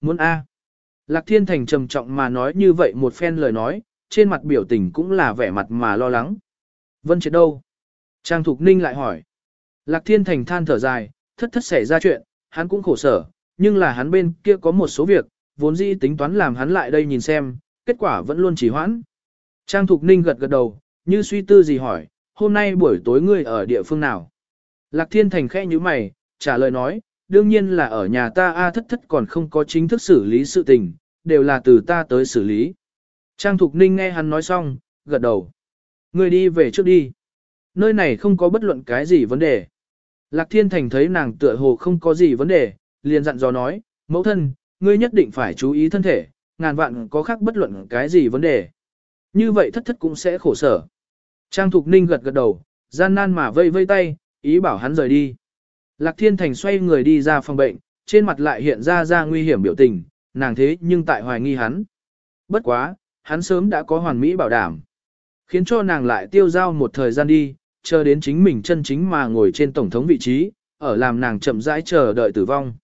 muốn A. Lạc Thiên Thành trầm trọng mà nói như vậy một phen lời nói, trên mặt biểu tình cũng là vẻ mặt mà lo lắng. Vân Triệt đâu? Trang Thục Ninh lại hỏi. Lạc Thiên Thành than thở dài, thất thất xảy ra chuyện, hắn cũng khổ sở, nhưng là hắn bên kia có một số việc, vốn dĩ tính toán làm hắn lại đây nhìn xem, kết quả vẫn luôn chỉ hoãn. Trang Thục Ninh gật gật đầu, như suy tư gì hỏi, hôm nay buổi tối ngươi ở địa phương nào? Lạc Thiên Thành khẽ như mày, trả lời nói, đương nhiên là ở nhà ta A thất thất còn không có chính thức xử lý sự tình, đều là từ ta tới xử lý. Trang Thục Ninh nghe hắn nói xong, gật đầu. người đi về trước đi. Nơi này không có bất luận cái gì vấn đề. Lạc Thiên Thành thấy nàng tựa hồ không có gì vấn đề, liền dặn dò nói, mẫu thân, ngươi nhất định phải chú ý thân thể, ngàn vạn có khác bất luận cái gì vấn đề. Như vậy thất thất cũng sẽ khổ sở. Trang Thục Ninh gật gật đầu, gian nan mà vây vây tay, ý bảo hắn rời đi. Lạc Thiên Thành xoay người đi ra phòng bệnh, trên mặt lại hiện ra ra nguy hiểm biểu tình, nàng thế nhưng tại hoài nghi hắn. Bất quá, hắn sớm đã có hoàn mỹ bảo đảm. Khiến cho nàng lại tiêu giao một thời gian đi, chờ đến chính mình chân chính mà ngồi trên tổng thống vị trí, ở làm nàng chậm rãi chờ đợi tử vong.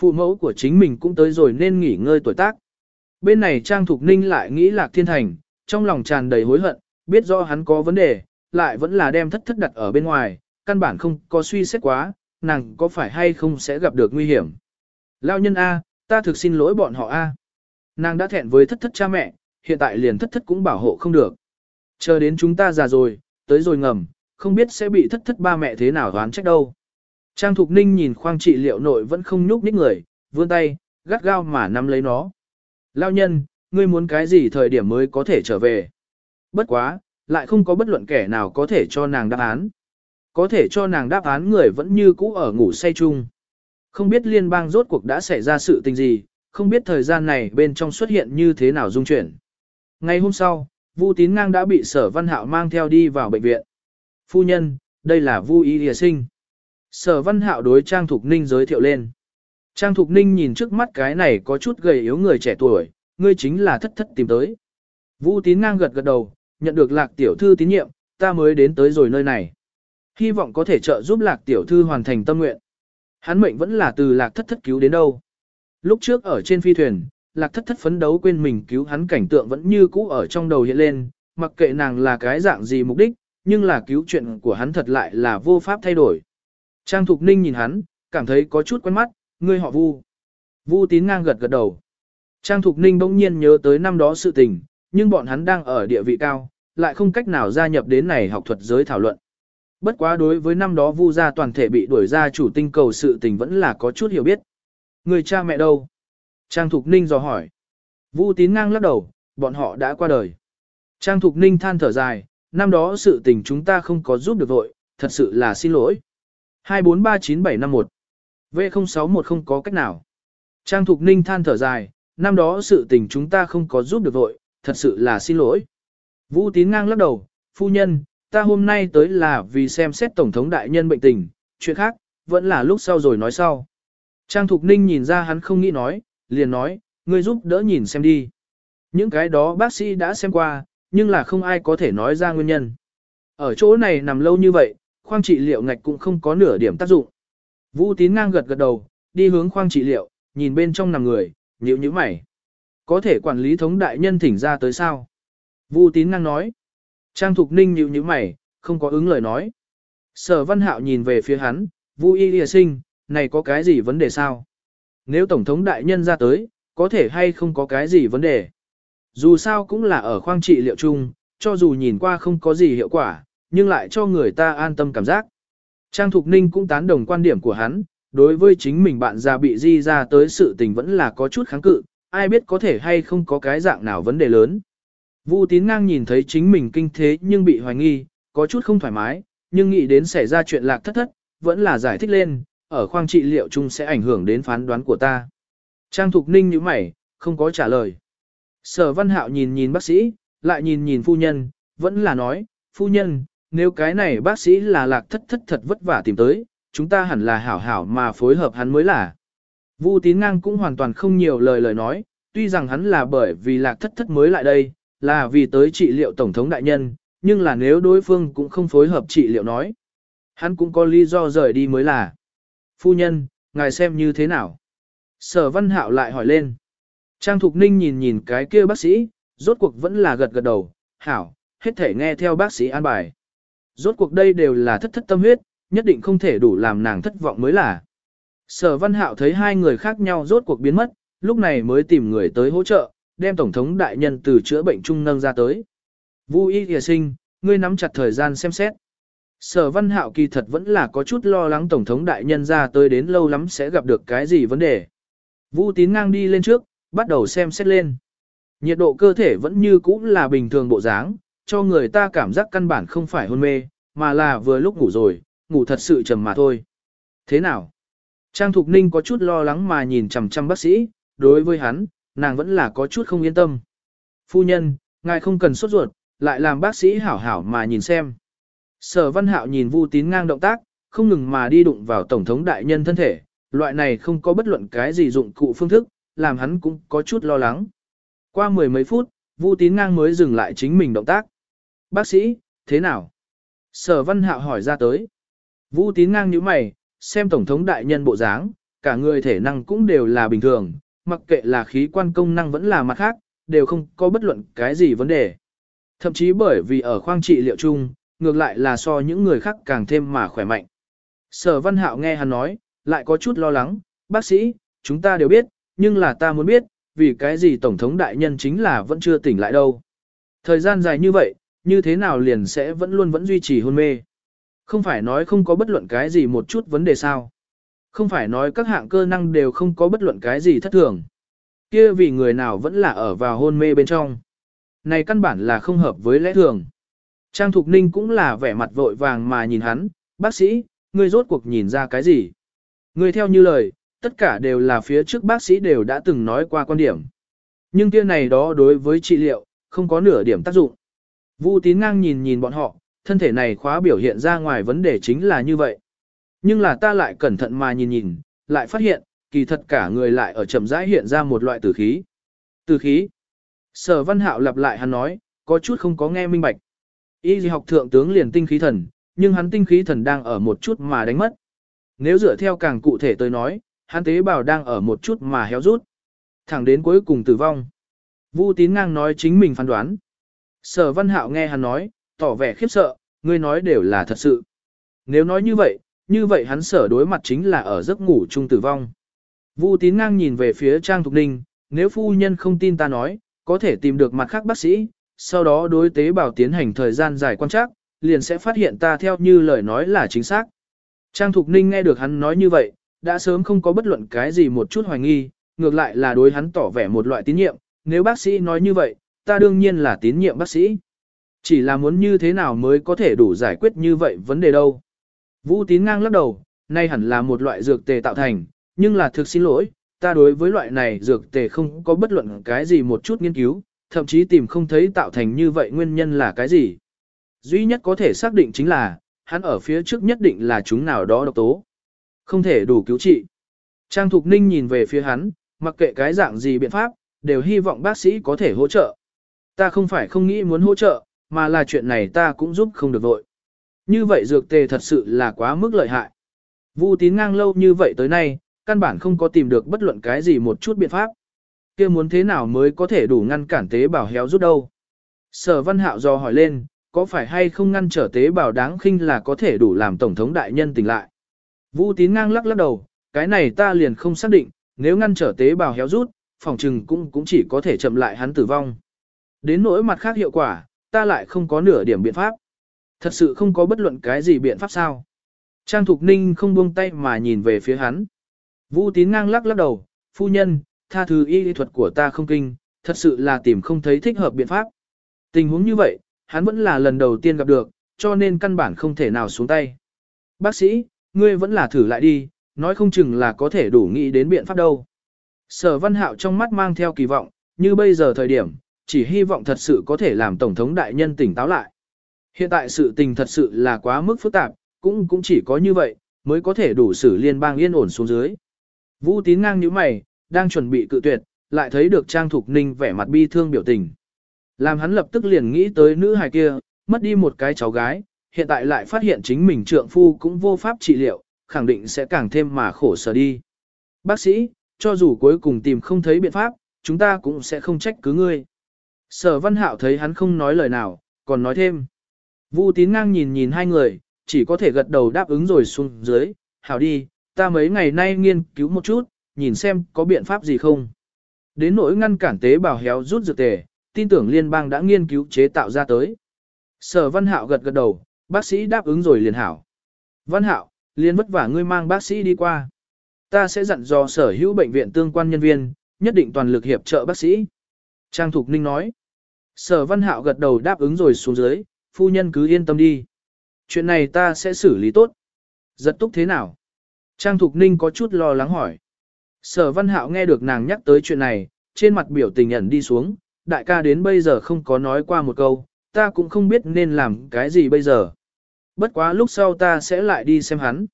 Phụ mẫu của chính mình cũng tới rồi nên nghỉ ngơi tuổi tác. Bên này Trang Thục Ninh lại nghĩ Lạc Thiên Thành, trong lòng tràn đầy hối hận, biết rõ hắn có vấn đề, lại vẫn là đem thất thất đặt ở bên ngoài, căn bản không có suy xét quá, nàng có phải hay không sẽ gặp được nguy hiểm. Lao nhân A, ta thực xin lỗi bọn họ A. Nàng đã thẹn với thất thất cha mẹ, hiện tại liền thất thất cũng bảo hộ không được. Chờ đến chúng ta già rồi, tới rồi ngầm, không biết sẽ bị thất thất ba mẹ thế nào đoán trách đâu. Trang Thục Ninh nhìn khoang trị liệu nội vẫn không nhúc nhích người, vươn tay, gắt gao mà nắm lấy nó. Lao nhân, ngươi muốn cái gì thời điểm mới có thể trở về. Bất quá, lại không có bất luận kẻ nào có thể cho nàng đáp án. Có thể cho nàng đáp án người vẫn như cũ ở ngủ say chung. Không biết liên bang rốt cuộc đã xảy ra sự tình gì, không biết thời gian này bên trong xuất hiện như thế nào dung chuyển. Ngày hôm sau, Vu Tín Ngang đã bị Sở Văn Hạo mang theo đi vào bệnh viện. Phu nhân, đây là Vu Y Lìa Sinh. Sở Văn Hạo đối Trang Thục Ninh giới thiệu lên. Trang Thục Ninh nhìn trước mắt cái này có chút gầy yếu người trẻ tuổi, ngươi chính là thất thất tìm tới. Vu Tín Ngang gật gật đầu, nhận được lạc tiểu thư tín nhiệm, ta mới đến tới rồi nơi này. Hy vọng có thể trợ giúp lạc tiểu thư hoàn thành tâm nguyện. Hắn mệnh vẫn là từ lạc thất thất cứu đến đâu. Lúc trước ở trên phi thuyền, lạc thất thất phấn đấu quên mình cứu hắn cảnh tượng vẫn như cũ ở trong đầu hiện lên, mặc kệ nàng là cái dạng gì mục đích, nhưng là cứu chuyện của hắn thật lại là vô pháp thay đổi. Trang Thục Ninh nhìn hắn, cảm thấy có chút quen mắt, ngươi họ Vu. Vu tín ngang gật gật đầu. Trang Thục Ninh bỗng nhiên nhớ tới năm đó sự tình, nhưng bọn hắn đang ở địa vị cao, lại không cách nào gia nhập đến này học thuật giới thảo luận. Bất quá đối với năm đó Vu gia toàn thể bị đuổi ra chủ tinh cầu sự tình vẫn là có chút hiểu biết. Người cha mẹ đâu? Trang Thục Ninh dò hỏi. Vu tín ngang lắc đầu, bọn họ đã qua đời. Trang Thục Ninh than thở dài, năm đó sự tình chúng ta không có giúp được vội, thật sự là xin lỗi. 2439751 V061 không có cách nào. Trang Thục Ninh than thở dài, năm đó sự tình chúng ta không có giúp được vội, thật sự là xin lỗi. Vũ Tín ngang lắc đầu, phu nhân, ta hôm nay tới là vì xem xét Tổng thống đại nhân bệnh tình, chuyện khác, vẫn là lúc sau rồi nói sau. Trang Thục Ninh nhìn ra hắn không nghĩ nói, liền nói, ngươi giúp đỡ nhìn xem đi. Những cái đó bác sĩ đã xem qua, nhưng là không ai có thể nói ra nguyên nhân. Ở chỗ này nằm lâu như vậy, khoang trị liệu ngạch cũng không có nửa điểm tác dụng. Vũ Tín ngang gật gật đầu, đi hướng khoang trị liệu, nhìn bên trong nằm người, nhíu nhíu mày. Có thể quản lý thống đại nhân thỉnh ra tới sao? Vu tín ngang nói. Trang Thục Ninh nhíu nhíu mày, không có ứng lời nói. Sở Văn Hạo nhìn về phía hắn, Vu Y Lìa Sinh, này có cái gì vấn đề sao? Nếu Tổng thống đại nhân ra tới, có thể hay không có cái gì vấn đề? Dù sao cũng là ở khoang trị liệu chung, cho dù nhìn qua không có gì hiệu quả, nhưng lại cho người ta an tâm cảm giác. Trang Thục Ninh cũng tán đồng quan điểm của hắn, đối với chính mình bạn già bị di ra tới sự tình vẫn là có chút kháng cự, ai biết có thể hay không có cái dạng nào vấn đề lớn. Vu tín ngang nhìn thấy chính mình kinh thế nhưng bị hoài nghi, có chút không thoải mái, nhưng nghĩ đến xảy ra chuyện lạc thất thất, vẫn là giải thích lên, ở khoang trị liệu chung sẽ ảnh hưởng đến phán đoán của ta. Trang Thục Ninh như mày, không có trả lời. Sở Văn Hạo nhìn nhìn bác sĩ, lại nhìn nhìn phu nhân, vẫn là nói, phu nhân, nếu cái này bác sĩ là lạc thất thất thật vất vả tìm tới, chúng ta hẳn là hảo hảo mà phối hợp hắn mới là. Vu tín ngang cũng hoàn toàn không nhiều lời lời nói, tuy rằng hắn là bởi vì lạc thất thất mới lại đây, là vì tới trị liệu Tổng thống đại nhân, nhưng là nếu đối phương cũng không phối hợp trị liệu nói. Hắn cũng có lý do rời đi mới là. Phu nhân, ngài xem như thế nào? Sở Văn Hạo lại hỏi lên. Trang Thục Ninh nhìn nhìn cái kia bác sĩ, rốt cuộc vẫn là gật gật đầu, hảo, hết thể nghe theo bác sĩ an bài. Rốt cuộc đây đều là thất thất tâm huyết, nhất định không thể đủ làm nàng thất vọng mới là. Sở Văn Hạo thấy hai người khác nhau rốt cuộc biến mất, lúc này mới tìm người tới hỗ trợ, đem Tổng thống đại nhân từ chữa bệnh trung nâng ra tới. Vu y thìa sinh, ngươi nắm chặt thời gian xem xét. Sở Văn Hạo kỳ thật vẫn là có chút lo lắng Tổng thống đại nhân ra tới đến lâu lắm sẽ gặp được cái gì vấn đề. Vu tín ngang đi lên trước, bắt đầu xem xét lên. Nhiệt độ cơ thể vẫn như cũ là bình thường bộ dáng, cho người ta cảm giác căn bản không phải hôn mê, mà là vừa lúc ngủ rồi, ngủ thật sự trầm mà thôi. Thế nào? Trang Thục Ninh có chút lo lắng mà nhìn chằm chằm bác sĩ, đối với hắn, nàng vẫn là có chút không yên tâm. Phu nhân, ngài không cần sốt ruột, lại làm bác sĩ hảo hảo mà nhìn xem. Sở Văn Hạo nhìn Vu Tín ngang động tác, không ngừng mà đi đụng vào Tổng thống đại nhân thân thể, loại này không có bất luận cái gì dụng cụ phương thức, làm hắn cũng có chút lo lắng. Qua mười mấy phút, Vu Tín ngang mới dừng lại chính mình động tác. Bác sĩ, thế nào? Sở Văn Hạo hỏi ra tới. Vu Tín ngang nhíu mày, xem Tổng thống đại nhân bộ dáng, cả người thể năng cũng đều là bình thường, mặc kệ là khí quan công năng vẫn là mặt khác, đều không có bất luận cái gì vấn đề. Thậm chí bởi vì ở khoang trị liệu chung, ngược lại là so những người khác càng thêm mà khỏe mạnh. Sở Văn Hạo nghe hắn nói, lại có chút lo lắng, bác sĩ, chúng ta đều biết, nhưng là ta muốn biết, vì cái gì Tổng thống đại nhân chính là vẫn chưa tỉnh lại đâu. Thời gian dài như vậy, như thế nào liền sẽ vẫn luôn vẫn duy trì hôn mê. Không phải nói không có bất luận cái gì một chút vấn đề sao. Không phải nói các hạng cơ năng đều không có bất luận cái gì thất thường. Kia vì người nào vẫn là ở vào hôn mê bên trong. Này căn bản là không hợp với lẽ thường. Trang Thục Ninh cũng là vẻ mặt vội vàng mà nhìn hắn, bác sĩ, ngươi rốt cuộc nhìn ra cái gì? Ngươi theo như lời, tất cả đều là phía trước bác sĩ đều đã từng nói qua quan điểm. Nhưng kia này đó đối với trị liệu, không có nửa điểm tác dụng. Vu tín ngang nhìn nhìn bọn họ, thân thể này khóa biểu hiện ra ngoài vấn đề chính là như vậy. Nhưng là ta lại cẩn thận mà nhìn nhìn, lại phát hiện, kỳ thật cả người lại ở chậm rãi hiện ra một loại tử khí. Tử khí. Sở văn hạo lặp lại hắn nói, có chút không có nghe minh bạch. Y gì học thượng tướng liền tinh khí thần, nhưng hắn tinh khí thần đang ở một chút mà đánh mất. Nếu dựa theo càng cụ thể tôi nói, hắn tế bào đang ở một chút mà héo rút. Thẳng đến cuối cùng tử vong. Vu tín ngang nói chính mình phán đoán. Sở văn hạo nghe hắn nói, tỏ vẻ khiếp sợ, ngươi nói đều là thật sự. Nếu nói như vậy, như vậy hắn sở đối mặt chính là ở giấc ngủ chung tử vong. Vu tín ngang nhìn về phía Trang Thục Ninh, nếu phu nhân không tin ta nói, có thể tìm được mặt khác bác sĩ, sau đó đối tế bào tiến hành thời gian dài quan trắc, liền sẽ phát hiện ta theo như lời nói là chính xác. Trang Thục Ninh nghe được hắn nói như vậy, đã sớm không có bất luận cái gì một chút hoài nghi, ngược lại là đối hắn tỏ vẻ một loại tín nhiệm, nếu bác sĩ nói như vậy, ta đương nhiên là tín nhiệm bác sĩ. Chỉ là muốn như thế nào mới có thể đủ giải quyết như vậy vấn đề đâu. Vũ tín ngang lắc đầu, nay hẳn là một loại dược tề tạo thành, nhưng là thực xin lỗi, ta đối với loại này dược tề không có bất luận cái gì một chút nghiên cứu, thậm chí tìm không thấy tạo thành như vậy nguyên nhân là cái gì. Duy nhất có thể xác định chính là, hắn ở phía trước nhất định là chúng nào đó độc tố. Không thể đủ cứu trị. Trang Thục Ninh nhìn về phía hắn, mặc kệ cái dạng gì biện pháp, đều hy vọng bác sĩ có thể hỗ trợ. Ta không phải không nghĩ muốn hỗ trợ, mà là chuyện này ta cũng giúp không được vội. Như vậy dược tề thật sự là quá mức lợi hại. Vu tín ngang lâu như vậy tới nay, căn bản không có tìm được bất luận cái gì một chút biện pháp. kia muốn thế nào mới có thể đủ ngăn cản tế bào héo rút đâu. Sở văn hạo do hỏi lên, có phải hay không ngăn trở tế bào đáng khinh là có thể đủ làm Tổng thống đại nhân tỉnh lại. Vu tín ngang lắc lắc đầu, cái này ta liền không xác định, nếu ngăn trở tế bào héo rút, phòng trừng cũng cũng chỉ có thể chậm lại hắn tử vong. Đến nỗi mặt khác hiệu quả, ta lại không có nửa điểm biện pháp. Thật sự không có bất luận cái gì biện pháp sao. Trang Thục Ninh không buông tay mà nhìn về phía hắn. Vũ tín ngang lắc lắc đầu, phu nhân, tha thứ y thuật của ta không kinh, thật sự là tìm không thấy thích hợp biện pháp. Tình huống như vậy, hắn vẫn là lần đầu tiên gặp được, cho nên căn bản không thể nào xuống tay. Bác sĩ, ngươi vẫn là thử lại đi, nói không chừng là có thể đủ nghĩ đến biện pháp đâu. Sở văn hạo trong mắt mang theo kỳ vọng, như bây giờ thời điểm, chỉ hy vọng thật sự có thể làm Tổng thống đại nhân tỉnh táo lại. Hiện tại sự tình thật sự là quá mức phức tạp, cũng cũng chỉ có như vậy, mới có thể đủ xử liên bang yên ổn xuống dưới. Vũ tín ngang như mày, đang chuẩn bị cự tuyệt, lại thấy được Trang Thục Ninh vẻ mặt bi thương biểu tình. Làm hắn lập tức liền nghĩ tới nữ hài kia, mất đi một cái cháu gái, hiện tại lại phát hiện chính mình trượng phu cũng vô pháp trị liệu, khẳng định sẽ càng thêm mà khổ sở đi. Bác sĩ, cho dù cuối cùng tìm không thấy biện pháp, chúng ta cũng sẽ không trách cứ ngươi. Sở văn hạo thấy hắn không nói lời nào, còn nói thêm. Vu tín ngang nhìn nhìn hai người, chỉ có thể gật đầu đáp ứng rồi xuống dưới, hảo đi, ta mấy ngày nay nghiên cứu một chút, nhìn xem có biện pháp gì không. Đến nỗi ngăn cản tế bào héo rút dược tề, tin tưởng liên bang đã nghiên cứu chế tạo ra tới. Sở văn hạo gật gật đầu, bác sĩ đáp ứng rồi liền hảo. Văn hạo, liên vất vả ngươi mang bác sĩ đi qua. Ta sẽ dặn dò sở hữu bệnh viện tương quan nhân viên, nhất định toàn lực hiệp trợ bác sĩ. Trang Thục Ninh nói. Sở văn hạo gật đầu đáp ứng rồi xuống dưới, phu nhân cứ yên tâm đi. Chuyện này ta sẽ xử lý tốt. Giật túc thế nào? Trang Thục Ninh có chút lo lắng hỏi. Sở văn hạo nghe được nàng nhắc tới chuyện này, trên mặt biểu tình ẩn đi xuống, đại ca đến bây giờ không có nói qua một câu, ta cũng không biết nên làm cái gì bây giờ. Bất quá lúc sau ta sẽ lại đi xem hắn.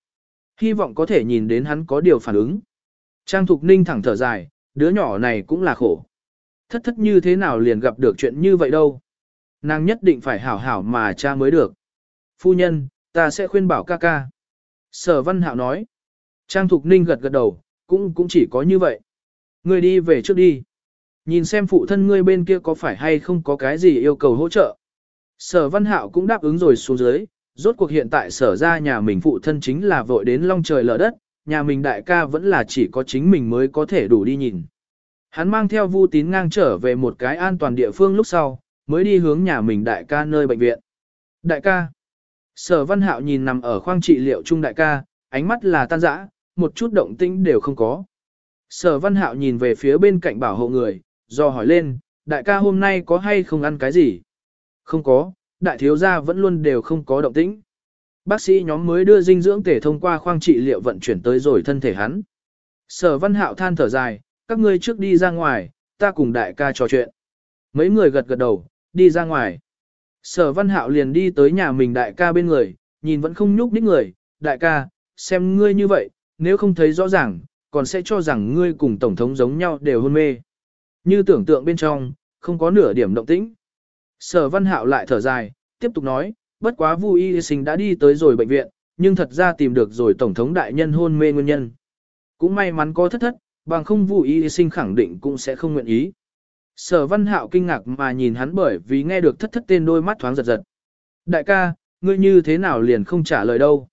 Hy vọng có thể nhìn đến hắn có điều phản ứng. Trang Thục Ninh thẳng thở dài, đứa nhỏ này cũng là khổ. Thất thất như thế nào liền gặp được chuyện như vậy đâu. Nàng nhất định phải hảo hảo mà cha mới được. Phu nhân, ta sẽ khuyên bảo ca ca. Sở Văn Hạo nói. Trang Thục Ninh gật gật đầu, cũng cũng chỉ có như vậy. Ngươi đi về trước đi. Nhìn xem phụ thân ngươi bên kia có phải hay không có cái gì yêu cầu hỗ trợ. Sở Văn Hạo cũng đáp ứng rồi xuống dưới, rốt cuộc hiện tại sở ra nhà mình phụ thân chính là vội đến long trời lở đất, nhà mình đại ca vẫn là chỉ có chính mình mới có thể đủ đi nhìn. Hắn mang theo Vu Tín ngang trở về một cái an toàn địa phương lúc sau, mới đi hướng nhà mình đại ca nơi bệnh viện. Đại ca. Sở Văn Hạo nhìn nằm ở khoang trị liệu trung đại ca, ánh mắt là tan rã, một chút động tĩnh đều không có. Sở Văn Hạo nhìn về phía bên cạnh bảo hộ người, do hỏi lên, đại ca hôm nay có hay không ăn cái gì? Không có, đại thiếu gia vẫn luôn đều không có động tĩnh. Bác sĩ nhóm mới đưa dinh dưỡng tể thông qua khoang trị liệu vận chuyển tới rồi thân thể hắn. Sở Văn Hạo than thở dài, các ngươi trước đi ra ngoài, ta cùng đại ca trò chuyện. Mấy người gật gật đầu, đi ra ngoài. Sở Văn Hạo liền đi tới nhà mình đại ca bên người, nhìn vẫn không nhúc nhích người, đại ca, xem ngươi như vậy, nếu không thấy rõ ràng, còn sẽ cho rằng ngươi cùng Tổng thống giống nhau đều hôn mê. Như tưởng tượng bên trong, không có nửa điểm động tĩnh. Sở Văn Hạo lại thở dài, tiếp tục nói, bất quá Vu Y Sinh đã đi tới rồi bệnh viện, nhưng thật ra tìm được rồi Tổng thống đại nhân hôn mê nguyên nhân. Cũng may mắn có thất thất, bằng không Vu Y Sinh khẳng định cũng sẽ không nguyện ý. Sở Văn Hạo kinh ngạc mà nhìn hắn bởi vì nghe được thất thất tên đôi mắt thoáng giật giật. Đại ca, ngươi như thế nào liền không trả lời đâu.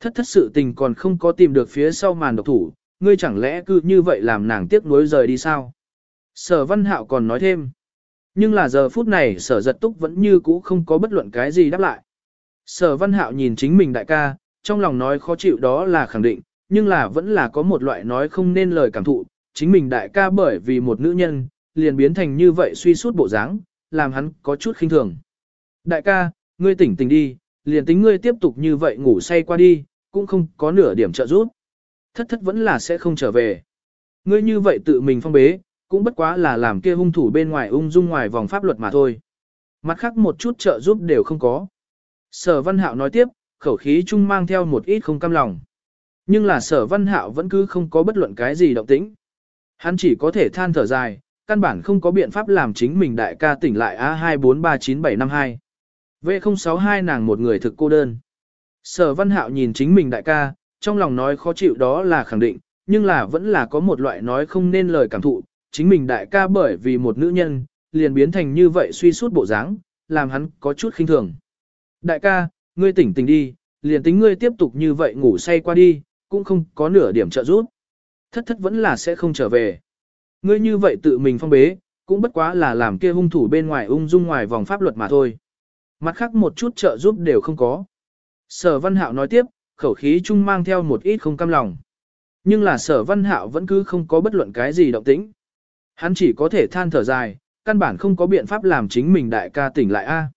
Thất thất sự tình còn không có tìm được phía sau màn độc thủ, ngươi chẳng lẽ cứ như vậy làm nàng tiếc nuối rời đi sao? Sở Văn Hạo còn nói thêm. Nhưng là giờ phút này sở giật túc vẫn như cũ không có bất luận cái gì đáp lại. Sở Văn Hạo nhìn chính mình đại ca, trong lòng nói khó chịu đó là khẳng định, nhưng là vẫn là có một loại nói không nên lời cảm thụ, chính mình đại ca bởi vì một nữ nhân, liền biến thành như vậy suy suốt bộ dáng, làm hắn có chút khinh thường. Đại ca, ngươi tỉnh tỉnh đi, liền tính ngươi tiếp tục như vậy ngủ say qua đi, cũng không có nửa điểm trợ giúp. Thất thất vẫn là sẽ không trở về. Ngươi như vậy tự mình phong bế, cũng bất quá là làm kia hung thủ bên ngoài ung dung ngoài vòng pháp luật mà thôi. Mặt khác một chút trợ giúp đều không có. Sở Văn Hạo nói tiếp, khẩu khí chung mang theo một ít không cam lòng. Nhưng là sở Văn Hạo vẫn cứ không có bất luận cái gì động tĩnh. Hắn chỉ có thể than thở dài, căn bản không có biện pháp làm chính mình đại ca tỉnh lại A2439752. V062 nàng một người thực cô đơn. Sở Văn Hạo nhìn chính mình đại ca, trong lòng nói khó chịu đó là khẳng định, nhưng là vẫn là có một loại nói không nên lời cảm thụ, chính mình đại ca bởi vì một nữ nhân, liền biến thành như vậy suy suốt bộ dáng, làm hắn có chút khinh thường. Đại ca, ngươi tỉnh tỉnh đi, liền tính ngươi tiếp tục như vậy ngủ say qua đi, cũng không có nửa điểm trợ giúp. Thất thất vẫn là sẽ không trở về. Ngươi như vậy tự mình phong bế, cũng bất quá là làm kia hung thủ bên ngoài ung dung ngoài vòng pháp luật mà thôi. Mặt khác một chút trợ giúp đều không có. Sở Văn Hạo nói tiếp, khẩu khí chung mang theo một ít không cam lòng. Nhưng là sở Văn Hạo vẫn cứ không có bất luận cái gì động tĩnh. Hắn chỉ có thể than thở dài, căn bản không có biện pháp làm chính mình đại ca tỉnh lại a.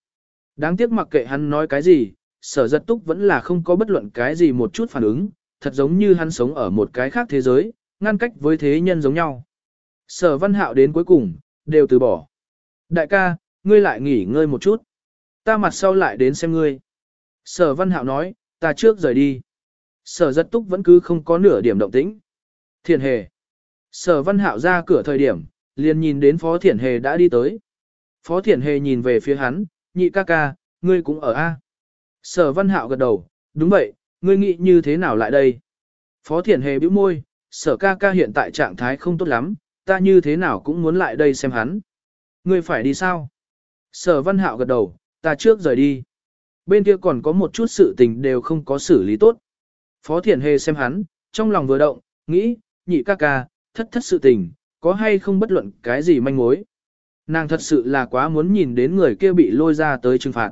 Đáng tiếc mặc kệ hắn nói cái gì, sở giật túc vẫn là không có bất luận cái gì một chút phản ứng, thật giống như hắn sống ở một cái khác thế giới, ngăn cách với thế nhân giống nhau. Sở văn hạo đến cuối cùng, đều từ bỏ. Đại ca, ngươi lại nghỉ ngơi một chút. Ta mặt sau lại đến xem ngươi. Sở văn hạo nói, ta trước rời đi. Sở giật túc vẫn cứ không có nửa điểm động tĩnh. Thiền hề. Sở văn hạo ra cửa thời điểm, liền nhìn đến Phó Thiển Hề đã đi tới. Phó Thiển Hề nhìn về phía hắn, nhị ca ca, ngươi cũng ở A. Sở văn hạo gật đầu, đúng vậy, ngươi nghĩ như thế nào lại đây? Phó Thiển Hề bĩu môi, sở ca ca hiện tại trạng thái không tốt lắm, ta như thế nào cũng muốn lại đây xem hắn. Ngươi phải đi sao? Sở văn hạo gật đầu, ta trước rời đi. Bên kia còn có một chút sự tình đều không có xử lý tốt. Phó Thiển Hề xem hắn, trong lòng vừa động, nghĩ, nhị ca ca, thất thất sự tình, có hay không bất luận cái gì manh mối. Nàng thật sự là quá muốn nhìn đến người kia bị lôi ra tới trừng phạt.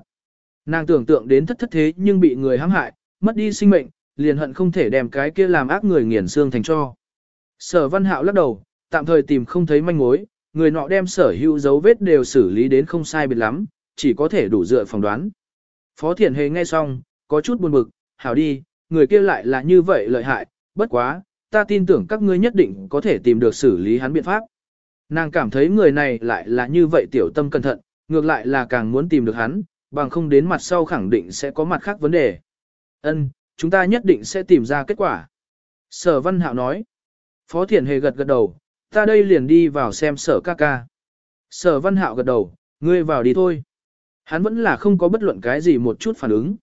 Nàng tưởng tượng đến thất thất thế nhưng bị người hãm hại, mất đi sinh mệnh, liền hận không thể đem cái kia làm ác người nghiền xương thành cho. Sở văn hạo lắc đầu, tạm thời tìm không thấy manh mối, người nọ đem sở hữu dấu vết đều xử lý đến không sai biệt lắm, chỉ có thể đủ dựa phỏng đoán. Phó Thiển Hề nghe xong, có chút buồn bực, hảo đi, người kia lại là như vậy lợi hại, bất quá, ta tin tưởng các ngươi nhất định có thể tìm được xử lý hắn biện pháp. Nàng cảm thấy người này lại là như vậy tiểu tâm cẩn thận, ngược lại là càng muốn tìm được hắn, bằng không đến mặt sau khẳng định sẽ có mặt khác vấn đề. Ân, chúng ta nhất định sẽ tìm ra kết quả. Sở Văn Hạo nói. Phó Thiển Hề gật gật đầu, ta đây liền đi vào xem sở ca ca. Sở Văn Hạo gật đầu, ngươi vào đi thôi. Hắn vẫn là không có bất luận cái gì một chút phản ứng.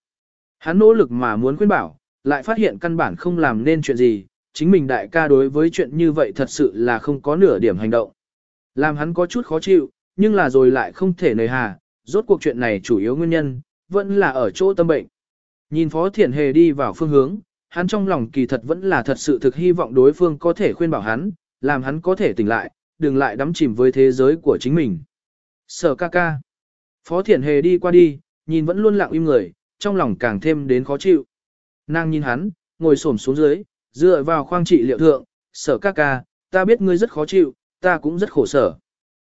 Hắn nỗ lực mà muốn khuyên bảo, lại phát hiện căn bản không làm nên chuyện gì, chính mình đại ca đối với chuyện như vậy thật sự là không có nửa điểm hành động. Làm hắn có chút khó chịu, nhưng là rồi lại không thể nời hà, rốt cuộc chuyện này chủ yếu nguyên nhân, vẫn là ở chỗ tâm bệnh. Nhìn Phó Thiển Hề đi vào phương hướng, hắn trong lòng kỳ thật vẫn là thật sự thực hy vọng đối phương có thể khuyên bảo hắn, làm hắn có thể tỉnh lại, đừng lại đắm chìm với thế giới của chính mình. Sở ca ca. Phó Thiển Hề đi qua đi, nhìn vẫn luôn lặng im người, trong lòng càng thêm đến khó chịu. Nàng nhìn hắn, ngồi xổm xuống dưới, dựa vào khoang trị liệu thượng, sở ca ca, ta biết ngươi rất khó chịu, ta cũng rất khổ sở.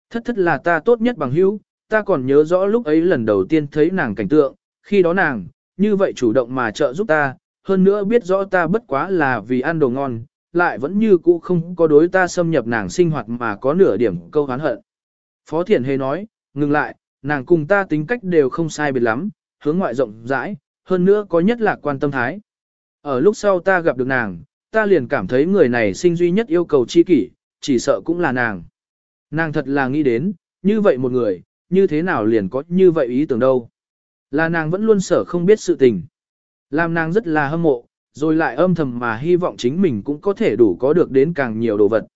Thất thất là ta tốt nhất bằng hữu, ta còn nhớ rõ lúc ấy lần đầu tiên thấy nàng cảnh tượng, khi đó nàng, như vậy chủ động mà trợ giúp ta, hơn nữa biết rõ ta bất quá là vì ăn đồ ngon, lại vẫn như cũ không có đối ta xâm nhập nàng sinh hoạt mà có nửa điểm câu hán hận. Phó Thiển Hề nói, ngừng lại, nàng cùng ta tính cách đều không sai biệt lắm, hướng ngoại rộng rãi, hơn nữa có nhất là quan tâm thái. Ở lúc sau ta gặp được nàng, ta liền cảm thấy người này sinh duy nhất yêu cầu chi kỷ, chỉ sợ cũng là nàng. Nàng thật là nghĩ đến, như vậy một người, như thế nào liền có như vậy ý tưởng đâu. Là nàng vẫn luôn sợ không biết sự tình. Làm nàng rất là hâm mộ, rồi lại âm thầm mà hy vọng chính mình cũng có thể đủ có được đến càng nhiều đồ vật.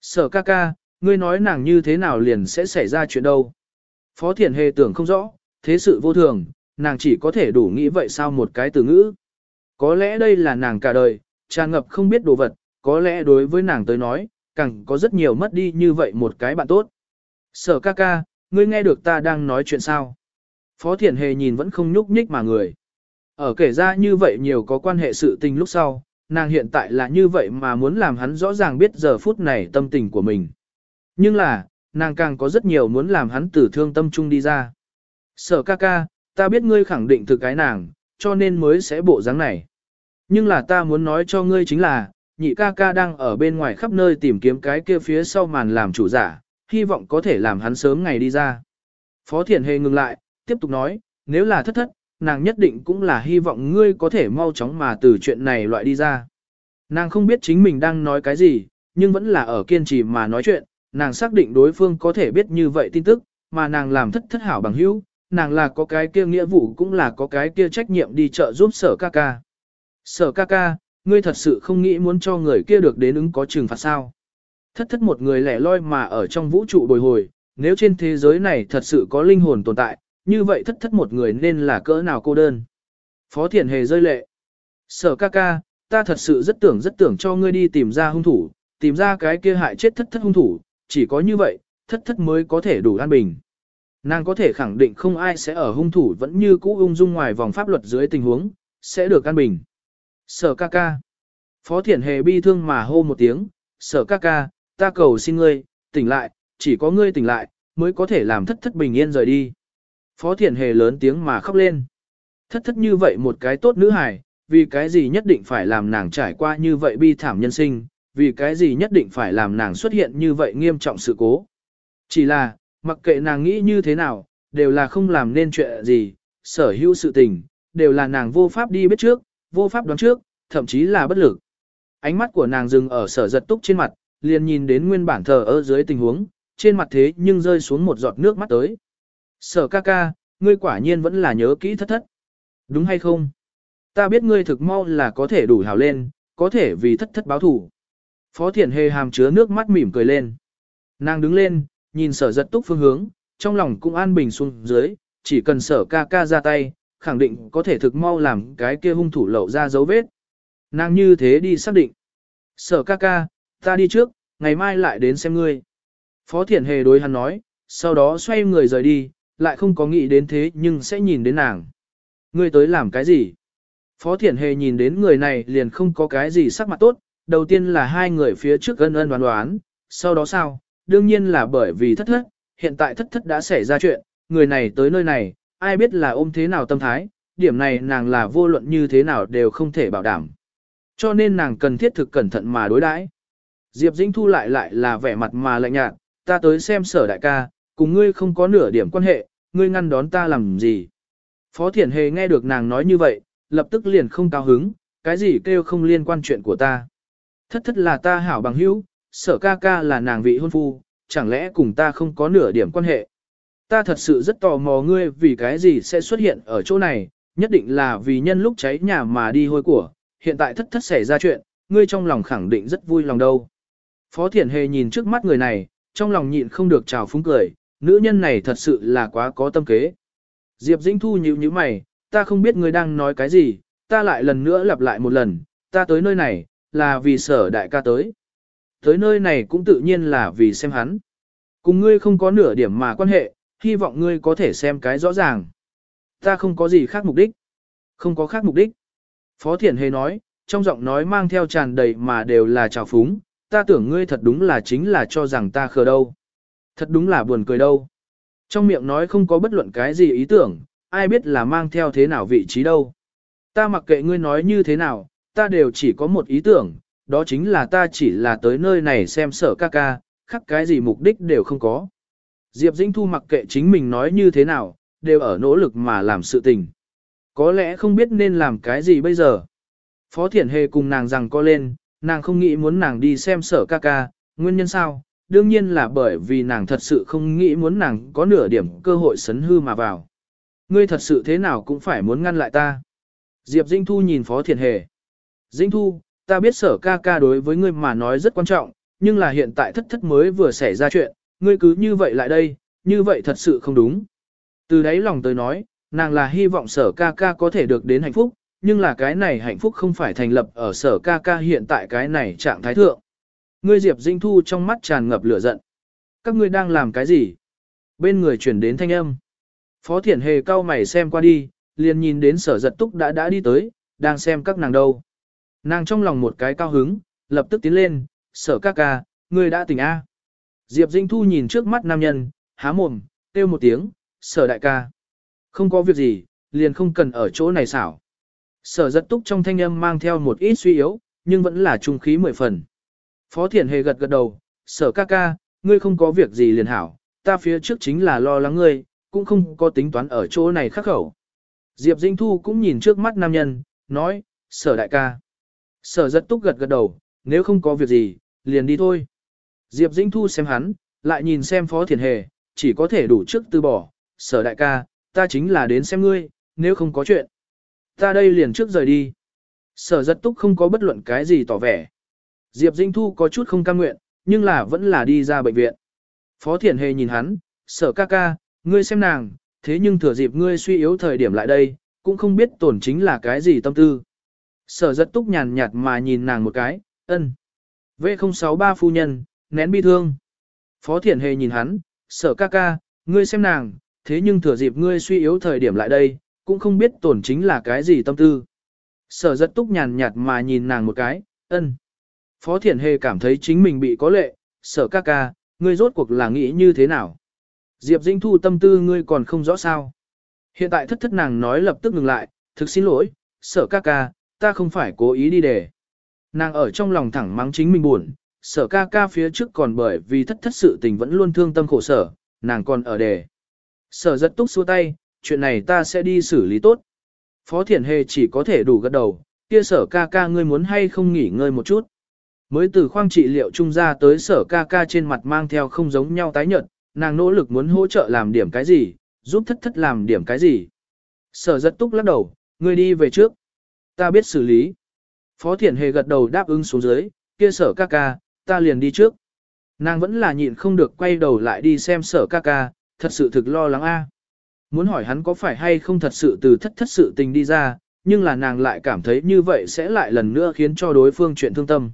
Sở ca ca, ngươi nói nàng như thế nào liền sẽ xảy ra chuyện đâu. Phó Thiển Hề tưởng không rõ, thế sự vô thường, nàng chỉ có thể đủ nghĩ vậy sao một cái từ ngữ. Có lẽ đây là nàng cả đời, tràn ngập không biết đồ vật, có lẽ đối với nàng tới nói, càng có rất nhiều mất đi như vậy một cái bạn tốt. Sở ca ca, ngươi nghe được ta đang nói chuyện sao? Phó Thiển Hề nhìn vẫn không nhúc nhích mà người. Ở kể ra như vậy nhiều có quan hệ sự tình lúc sau, nàng hiện tại là như vậy mà muốn làm hắn rõ ràng biết giờ phút này tâm tình của mình. Nhưng là, nàng càng có rất nhiều muốn làm hắn từ thương tâm trung đi ra. Sở ca ca, ta biết ngươi khẳng định thực cái nàng, cho nên mới sẽ bộ dáng này. Nhưng là ta muốn nói cho ngươi chính là, nhị ca ca đang ở bên ngoài khắp nơi tìm kiếm cái kia phía sau màn làm chủ giả, hy vọng có thể làm hắn sớm ngày đi ra. Phó Thiển Hề ngừng lại, tiếp tục nói, nếu là thất thất, nàng nhất định cũng là hy vọng ngươi có thể mau chóng mà từ chuyện này loại đi ra. Nàng không biết chính mình đang nói cái gì, nhưng vẫn là ở kiên trì mà nói chuyện, nàng xác định đối phương có thể biết như vậy tin tức, mà nàng làm thất thất hảo bằng hữu, nàng là có cái kia nghĩa vụ cũng là có cái kia trách nhiệm đi chợ giúp sở ca ca. Sở ca ca, ngươi thật sự không nghĩ muốn cho người kia được đến ứng có trừng phạt sao. Thất thất một người lẻ loi mà ở trong vũ trụ bồi hồi, nếu trên thế giới này thật sự có linh hồn tồn tại, như vậy thất thất một người nên là cỡ nào cô đơn. Phó Thiển Hề rơi lệ. Sở ca ca, ta thật sự rất tưởng rất tưởng cho ngươi đi tìm ra hung thủ, tìm ra cái kia hại chết thất thất hung thủ, chỉ có như vậy, thất thất mới có thể đủ an bình. Nàng có thể khẳng định không ai sẽ ở hung thủ vẫn như cũ ung dung ngoài vòng pháp luật dưới tình huống, sẽ được an bình. Sở ca ca. Phó Thiển Hề bi thương mà hô một tiếng, sở ca ca, ta cầu xin ngươi, tỉnh lại, chỉ có ngươi tỉnh lại, mới có thể làm thất thất bình yên rời đi. Phó Thiển Hề lớn tiếng mà khóc lên. Thất thất như vậy một cái tốt nữ hài, vì cái gì nhất định phải làm nàng trải qua như vậy bi thảm nhân sinh, vì cái gì nhất định phải làm nàng xuất hiện như vậy nghiêm trọng sự cố. Chỉ là, mặc kệ nàng nghĩ như thế nào, đều là không làm nên chuyện gì, sở hữu sự tình, đều là nàng vô pháp đi biết trước, vô pháp đoán trước, thậm chí là bất lực. Ánh mắt của nàng dừng ở sở giật túc trên mặt, liền nhìn đến nguyên bản thờ ở dưới tình huống, trên mặt thế nhưng rơi xuống một giọt nước mắt tới. Sở ca ca, ngươi quả nhiên vẫn là nhớ kỹ thất thất. Đúng hay không? Ta biết ngươi thực mau là có thể đủ hào lên, có thể vì thất thất báo thủ. Phó Thiển Hề hàm chứa nước mắt mỉm cười lên. Nàng đứng lên, nhìn sở giật túc phương hướng, trong lòng cũng an bình xuống dưới, chỉ cần sở ca ca ra tay, khẳng định có thể thực mau làm cái kia hung thủ lậu ra dấu vết. Nàng như thế đi xác định. Sở ca ca, ta đi trước, ngày mai lại đến xem ngươi. Phó Thiển Hề đối hắn nói, sau đó xoay người rời đi, lại không có nghĩ đến thế nhưng sẽ nhìn đến nàng. Ngươi tới làm cái gì? Phó Thiển Hề nhìn đến người này liền không có cái gì sắc mặt tốt, đầu tiên là hai người phía trước ân ân đoán đoán, sau đó sao? Đương nhiên là bởi vì thất thất, hiện tại thất thất đã xảy ra chuyện, người này tới nơi này, ai biết là ôm thế nào tâm thái, điểm này nàng là vô luận như thế nào đều không thể bảo đảm. Cho nên nàng cần thiết thực cẩn thận mà đối đãi. Diệp Dĩnh Thu lại lại là vẻ mặt mà lạnh nhạt, ta tới xem sở đại ca, cùng ngươi không có nửa điểm quan hệ, ngươi ngăn đón ta làm gì. Phó Thiển Hề nghe được nàng nói như vậy, lập tức liền không cao hứng, cái gì kêu không liên quan chuyện của ta. Thất thất là ta hảo bằng hữu, sở ca ca là nàng vị hôn phu, chẳng lẽ cùng ta không có nửa điểm quan hệ. Ta thật sự rất tò mò ngươi vì cái gì sẽ xuất hiện ở chỗ này, nhất định là vì nhân lúc cháy nhà mà đi hôi của, hiện tại thất thất xảy ra chuyện, ngươi trong lòng khẳng định rất vui lòng đâu. Phó Thiển Hề nhìn trước mắt người này, trong lòng nhịn không được trào phúng cười, nữ nhân này thật sự là quá có tâm kế. Diệp Dĩnh Thu nhíu nhíu mày, ta không biết ngươi đang nói cái gì, ta lại lần nữa lặp lại một lần, ta tới nơi này, là vì sở đại ca tới. Tới nơi này cũng tự nhiên là vì xem hắn. Cùng ngươi không có nửa điểm mà quan hệ, hy vọng ngươi có thể xem cái rõ ràng. Ta không có gì khác mục đích. Không có khác mục đích. Phó Thiển Hề nói, trong giọng nói mang theo tràn đầy mà đều là trào phúng, ta tưởng ngươi thật đúng là chính là cho rằng ta khờ đâu. Thật đúng là buồn cười đâu. Trong miệng nói không có bất luận cái gì ý tưởng, ai biết là mang theo thế nào vị trí đâu. Ta mặc kệ ngươi nói như thế nào, ta đều chỉ có một ý tưởng, đó chính là ta chỉ là tới nơi này xem sở ca ca, khắc cái gì mục đích đều không có. Diệp Dĩnh Thu mặc kệ chính mình nói như thế nào, đều ở nỗ lực mà làm sự tình. Có lẽ không biết nên làm cái gì bây giờ. Phó Thiển Hề cùng nàng rằng co lên, nàng không nghĩ muốn nàng đi xem sở ca ca, nguyên nhân sao? Đương nhiên là bởi vì nàng thật sự không nghĩ muốn nàng có nửa điểm cơ hội sấn hư mà vào. Ngươi thật sự thế nào cũng phải muốn ngăn lại ta. Diệp Dinh Thu nhìn Phó Thiền Hề. Dinh Thu, ta biết sở ca ca đối với ngươi mà nói rất quan trọng, nhưng là hiện tại thất thất mới vừa xảy ra chuyện, ngươi cứ như vậy lại đây, như vậy thật sự không đúng. Từ đấy lòng tới nói, nàng là hy vọng sở ca ca có thể được đến hạnh phúc, nhưng là cái này hạnh phúc không phải thành lập ở sở ca ca hiện tại cái này trạng thái thượng. Ngươi Diệp Dinh Thu trong mắt tràn ngập lửa giận. Các ngươi đang làm cái gì? Bên người chuyển đến thanh âm. Phó Thiển Hề cao mày xem qua đi, liền nhìn đến sở giật túc đã đã đi tới, đang xem các nàng đâu. Nàng trong lòng một cái cao hứng, lập tức tiến lên, sở ca ca, ngươi đã tỉnh A. Diệp Dinh Thu nhìn trước mắt nam nhân, há mồm, kêu một tiếng, sở đại ca. Không có việc gì, liền không cần ở chỗ này xảo. Sở giật túc trong thanh âm mang theo một ít suy yếu, nhưng vẫn là trung khí mười phần. Phó Thiển Hề gật gật đầu, sở ca ca, ngươi không có việc gì liền hảo, ta phía trước chính là lo lắng ngươi, cũng không có tính toán ở chỗ này khắc khẩu. Diệp Dinh Thu cũng nhìn trước mắt nam nhân, nói, sở đại ca. Sở giật túc gật gật đầu, nếu không có việc gì, liền đi thôi. Diệp Dĩnh Thu xem hắn, lại nhìn xem Phó Thiền Hề, chỉ có thể đủ trước từ bỏ, sở đại ca, ta chính là đến xem ngươi, nếu không có chuyện. Ta đây liền trước rời đi. Sở giật túc không có bất luận cái gì tỏ vẻ. Diệp Dĩnh Thu có chút không cam nguyện, nhưng là vẫn là đi ra bệnh viện. Phó Thiển Hề nhìn hắn, sở ca ca, ngươi xem nàng, thế nhưng thừa dịp ngươi suy yếu thời điểm lại đây, cũng không biết tổn chính là cái gì tâm tư. Sở rất túc nhàn nhạt mà nhìn nàng một cái, ân. V063 phu nhân, nén bi thương. Phó Thiển Hề nhìn hắn, sở ca ca, ngươi xem nàng, thế nhưng thừa dịp ngươi suy yếu thời điểm lại đây, cũng không biết tổn chính là cái gì tâm tư. Sở rất túc nhàn nhạt mà nhìn nàng một cái, ân. Phó Thiển Hề cảm thấy chính mình bị có lệ, sở ca ca, ngươi rốt cuộc là nghĩ như thế nào? Diệp Dĩnh Thu tâm tư ngươi còn không rõ sao. Hiện tại thất thất nàng nói lập tức ngừng lại, thực xin lỗi, sở ca ca, ta không phải cố ý đi để. Nàng ở trong lòng thẳng mắng chính mình buồn, sở ca ca phía trước còn bởi vì thất thất sự tình vẫn luôn thương tâm khổ sở, nàng còn ở đề. Sở giật túc xua tay, chuyện này ta sẽ đi xử lý tốt. Phó Thiển Hề chỉ có thể đủ gật đầu, kia sở ca ca ngươi muốn hay không nghỉ ngơi một chút. Mới từ khoang trị liệu trung ra tới sở ca ca trên mặt mang theo không giống nhau tái nhợt, nàng nỗ lực muốn hỗ trợ làm điểm cái gì, giúp thất thất làm điểm cái gì. Sở giật túc lắc đầu, ngươi đi về trước. Ta biết xử lý. Phó Thiển Hề gật đầu đáp ứng xuống dưới, kia sở ca ca, ta liền đi trước. Nàng vẫn là nhịn không được quay đầu lại đi xem sở ca ca, thật sự thực lo lắng a. Muốn hỏi hắn có phải hay không thật sự từ thất thất sự tình đi ra, nhưng là nàng lại cảm thấy như vậy sẽ lại lần nữa khiến cho đối phương chuyện thương tâm.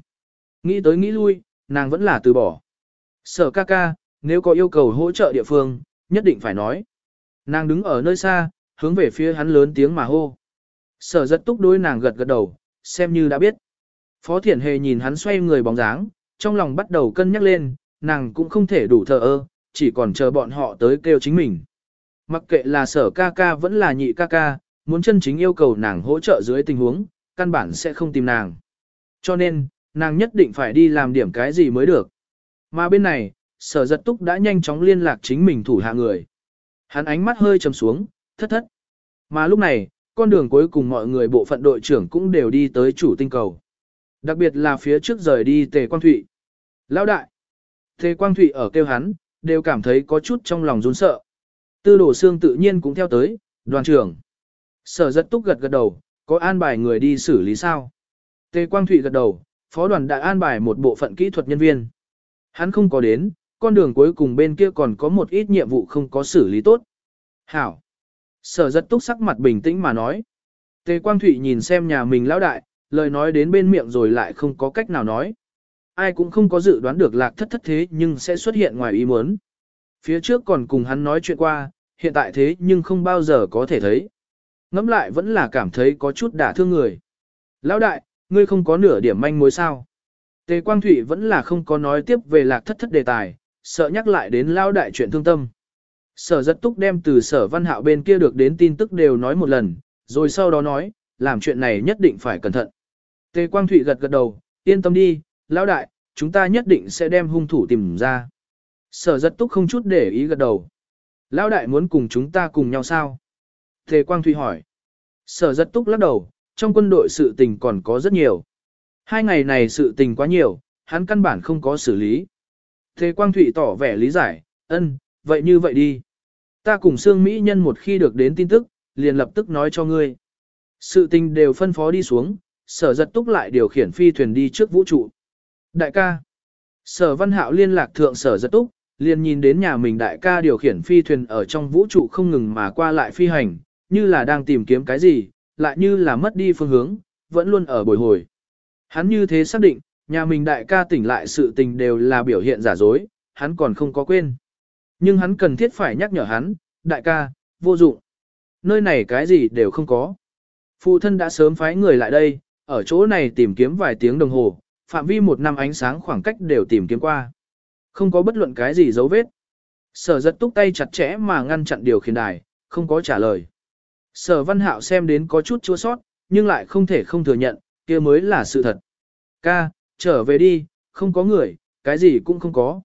Nghĩ tới nghĩ lui, nàng vẫn là từ bỏ. Sở ca ca, nếu có yêu cầu hỗ trợ địa phương, nhất định phải nói. Nàng đứng ở nơi xa, hướng về phía hắn lớn tiếng mà hô. Sở giật túc đối nàng gật gật đầu, xem như đã biết. Phó Thiển Hề nhìn hắn xoay người bóng dáng, trong lòng bắt đầu cân nhắc lên, nàng cũng không thể đủ thờ ơ, chỉ còn chờ bọn họ tới kêu chính mình. Mặc kệ là sở ca ca vẫn là nhị ca ca, muốn chân chính yêu cầu nàng hỗ trợ dưới tình huống, căn bản sẽ không tìm nàng. Cho nên, nàng nhất định phải đi làm điểm cái gì mới được. Mà bên này, sở giật túc đã nhanh chóng liên lạc chính mình thủ hạ người. Hắn ánh mắt hơi trầm xuống, thất thất. Mà lúc này, con đường cuối cùng mọi người bộ phận đội trưởng cũng đều đi tới chủ tinh cầu. Đặc biệt là phía trước rời đi Tề Quang Thụy. Lão đại! Tề Quang Thụy ở kêu hắn, đều cảm thấy có chút trong lòng run sợ. Tư đổ xương tự nhiên cũng theo tới, đoàn trưởng. Sở rất túc gật gật đầu, có an bài người đi xử lý sao? Tề Quang Thụy gật đầu, phó đoàn đã an bài một bộ phận kỹ thuật nhân viên. Hắn không có đến, con đường cuối cùng bên kia còn có một ít nhiệm vụ không có xử lý tốt. Hảo. Sở rất túc sắc mặt bình tĩnh mà nói. Tề Quang Thụy nhìn xem nhà mình lão đại, lời nói đến bên miệng rồi lại không có cách nào nói. Ai cũng không có dự đoán được lạc thất thất thế nhưng sẽ xuất hiện ngoài ý muốn. Phía trước còn cùng hắn nói chuyện qua, hiện tại thế nhưng không bao giờ có thể thấy. Ngắm lại vẫn là cảm thấy có chút đả thương người. Lão đại, ngươi không có nửa điểm manh mối sao. Tề Quang Thụy vẫn là không có nói tiếp về lạc thất thất đề tài, sợ nhắc lại đến lão đại chuyện thương tâm. Sở rất túc đem từ sở văn hạo bên kia được đến tin tức đều nói một lần, rồi sau đó nói, làm chuyện này nhất định phải cẩn thận. Tề Quang Thụy gật gật đầu, yên tâm đi, lão đại, chúng ta nhất định sẽ đem hung thủ tìm ra. Sở rất túc không chút để ý gật đầu. Lão đại muốn cùng chúng ta cùng nhau sao? Tề Quang Thụy hỏi. Sở rất túc lắc đầu, trong quân đội sự tình còn có rất nhiều. Hai ngày này sự tình quá nhiều, hắn căn bản không có xử lý. thế Quang Thụy tỏ vẻ lý giải, ân, vậy như vậy đi. Ta cùng Sương Mỹ Nhân một khi được đến tin tức, liền lập tức nói cho ngươi. Sự tình đều phân phó đi xuống, sở giật túc lại điều khiển phi thuyền đi trước vũ trụ. Đại ca. Sở văn hạo liên lạc thượng sở giật túc, liền nhìn đến nhà mình đại ca điều khiển phi thuyền ở trong vũ trụ không ngừng mà qua lại phi hành, như là đang tìm kiếm cái gì, lại như là mất đi phương hướng, vẫn luôn ở bồi hồi. Hắn như thế xác định, nhà mình đại ca tỉnh lại sự tình đều là biểu hiện giả dối, hắn còn không có quên. Nhưng hắn cần thiết phải nhắc nhở hắn, đại ca, vô dụng. Nơi này cái gì đều không có. Phụ thân đã sớm phái người lại đây, ở chỗ này tìm kiếm vài tiếng đồng hồ, phạm vi một năm ánh sáng khoảng cách đều tìm kiếm qua. Không có bất luận cái gì dấu vết. Sở giật túc tay chặt chẽ mà ngăn chặn điều khiển đài, không có trả lời. Sở văn hạo xem đến có chút chua sót, nhưng lại không thể không thừa nhận, kia mới là sự thật. Ca, trở về đi, không có người, cái gì cũng không có.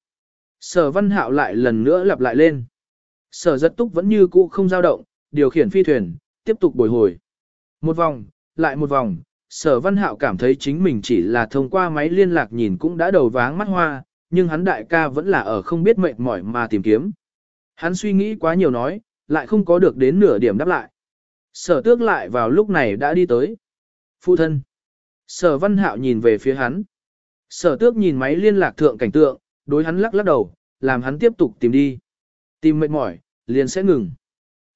Sở văn hạo lại lần nữa lặp lại lên. Sở giật túc vẫn như cũ không dao động, điều khiển phi thuyền, tiếp tục bồi hồi. Một vòng, lại một vòng, sở văn hạo cảm thấy chính mình chỉ là thông qua máy liên lạc nhìn cũng đã đầu váng mắt hoa, nhưng hắn đại ca vẫn là ở không biết mệt mỏi mà tìm kiếm. Hắn suy nghĩ quá nhiều nói, lại không có được đến nửa điểm đáp lại. Sở tước lại vào lúc này đã đi tới. Phụ thân. Sở văn hạo nhìn về phía hắn. Sở tước nhìn máy liên lạc thượng cảnh tượng, đối hắn lắc lắc đầu, làm hắn tiếp tục tìm đi. Tìm mệt mỏi, liền sẽ ngừng.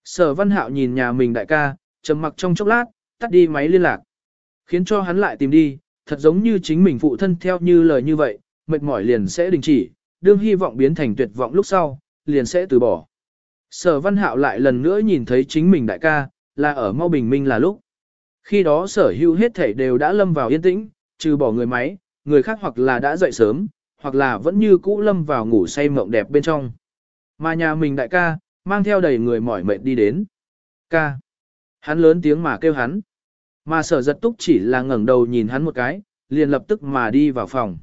Sở văn hạo nhìn nhà mình đại ca, trầm mặc trong chốc lát, tắt đi máy liên lạc. Khiến cho hắn lại tìm đi, thật giống như chính mình phụ thân theo như lời như vậy, mệt mỏi liền sẽ đình chỉ, đương hy vọng biến thành tuyệt vọng lúc sau, liền sẽ từ bỏ. Sở văn hạo lại lần nữa nhìn thấy chính mình đại ca, là ở mau bình minh là lúc. Khi đó sở hữu hết thể đều đã lâm vào yên tĩnh, trừ bỏ người máy, người khác hoặc là đã dậy sớm, hoặc là vẫn như cũ lâm vào ngủ say mộng đẹp bên trong. Mà nhà mình đại ca, mang theo đầy người mỏi mệt đi đến. Ca. Hắn lớn tiếng mà kêu hắn. Mà sở giật túc chỉ là ngẩng đầu nhìn hắn một cái, liền lập tức mà đi vào phòng.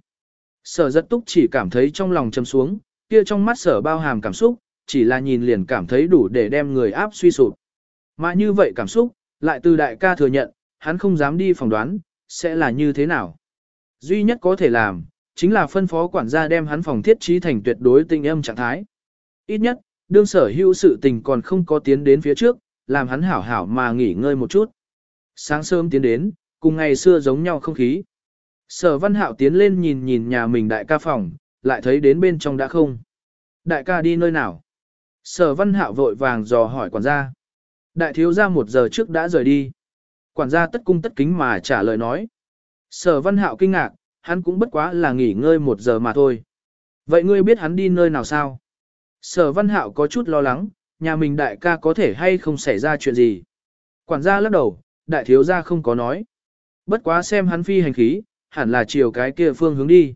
Sở giật túc chỉ cảm thấy trong lòng châm xuống, kia trong mắt sở bao hàm cảm xúc, chỉ là nhìn liền cảm thấy đủ để đem người áp suy sụp. Mà như vậy cảm xúc, lại từ đại ca thừa nhận, hắn không dám đi phỏng đoán, sẽ là như thế nào. Duy nhất có thể làm, chính là phân phó quản gia đem hắn phòng thiết trí thành tuyệt đối tinh âm trạng thái. Ít nhất, đương sở hữu sự tình còn không có tiến đến phía trước, làm hắn hảo hảo mà nghỉ ngơi một chút. Sáng sớm tiến đến, cùng ngày xưa giống nhau không khí. Sở văn hạo tiến lên nhìn nhìn nhà mình đại ca phòng, lại thấy đến bên trong đã không. Đại ca đi nơi nào? Sở văn hạo vội vàng dò hỏi quản gia. Đại thiếu gia một giờ trước đã rời đi. Quản gia tất cung tất kính mà trả lời nói. Sở văn hạo kinh ngạc, hắn cũng bất quá là nghỉ ngơi một giờ mà thôi. Vậy ngươi biết hắn đi nơi nào sao? Sở văn hạo có chút lo lắng, nhà mình đại ca có thể hay không xảy ra chuyện gì. Quản gia lắc đầu, đại thiếu gia không có nói. Bất quá xem hắn phi hành khí, hẳn là chiều cái kia phương hướng đi.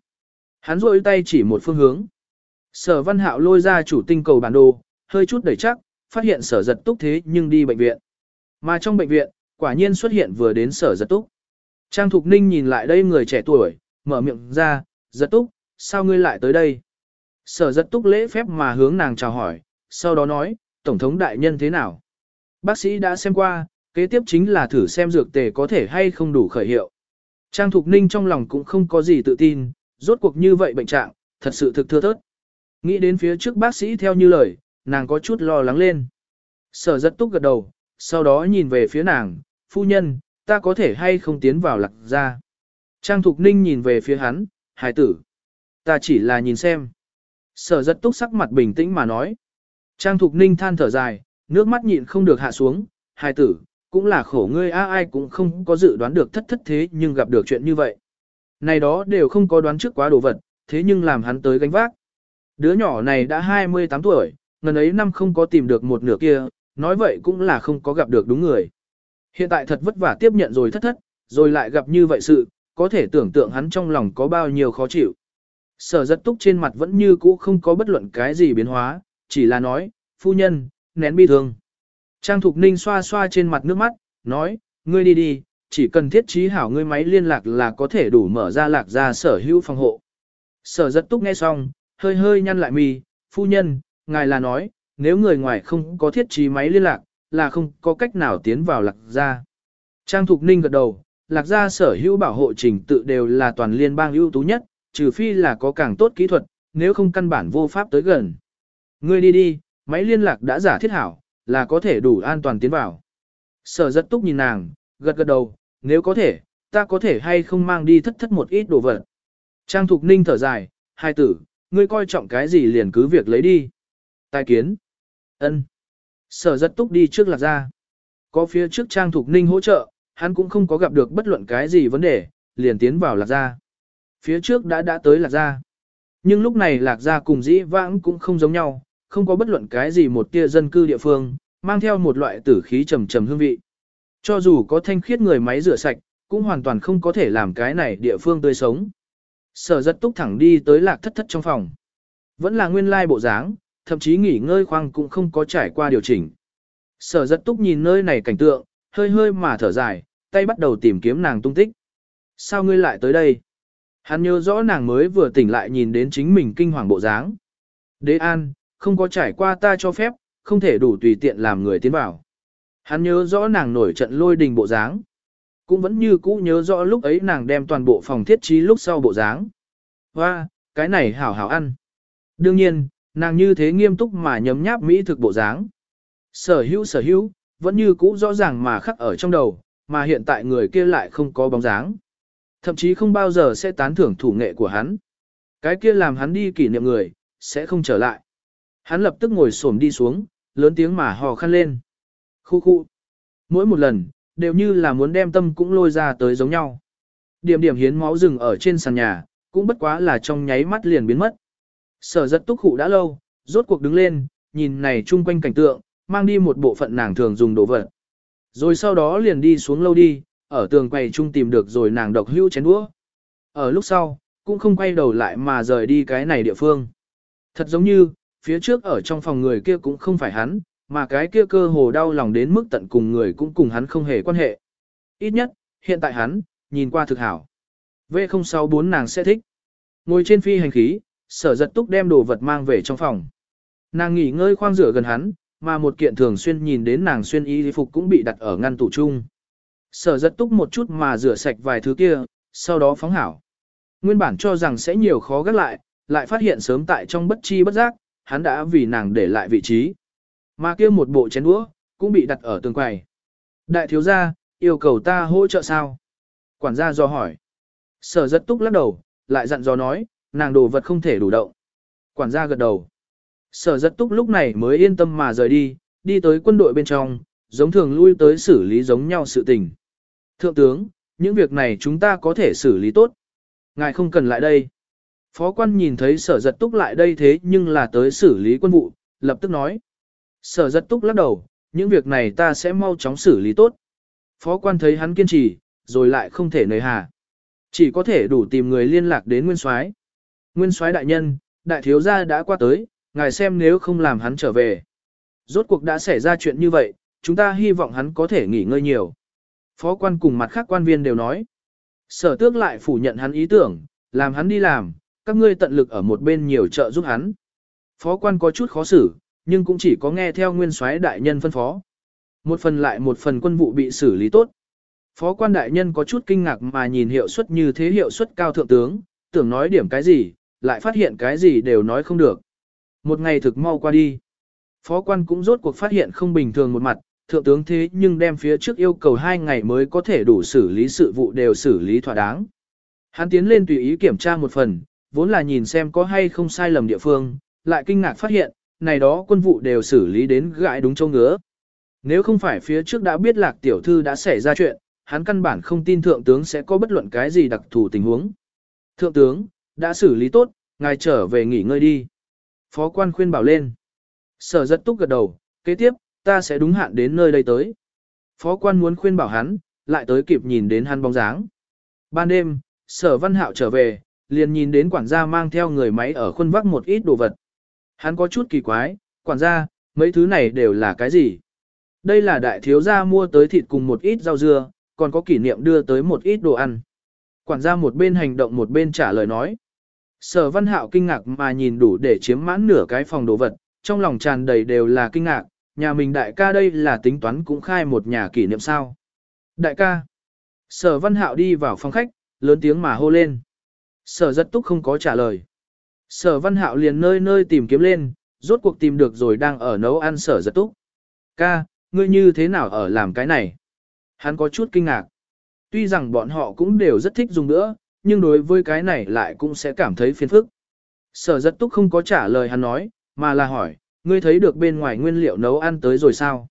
Hắn rôi tay chỉ một phương hướng. Sở văn hạo lôi ra chủ tinh cầu bản đồ, hơi chút đẩy chắc, phát hiện sở giật túc thế nhưng đi bệnh viện. Mà trong bệnh viện, quả nhiên xuất hiện vừa đến sở giật túc. Trang Thục Ninh nhìn lại đây người trẻ tuổi, mở miệng ra, giật túc, sao ngươi lại tới đây? Sở giật túc lễ phép mà hướng nàng chào hỏi, sau đó nói, Tổng thống đại nhân thế nào? Bác sĩ đã xem qua, kế tiếp chính là thử xem dược tề có thể hay không đủ khởi hiệu. Trang Thục Ninh trong lòng cũng không có gì tự tin, rốt cuộc như vậy bệnh trạng, thật sự thực thưa thớt. Nghĩ đến phía trước bác sĩ theo như lời, nàng có chút lo lắng lên. Sở rất túc gật đầu, sau đó nhìn về phía nàng, phu nhân, ta có thể hay không tiến vào lạc ra. Trang Thục Ninh nhìn về phía hắn, hài tử. Ta chỉ là nhìn xem. Sở rất túc sắc mặt bình tĩnh mà nói. Trang Thục Ninh than thở dài, nước mắt nhịn không được hạ xuống, hài tử, cũng là khổ ngươi a ai cũng không có dự đoán được thất thất thế nhưng gặp được chuyện như vậy. Này đó đều không có đoán trước quá đồ vật, thế nhưng làm hắn tới gánh vác. Đứa nhỏ này đã 28 tuổi, ngần ấy năm không có tìm được một nửa kia, nói vậy cũng là không có gặp được đúng người. Hiện tại thật vất vả tiếp nhận rồi thất thất, rồi lại gặp như vậy sự, có thể tưởng tượng hắn trong lòng có bao nhiêu khó chịu. Sở giật túc trên mặt vẫn như cũ không có bất luận cái gì biến hóa, chỉ là nói, phu nhân, nén bi thương. Trang Thục Ninh xoa xoa trên mặt nước mắt, nói, ngươi đi đi, chỉ cần thiết trí hảo ngươi máy liên lạc là có thể đủ mở ra lạc ra sở hữu phòng hộ. Sở giật túc nghe xong, hơi hơi nhăn lại mi, phu nhân, ngài là nói, nếu người ngoài không có thiết trí máy liên lạc, là không có cách nào tiến vào lạc gia. Trang Thục Ninh gật đầu, lạc gia sở hữu bảo hộ trình tự đều là toàn liên bang ưu tú nhất, trừ phi là có càng tốt kỹ thuật, nếu không căn bản vô pháp tới gần. Ngươi đi đi, máy liên lạc đã giả thiết hảo, là có thể đủ an toàn tiến vào. Sở rất túc nhìn nàng, gật gật đầu, nếu có thể, ta có thể hay không mang đi thất thất một ít đồ vật. Trang Thục Ninh thở dài, hai tử, ngươi coi trọng cái gì liền cứ việc lấy đi. Tài kiến. ân. Sở rất túc đi trước lạc ra. Có phía trước Trang Thục Ninh hỗ trợ, hắn cũng không có gặp được bất luận cái gì vấn đề, liền tiến vào lạc ra. Phía trước đã đã tới lạc ra. Nhưng lúc này lạc ra cùng dĩ vãng cũng không giống nhau, không có bất luận cái gì một tia dân cư địa phương, mang theo một loại tử khí trầm trầm hương vị. Cho dù có thanh khiết người máy rửa sạch, cũng hoàn toàn không có thể làm cái này địa phương tươi sống. Sở rất túc thẳng đi tới lạc thất thất trong phòng. Vẫn là nguyên lai bộ dáng, thậm chí nghỉ ngơi khoang cũng không có trải qua điều chỉnh. Sở rất túc nhìn nơi này cảnh tượng, hơi hơi mà thở dài, tay bắt đầu tìm kiếm nàng tung tích. Sao ngươi lại tới đây? Hắn nhớ rõ nàng mới vừa tỉnh lại nhìn đến chính mình kinh hoàng bộ dáng. Đế an, không có trải qua ta cho phép, không thể đủ tùy tiện làm người tiến vào. Hắn nhớ rõ nàng nổi trận lôi đình bộ dáng. Cũng vẫn như cũ nhớ rõ lúc ấy nàng đem toàn bộ phòng thiết trí lúc sau bộ dáng. Và, cái này hảo hảo ăn. Đương nhiên, nàng như thế nghiêm túc mà nhấm nháp mỹ thực bộ dáng. Sở hữu sở hữu, vẫn như cũ rõ ràng mà khắc ở trong đầu, mà hiện tại người kia lại không có bóng dáng. Thậm chí không bao giờ sẽ tán thưởng thủ nghệ của hắn. Cái kia làm hắn đi kỷ niệm người, sẽ không trở lại. Hắn lập tức ngồi xổm đi xuống, lớn tiếng mà hò khăn lên. Khu khu. Mỗi một lần, đều như là muốn đem tâm cũng lôi ra tới giống nhau. Điểm điểm hiến máu rừng ở trên sàn nhà, cũng bất quá là trong nháy mắt liền biến mất. Sở giật túc khụ đã lâu, rốt cuộc đứng lên, nhìn này chung quanh cảnh tượng, mang đi một bộ phận nàng thường dùng đồ vật. Rồi sau đó liền đi xuống lâu đi, ở tường quầy chung tìm được rồi nàng độc hữu chén đũa. Ở lúc sau, cũng không quay đầu lại mà rời đi cái này địa phương. Thật giống như, phía trước ở trong phòng người kia cũng không phải hắn, mà cái kia cơ hồ đau lòng đến mức tận cùng người cũng cùng hắn không hề quan hệ. Ít nhất, hiện tại hắn, nhìn qua thực hảo. V064 nàng sẽ thích. Ngồi trên phi hành khí, sở giật túc đem đồ vật mang về trong phòng. Nàng nghỉ ngơi khoang rửa gần hắn, mà một kiện thường xuyên nhìn đến nàng xuyên y phục cũng bị đặt ở ngăn tủ chung. Sở giật túc một chút mà rửa sạch vài thứ kia, sau đó phóng hảo. Nguyên bản cho rằng sẽ nhiều khó gắt lại, lại phát hiện sớm tại trong bất chi bất giác, hắn đã vì nàng để lại vị trí. Mà kia một bộ chén đũa cũng bị đặt ở tường quầy. Đại thiếu gia, yêu cầu ta hỗ trợ sao? Quản gia do hỏi. Sở giật túc lắc đầu, lại dặn dò nói, nàng đồ vật không thể đủ động. Quản gia gật đầu. Sở rất túc lúc này mới yên tâm mà rời đi, đi tới quân đội bên trong, giống thường lui tới xử lý giống nhau sự tình. Thượng tướng, những việc này chúng ta có thể xử lý tốt. Ngài không cần lại đây. Phó quan nhìn thấy sở giật túc lại đây thế nhưng là tới xử lý quân vụ, lập tức nói. Sở giật túc lắc đầu, những việc này ta sẽ mau chóng xử lý tốt. Phó quan thấy hắn kiên trì, rồi lại không thể nời hà. Chỉ có thể đủ tìm người liên lạc đến Nguyên Soái. Nguyên Soái đại nhân, đại thiếu gia đã qua tới, ngài xem nếu không làm hắn trở về. Rốt cuộc đã xảy ra chuyện như vậy, chúng ta hy vọng hắn có thể nghỉ ngơi nhiều. Phó quan cùng mặt khác quan viên đều nói. Sở tước lại phủ nhận hắn ý tưởng, làm hắn đi làm, các ngươi tận lực ở một bên nhiều trợ giúp hắn. Phó quan có chút khó xử, nhưng cũng chỉ có nghe theo nguyên soái đại nhân phân phó. Một phần lại một phần quân vụ bị xử lý tốt. Phó quan đại nhân có chút kinh ngạc mà nhìn hiệu suất như thế hiệu suất cao thượng tướng, tưởng nói điểm cái gì, lại phát hiện cái gì đều nói không được. Một ngày thực mau qua đi. Phó quan cũng rốt cuộc phát hiện không bình thường một mặt, thượng tướng thế nhưng đem phía trước yêu cầu hai ngày mới có thể đủ xử lý sự vụ đều xử lý thỏa đáng. Hắn tiến lên tùy ý kiểm tra một phần, vốn là nhìn xem có hay không sai lầm địa phương, lại kinh ngạc phát hiện, này đó quân vụ đều xử lý đến gãi đúng châu ngứa. Nếu không phải phía trước đã biết lạc tiểu thư đã xảy ra chuyện, hắn căn bản không tin thượng tướng sẽ có bất luận cái gì đặc thù tình huống. Thượng tướng, đã xử lý tốt, ngài trở về nghỉ ngơi đi. Phó quan khuyên bảo lên. Sở rất túc gật đầu, kế tiếp, ta sẽ đúng hạn đến nơi đây tới. Phó quan muốn khuyên bảo hắn, lại tới kịp nhìn đến hắn bóng dáng. Ban đêm, sở văn hạo trở về, liền nhìn đến quản gia mang theo người máy ở khuôn vắc một ít đồ vật. Hắn có chút kỳ quái, quản gia, mấy thứ này đều là cái gì? Đây là đại thiếu gia mua tới thịt cùng một ít rau dưa, còn có kỷ niệm đưa tới một ít đồ ăn. Quản gia một bên hành động một bên trả lời nói. Sở văn hạo kinh ngạc mà nhìn đủ để chiếm mãn nửa cái phòng đồ vật, trong lòng tràn đầy đều là kinh ngạc, nhà mình đại ca đây là tính toán cũng khai một nhà kỷ niệm sao. Đại ca. Sở văn hạo đi vào phòng khách, lớn tiếng mà hô lên. Sở rất túc không có trả lời. Sở văn hạo liền nơi nơi tìm kiếm lên, rốt cuộc tìm được rồi đang ở nấu ăn sở rất túc. Ca, ngươi như thế nào ở làm cái này? Hắn có chút kinh ngạc. Tuy rằng bọn họ cũng đều rất thích dùng nữa, nhưng đối với cái này lại cũng sẽ cảm thấy phiền phức. Sở giật túc không có trả lời hắn nói, mà là hỏi, ngươi thấy được bên ngoài nguyên liệu nấu ăn tới rồi sao?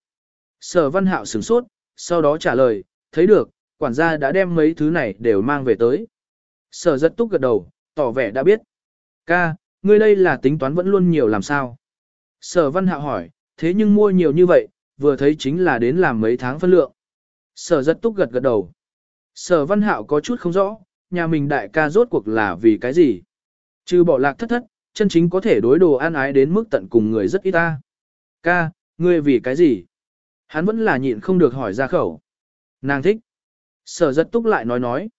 Sở văn hạo sửng sốt, sau đó trả lời, thấy được, quản gia đã đem mấy thứ này đều mang về tới. Sở giật túc gật đầu, tỏ vẻ đã biết. Ca, ngươi đây là tính toán vẫn luôn nhiều làm sao? Sở văn hạo hỏi, thế nhưng mua nhiều như vậy, vừa thấy chính là đến làm mấy tháng phân lượng. Sở giật túc gật gật đầu. Sở văn hạo có chút không rõ, nhà mình đại ca rốt cuộc là vì cái gì? Trừ bỏ lạc thất thất, chân chính có thể đối đồ an ái đến mức tận cùng người rất ít ta. Ca, ngươi vì cái gì? Hắn vẫn là nhịn không được hỏi ra khẩu. Nàng thích. Sở rất túc lại nói nói.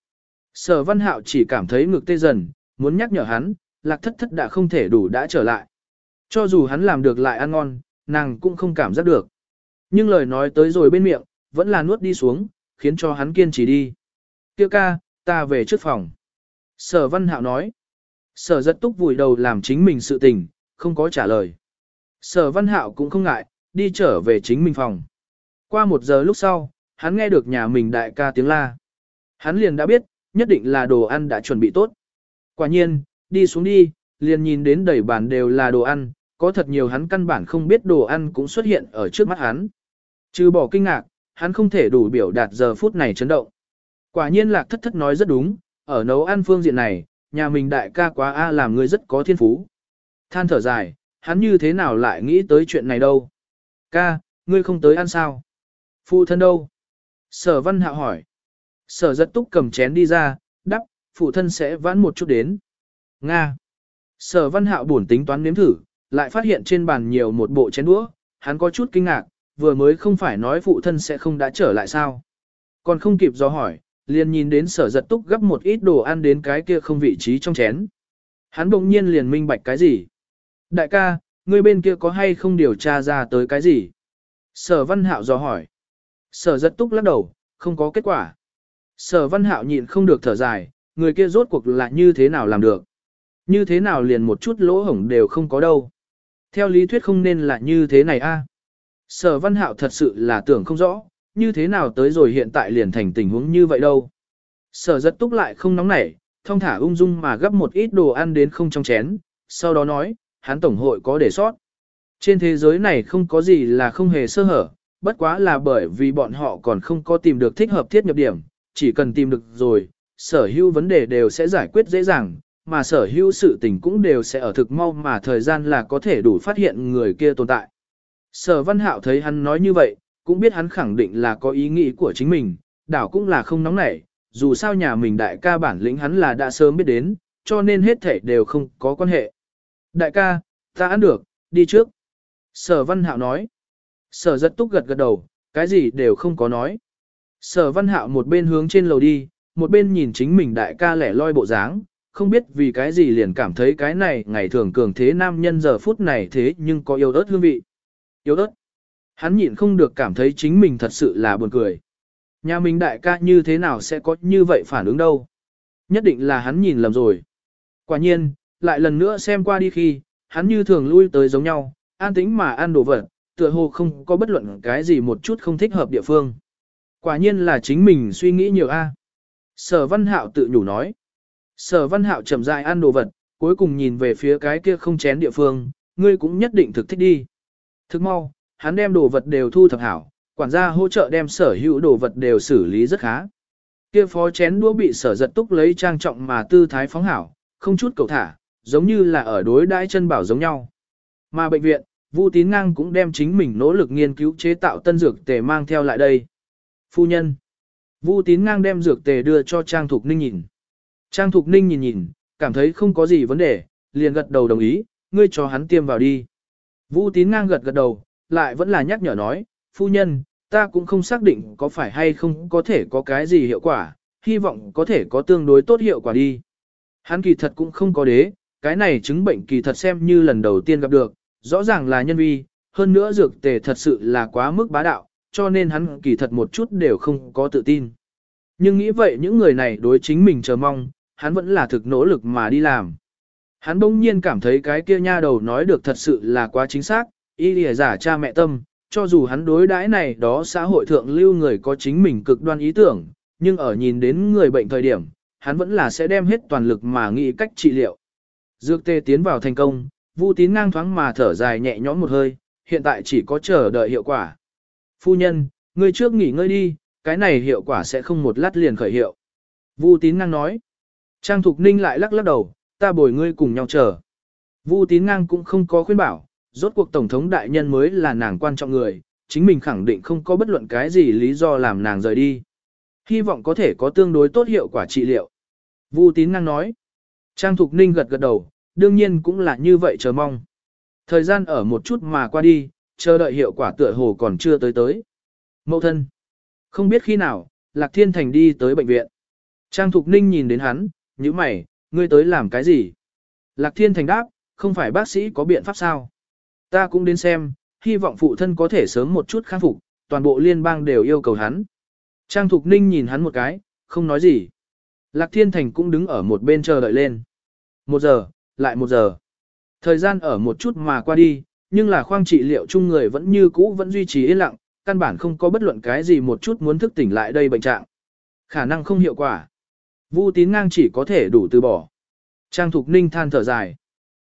Sở văn hạo chỉ cảm thấy ngực tê dần, muốn nhắc nhở hắn, lạc thất thất đã không thể đủ đã trở lại. Cho dù hắn làm được lại ăn ngon, nàng cũng không cảm giác được. Nhưng lời nói tới rồi bên miệng, vẫn là nuốt đi xuống, khiến cho hắn kiên trì đi. Tiêu ca, ta về trước phòng. Sở văn hạo nói. Sở rất túc vùi đầu làm chính mình sự tình, không có trả lời. Sở văn hạo cũng không ngại, đi trở về chính mình phòng. Qua một giờ lúc sau, hắn nghe được nhà mình đại ca tiếng la. Hắn liền đã biết, nhất định là đồ ăn đã chuẩn bị tốt. Quả nhiên, đi xuống đi, liền nhìn đến đầy bàn đều là đồ ăn, có thật nhiều hắn căn bản không biết đồ ăn cũng xuất hiện ở trước mắt hắn. Trừ bỏ kinh ngạc, hắn không thể đủ biểu đạt giờ phút này chấn động. Quả nhiên lạc thất thất nói rất đúng, ở nấu ăn phương diện này, nhà mình đại ca quá a làm người rất có thiên phú. Than thở dài, hắn như thế nào lại nghĩ tới chuyện này đâu. Ca, ngươi không tới ăn sao? Phụ thân đâu? Sở văn hạo hỏi. Sở rất túc cầm chén đi ra, đắp, phụ thân sẽ vãn một chút đến. Nga. Sở văn hạo buồn tính toán nếm thử, lại phát hiện trên bàn nhiều một bộ chén đũa, hắn có chút kinh ngạc, vừa mới không phải nói phụ thân sẽ không đã trở lại sao. Còn không kịp do hỏi, liền nhìn đến sở giật túc gấp một ít đồ ăn đến cái kia không vị trí trong chén. Hắn bỗng nhiên liền minh bạch cái gì. Đại ca, người bên kia có hay không điều tra ra tới cái gì? Sở văn hạo dò hỏi. Sở giật túc lắc đầu, không có kết quả. Sở văn hạo nhịn không được thở dài, người kia rốt cuộc là như thế nào làm được. Như thế nào liền một chút lỗ hổng đều không có đâu. Theo lý thuyết không nên là như thế này a. Sở văn hạo thật sự là tưởng không rõ, như thế nào tới rồi hiện tại liền thành tình huống như vậy đâu. Sở rất túc lại không nóng nảy, thông thả ung dung mà gấp một ít đồ ăn đến không trong chén, sau đó nói, hắn tổng hội có để sót. Trên thế giới này không có gì là không hề sơ hở, bất quá là bởi vì bọn họ còn không có tìm được thích hợp thiết nhập điểm, chỉ cần tìm được rồi, sở hữu vấn đề đều sẽ giải quyết dễ dàng, mà sở hữu sự tình cũng đều sẽ ở thực mau mà thời gian là có thể đủ phát hiện người kia tồn tại. Sở văn hạo thấy hắn nói như vậy, cũng biết hắn khẳng định là có ý nghĩ của chính mình, đảo cũng là không nóng nảy, dù sao nhà mình đại ca bản lĩnh hắn là đã sớm biết đến, cho nên hết thể đều không có quan hệ. Đại ca, ta ăn được, đi trước. Sở văn hạo nói. Sở rất túc gật gật đầu, cái gì đều không có nói. Sở văn hạo một bên hướng trên lầu đi, một bên nhìn chính mình đại ca lẻ loi bộ dáng, không biết vì cái gì liền cảm thấy cái này ngày thường cường thế nam nhân giờ phút này thế nhưng có yêu ớt hương vị. Yêu ớt. Hắn nhịn không được cảm thấy chính mình thật sự là buồn cười. Nhà mình đại ca như thế nào sẽ có như vậy phản ứng đâu. Nhất định là hắn nhìn lầm rồi. Quả nhiên, lại lần nữa xem qua đi khi, hắn như thường lui tới giống nhau, an tĩnh mà ăn đồ vật, tựa hồ không có bất luận cái gì một chút không thích hợp địa phương. Quả nhiên là chính mình suy nghĩ nhiều a. Sở văn hạo tự nhủ nói. Sở văn hạo chậm rãi ăn đồ vật, cuối cùng nhìn về phía cái kia không chén địa phương, ngươi cũng nhất định thực thích đi. Thức mau, hắn đem đồ vật đều thu thập hảo, quản gia hỗ trợ đem sở hữu đồ vật đều xử lý rất khá. Kia phó chén đũa bị sở giật túc lấy trang trọng mà tư thái phóng hảo, không chút cầu thả, giống như là ở đối đãi chân bảo giống nhau. Mà bệnh viện, Vu Tín Ngang cũng đem chính mình nỗ lực nghiên cứu chế tạo tân dược tề mang theo lại đây. Phu nhân. Vu Tín Ngang đem dược tề đưa cho Trang Thục Ninh nhìn. Trang Thục Ninh nhìn nhìn, cảm thấy không có gì vấn đề, liền gật đầu đồng ý, ngươi cho hắn tiêm vào đi. Vu Tín Ngang gật gật đầu, lại vẫn là nhắc nhở nói, phu nhân, ta cũng không xác định có phải hay không có thể có cái gì hiệu quả, hy vọng có thể có tương đối tốt hiệu quả đi. Hắn kỳ thật cũng không có đế, cái này chứng bệnh kỳ thật xem như lần đầu tiên gặp được, rõ ràng là nhân vi, hơn nữa dược tề thật sự là quá mức bá đạo, cho nên hắn kỳ thật một chút đều không có tự tin. Nhưng nghĩ vậy những người này đối chính mình chờ mong, hắn vẫn là thực nỗ lực mà đi làm. Hắn bỗng nhiên cảm thấy cái kia nha đầu nói được thật sự là quá chính xác, y lìa giả cha mẹ tâm, cho dù hắn đối đãi này đó xã hội thượng lưu người có chính mình cực đoan ý tưởng, nhưng ở nhìn đến người bệnh thời điểm, hắn vẫn là sẽ đem hết toàn lực mà nghĩ cách trị liệu. Dược tê tiến vào thành công, Vu tín ngang thoáng mà thở dài nhẹ nhõm một hơi, hiện tại chỉ có chờ đợi hiệu quả. Phu nhân, ngươi trước nghỉ ngơi đi, cái này hiệu quả sẽ không một lát liền khởi hiệu. Vu tín ngang nói. Trang Thục Ninh lại lắc lắc đầu, ta bồi ngươi cùng nhau chờ. Vu tín ngang cũng không có khuyên bảo, rốt cuộc Tổng thống đại nhân mới là nàng quan trọng người, chính mình khẳng định không có bất luận cái gì lý do làm nàng rời đi. Hy vọng có thể có tương đối tốt hiệu quả trị liệu. Vu tín năng nói. Trang Thục Ninh gật gật đầu, đương nhiên cũng là như vậy chờ mong. Thời gian ở một chút mà qua đi, chờ đợi hiệu quả tựa hồ còn chưa tới tới. Mậu thân. Không biết khi nào, Lạc Thiên Thành đi tới bệnh viện. Trang Thục Ninh nhìn đến hắn, như mày, ngươi tới làm cái gì? Lạc Thiên Thành đáp, không phải bác sĩ có biện pháp sao? Ta cũng đến xem, hy vọng phụ thân có thể sớm một chút khắc phục, toàn bộ liên bang đều yêu cầu hắn. Trang Thục Ninh nhìn hắn một cái, không nói gì. Lạc Thiên Thành cũng đứng ở một bên chờ đợi lên. Một giờ, lại một giờ. Thời gian ở một chút mà qua đi, nhưng là khoang trị liệu chung người vẫn như cũ vẫn duy trì yên lặng, căn bản không có bất luận cái gì một chút muốn thức tỉnh lại đây bệnh trạng. Khả năng không hiệu quả. Vu tín ngang chỉ có thể đủ từ bỏ. Trang Thục Ninh than thở dài.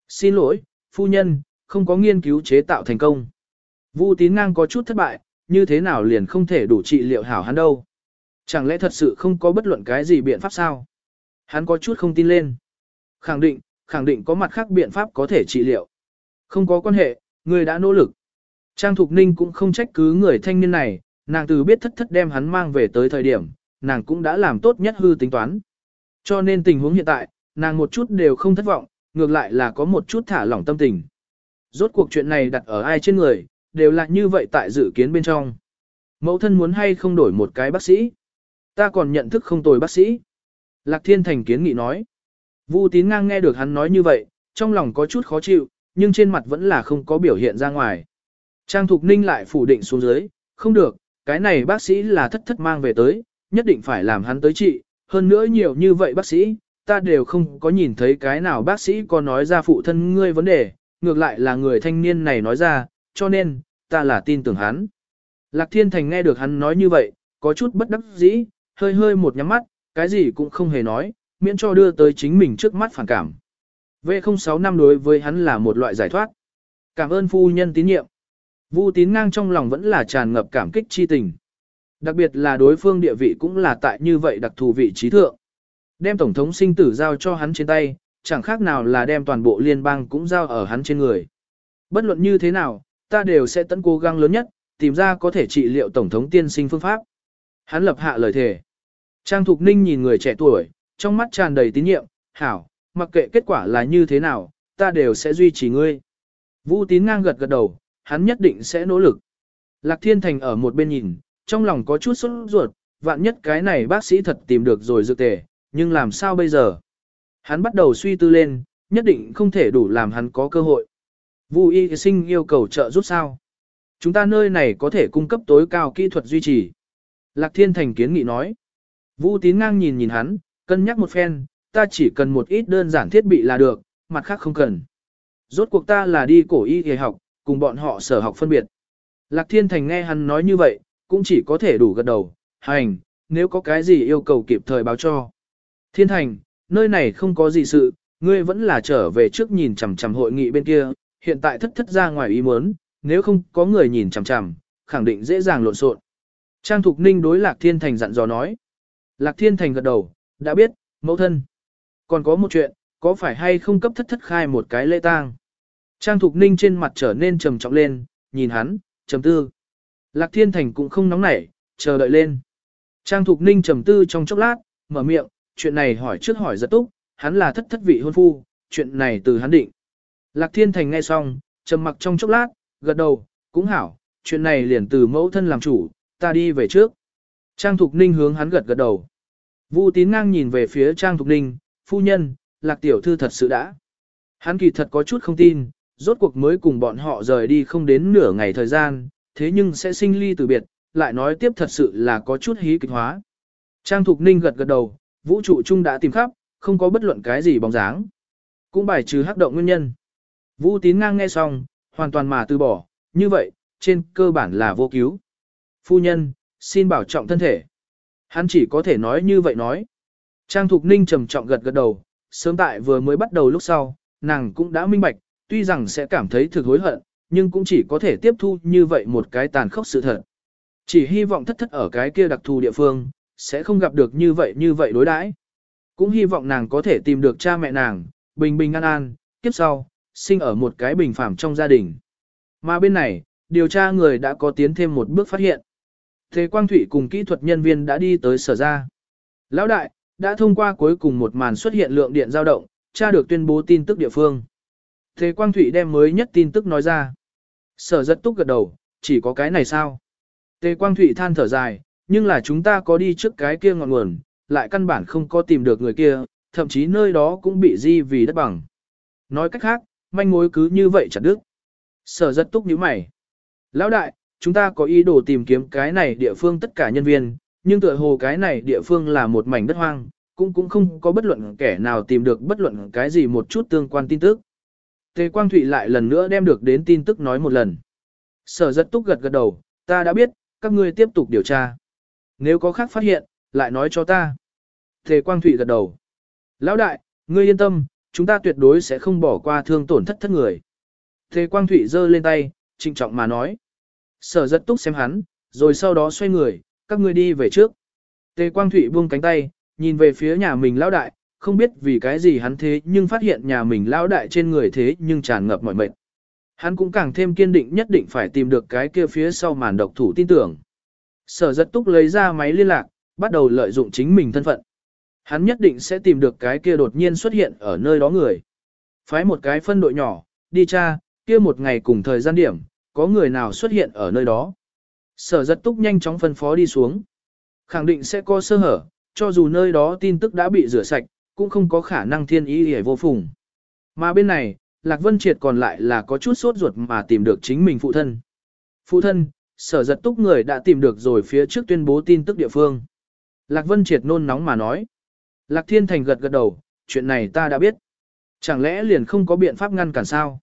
Xin lỗi, phu nhân, không có nghiên cứu chế tạo thành công. Vu tín ngang có chút thất bại, như thế nào liền không thể đủ trị liệu hảo hắn đâu. Chẳng lẽ thật sự không có bất luận cái gì biện pháp sao? Hắn có chút không tin lên. Khẳng định, khẳng định có mặt khác biện pháp có thể trị liệu. Không có quan hệ, người đã nỗ lực. Trang Thục Ninh cũng không trách cứ người thanh niên này, nàng từ biết thất thất đem hắn mang về tới thời điểm, nàng cũng đã làm tốt nhất hư tính toán. Cho nên tình huống hiện tại, nàng một chút đều không thất vọng, ngược lại là có một chút thả lỏng tâm tình. Rốt cuộc chuyện này đặt ở ai trên người, đều là như vậy tại dự kiến bên trong. Mẫu thân muốn hay không đổi một cái bác sĩ. Ta còn nhận thức không tồi bác sĩ. Lạc Thiên Thành kiến nghị nói. Vu tín ngang nghe được hắn nói như vậy, trong lòng có chút khó chịu, nhưng trên mặt vẫn là không có biểu hiện ra ngoài. Trang Thục Ninh lại phủ định xuống dưới, không được, cái này bác sĩ là thất thất mang về tới, nhất định phải làm hắn tới trị, hơn nữa nhiều như vậy bác sĩ, ta đều không có nhìn thấy cái nào bác sĩ có nói ra phụ thân ngươi vấn đề, ngược lại là người thanh niên này nói ra, cho nên, ta là tin tưởng hắn. Lạc Thiên Thành nghe được hắn nói như vậy, có chút bất đắc dĩ, hơi hơi một nhắm mắt, cái gì cũng không hề nói, miễn cho đưa tới chính mình trước mắt phản cảm. V06 năm đối với hắn là một loại giải thoát. Cảm ơn phu nhân tín nhiệm. Vu tín ngang trong lòng vẫn là tràn ngập cảm kích chi tình. Đặc biệt là đối phương địa vị cũng là tại như vậy đặc thù vị trí thượng. Đem tổng thống sinh tử giao cho hắn trên tay, chẳng khác nào là đem toàn bộ liên bang cũng giao ở hắn trên người. Bất luận như thế nào, ta đều sẽ tận cố gắng lớn nhất, tìm ra có thể trị liệu tổng thống tiên sinh phương pháp. Hắn lập hạ lời thề. Trang Thục Ninh nhìn người trẻ tuổi, trong mắt tràn đầy tín nhiệm, hảo, mặc kệ kết quả là như thế nào, ta đều sẽ duy trì ngươi. Vũ tín ngang gật gật đầu, hắn nhất định sẽ nỗ lực. Lạc Thiên Thành ở một bên nhìn, trong lòng có chút sốt ruột, vạn nhất cái này bác sĩ thật tìm được rồi dược tề, nhưng làm sao bây giờ? Hắn bắt đầu suy tư lên, nhất định không thể đủ làm hắn có cơ hội. Vu y sinh yêu cầu trợ giúp sao? Chúng ta nơi này có thể cung cấp tối cao kỹ thuật duy trì. Lạc Thiên Thành kiến nghị nói. Vu tín ngang nhìn nhìn hắn, cân nhắc một phen, ta chỉ cần một ít đơn giản thiết bị là được, mặt khác không cần. Rốt cuộc ta là đi cổ y y học, cùng bọn họ sở học phân biệt. Lạc Thiên Thành nghe hắn nói như vậy, cũng chỉ có thể đủ gật đầu, hành, nếu có cái gì yêu cầu kịp thời báo cho. Thiên Thành, nơi này không có gì sự, ngươi vẫn là trở về trước nhìn chằm chằm hội nghị bên kia, hiện tại thất thất ra ngoài ý muốn, nếu không có người nhìn chằm chằm, khẳng định dễ dàng lộn xộn. Trang Thục Ninh đối Lạc Thiên Thành dặn dò nói. Lạc Thiên Thành gật đầu, đã biết, mẫu thân. Còn có một chuyện, có phải hay không cấp thất thất khai một cái lễ tang? Trang Thục Ninh trên mặt trở nên trầm trọng lên, nhìn hắn, trầm tư. Lạc Thiên Thành cũng không nóng nảy, chờ đợi lên. Trang Thục Ninh trầm tư trong chốc lát, mở miệng, chuyện này hỏi trước hỏi rất túc, hắn là thất thất vị hôn phu, chuyện này từ hắn định. Lạc Thiên Thành nghe xong, trầm mặc trong chốc lát, gật đầu, cũng hảo, chuyện này liền từ mẫu thân làm chủ, ta đi về trước. Trang Thục Ninh hướng hắn gật gật đầu. Vu tín ngang nhìn về phía Trang Thục Ninh, phu nhân, lạc tiểu thư thật sự đã. Hắn kỳ thật có chút không tin, rốt cuộc mới cùng bọn họ rời đi không đến nửa ngày thời gian, thế nhưng sẽ sinh ly từ biệt, lại nói tiếp thật sự là có chút hí kịch hóa. Trang Thục Ninh gật gật đầu, vũ trụ chung đã tìm khắp, không có bất luận cái gì bóng dáng. Cũng bài trừ hắc động nguyên nhân. Vũ tín ngang nghe xong, hoàn toàn mà từ bỏ, như vậy, trên cơ bản là vô cứu. Phu nhân, xin bảo trọng thân thể. Hắn chỉ có thể nói như vậy nói. Trang Thục Ninh trầm trọng gật gật đầu, sớm tại vừa mới bắt đầu lúc sau, nàng cũng đã minh bạch, tuy rằng sẽ cảm thấy thực hối hận, nhưng cũng chỉ có thể tiếp thu như vậy một cái tàn khốc sự thật. Chỉ hy vọng thất thất ở cái kia đặc thù địa phương, sẽ không gặp được như vậy như vậy đối đãi. Cũng hy vọng nàng có thể tìm được cha mẹ nàng, bình bình an an, kiếp sau, sinh ở một cái bình phẳng trong gia đình. Mà bên này, điều tra người đã có tiến thêm một bước phát hiện. Thế Quang Thụy cùng kỹ thuật nhân viên đã đi tới sở ra. Lão đại, đã thông qua cuối cùng một màn xuất hiện lượng điện dao động, tra được tuyên bố tin tức địa phương. Thế Quang Thụy đem mới nhất tin tức nói ra. Sở rất túc gật đầu, chỉ có cái này sao? Tề Quang Thụy than thở dài, nhưng là chúng ta có đi trước cái kia ngọn nguồn, lại căn bản không có tìm được người kia, thậm chí nơi đó cũng bị di vì đất bằng. Nói cách khác, manh mối cứ như vậy chặt đứt. Sở rất túc nhíu mày. Lão đại, chúng ta có ý đồ tìm kiếm cái này địa phương tất cả nhân viên, nhưng tựa hồ cái này địa phương là một mảnh đất hoang, cũng cũng không có bất luận kẻ nào tìm được bất luận cái gì một chút tương quan tin tức. Tề Quang Thụy lại lần nữa đem được đến tin tức nói một lần. Sở rất túc gật gật đầu, ta đã biết, các ngươi tiếp tục điều tra. Nếu có khác phát hiện, lại nói cho ta. Tề Quang Thụy gật đầu. Lão đại, ngươi yên tâm, chúng ta tuyệt đối sẽ không bỏ qua thương tổn thất thất người. Tề Quang Thụy giơ lên tay, trịnh trọng mà nói. Sở rất túc xem hắn, rồi sau đó xoay người, các ngươi đi về trước. Tề Quang Thụy buông cánh tay, nhìn về phía nhà mình lão đại, không biết vì cái gì hắn thế nhưng phát hiện nhà mình lão đại trên người thế nhưng tràn ngập mọi mệnh. Hắn cũng càng thêm kiên định nhất định phải tìm được cái kia phía sau màn độc thủ tin tưởng. Sở giật túc lấy ra máy liên lạc, bắt đầu lợi dụng chính mình thân phận. Hắn nhất định sẽ tìm được cái kia đột nhiên xuất hiện ở nơi đó người. Phái một cái phân đội nhỏ, đi tra, kia một ngày cùng thời gian điểm, có người nào xuất hiện ở nơi đó. Sở giật túc nhanh chóng phân phó đi xuống. Khẳng định sẽ có sơ hở, cho dù nơi đó tin tức đã bị rửa sạch, cũng không có khả năng thiên ý hề vô phùng. Mà bên này, Lạc Vân Triệt còn lại là có chút sốt ruột mà tìm được chính mình phụ thân. Phụ thân, sở giật túc người đã tìm được rồi phía trước tuyên bố tin tức địa phương. Lạc Vân Triệt nôn nóng mà nói. Lạc Thiên Thành gật gật đầu, chuyện này ta đã biết. Chẳng lẽ liền không có biện pháp ngăn cản sao?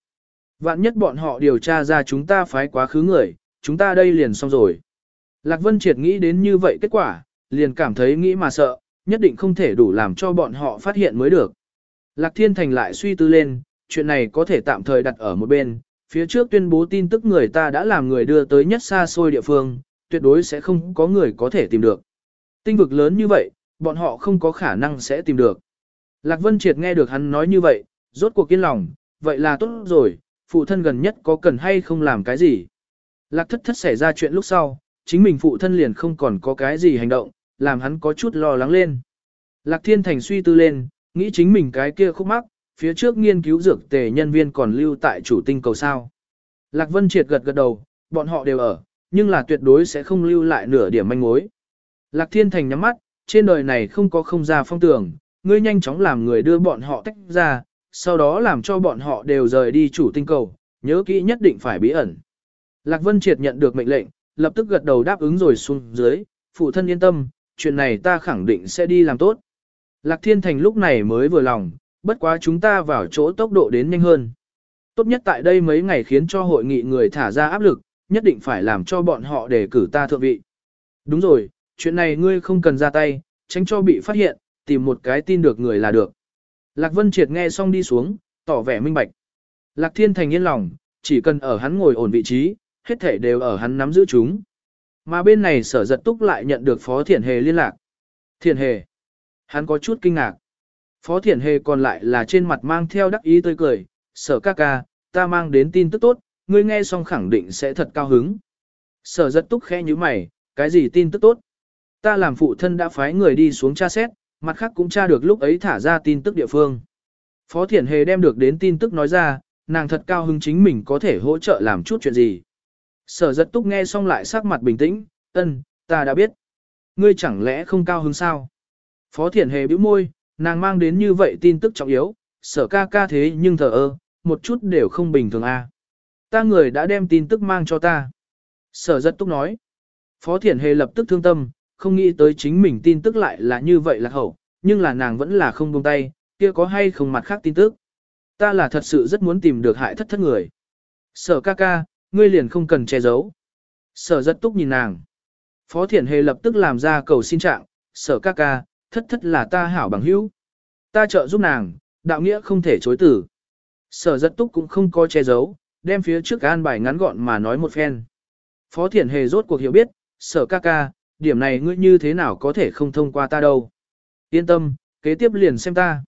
Vạn nhất bọn họ điều tra ra chúng ta phái quá khứ người, chúng ta đây liền xong rồi. Lạc Vân Triệt nghĩ đến như vậy kết quả, liền cảm thấy nghĩ mà sợ, nhất định không thể đủ làm cho bọn họ phát hiện mới được. Lạc Thiên Thành lại suy tư lên, chuyện này có thể tạm thời đặt ở một bên, phía trước tuyên bố tin tức người ta đã làm người đưa tới nhất xa xôi địa phương, tuyệt đối sẽ không có người có thể tìm được. Tinh vực lớn như vậy, bọn họ không có khả năng sẽ tìm được. Lạc Vân Triệt nghe được hắn nói như vậy, rốt cuộc kiên lòng, vậy là tốt rồi, phụ thân gần nhất có cần hay không làm cái gì. Lạc thất thất xảy ra chuyện lúc sau, chính mình phụ thân liền không còn có cái gì hành động, làm hắn có chút lo lắng lên. Lạc Thiên Thành suy tư lên, nghĩ chính mình cái kia khúc mắc, phía trước nghiên cứu dược tề nhân viên còn lưu tại chủ tinh cầu sao. Lạc Vân Triệt gật gật đầu, bọn họ đều ở, nhưng là tuyệt đối sẽ không lưu lại nửa điểm manh mối. Lạc Thiên Thành nhắm mắt, trên đời này không có không ra phong tưởng, ngươi nhanh chóng làm người đưa bọn họ tách ra, sau đó làm cho bọn họ đều rời đi chủ tinh cầu, nhớ kỹ nhất định phải bí ẩn. Lạc Vân Triệt nhận được mệnh lệnh, lập tức gật đầu đáp ứng rồi xuống dưới, phụ thân yên tâm, chuyện này ta khẳng định sẽ đi làm tốt. Lạc Thiên Thành lúc này mới vừa lòng, bất quá chúng ta vào chỗ tốc độ đến nhanh hơn. Tốt nhất tại đây mấy ngày khiến cho hội nghị người thả ra áp lực, nhất định phải làm cho bọn họ để cử ta thượng vị. Đúng rồi, chuyện này ngươi không cần ra tay, tránh cho bị phát hiện, tìm một cái tin được người là được. Lạc Vân Triệt nghe xong đi xuống, tỏ vẻ minh bạch. Lạc Thiên Thành yên lòng, chỉ cần ở hắn ngồi ổn vị trí, hết thể đều ở hắn nắm giữ chúng. Mà bên này sở giật túc lại nhận được Phó Thiển Hề liên lạc. Thiển Hề. Hắn có chút kinh ngạc. Phó Thiển Hề còn lại là trên mặt mang theo đắc ý tươi cười, sở ca ca, ta mang đến tin tức tốt, ngươi nghe xong khẳng định sẽ thật cao hứng. Sở giật túc khẽ như mày, cái gì tin tức tốt? Ta làm phụ thân đã phái người đi xuống tra xét, mặt khác cũng tra được lúc ấy thả ra tin tức địa phương. Phó Thiển Hề đem được đến tin tức nói ra, nàng thật cao hứng chính mình có thể hỗ trợ làm chút chuyện gì. Sở giật túc nghe xong lại sắc mặt bình tĩnh, ân, ta đã biết. Ngươi chẳng lẽ không cao hứng sao? Phó Thiển Hề bĩu môi, nàng mang đến như vậy tin tức trọng yếu, sở ca ca thế nhưng thờ ơ, một chút đều không bình thường a. À. Ta người đã đem tin tức mang cho ta. Sở giật túc nói. Phó Thiển Hề lập tức thương tâm, không nghĩ tới chính mình tin tức lại là như vậy là hậu, nhưng là nàng vẫn là không buông tay, kia có hay không mặt khác tin tức. Ta là thật sự rất muốn tìm được hại thất thất người. Sở ca ca, ngươi liền không cần che giấu. Sở rất túc nhìn nàng. Phó Thiển Hề lập tức làm ra cầu xin trạng, sở ca ca, thất thất là ta hảo bằng hữu. Ta trợ giúp nàng, đạo nghĩa không thể chối tử. Sở giật túc cũng không có che giấu, đem phía trước an bài ngắn gọn mà nói một phen. Phó Thiển Hề rốt cuộc hiểu biết, sở ca ca, điểm này ngươi như thế nào có thể không thông qua ta đâu. Yên tâm, kế tiếp liền xem ta.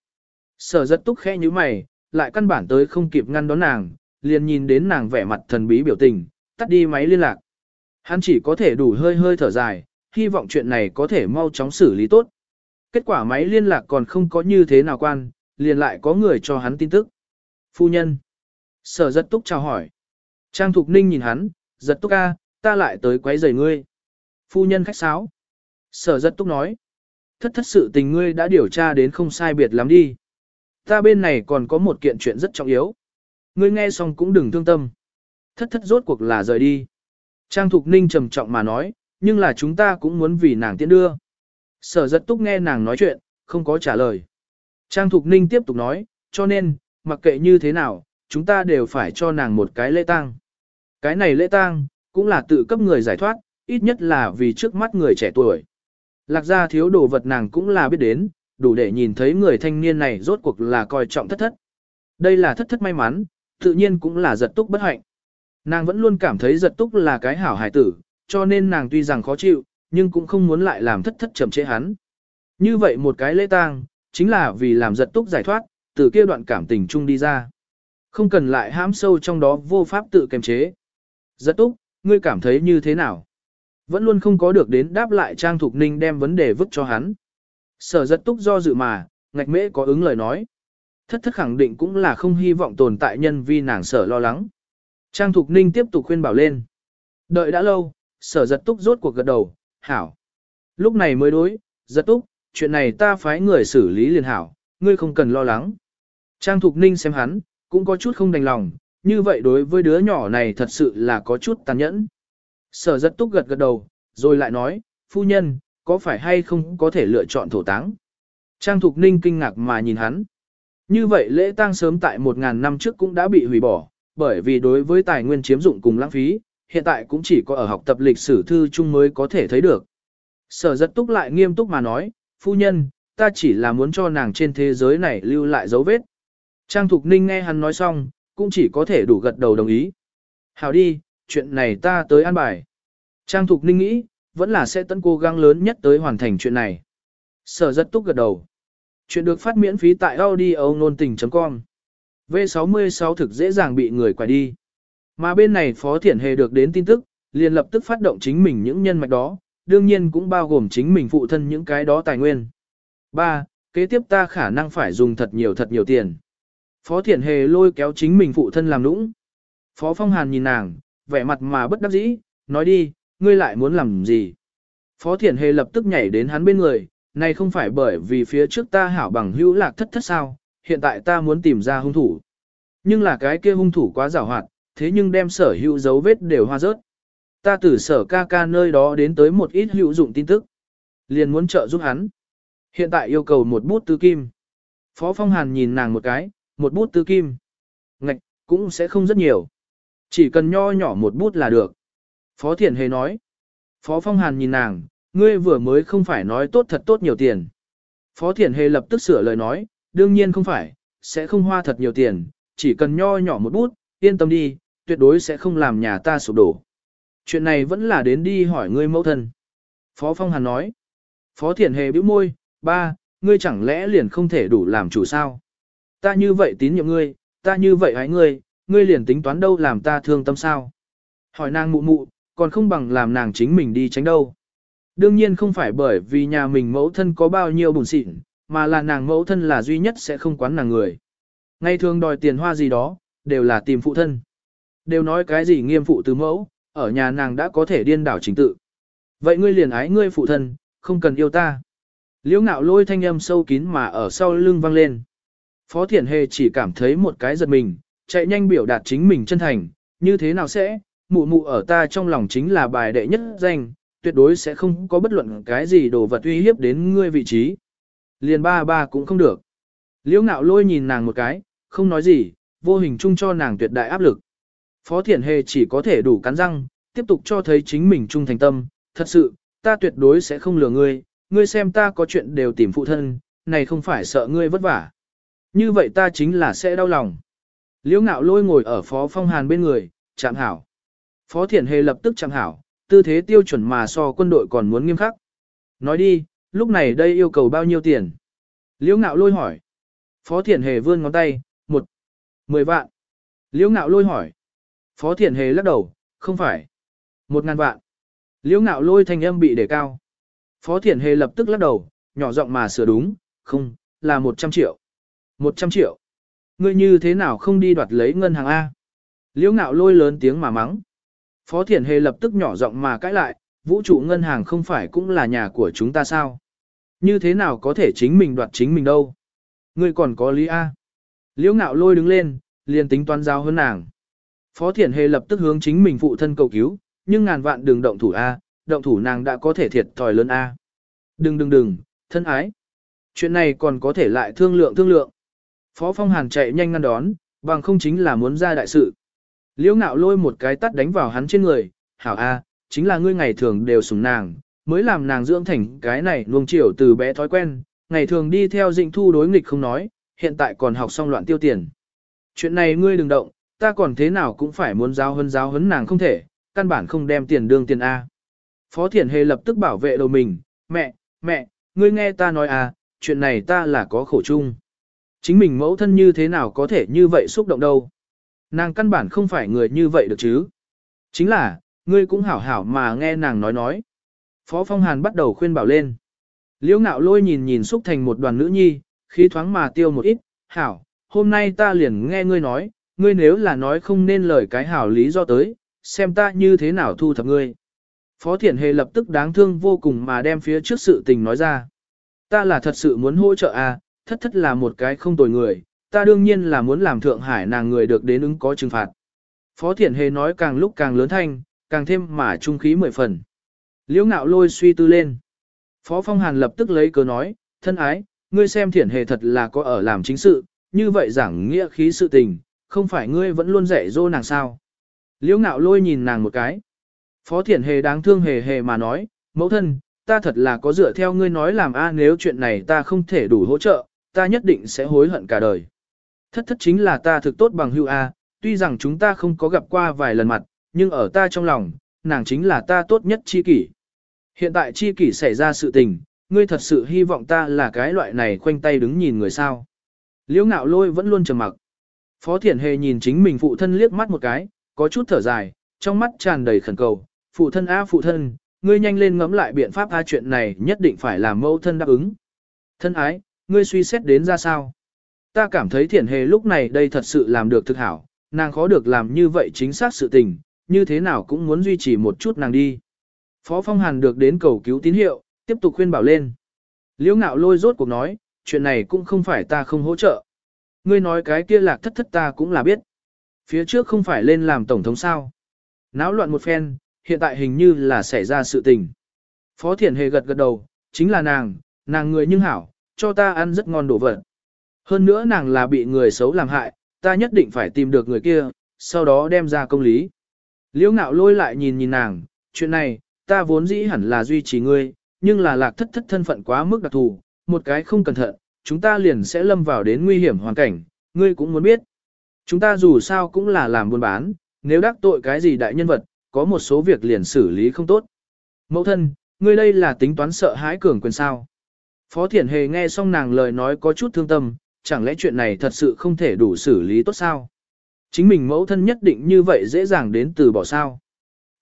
Sở giật túc khẽ như mày, lại căn bản tới không kịp ngăn đón nàng, liền nhìn đến nàng vẻ mặt thần bí biểu tình, tắt đi máy liên lạc. Hắn chỉ có thể đủ hơi hơi thở dài, hy vọng chuyện này có thể mau chóng xử lý tốt. Kết quả máy liên lạc còn không có như thế nào quan, liền lại có người cho hắn tin tức. Phu nhân. Sở giật túc chào hỏi. Trang Thục Ninh nhìn hắn, giật túc ca, ta lại tới quấy rầy ngươi. Phu nhân khách sáo. Sở giật túc nói. Thất thất sự tình ngươi đã điều tra đến không sai biệt lắm đi. Ta bên này còn có một kiện chuyện rất trọng yếu. Ngươi nghe xong cũng đừng thương tâm. Thất thất rốt cuộc là rời đi. Trang Thục Ninh trầm trọng mà nói, nhưng là chúng ta cũng muốn vì nàng tiễn đưa. Sở giật túc nghe nàng nói chuyện, không có trả lời. Trang Thục Ninh tiếp tục nói, cho nên, mặc kệ như thế nào, chúng ta đều phải cho nàng một cái lễ tang. Cái này lễ tang, cũng là tự cấp người giải thoát, ít nhất là vì trước mắt người trẻ tuổi. Lạc gia thiếu đồ vật nàng cũng là biết đến, đủ để nhìn thấy người thanh niên này rốt cuộc là coi trọng thất thất. Đây là thất thất may mắn, tự nhiên cũng là giật túc bất hạnh. Nàng vẫn luôn cảm thấy giật túc là cái hảo hài tử, cho nên nàng tuy rằng khó chịu, nhưng cũng không muốn lại làm thất thất chậm chế hắn. Như vậy một cái lễ tang, chính là vì làm giật túc giải thoát, từ kia đoạn cảm tình chung đi ra. Không cần lại hãm sâu trong đó vô pháp tự kiềm chế. Giật túc, ngươi cảm thấy như thế nào? Vẫn luôn không có được đến đáp lại Trang Thục Ninh đem vấn đề vứt cho hắn. Sở giật túc do dự mà, ngạch mễ có ứng lời nói. Thất thất khẳng định cũng là không hy vọng tồn tại nhân vi nàng sở lo lắng. Trang Thục Ninh tiếp tục khuyên bảo lên. Đợi đã lâu, sở giật túc rốt cuộc gật đầu, hảo. Lúc này mới đối, giật túc, chuyện này ta phái người xử lý liền hảo, ngươi không cần lo lắng. Trang Thục Ninh xem hắn, cũng có chút không đành lòng, như vậy đối với đứa nhỏ này thật sự là có chút tàn nhẫn. Sở giật túc gật gật đầu, rồi lại nói, phu nhân, có phải hay không có thể lựa chọn thổ táng? Trang Thục Ninh kinh ngạc mà nhìn hắn. Như vậy lễ tang sớm tại 1.000 năm trước cũng đã bị hủy bỏ, bởi vì đối với tài nguyên chiếm dụng cùng lãng phí, hiện tại cũng chỉ có ở học tập lịch sử thư chung mới có thể thấy được. Sở giật túc lại nghiêm túc mà nói, phu nhân, ta chỉ là muốn cho nàng trên thế giới này lưu lại dấu vết. Trang Thục Ninh nghe hắn nói xong, cũng chỉ có thể đủ gật đầu đồng ý. Hảo đi, chuyện này ta tới an bài. Trang Thục Ninh nghĩ, vẫn là sẽ tận cố gắng lớn nhất tới hoàn thành chuyện này. Sở rất túc gật đầu. Chuyện được phát miễn phí tại audio nôn tình.com. V66 thực dễ dàng bị người quải đi. Mà bên này Phó Thiển Hề được đến tin tức, liền lập tức phát động chính mình những nhân mạch đó, đương nhiên cũng bao gồm chính mình phụ thân những cái đó tài nguyên. 3. Kế tiếp ta khả năng phải dùng thật nhiều thật nhiều tiền. Phó Thiển Hề lôi kéo chính mình phụ thân làm nũng. Phó Phong Hàn nhìn nàng, vẻ mặt mà bất đắc dĩ, nói đi, ngươi lại muốn làm gì? Phó Thiển Hề lập tức nhảy đến hắn bên người, này không phải bởi vì phía trước ta hảo bằng hữu lạc thất thất sao, hiện tại ta muốn tìm ra hung thủ. Nhưng là cái kia hung thủ quá giảo hoạt, thế nhưng đem sở hữu dấu vết đều hoa rớt. Ta từ sở ca ca nơi đó đến tới một ít hữu dụng tin tức. Liền muốn trợ giúp hắn. Hiện tại yêu cầu một bút tư kim. Phó Phong Hàn nhìn nàng một cái, một bút tư kim. Ngạch, cũng sẽ không rất nhiều. Chỉ cần nho nhỏ một bút là được. Phó Thiển Hề nói. Phó Phong Hàn nhìn nàng, ngươi vừa mới không phải nói tốt thật tốt nhiều tiền. Phó Thiển Hề lập tức sửa lời nói, đương nhiên không phải, sẽ không hoa thật nhiều tiền, chỉ cần nho nhỏ một bút, yên tâm đi, tuyệt đối sẽ không làm nhà ta sụp đổ. Chuyện này vẫn là đến đi hỏi ngươi mẫu thân. Phó Phong Hàn nói. Phó Thiển Hề bĩu môi, ba, ngươi chẳng lẽ liền không thể đủ làm chủ sao? Ta như vậy tín nhiệm ngươi, ta như vậy hãy ngươi, ngươi liền tính toán đâu làm ta thương tâm sao? Hỏi nàng mụ mụ, còn không bằng làm nàng chính mình đi tránh đâu. Đương nhiên không phải bởi vì nhà mình mẫu thân có bao nhiêu bùn xịn, mà là nàng mẫu thân là duy nhất sẽ không quán nàng người. Ngay thường đòi tiền hoa gì đó, đều là tìm phụ thân. Đều nói cái gì nghiêm phụ tứ mẫu, ở nhà nàng đã có thể điên đảo chính tự. Vậy ngươi liền ái ngươi phụ thân, không cần yêu ta. Liễu ngạo lôi thanh âm sâu kín mà ở sau lưng vang lên. Phó Thiển Hề chỉ cảm thấy một cái giật mình, chạy nhanh biểu đạt chính mình chân thành, như thế nào sẽ, mụ mụ ở ta trong lòng chính là bài đệ nhất danh, tuyệt đối sẽ không có bất luận cái gì đồ vật uy hiếp đến ngươi vị trí. Liền ba ba cũng không được. Liễu ngạo lôi nhìn nàng một cái, không nói gì, vô hình chung cho nàng tuyệt đại áp lực. Phó Thiển Hề chỉ có thể đủ cắn răng, tiếp tục cho thấy chính mình trung thành tâm, thật sự, ta tuyệt đối sẽ không lừa ngươi, ngươi xem ta có chuyện đều tìm phụ thân, này không phải sợ ngươi vất vả. Như vậy ta chính là sẽ đau lòng. Liễu ngạo lôi ngồi ở Phó Phong Hàn bên người, chạm hảo. Phó Thiển Hề lập tức chạm hảo, tư thế tiêu chuẩn mà so quân đội còn muốn nghiêm khắc. Nói đi, lúc này đây yêu cầu bao nhiêu tiền? Liễu ngạo lôi hỏi. Phó Thiển Hề vươn ngón tay, một, mười vạn. Liễu ngạo lôi hỏi. Phó Thiển Hề lắc đầu, không phải. Một ngàn vạn. Liễu ngạo lôi thanh âm bị đề cao. Phó Thiển Hề lập tức lắc đầu, nhỏ giọng mà sửa đúng, không, là một trăm triệu. Một trăm triệu. Ngươi như thế nào không đi đoạt lấy ngân hàng A? Liễu ngạo lôi lớn tiếng mà mắng. Phó Thiển Hề lập tức nhỏ giọng mà cãi lại, vũ trụ ngân hàng không phải cũng là nhà của chúng ta sao? Như thế nào có thể chính mình đoạt chính mình đâu? Ngươi còn có lý A. Liễu ngạo lôi đứng lên, liền tính toán giao hơn nàng. Phó Thiển Hề lập tức hướng chính mình phụ thân cầu cứu, nhưng ngàn vạn đừng động thủ A, động thủ nàng đã có thể thiệt thòi lớn A. Đừng đừng đừng, thân ái. Chuyện này còn có thể lại thương lượng thương lượng. Phó Phong Hàn chạy nhanh ngăn đón, bằng không chính là muốn ra đại sự. Liễu ngạo lôi một cái tắt đánh vào hắn trên người, hảo A, chính là ngươi ngày thường đều sủng nàng, mới làm nàng dưỡng thành cái này nuông chiều từ bé thói quen, ngày thường đi theo dịnh thu đối nghịch không nói, hiện tại còn học xong loạn tiêu tiền. Chuyện này ngươi đừng động, ta còn thế nào cũng phải muốn giáo hấn giáo hấn nàng không thể, căn bản không đem tiền đương tiền A. Phó Thiển Hề lập tức bảo vệ đầu mình, mẹ, mẹ, ngươi nghe ta nói à, chuyện này ta là có khổ chung. Chính mình mẫu thân như thế nào có thể như vậy xúc động đâu. Nàng căn bản không phải người như vậy được chứ. Chính là, ngươi cũng hảo hảo mà nghe nàng nói nói. Phó Phong Hàn bắt đầu khuyên bảo lên. Liễu ngạo lôi nhìn nhìn xúc thành một đoàn nữ nhi, khí thoáng mà tiêu một ít, hảo, hôm nay ta liền nghe ngươi nói, ngươi nếu là nói không nên lời cái hảo lý do tới, xem ta như thế nào thu thập ngươi. Phó Thiển Hề lập tức đáng thương vô cùng mà đem phía trước sự tình nói ra. Ta là thật sự muốn hỗ trợ à, thất thất là một cái không tồi người, ta đương nhiên là muốn làm Thượng Hải nàng người được đến ứng có trừng phạt. Phó Thiển Hề nói càng lúc càng lớn thanh, càng thêm mà trung khí mười phần. Liễu ngạo lôi suy tư lên. Phó Phong Hàn lập tức lấy cớ nói, thân ái, ngươi xem Thiển Hề thật là có ở làm chính sự, như vậy giảng nghĩa khí sự tình, không phải ngươi vẫn luôn dạy dỗ nàng sao. Liễu ngạo lôi nhìn nàng một cái. Phó Thiển Hề đáng thương hề hề mà nói, mẫu thân, ta thật là có dựa theo ngươi nói làm a nếu chuyện này ta không thể đủ hỗ trợ, ta nhất định sẽ hối hận cả đời. Thất thất chính là ta thực tốt bằng hữu a, tuy rằng chúng ta không có gặp qua vài lần mặt, nhưng ở ta trong lòng, nàng chính là ta tốt nhất chi kỷ. Hiện tại chi kỷ xảy ra sự tình, ngươi thật sự hy vọng ta là cái loại này khoanh tay đứng nhìn người sao. Liễu ngạo lôi vẫn luôn trầm mặc. Phó Thiển Hề nhìn chính mình phụ thân liếc mắt một cái, có chút thở dài, trong mắt tràn đầy khẩn cầu. Phụ thân a phụ thân, ngươi nhanh lên ngẫm lại biện pháp a chuyện này nhất định phải làm mẫu thân đáp ứng. Thân ái, ngươi suy xét đến ra sao? Ta cảm thấy Thiển Hề lúc này đây thật sự làm được thực hảo, nàng khó được làm như vậy chính xác sự tình, như thế nào cũng muốn duy trì một chút nàng đi. Phó Phong Hàn được đến cầu cứu tín hiệu, tiếp tục khuyên bảo lên. Liễu ngạo lôi rốt cuộc nói, chuyện này cũng không phải ta không hỗ trợ. Ngươi nói cái kia lạc thất thất ta cũng là biết. Phía trước không phải lên làm tổng thống sao. Náo loạn một phen, hiện tại hình như là xảy ra sự tình. Phó Thiển Hề gật gật đầu, chính là nàng, nàng người nhưng hảo, cho ta ăn rất ngon đồ vật. Hơn nữa nàng là bị người xấu làm hại, ta nhất định phải tìm được người kia, sau đó đem ra công lý. Liễu ngạo lôi lại nhìn nhìn nàng, chuyện này, ta vốn dĩ hẳn là duy trì ngươi, nhưng là lạc thất thất thân phận quá mức đặc thù, một cái không cẩn thận, chúng ta liền sẽ lâm vào đến nguy hiểm hoàn cảnh, ngươi cũng muốn biết. Chúng ta dù sao cũng là làm buôn bán, nếu đắc tội cái gì đại nhân vật, có một số việc liền xử lý không tốt. Mẫu thân, ngươi đây là tính toán sợ hãi cường quyền sao. Phó Thiển Hề nghe xong nàng lời nói có chút thương tâm, chẳng lẽ chuyện này thật sự không thể đủ xử lý tốt sao? Chính mình mẫu thân nhất định như vậy dễ dàng đến từ bỏ sao?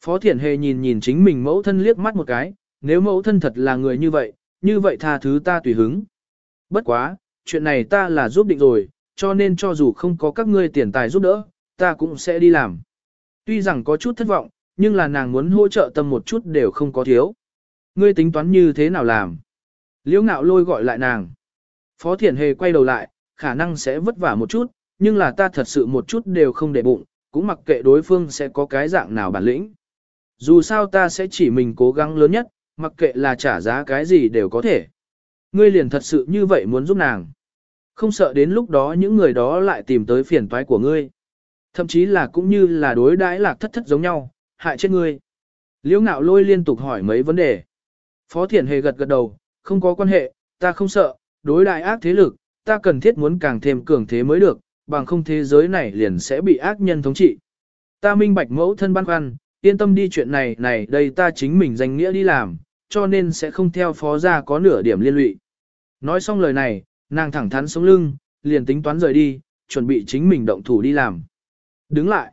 Phó Thiển Hề nhìn nhìn chính mình mẫu thân liếc mắt một cái, nếu mẫu thân thật là người như vậy, như vậy tha thứ ta tùy hứng. Bất quá, chuyện này ta là giúp định rồi, cho nên cho dù không có các ngươi tiền tài giúp đỡ, ta cũng sẽ đi làm. Tuy rằng có chút thất vọng, nhưng là nàng muốn hỗ trợ tâm một chút đều không có thiếu. Ngươi tính toán như thế nào làm? Liễu ngạo lôi gọi lại nàng. Phó Thiển Hề quay đầu lại, khả năng sẽ vất vả một chút, nhưng là ta thật sự một chút đều không để bụng, cũng mặc kệ đối phương sẽ có cái dạng nào bản lĩnh. Dù sao ta sẽ chỉ mình cố gắng lớn nhất, mặc kệ là trả giá cái gì đều có thể. Ngươi liền thật sự như vậy muốn giúp nàng. Không sợ đến lúc đó những người đó lại tìm tới phiền toái của ngươi. Thậm chí là cũng như là đối đãi lạc thất thất giống nhau, hại chết ngươi. Liễu ngạo lôi liên tục hỏi mấy vấn đề. Phó Thiển Hề gật gật đầu, không có quan hệ, ta không sợ, đối đại ác thế lực, ta cần thiết muốn càng thêm cường thế mới được, bằng không thế giới này liền sẽ bị ác nhân thống trị. Ta minh bạch mẫu thân băn khoăn, yên tâm đi chuyện này này đây ta chính mình danh nghĩa đi làm, cho nên sẽ không theo phó gia có nửa điểm liên lụy. Nói xong lời này, nàng thẳng thắn sống lưng, liền tính toán rời đi, chuẩn bị chính mình động thủ đi làm. Đứng lại.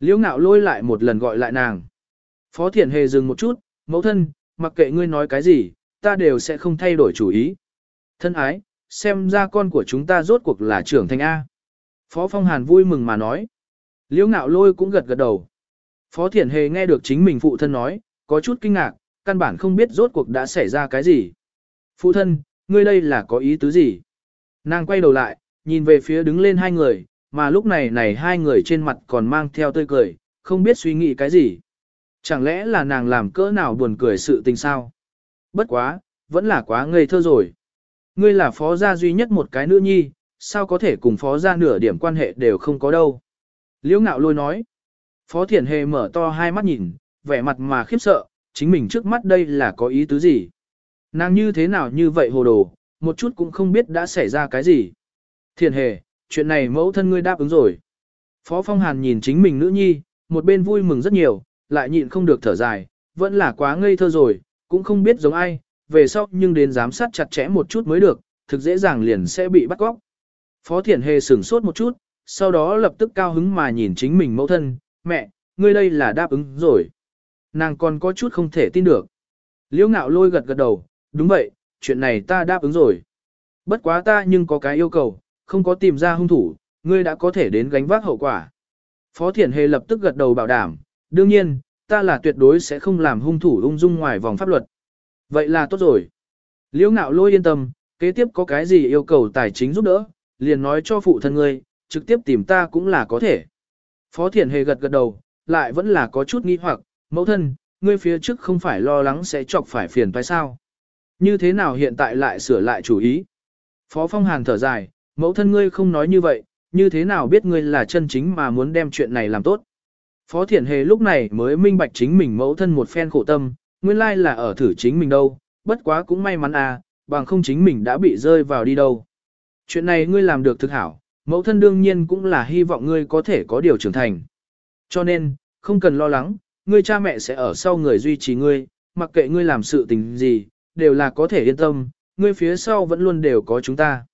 Liễu ngạo lôi lại một lần gọi lại nàng. Phó thiện hề dừng một chút, mẫu thân, mặc kệ ngươi nói cái gì, ta đều sẽ không thay đổi chủ ý. Thân ái, xem ra con của chúng ta rốt cuộc là trưởng thành A. Phó Phong Hàn vui mừng mà nói. Liễu ngạo lôi cũng gật gật đầu. Phó thiền Hề nghe được chính mình phụ thân nói, có chút kinh ngạc, căn bản không biết rốt cuộc đã xảy ra cái gì. Phụ thân, ngươi đây là có ý tứ gì? Nàng quay đầu lại, nhìn về phía đứng lên hai người, mà lúc này này hai người trên mặt còn mang theo tươi cười, không biết suy nghĩ cái gì. Chẳng lẽ là nàng làm cỡ nào buồn cười sự tình sao? Bất quá, vẫn là quá ngây thơ rồi. Ngươi là phó gia duy nhất một cái nữ nhi, sao có thể cùng phó gia nửa điểm quan hệ đều không có đâu. Liễu ngạo lôi nói. Phó thiển hề mở to hai mắt nhìn, vẻ mặt mà khiếp sợ, chính mình trước mắt đây là có ý tứ gì. Nàng như thế nào như vậy hồ đồ, một chút cũng không biết đã xảy ra cái gì. Thiền hề, chuyện này mẫu thân ngươi đáp ứng rồi. Phó Phong Hàn nhìn chính mình nữ nhi, một bên vui mừng rất nhiều, lại nhịn không được thở dài, vẫn là quá ngây thơ rồi, cũng không biết giống ai, về sau nhưng đến giám sát chặt chẽ một chút mới được, thực dễ dàng liền sẽ bị bắt cóc. Phó Thiển Hề sửng sốt một chút, sau đó lập tức cao hứng mà nhìn chính mình mẫu thân, mẹ, ngươi đây là đáp ứng rồi. Nàng còn có chút không thể tin được. Liễu ngạo lôi gật gật đầu, đúng vậy, chuyện này ta đáp ứng rồi. Bất quá ta nhưng có cái yêu cầu, không có tìm ra hung thủ, ngươi đã có thể đến gánh vác hậu quả. Phó Thiển Hề lập tức gật đầu bảo đảm, đương nhiên, ta là tuyệt đối sẽ không làm hung thủ ung dung ngoài vòng pháp luật. Vậy là tốt rồi. Liễu ngạo lôi yên tâm, kế tiếp có cái gì yêu cầu tài chính giúp đỡ, liền nói cho phụ thân ngươi, trực tiếp tìm ta cũng là có thể. Phó Thiển Hề gật gật đầu, lại vẫn là có chút nghi hoặc, mẫu thân, ngươi phía trước không phải lo lắng sẽ chọc phải phiền phải sao. Như thế nào hiện tại lại sửa lại chủ ý? Phó Phong Hàn thở dài, mẫu thân ngươi không nói như vậy, như thế nào biết ngươi là chân chính mà muốn đem chuyện này làm tốt? Phó Thiển Hề lúc này mới minh bạch chính mình mẫu thân một phen khổ tâm, nguyên lai là ở thử chính mình đâu, bất quá cũng may mắn à, bằng không chính mình đã bị rơi vào đi đâu. Chuyện này ngươi làm được thực hảo, mẫu thân đương nhiên cũng là hy vọng ngươi có thể có điều trưởng thành. Cho nên, không cần lo lắng, ngươi cha mẹ sẽ ở sau người duy trì ngươi, mặc kệ ngươi làm sự tình gì, đều là có thể yên tâm, ngươi phía sau vẫn luôn đều có chúng ta.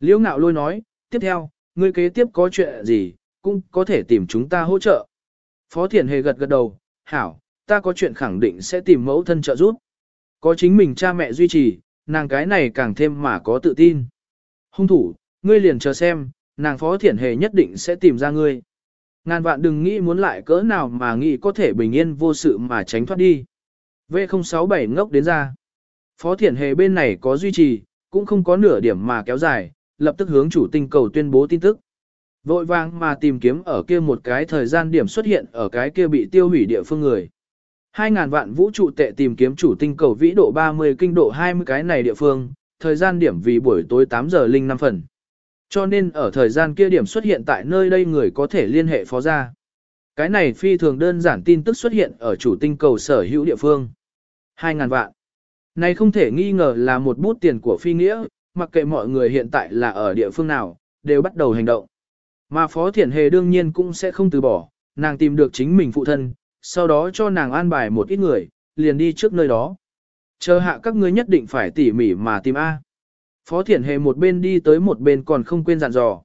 Liễu ngạo lôi nói, tiếp theo, ngươi kế tiếp có chuyện gì, cũng có thể tìm chúng ta hỗ trợ. Phó Thiển Hề gật gật đầu, hảo, ta có chuyện khẳng định sẽ tìm mẫu thân trợ giúp. Có chính mình cha mẹ duy trì, nàng cái này càng thêm mà có tự tin. Hung thủ, ngươi liền chờ xem, nàng Phó Thiển Hề nhất định sẽ tìm ra ngươi. Ngàn vạn đừng nghĩ muốn lại cỡ nào mà nghĩ có thể bình yên vô sự mà tránh thoát đi. V067 ngốc đến ra. Phó Thiển Hề bên này có duy trì, cũng không có nửa điểm mà kéo dài, lập tức hướng chủ tinh cầu tuyên bố tin tức. Vội vàng mà tìm kiếm ở kia một cái thời gian điểm xuất hiện ở cái kia bị tiêu hủy địa phương người. 2.000 vạn vũ trụ tệ tìm kiếm chủ tinh cầu vĩ độ 30 kinh độ 20 cái này địa phương, thời gian điểm vì buổi tối 8 giờ linh 5 phần. Cho nên ở thời gian kia điểm xuất hiện tại nơi đây người có thể liên hệ phó gia. Cái này phi thường đơn giản tin tức xuất hiện ở chủ tinh cầu sở hữu địa phương. 2.000 vạn. Này không thể nghi ngờ là một bút tiền của phi nghĩa, mặc kệ mọi người hiện tại là ở địa phương nào, đều bắt đầu hành động. Mà Phó Thiển Hề đương nhiên cũng sẽ không từ bỏ, nàng tìm được chính mình phụ thân, sau đó cho nàng an bài một ít người, liền đi trước nơi đó. Chờ hạ các ngươi nhất định phải tỉ mỉ mà tìm A. Phó Thiển Hề một bên đi tới một bên còn không quên dặn dò.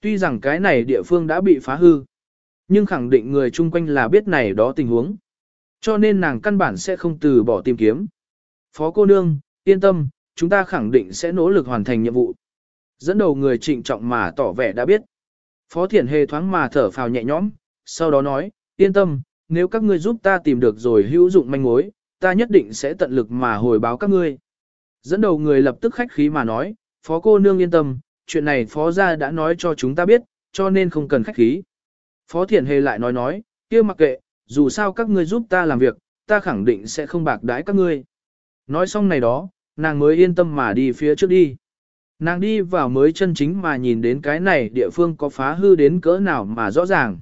Tuy rằng cái này địa phương đã bị phá hư, nhưng khẳng định người chung quanh là biết này đó tình huống. Cho nên nàng căn bản sẽ không từ bỏ tìm kiếm. Phó cô nương, yên tâm, chúng ta khẳng định sẽ nỗ lực hoàn thành nhiệm vụ. Dẫn đầu người trịnh trọng mà tỏ vẻ đã biết. Phó Thiển Hề thoáng mà thở phào nhẹ nhõm, sau đó nói, yên tâm, nếu các ngươi giúp ta tìm được rồi hữu dụng manh mối, ta nhất định sẽ tận lực mà hồi báo các ngươi. Dẫn đầu người lập tức khách khí mà nói, phó cô nương yên tâm, chuyện này phó gia đã nói cho chúng ta biết, cho nên không cần khách khí. Phó Thiển Hề lại nói nói, kia mặc kệ, dù sao các ngươi giúp ta làm việc, ta khẳng định sẽ không bạc đãi các ngươi. Nói xong này đó, nàng mới yên tâm mà đi phía trước đi. Nàng đi vào mới chân chính mà nhìn đến cái này địa phương có phá hư đến cỡ nào mà rõ ràng.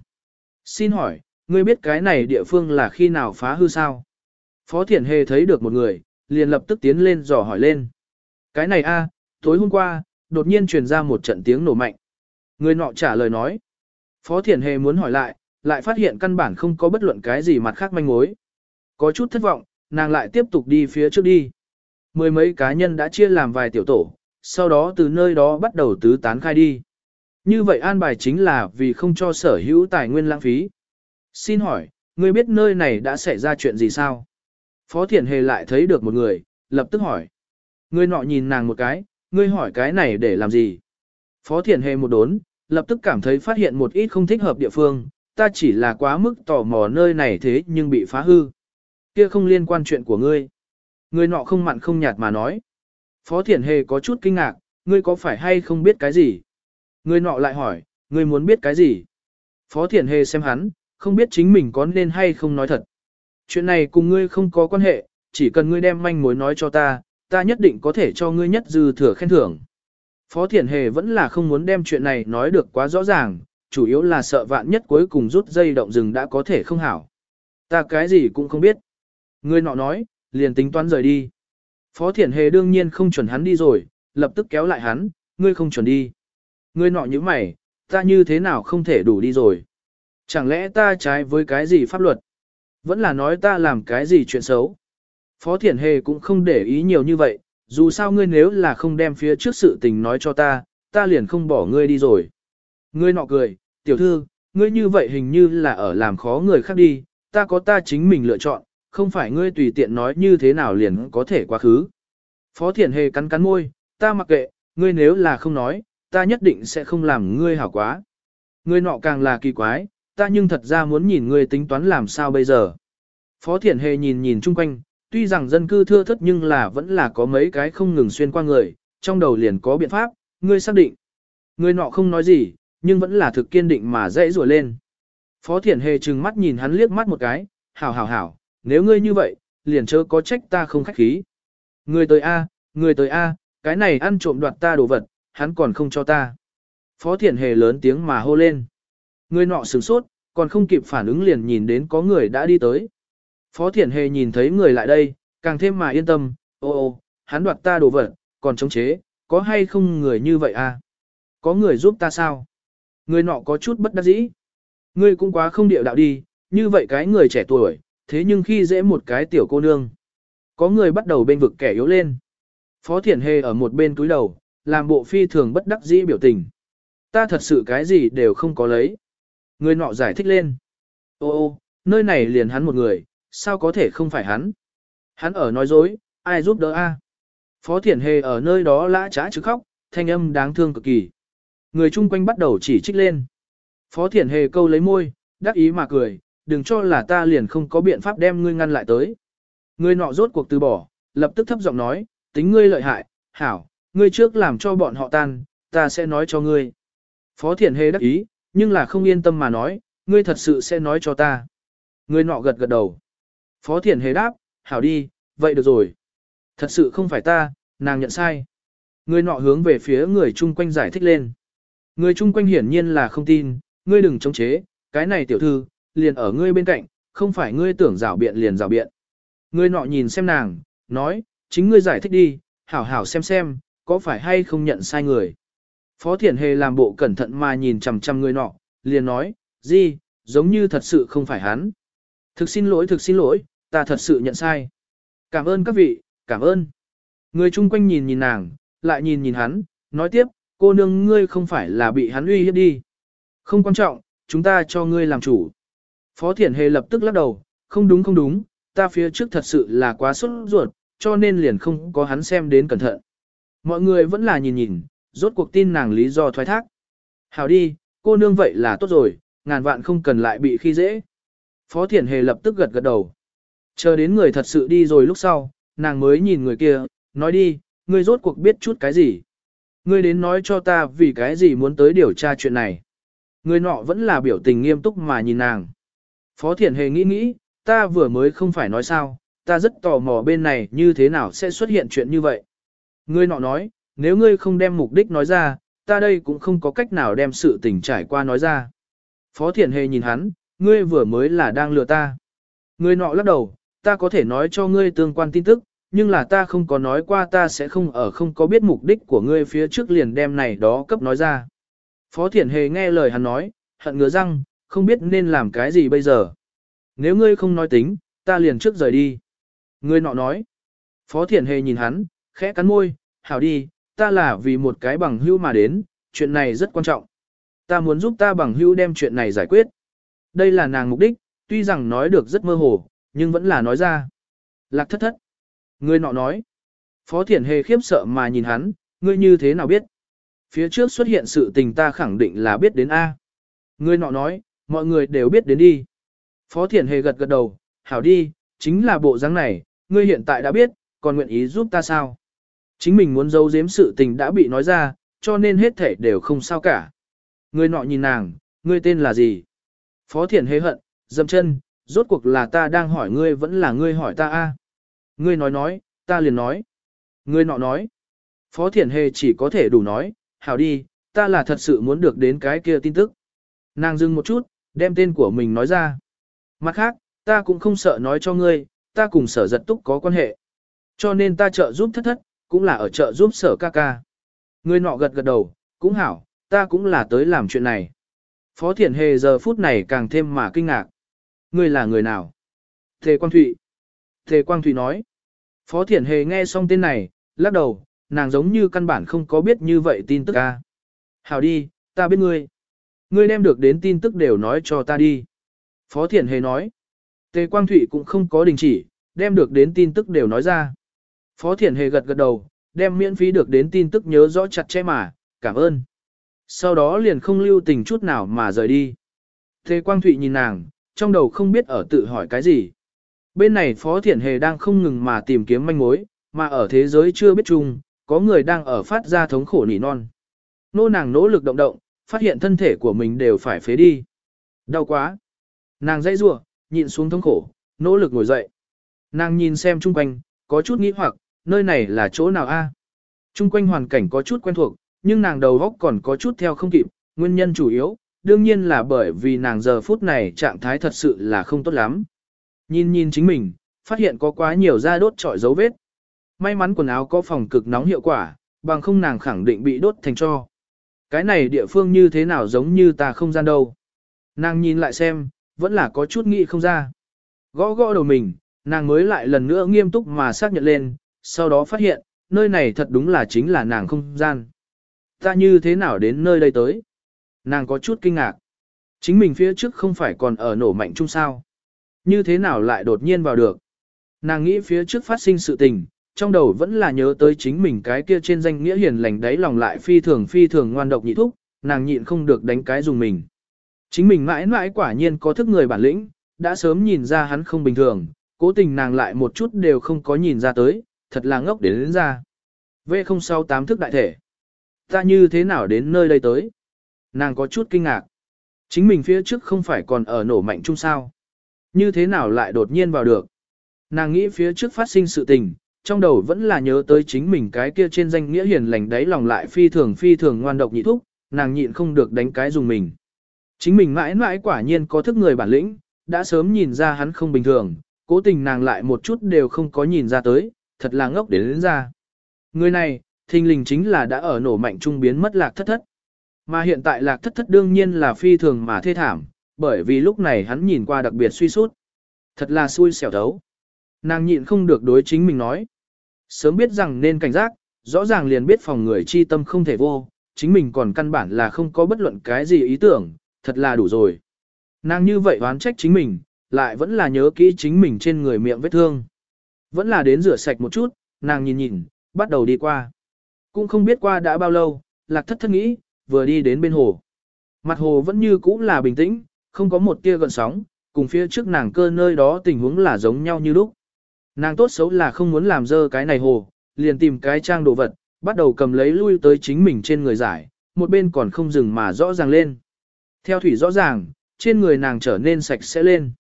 Xin hỏi, ngươi biết cái này địa phương là khi nào phá hư sao? Phó Thiển Hề thấy được một người, liền lập tức tiến lên dò hỏi lên. Cái này a, tối hôm qua, đột nhiên truyền ra một trận tiếng nổ mạnh. Người nọ trả lời nói. Phó Thiển Hề muốn hỏi lại, lại phát hiện căn bản không có bất luận cái gì mặt khác manh mối. Có chút thất vọng, nàng lại tiếp tục đi phía trước đi. Mười mấy cá nhân đã chia làm vài tiểu tổ, sau đó từ nơi đó bắt đầu tứ tán khai đi. Như vậy an bài chính là vì không cho sở hữu tài nguyên lãng phí. Xin hỏi, ngươi biết nơi này đã xảy ra chuyện gì sao? Phó Thiển Hề lại thấy được một người, lập tức hỏi. Người nọ nhìn nàng một cái, ngươi hỏi cái này để làm gì? Phó Thiển Hề một đốn, lập tức cảm thấy phát hiện một ít không thích hợp địa phương, ta chỉ là quá mức tò mò nơi này thế nhưng bị phá hư. Kia không liên quan chuyện của ngươi. Người nọ không mặn không nhạt mà nói. Phó Thiển Hề có chút kinh ngạc, ngươi có phải hay không biết cái gì? Người nọ lại hỏi, ngươi muốn biết cái gì? Phó Thiển Hề xem hắn, không biết chính mình có nên hay không nói thật. Chuyện này cùng ngươi không có quan hệ, chỉ cần ngươi đem manh mối nói cho ta, ta nhất định có thể cho ngươi nhất dư thừa khen thưởng. Phó Thiển Hề vẫn là không muốn đem chuyện này nói được quá rõ ràng, chủ yếu là sợ vạn nhất cuối cùng rút dây động rừng đã có thể không hảo. Ta cái gì cũng không biết. Ngươi nọ nói, liền tính toán rời đi. Phó Thiển Hề đương nhiên không chuẩn hắn đi rồi, lập tức kéo lại hắn, ngươi không chuẩn đi. Ngươi nọ như mày, ta như thế nào không thể đủ đi rồi. Chẳng lẽ ta trái với cái gì pháp luật? Vẫn là nói ta làm cái gì chuyện xấu. Phó Thiển Hề cũng không để ý nhiều như vậy, dù sao ngươi nếu là không đem phía trước sự tình nói cho ta, ta liền không bỏ ngươi đi rồi. Ngươi nọ cười, tiểu thư, ngươi như vậy hình như là ở làm khó người khác đi, ta có ta chính mình lựa chọn, không phải ngươi tùy tiện nói như thế nào liền có thể quá khứ. Phó Thiển Hề cắn cắn môi, ta mặc kệ, ngươi nếu là không nói, ta nhất định sẽ không làm ngươi hảo quá. Ngươi nọ càng là kỳ quái, ta nhưng thật ra muốn nhìn ngươi tính toán làm sao bây giờ. Phó Thiển Hề nhìn nhìn chung quanh, tuy rằng dân cư thưa thất nhưng là vẫn là có mấy cái không ngừng xuyên qua người, trong đầu liền có biện pháp, ngươi xác định. Ngươi nọ không nói gì, nhưng vẫn là thực kiên định mà dãy rủa lên. Phó Thiển Hề trừng mắt nhìn hắn liếc mắt một cái, hảo hảo hảo, nếu ngươi như vậy, liền chớ có trách ta không khách khí. Người tới A, người tới A, cái này ăn trộm đoạt ta đồ vật, hắn còn không cho ta. Phó Thiển Hề lớn tiếng mà hô lên. Người nọ sửng sốt, còn không kịp phản ứng liền nhìn đến có người đã đi tới. Phó Thiển Hề nhìn thấy người lại đây, càng thêm mà yên tâm, ô ô, hắn đoạt ta đồ vật, còn chống chế, có hay không người như vậy à? Có người giúp ta sao? Người nọ có chút bất đắc dĩ. Ngươi cũng quá không điệu đạo đi, như vậy cái người trẻ tuổi, thế nhưng khi dễ một cái tiểu cô nương. Có người bắt đầu bên vực kẻ yếu lên. Phó Thiển Hề ở một bên túi đầu, làm bộ phi thường bất đắc dĩ biểu tình. Ta thật sự cái gì đều không có lấy. Người nọ giải thích lên. Ô ô, nơi này liền hắn một người, sao có thể không phải hắn? Hắn ở nói dối, ai giúp đỡ a? Phó Thiển Hề ở nơi đó lã trá chứ khóc, thanh âm đáng thương cực kỳ. Người chung quanh bắt đầu chỉ trích lên. Phó Thiển Hề câu lấy môi, đắc ý mà cười, đừng cho là ta liền không có biện pháp đem ngươi ngăn lại tới. Người nọ rốt cuộc từ bỏ, lập tức thấp giọng nói, tính ngươi lợi hại, hảo, ngươi trước làm cho bọn họ tan, ta sẽ nói cho ngươi. Phó Thiển Hề đắc ý, nhưng là không yên tâm mà nói, ngươi thật sự sẽ nói cho ta. Người nọ gật gật đầu. Phó Thiển Hề đáp, hảo đi, vậy được rồi. Thật sự không phải ta, nàng nhận sai. Người nọ hướng về phía người chung quanh giải thích lên. Người chung quanh hiển nhiên là không tin, ngươi đừng chống chế, cái này tiểu thư, liền ở ngươi bên cạnh, không phải ngươi tưởng rảo biện liền rảo biện. Người nọ nhìn xem nàng, nói, chính ngươi giải thích đi, hảo hảo xem xem, có phải hay không nhận sai người. Phó Thiển Hề làm bộ cẩn thận mà nhìn chằm chằm người nọ, liền nói, gì, giống như thật sự không phải hắn. Thực xin lỗi, thực xin lỗi, ta thật sự nhận sai. Cảm ơn các vị, cảm ơn. Người chung quanh nhìn nhìn nàng, lại nhìn nhìn hắn, nói tiếp, cô nương ngươi không phải là bị hắn uy hiếp đi. Không quan trọng, chúng ta cho ngươi làm chủ. Phó Thiển Hề lập tức lắc đầu, không đúng không đúng, ta phía trước thật sự là quá sốt ruột, cho nên liền không có hắn xem đến cẩn thận. Mọi người vẫn là nhìn nhìn, rốt cuộc tin nàng lý do thoái thác. Hảo đi, cô nương vậy là tốt rồi, ngàn vạn không cần lại bị khi dễ. Phó Thiển Hề lập tức gật gật đầu. Chờ đến người thật sự đi rồi lúc sau, nàng mới nhìn người kia, nói đi, ngươi rốt cuộc biết chút cái gì. Ngươi đến nói cho ta vì cái gì muốn tới điều tra chuyện này. Người nọ vẫn là biểu tình nghiêm túc mà nhìn nàng. Phó Thiển Hề nghĩ nghĩ, ta vừa mới không phải nói sao, ta rất tò mò bên này như thế nào sẽ xuất hiện chuyện như vậy. Người nọ nói, nếu ngươi không đem mục đích nói ra, ta đây cũng không có cách nào đem sự tình trải qua nói ra. Phó Thiển Hề nhìn hắn, ngươi vừa mới là đang lừa ta. Người nọ lắc đầu, ta có thể nói cho ngươi tương quan tin tức, nhưng là ta không có nói qua ta sẽ không ở không có biết mục đích của ngươi phía trước liền đem này đó cấp nói ra. Phó Thiển Hề nghe lời hắn nói, hận ngứa răng, không biết nên làm cái gì bây giờ. Nếu ngươi không nói tính, ta liền trước rời đi. Ngươi nọ nói. Phó Thiển Hề nhìn hắn, khẽ cắn môi, hảo đi, ta là vì một cái bằng hữu mà đến, chuyện này rất quan trọng. Ta muốn giúp ta bằng hữu đem chuyện này giải quyết. Đây là nàng mục đích, tuy rằng nói được rất mơ hồ, nhưng vẫn là nói ra. Lạc thất thất. Ngươi nọ nói. Phó Thiển Hề khiếp sợ mà nhìn hắn, ngươi như thế nào biết? Phía trước xuất hiện sự tình ta khẳng định là biết đến A. Ngươi nọ nói, mọi người đều biết đến đi. Phó Thiển Hề gật gật đầu, hảo đi, chính là bộ dáng này, ngươi hiện tại đã biết, còn nguyện ý giúp ta sao? Chính mình muốn giấu giếm sự tình đã bị nói ra, cho nên hết thể đều không sao cả. người nọ nhìn nàng, ngươi tên là gì? Phó Thiển Hề hận, dâm chân, rốt cuộc là ta đang hỏi ngươi vẫn là ngươi hỏi ta a? Ngươi nói nói, ta liền nói. Ngươi nọ nói. Phó Thiển Hề chỉ có thể đủ nói, hảo đi, ta là thật sự muốn được đến cái kia tin tức. Nàng dừng một chút, đem tên của mình nói ra. Mặt khác, ta cũng không sợ nói cho ngươi, ta cùng sở giật túc có quan hệ. Cho nên ta trợ giúp thất thất, cũng là ở chợ giúp sở ca ca. người nọ gật gật đầu, cũng hảo, ta cũng là tới làm chuyện này. Phó Thiển Hề giờ phút này càng thêm mà kinh ngạc. Ngươi là người nào? Thề Quang Thụy. Thề Quang Thụy nói. Phó Thiển Hề nghe xong tên này, lắc đầu, nàng giống như căn bản không có biết như vậy tin tức ca. Hảo đi, ta biết ngươi. Ngươi đem được đến tin tức đều nói cho ta đi. Phó Thiển Hề nói. Tề Quang Thụy cũng không có đình chỉ, đem được đến tin tức đều nói ra. Phó Thiển Hề gật gật đầu, đem miễn phí được đến tin tức nhớ rõ chặt chẽ mà, cảm ơn. Sau đó liền không lưu tình chút nào mà rời đi. Thế Quang Thụy nhìn nàng, trong đầu không biết ở tự hỏi cái gì. Bên này Phó Thiển Hề đang không ngừng mà tìm kiếm manh mối, mà ở thế giới chưa biết chung, có người đang ở phát ra thống khổ nỉ non. Nô nàng nỗ lực động động, phát hiện thân thể của mình đều phải phế đi. Đau quá. Nàng dãy rủa, nhịn xuống thống khổ, nỗ lực ngồi dậy. Nàng nhìn xem chung quanh, có chút nghĩ hoặc, nơi này là chỗ nào a? À? Quanh hoàn cảnh có chút quen thuộc, nhưng nàng đầu góc còn có chút theo không kịp, nguyên nhân chủ yếu, đương nhiên là bởi vì nàng giờ phút này trạng thái thật sự là không tốt lắm. Nhìn nhìn chính mình, phát hiện có quá nhiều da đốt trọi dấu vết. May mắn quần áo có phòng cực nóng hiệu quả, bằng không nàng khẳng định bị đốt thành cho. Cái này địa phương như thế nào giống như ta không gian đâu. Nàng nhìn lại xem, vẫn là có chút nghĩ không ra. Gõ gõ đầu mình, nàng mới lại lần nữa nghiêm túc mà xác nhận lên, sau đó phát hiện, nơi này thật đúng là chính là nàng không gian. Ta như thế nào đến nơi đây tới? Nàng có chút kinh ngạc. Chính mình phía trước không phải còn ở nổ mạnh chung sao? Như thế nào lại đột nhiên vào được? Nàng nghĩ phía trước phát sinh sự tình, trong đầu vẫn là nhớ tới chính mình cái kia trên danh nghĩa hiền lành đấy lòng lại phi thường phi thường ngoan độc nhị thúc, nàng nhịn không được đánh cái dùng mình. Chính mình mãi mãi quả nhiên có thức người bản lĩnh, đã sớm nhìn ra hắn không bình thường, cố tình nàng lại một chút đều không có nhìn ra tới, thật là ngốc đến đến ra. V068 thức đại thể. Ta như thế nào đến nơi đây tới? Nàng có chút kinh ngạc. Chính mình phía trước không phải còn ở nổ mạnh chung sao? Như thế nào lại đột nhiên vào được? Nàng nghĩ phía trước phát sinh sự tình, trong đầu vẫn là nhớ tới chính mình cái kia trên danh nghĩa hiền lành đấy lòng lại phi thường phi thường ngoan độc nhị thúc, nàng nhịn không được đánh cái dùng mình. Chính mình mãi mãi quả nhiên có thức người bản lĩnh, đã sớm nhìn ra hắn không bình thường, cố tình nàng lại một chút đều không có nhìn ra tới, thật là ngốc đến đến ra. Người này, thình lình chính là đã ở nổ mạnh trung biến mất lạc thất thất. Mà hiện tại lạc thất thất đương nhiên là phi thường mà thê thảm, bởi vì lúc này hắn nhìn qua đặc biệt suy sút. Thật là xui xẻo thấu. Nàng nhịn không được đối chính mình nói. Sớm biết rằng nên cảnh giác, rõ ràng liền biết phòng người chi tâm không thể vô, chính mình còn căn bản là không có bất luận cái gì ý tưởng, thật là đủ rồi. Nàng như vậy oán trách chính mình, lại vẫn là nhớ kỹ chính mình trên người miệng vết thương. Vẫn là đến rửa sạch một chút, nàng nhìn nhìn, bắt đầu đi qua. Cũng không biết qua đã bao lâu, lạc thất thất nghĩ, vừa đi đến bên hồ. Mặt hồ vẫn như cũ là bình tĩnh, không có một tia gần sóng, cùng phía trước nàng cơ nơi đó tình huống là giống nhau như lúc. Nàng tốt xấu là không muốn làm dơ cái này hồ, liền tìm cái trang đồ vật, bắt đầu cầm lấy lui tới chính mình trên người giải, một bên còn không dừng mà rõ ràng lên. Theo thủy rõ ràng, trên người nàng trở nên sạch sẽ lên.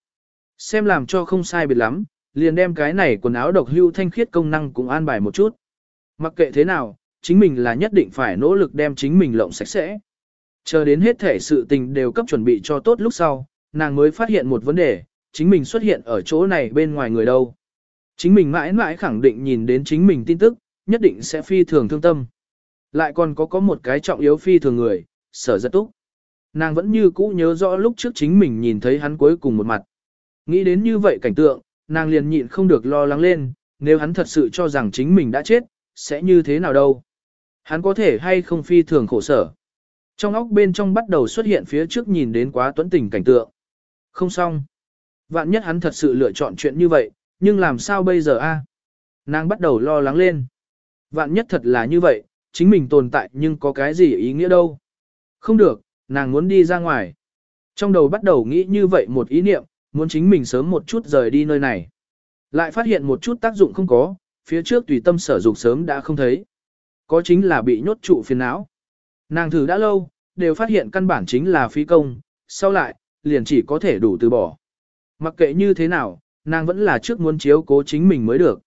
Xem làm cho không sai biệt lắm, liền đem cái này quần áo độc hưu thanh khiết công năng cũng an bài một chút. Mặc kệ thế nào, chính mình là nhất định phải nỗ lực đem chính mình lộng sạch sẽ. Chờ đến hết thể sự tình đều cấp chuẩn bị cho tốt lúc sau, nàng mới phát hiện một vấn đề, chính mình xuất hiện ở chỗ này bên ngoài người đâu. Chính mình mãi mãi khẳng định nhìn đến chính mình tin tức, nhất định sẽ phi thường thương tâm. Lại còn có có một cái trọng yếu phi thường người, sở rất túc. Nàng vẫn như cũ nhớ rõ lúc trước chính mình nhìn thấy hắn cuối cùng một mặt. Nghĩ đến như vậy cảnh tượng, nàng liền nhịn không được lo lắng lên, nếu hắn thật sự cho rằng chính mình đã chết, sẽ như thế nào đâu. Hắn có thể hay không phi thường khổ sở. Trong óc bên trong bắt đầu xuất hiện phía trước nhìn đến quá tuấn tình cảnh tượng. Không xong. Vạn nhất hắn thật sự lựa chọn chuyện như vậy, nhưng làm sao bây giờ a? À? Nàng bắt đầu lo lắng lên. Vạn nhất thật là như vậy, chính mình tồn tại nhưng có cái gì ý nghĩa đâu. Không được, nàng muốn đi ra ngoài. Trong đầu bắt đầu nghĩ như vậy một ý niệm, muốn chính mình sớm một chút rời đi nơi này. Lại phát hiện một chút tác dụng không có, phía trước tùy tâm sở dục sớm đã không thấy. Có chính là bị nhốt trụ phiền não. Nàng thử đã lâu, đều phát hiện căn bản chính là phí công, sau lại, liền chỉ có thể đủ từ bỏ. Mặc kệ như thế nào, nàng vẫn là trước muốn chiếu cố chính mình mới được.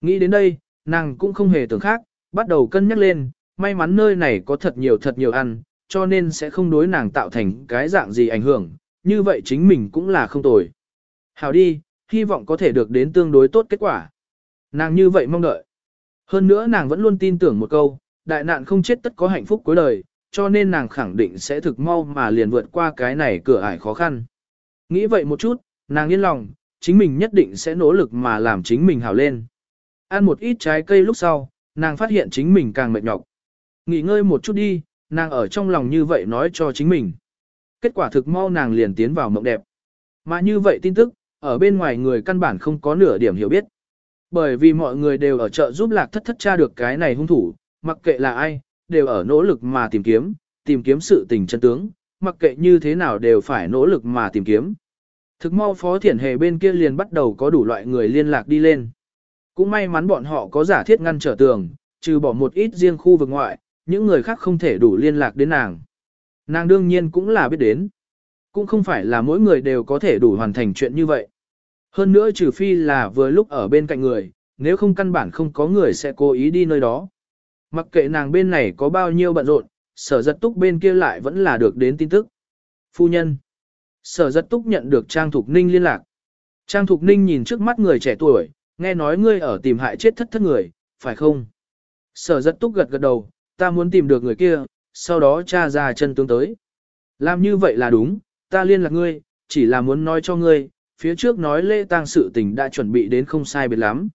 Nghĩ đến đây, nàng cũng không hề tưởng khác, bắt đầu cân nhắc lên, may mắn nơi này có thật nhiều thật nhiều ăn, cho nên sẽ không đối nàng tạo thành cái dạng gì ảnh hưởng, như vậy chính mình cũng là không tồi. Hảo đi, hy vọng có thể được đến tương đối tốt kết quả. Nàng như vậy mong đợi. Hơn nữa nàng vẫn luôn tin tưởng một câu, đại nạn không chết tất có hạnh phúc cuối đời, cho nên nàng khẳng định sẽ thực mau mà liền vượt qua cái này cửa ải khó khăn. Nghĩ vậy một chút, nàng yên lòng, chính mình nhất định sẽ nỗ lực mà làm chính mình hảo lên. Ăn một ít trái cây lúc sau, nàng phát hiện chính mình càng mệt nhọc. Nghỉ ngơi một chút đi, nàng ở trong lòng như vậy nói cho chính mình. Kết quả thực mau nàng liền tiến vào mộng đẹp. Mà như vậy tin tức, ở bên ngoài người căn bản không có nửa điểm hiểu biết. Bởi vì mọi người đều ở chợ giúp lạc thất thất tra được cái này hung thủ, mặc kệ là ai, đều ở nỗ lực mà tìm kiếm, tìm kiếm sự tình chân tướng, mặc kệ như thế nào đều phải nỗ lực mà tìm kiếm. Thực mau phó thiển hề bên kia liền bắt đầu có đủ loại người liên lạc đi lên. Cũng may mắn bọn họ có giả thiết ngăn trở tường, trừ bỏ một ít riêng khu vực ngoại, những người khác không thể đủ liên lạc đến nàng. Nàng đương nhiên cũng là biết đến. Cũng không phải là mỗi người đều có thể đủ hoàn thành chuyện như vậy. Hơn nữa trừ phi là vừa lúc ở bên cạnh người, nếu không căn bản không có người sẽ cố ý đi nơi đó. Mặc kệ nàng bên này có bao nhiêu bận rộn, sở giật túc bên kia lại vẫn là được đến tin tức. Phu nhân. Sở giật túc nhận được Trang Thục Ninh liên lạc. Trang Thục Ninh nhìn trước mắt người trẻ tuổi, nghe nói ngươi ở tìm hại chết thất thất người, phải không? Sở rất túc gật gật đầu, ta muốn tìm được người kia, sau đó cha ra chân tướng tới. Làm như vậy là đúng, ta liên lạc ngươi, chỉ là muốn nói cho ngươi, phía trước nói lễ tang sự tình đã chuẩn bị đến không sai biệt lắm.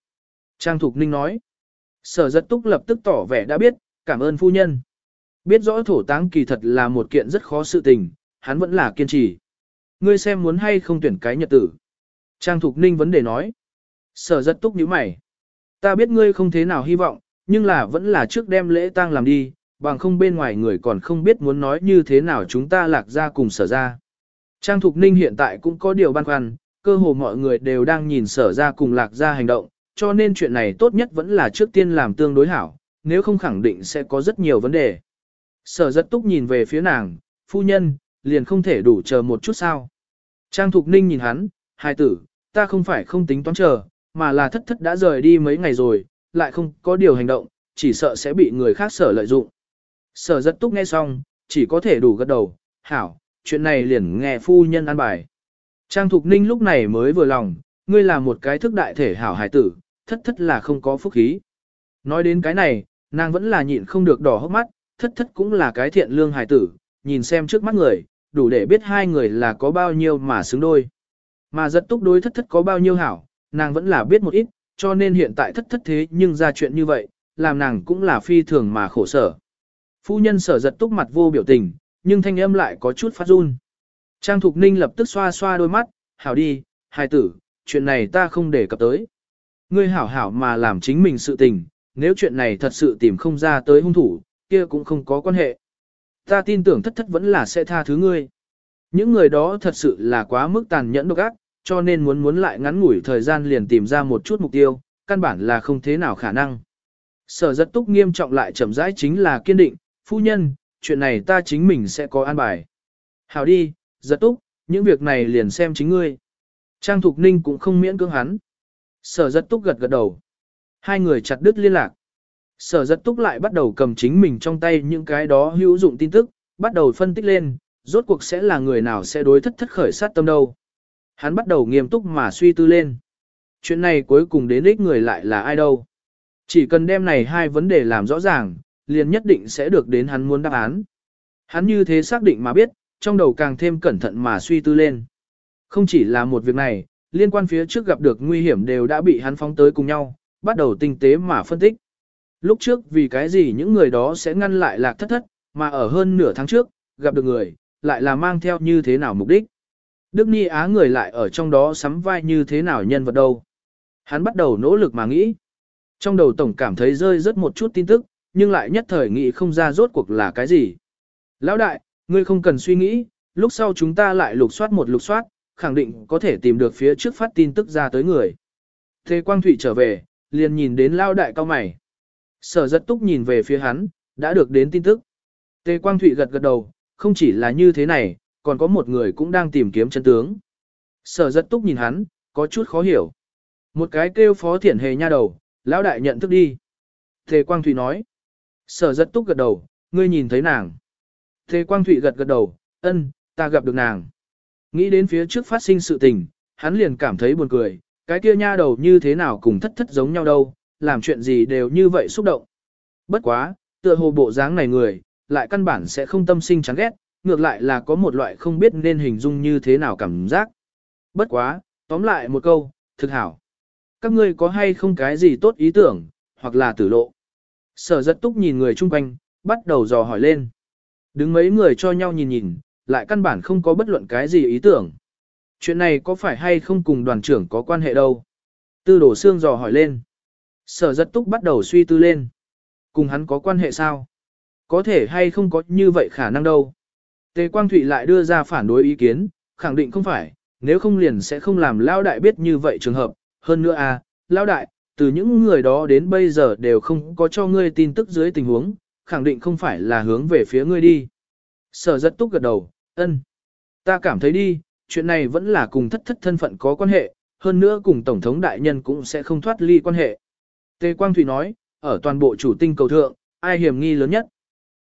Trang Thục Ninh nói, sở rất túc lập tức tỏ vẻ đã biết, cảm ơn phu nhân. Biết rõ thổ táng kỳ thật là một kiện rất khó sự tình, hắn vẫn là kiên trì. Ngươi xem muốn hay không tuyển cái nhật tử. Trang Thục Ninh vấn đề nói. Sở rất túc nhíu mày. Ta biết ngươi không thế nào hy vọng, nhưng là vẫn là trước đem lễ tang làm đi, bằng không bên ngoài người còn không biết muốn nói như thế nào chúng ta lạc ra cùng sở ra. Trang Thục Ninh hiện tại cũng có điều băn khoăn, cơ hồ mọi người đều đang nhìn sở ra cùng lạc ra hành động, cho nên chuyện này tốt nhất vẫn là trước tiên làm tương đối hảo, nếu không khẳng định sẽ có rất nhiều vấn đề. Sở rất túc nhìn về phía nàng, phu nhân, liền không thể đủ chờ một chút sao. Trang Thục Ninh nhìn hắn, hai tử, ta không phải không tính toán chờ, mà là thất thất đã rời đi mấy ngày rồi, lại không có điều hành động, chỉ sợ sẽ bị người khác sở lợi dụng. Sở rất túc nghe xong, chỉ có thể đủ gật đầu, hảo, chuyện này liền nghe phu nhân an bài. Trang Thục Ninh lúc này mới vừa lòng, ngươi là một cái thức đại thể hảo hải tử, thất thất là không có phúc khí. Nói đến cái này, nàng vẫn là nhịn không được đỏ hốc mắt, thất thất cũng là cái thiện lương hải tử, nhìn xem trước mắt người, đủ để biết hai người là có bao nhiêu mà xứng đôi. Mà rất túc đối thất thất có bao nhiêu hảo, nàng vẫn là biết một ít, cho nên hiện tại thất thất thế nhưng ra chuyện như vậy, làm nàng cũng là phi thường mà khổ sở. Phu nhân sở giật túc mặt vô biểu tình, nhưng thanh âm lại có chút phát run. Trang Thục Ninh lập tức xoa xoa đôi mắt, hảo đi, hài tử, chuyện này ta không để cập tới. Ngươi hảo hảo mà làm chính mình sự tình, nếu chuyện này thật sự tìm không ra tới hung thủ, kia cũng không có quan hệ. Ta tin tưởng thất thất vẫn là sẽ tha thứ ngươi. Những người đó thật sự là quá mức tàn nhẫn độc ác, cho nên muốn muốn lại ngắn ngủi thời gian liền tìm ra một chút mục tiêu, căn bản là không thế nào khả năng. Sở rất túc nghiêm trọng lại chậm rãi chính là kiên định, phu nhân, chuyện này ta chính mình sẽ có an bài. Hảo đi, giật túc, những việc này liền xem chính ngươi. Trang Thục Ninh cũng không miễn cưỡng hắn. Sở giật túc gật gật đầu. Hai người chặt đứt liên lạc. Sở giật túc lại bắt đầu cầm chính mình trong tay những cái đó hữu dụng tin tức, bắt đầu phân tích lên, rốt cuộc sẽ là người nào sẽ đối thất thất khởi sát tâm đâu. Hắn bắt đầu nghiêm túc mà suy tư lên. Chuyện này cuối cùng đến ích người lại là ai đâu. Chỉ cần đem này hai vấn đề làm rõ ràng, liền nhất định sẽ được đến hắn muốn đáp án. Hắn như thế xác định mà biết, trong đầu càng thêm cẩn thận mà suy tư lên. Không chỉ là một việc này, liên quan phía trước gặp được nguy hiểm đều đã bị hắn phóng tới cùng nhau, bắt đầu tinh tế mà phân tích. Lúc trước vì cái gì những người đó sẽ ngăn lại lạc thất thất, mà ở hơn nửa tháng trước, gặp được người, lại là mang theo như thế nào mục đích. Đức Ni Á người lại ở trong đó sắm vai như thế nào nhân vật đâu. Hắn bắt đầu nỗ lực mà nghĩ. Trong đầu tổng cảm thấy rơi rất một chút tin tức, nhưng lại nhất thời nghĩ không ra rốt cuộc là cái gì. Lão đại, ngươi không cần suy nghĩ, lúc sau chúng ta lại lục soát một lục soát, khẳng định có thể tìm được phía trước phát tin tức ra tới người. Thế Quang Thụy trở về, liền nhìn đến Lão đại cao mày. Sở rất túc nhìn về phía hắn, đã được đến tin tức. Tề Quang Thụy gật gật đầu, không chỉ là như thế này, còn có một người cũng đang tìm kiếm chân tướng. Sở rất túc nhìn hắn, có chút khó hiểu. Một cái kêu phó thiển hề nha đầu, lão đại nhận thức đi. Tề Quang Thụy nói. Sở rất túc gật đầu, ngươi nhìn thấy nàng. thế Quang Thụy gật gật đầu, ân, ta gặp được nàng. Nghĩ đến phía trước phát sinh sự tình, hắn liền cảm thấy buồn cười, cái kia nha đầu như thế nào cùng thất thất giống nhau đâu, làm chuyện gì đều như vậy xúc động. Bất quá, tựa hồ bộ dáng này người, lại căn bản sẽ không tâm sinh chán ghét, ngược lại là có một loại không biết nên hình dung như thế nào cảm giác. Bất quá, tóm lại một câu, thực hảo. Các ngươi có hay không cái gì tốt ý tưởng, hoặc là tử lộ. Sở giật túc nhìn người chung quanh, bắt đầu dò hỏi lên. Đứng mấy người cho nhau nhìn nhìn, lại căn bản không có bất luận cái gì ý tưởng. Chuyện này có phải hay không cùng đoàn trưởng có quan hệ đâu? Tư đổ xương dò hỏi lên. Sở giật túc bắt đầu suy tư lên. Cùng hắn có quan hệ sao? Có thể hay không có như vậy khả năng đâu? Tề Quang Thụy lại đưa ra phản đối ý kiến, khẳng định không phải, nếu không liền sẽ không làm Lao Đại biết như vậy trường hợp. Hơn nữa à, Lao Đại, từ những người đó đến bây giờ đều không có cho ngươi tin tức dưới tình huống, khẳng định không phải là hướng về phía ngươi đi. Sở rất túc gật đầu, ân. Ta cảm thấy đi, chuyện này vẫn là cùng thất thất thân phận có quan hệ, hơn nữa cùng Tổng thống đại nhân cũng sẽ không thoát ly quan hệ. Tề Quang Thủy nói, ở toàn bộ chủ tinh cầu thượng, ai hiểm nghi lớn nhất.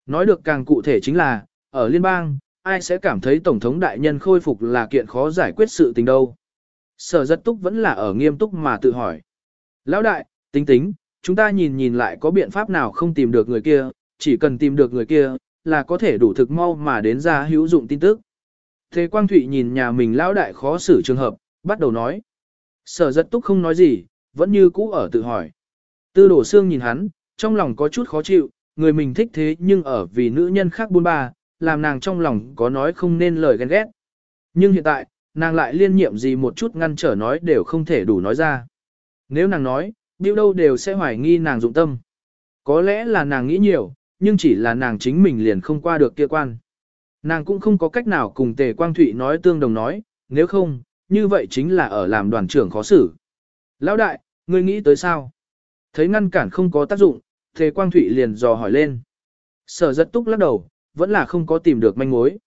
Nói được càng cụ thể chính là, ở liên bang, ai sẽ cảm thấy Tổng thống đại nhân khôi phục là kiện khó giải quyết sự tình đâu. Sở rất túc vẫn là ở nghiêm túc mà tự hỏi. Lão đại, tính tính, chúng ta nhìn nhìn lại có biện pháp nào không tìm được người kia, chỉ cần tìm được người kia, là có thể đủ thực mau mà đến ra hữu dụng tin tức. Thế Quang Thụy nhìn nhà mình lão đại khó xử trường hợp, bắt đầu nói. Sở giật túc không nói gì, vẫn như cũ ở tự hỏi. Tư đổ xương nhìn hắn, trong lòng có chút khó chịu, người mình thích thế nhưng ở vì nữ nhân khác buôn ba, làm nàng trong lòng có nói không nên lời ghen ghét. Nhưng hiện tại, nàng lại liên nhiệm gì một chút ngăn trở nói đều không thể đủ nói ra. Nếu nàng nói, biểu đâu đều sẽ hoài nghi nàng dụng tâm. Có lẽ là nàng nghĩ nhiều, nhưng chỉ là nàng chính mình liền không qua được kia quan. Nàng cũng không có cách nào cùng Tề Quang Thụy nói tương đồng nói, nếu không, như vậy chính là ở làm đoàn trưởng khó xử. Lão đại, ngươi nghĩ tới sao? Thấy ngăn cản không có tác dụng, Tề Quang Thụy liền dò hỏi lên. Sở rất túc lắc đầu, vẫn là không có tìm được manh mối.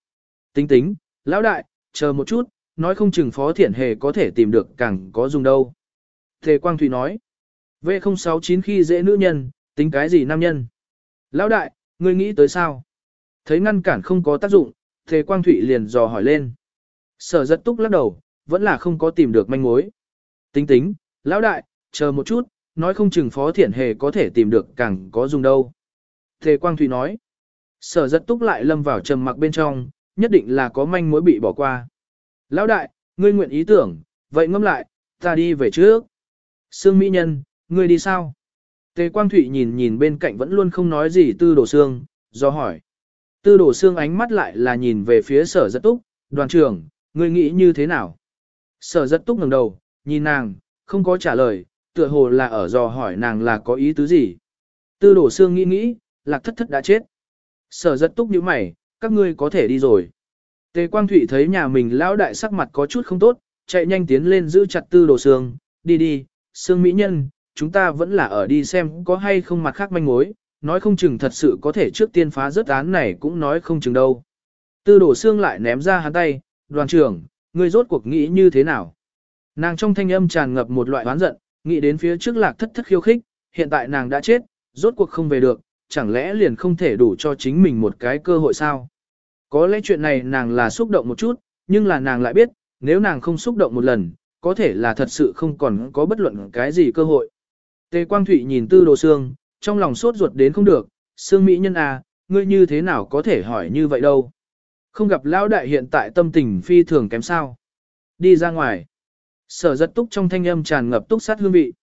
Tính tính, lão đại, chờ một chút, nói không chừng phó thiện hề có thể tìm được càng có dùng đâu. Thề Quang Thụy nói. V069 khi dễ nữ nhân, tính cái gì nam nhân? Lão đại, ngươi nghĩ tới sao? Thấy ngăn cản không có tác dụng, Thề Quang Thụy liền dò hỏi lên. Sở giật túc lắc đầu, vẫn là không có tìm được manh mối. Tính tính, lão đại, chờ một chút, nói không chừng phó thiện hề có thể tìm được càng có dùng đâu. Thề Quang Thụy nói. Sở giật túc lại lâm vào trầm mặc bên trong, nhất định là có manh mối bị bỏ qua. Lão đại, ngươi nguyện ý tưởng, vậy ngâm lại, ta đi về trước. Sương Mỹ Nhân, ngươi đi sao? Tề Quang Thụy nhìn nhìn bên cạnh vẫn luôn không nói gì tư Đồ Sương, do hỏi. Tư Đồ Sương ánh mắt lại là nhìn về phía sở giật túc, đoàn trưởng, ngươi nghĩ như thế nào? Sở giật túc ngẩng đầu, nhìn nàng, không có trả lời, tựa hồ là ở dò hỏi nàng là có ý tứ gì. Tư Đồ Sương nghĩ nghĩ, lạc thất thất đã chết. Sở giật túc như mày, các ngươi có thể đi rồi. Tề Quang Thụy thấy nhà mình lão đại sắc mặt có chút không tốt, chạy nhanh tiến lên giữ chặt tư đồ Sương. đi đi, Sương mỹ nhân, chúng ta vẫn là ở đi xem có hay không mặt khác manh mối, nói không chừng thật sự có thể trước tiên phá rớt án này cũng nói không chừng đâu. Tư đổ xương lại ném ra hắn tay, đoàn trưởng, ngươi rốt cuộc nghĩ như thế nào? Nàng trong thanh âm tràn ngập một loại oán giận, nghĩ đến phía trước lạc thất thất khiêu khích, hiện tại nàng đã chết, rốt cuộc không về được, chẳng lẽ liền không thể đủ cho chính mình một cái cơ hội sao? Có lẽ chuyện này nàng là xúc động một chút, nhưng là nàng lại biết, nếu nàng không xúc động một lần, có thể là thật sự không còn có bất luận cái gì cơ hội. Tề Quang Thụy nhìn tư đồ Sương, trong lòng sốt ruột đến không được, Sương mỹ nhân à, ngươi như thế nào có thể hỏi như vậy đâu. Không gặp lão đại hiện tại tâm tình phi thường kém sao. Đi ra ngoài. Sở giật túc trong thanh âm tràn ngập túc sát hương vị.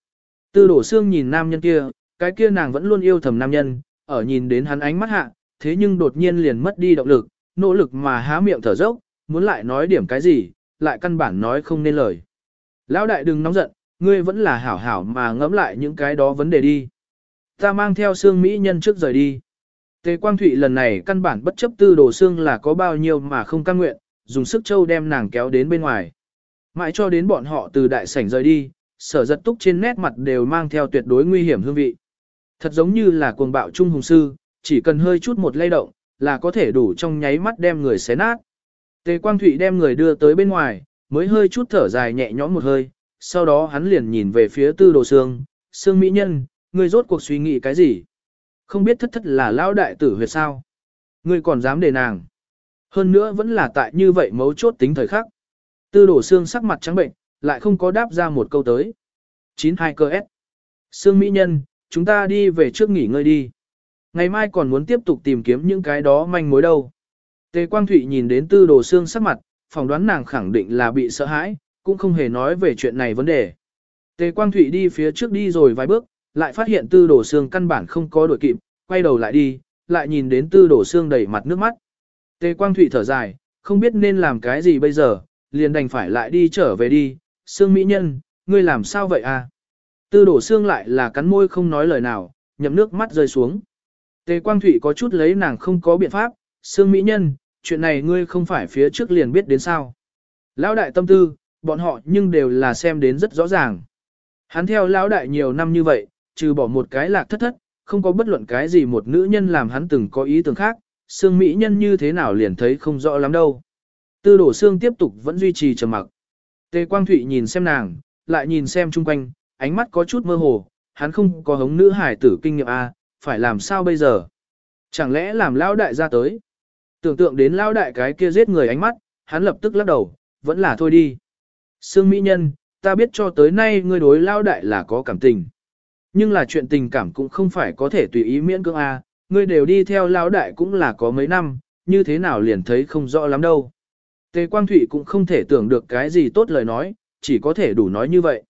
Tư Đồ Sương nhìn nam nhân kia, cái kia nàng vẫn luôn yêu thầm nam nhân, ở nhìn đến hắn ánh mắt hạ, thế nhưng đột nhiên liền mất đi động lực, nỗ lực mà há miệng thở dốc, muốn lại nói điểm cái gì, lại căn bản nói không nên lời. Lão đại đừng nóng giận, ngươi vẫn là hảo hảo mà ngẫm lại những cái đó vấn đề đi. Ta mang theo xương Mỹ nhân trước rời đi. Tề Quang Thụy lần này căn bản bất chấp tư đồ xương là có bao nhiêu mà không căng nguyện, dùng sức châu đem nàng kéo đến bên ngoài. Mãi cho đến bọn họ từ đại sảnh rời đi, sở giật túc trên nét mặt đều mang theo tuyệt đối nguy hiểm hương vị. Thật giống như là cuồng bạo trung hùng sư, chỉ cần hơi chút một lay động, là có thể đủ trong nháy mắt đem người xé nát. Tề Quang Thụy đem người đưa tới bên ngoài, mới hơi chút thở dài nhẹ nhõm một hơi, sau đó hắn liền nhìn về phía tư đồ sương, sương mỹ nhân, người rốt cuộc suy nghĩ cái gì? Không biết thất thất là lão đại tử huyệt sao? Ngươi còn dám để nàng. Hơn nữa vẫn là tại như vậy mấu chốt tính thời khắc. Tư đồ xương sắc mặt trắng bệnh, lại không có đáp ra một câu tới. 92 cơ S. Sương Mỹ Nhân, chúng ta đi về trước nghỉ ngơi đi. Ngày mai còn muốn tiếp tục tìm kiếm những cái đó manh mối đâu. Tề Quang Thụy nhìn đến tư đồ xương sắc mặt, phỏng đoán nàng khẳng định là bị sợ hãi, cũng không hề nói về chuyện này vấn đề. Tề Quang Thụy đi phía trước đi rồi vài bước, lại phát hiện tư đồ xương căn bản không có đuổi kịp, quay đầu lại đi, lại nhìn đến tư đồ xương đầy mặt nước mắt. Tề Quang Thụy thở dài, không biết nên làm cái gì bây giờ, liền đành phải lại đi trở về đi, xương mỹ nhân, ngươi làm sao vậy à? Tư đổ xương lại là cắn môi không nói lời nào, nhậm nước mắt rơi xuống. Tề Quang Thụy có chút lấy nàng không có biện pháp, xương mỹ nhân, chuyện này ngươi không phải phía trước liền biết đến sao. Lão đại tâm tư, bọn họ nhưng đều là xem đến rất rõ ràng. Hắn theo lão đại nhiều năm như vậy, trừ bỏ một cái lạc thất thất, không có bất luận cái gì một nữ nhân làm hắn từng có ý tưởng khác, xương mỹ nhân như thế nào liền thấy không rõ lắm đâu. Tư đổ xương tiếp tục vẫn duy trì trầm mặc. Tề Quang Thụy nhìn xem nàng, lại nhìn xem chung quanh, ánh mắt có chút mơ hồ, hắn không có hống nữ hải tử kinh nghiệm A, phải làm sao bây giờ? Chẳng lẽ làm lão đại ra tới? Tưởng tượng đến lão đại cái kia giết người ánh mắt, hắn lập tức lắc đầu, vẫn là thôi đi. Sương Mỹ Nhân, ta biết cho tới nay ngươi đối lao đại là có cảm tình. Nhưng là chuyện tình cảm cũng không phải có thể tùy ý miễn cưỡng a, ngươi đều đi theo lao đại cũng là có mấy năm, như thế nào liền thấy không rõ lắm đâu. Tề Quang Thụy cũng không thể tưởng được cái gì tốt lời nói, chỉ có thể đủ nói như vậy.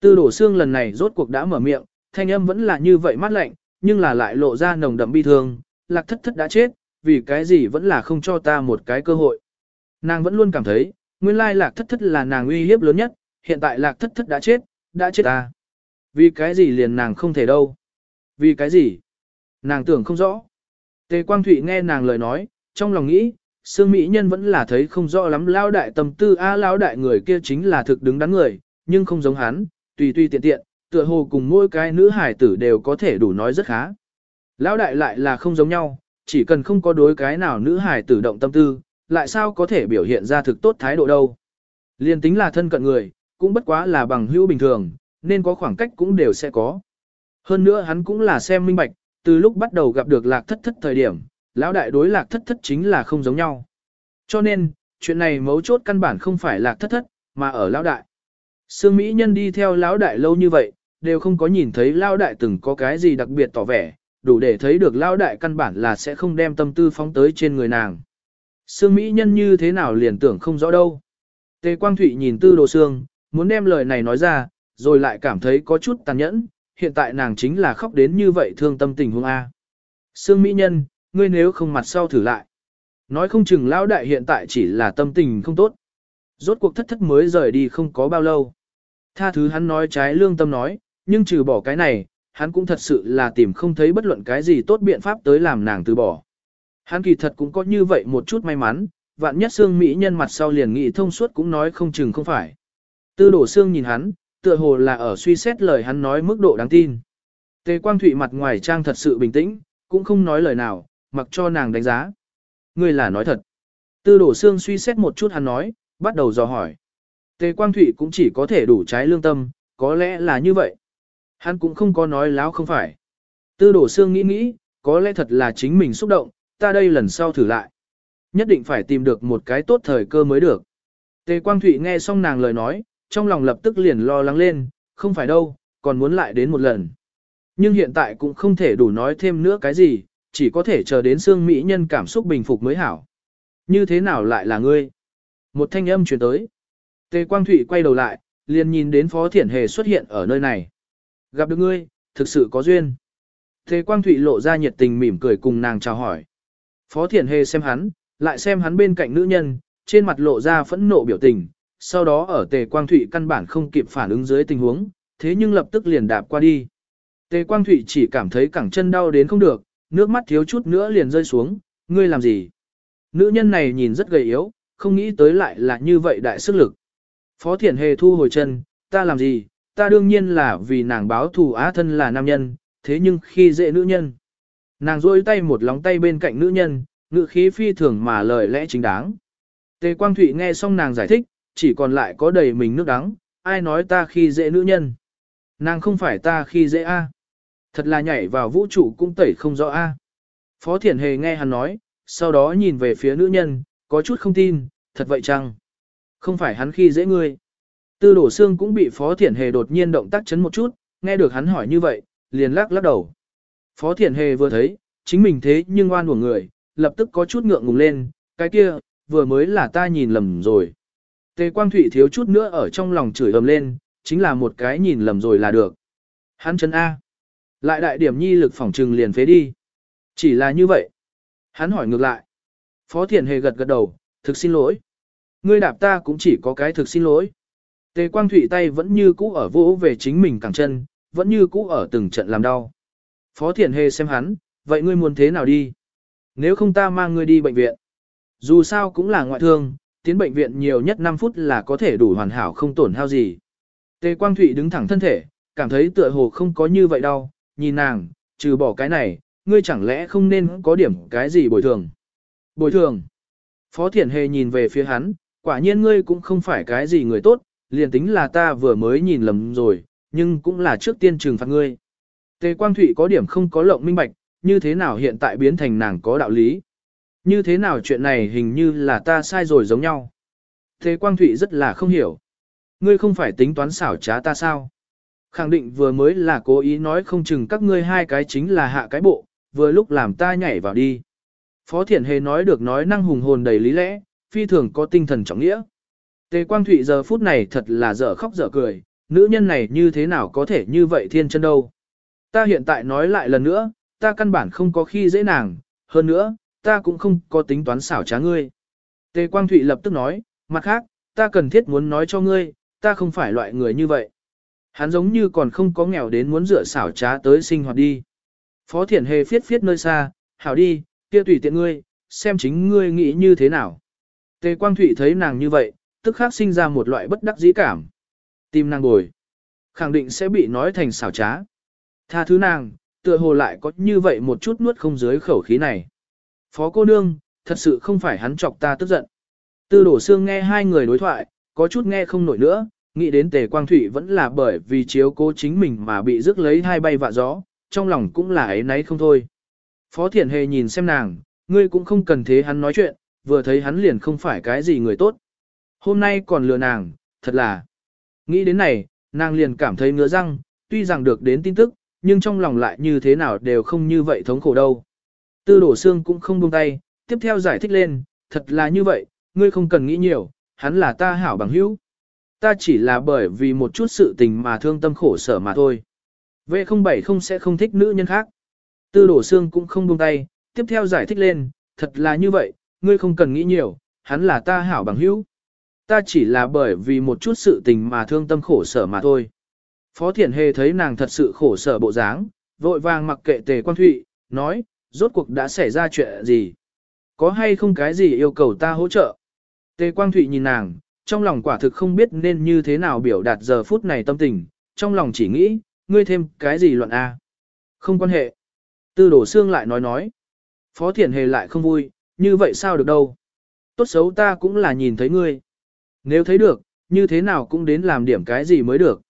Tư đổ xương lần này rốt cuộc đã mở miệng, thanh âm vẫn là như vậy mát lạnh, nhưng là lại lộ ra nồng đậm bi thương, lạc thất thất đã chết, vì cái gì vẫn là không cho ta một cái cơ hội. Nàng vẫn luôn cảm thấy, nguyên lai lạc thất thất là nàng uy hiếp lớn nhất, hiện tại lạc thất thất đã chết, đã chết ta. Vì cái gì liền nàng không thể đâu. Vì cái gì? Nàng tưởng không rõ. Tề Quang Thụy nghe nàng lời nói, trong lòng nghĩ, Sương Mỹ Nhân vẫn là thấy không rõ lắm lao đại tâm tư a à, lao đại người kia chính là thực đứng đắn người, nhưng không giống hắn, tùy tùy tiện tiện, tựa hồ cùng mỗi cái nữ hải tử đều có thể đủ nói rất khá. Lão đại lại là không giống nhau, chỉ cần không có đối cái nào nữ hải tử động tâm tư, lại sao có thể biểu hiện ra thực tốt thái độ đâu. Liên tính là thân cận người, cũng bất quá là bằng hữu bình thường, nên có khoảng cách cũng đều sẽ có. Hơn nữa hắn cũng là xem minh bạch, từ lúc bắt đầu gặp được lạc thất thất thời điểm, lão đại đối lạc thất thất chính là không giống nhau. Cho nên, chuyện này mấu chốt căn bản không phải lạc thất thất, mà ở lão đại. Sương Mỹ Nhân đi theo lão đại lâu như vậy, đều không có nhìn thấy lão đại từng có cái gì đặc biệt tỏ vẻ, đủ để thấy được lão đại căn bản là sẽ không đem tâm tư phóng tới trên người nàng. Sương Mỹ Nhân như thế nào liền tưởng không rõ đâu. Tề Quang Thụy nhìn tư đồ sương, muốn đem lời này nói ra, rồi lại cảm thấy có chút tàn nhẫn, hiện tại nàng chính là khóc đến như vậy thương tâm tình huống A. Sương Mỹ Nhân, ngươi nếu không mặt sau thử lại. Nói không chừng lão đại hiện tại chỉ là tâm tình không tốt. Rốt cuộc thất thất mới rời đi không có bao lâu. Tha thứ hắn nói trái lương tâm nói, nhưng trừ bỏ cái này, hắn cũng thật sự là tìm không thấy bất luận cái gì tốt biện pháp tới làm nàng từ bỏ. Hắn kỳ thật cũng có như vậy một chút may mắn, vạn nhất xương Mỹ nhân mặt sau liền nghị thông suốt cũng nói không chừng không phải. Tư đổ xương nhìn hắn, tựa hồ là ở suy xét lời hắn nói mức độ đáng tin. Tề quang thụy mặt ngoài trang thật sự bình tĩnh, cũng không nói lời nào, mặc cho nàng đánh giá. Ngươi là nói thật. Tư đổ xương suy xét một chút hắn nói, bắt đầu dò hỏi. Tề Quang Thụy cũng chỉ có thể đủ trái lương tâm, có lẽ là như vậy. Hắn cũng không có nói láo không phải. Tư đổ xương nghĩ nghĩ, có lẽ thật là chính mình xúc động, ta đây lần sau thử lại. Nhất định phải tìm được một cái tốt thời cơ mới được. Tề Quang Thụy nghe xong nàng lời nói, trong lòng lập tức liền lo lắng lên, không phải đâu, còn muốn lại đến một lần. Nhưng hiện tại cũng không thể đủ nói thêm nữa cái gì, chỉ có thể chờ đến xương mỹ nhân cảm xúc bình phục mới hảo. Như thế nào lại là ngươi? Một thanh âm truyền tới. Tề Quang Thụy quay đầu lại, liền nhìn đến Phó Thiển Hề xuất hiện ở nơi này. Gặp được ngươi, thực sự có duyên. Tề Quang Thụy lộ ra nhiệt tình mỉm cười cùng nàng chào hỏi. Phó Thiển Hề xem hắn, lại xem hắn bên cạnh nữ nhân, trên mặt lộ ra phẫn nộ biểu tình. Sau đó ở Tề Quang Thụy căn bản không kịp phản ứng dưới tình huống, thế nhưng lập tức liền đạp qua đi. Tề Quang Thụy chỉ cảm thấy cẳng chân đau đến không được, nước mắt thiếu chút nữa liền rơi xuống, ngươi làm gì? Nữ nhân này nhìn rất gầy yếu, không nghĩ tới lại là như vậy đại sức lực. Phó Thiển Hề thu hồi chân, ta làm gì, ta đương nhiên là vì nàng báo thù á thân là nam nhân, thế nhưng khi dễ nữ nhân. Nàng rôi tay một lóng tay bên cạnh nữ nhân, ngự khí phi thường mà lời lẽ chính đáng. Tề Quang Thụy nghe xong nàng giải thích, chỉ còn lại có đầy mình nước đắng, ai nói ta khi dễ nữ nhân. Nàng không phải ta khi dễ a Thật là nhảy vào vũ trụ cũng tẩy không rõ a Phó Thiển Hề nghe hắn nói, sau đó nhìn về phía nữ nhân, có chút không tin, thật vậy chăng? Không phải hắn khi dễ ngươi. Tư đổ xương cũng bị Phó Thiển Hề đột nhiên động tác chấn một chút, nghe được hắn hỏi như vậy, liền lắc lắc đầu. Phó Thiển Hề vừa thấy, chính mình thế nhưng oan của người, lập tức có chút ngượng ngùng lên, cái kia, vừa mới là ta nhìn lầm rồi. Tề Quang Thụy thiếu chút nữa ở trong lòng chửi ầm lên, chính là một cái nhìn lầm rồi là được. Hắn chấn A. Lại đại điểm nhi lực phỏng trừng liền phế đi. Chỉ là như vậy. Hắn hỏi ngược lại. Phó Thiển Hề gật gật đầu, thực xin lỗi. Ngươi đạp ta cũng chỉ có cái thực xin lỗi. Tề Quang Thụy tay vẫn như cũ ở vỗ về chính mình cẳng chân, vẫn như cũ ở từng trận làm đau. Phó Thiển Hề xem hắn, vậy ngươi muốn thế nào đi? Nếu không ta mang ngươi đi bệnh viện. Dù sao cũng là ngoại thương, tiến bệnh viện nhiều nhất 5 phút là có thể đủ hoàn hảo không tổn hao gì. Tề Quang Thụy đứng thẳng thân thể, cảm thấy tựa hồ không có như vậy đâu, nhìn nàng, trừ bỏ cái này, ngươi chẳng lẽ không nên có điểm cái gì bồi thường. Bồi thường. Phó Thiển Hề nhìn về phía hắn, quả nhiên ngươi cũng không phải cái gì người tốt, liền tính là ta vừa mới nhìn lầm rồi, nhưng cũng là trước tiên trừng phạt ngươi. Tề Quang Thụy có điểm không có lộng minh bạch, như thế nào hiện tại biến thành nàng có đạo lý. Như thế nào chuyện này hình như là ta sai rồi giống nhau. Tề Quang Thụy rất là không hiểu. ngươi không phải tính toán xảo trá ta sao? Khẳng định vừa mới là cố ý nói không chừng các ngươi hai cái chính là hạ cái bộ, vừa lúc làm ta nhảy vào đi. Phó Thiển Hề nói được nói năng hùng hồn đầy lý lẽ, phi thường có tinh thần trọng nghĩa. Tề Quang Thụy giờ phút này thật là dở khóc dở cười, nữ nhân này như thế nào có thể như vậy thiên chân đâu. Ta hiện tại nói lại lần nữa, ta căn bản không có khi dễ nàng, hơn nữa, ta cũng không có tính toán xảo trá ngươi. Tề Quang Thụy lập tức nói, mặt khác, ta cần thiết muốn nói cho ngươi, ta không phải loại người như vậy. Hắn giống như còn không có nghèo đến muốn dựa xảo trá tới sinh hoạt đi. Phó Thiển Hề phiết phiết nơi xa, hảo đi, kia tùy tiện ngươi, xem chính ngươi nghĩ như thế nào. Tề Quang Thụy thấy nàng như vậy, tức khắc sinh ra một loại bất đắc dĩ cảm. Tim nàng bồi. Khẳng định sẽ bị nói thành xảo trá. Tha thứ nàng, tựa hồ lại có như vậy một chút nuốt không dưới khẩu khí này. Phó cô nương, thật sự không phải hắn chọc ta tức giận. Tư đổ xương nghe hai người đối thoại, có chút nghe không nổi nữa, nghĩ đến tề quang thủy vẫn là bởi vì chiếu cố chính mình mà bị rước lấy hai bay vạ gió, trong lòng cũng là ấy nấy không thôi. Phó thiện hề nhìn xem nàng, ngươi cũng không cần thế hắn nói chuyện, vừa thấy hắn liền không phải cái gì người tốt. Hôm nay còn lừa nàng, thật là. Nghĩ đến này, nàng liền cảm thấy ngứa răng, tuy rằng được đến tin tức, nhưng trong lòng lại như thế nào đều không như vậy thống khổ đâu. Tư đổ xương cũng không buông tay, tiếp theo giải thích lên, thật là như vậy, ngươi không cần nghĩ nhiều, hắn là ta hảo bằng hữu. Ta chỉ là bởi vì một chút sự tình mà thương tâm khổ sở mà thôi. V070 sẽ không thích nữ nhân khác. Tư đổ xương cũng không buông tay, tiếp theo giải thích lên, thật là như vậy, ngươi không cần nghĩ nhiều, hắn là ta hảo bằng hữu. Ta chỉ là bởi vì một chút sự tình mà thương tâm khổ sở mà thôi. Phó Thiển Hề thấy nàng thật sự khổ sở bộ dáng, vội vàng mặc kệ tề quan thụy, nói, rốt cuộc đã xảy ra chuyện gì? Có hay không cái gì yêu cầu ta hỗ trợ? Tề Quang Thụy nhìn nàng, trong lòng quả thực không biết nên như thế nào biểu đạt giờ phút này tâm tình, trong lòng chỉ nghĩ, ngươi thêm cái gì luận A. Không quan hệ. Tư đổ xương lại nói nói. Phó Thiển Hề lại không vui, như vậy sao được đâu. Tốt xấu ta cũng là nhìn thấy ngươi. Nếu thấy được, như thế nào cũng đến làm điểm cái gì mới được.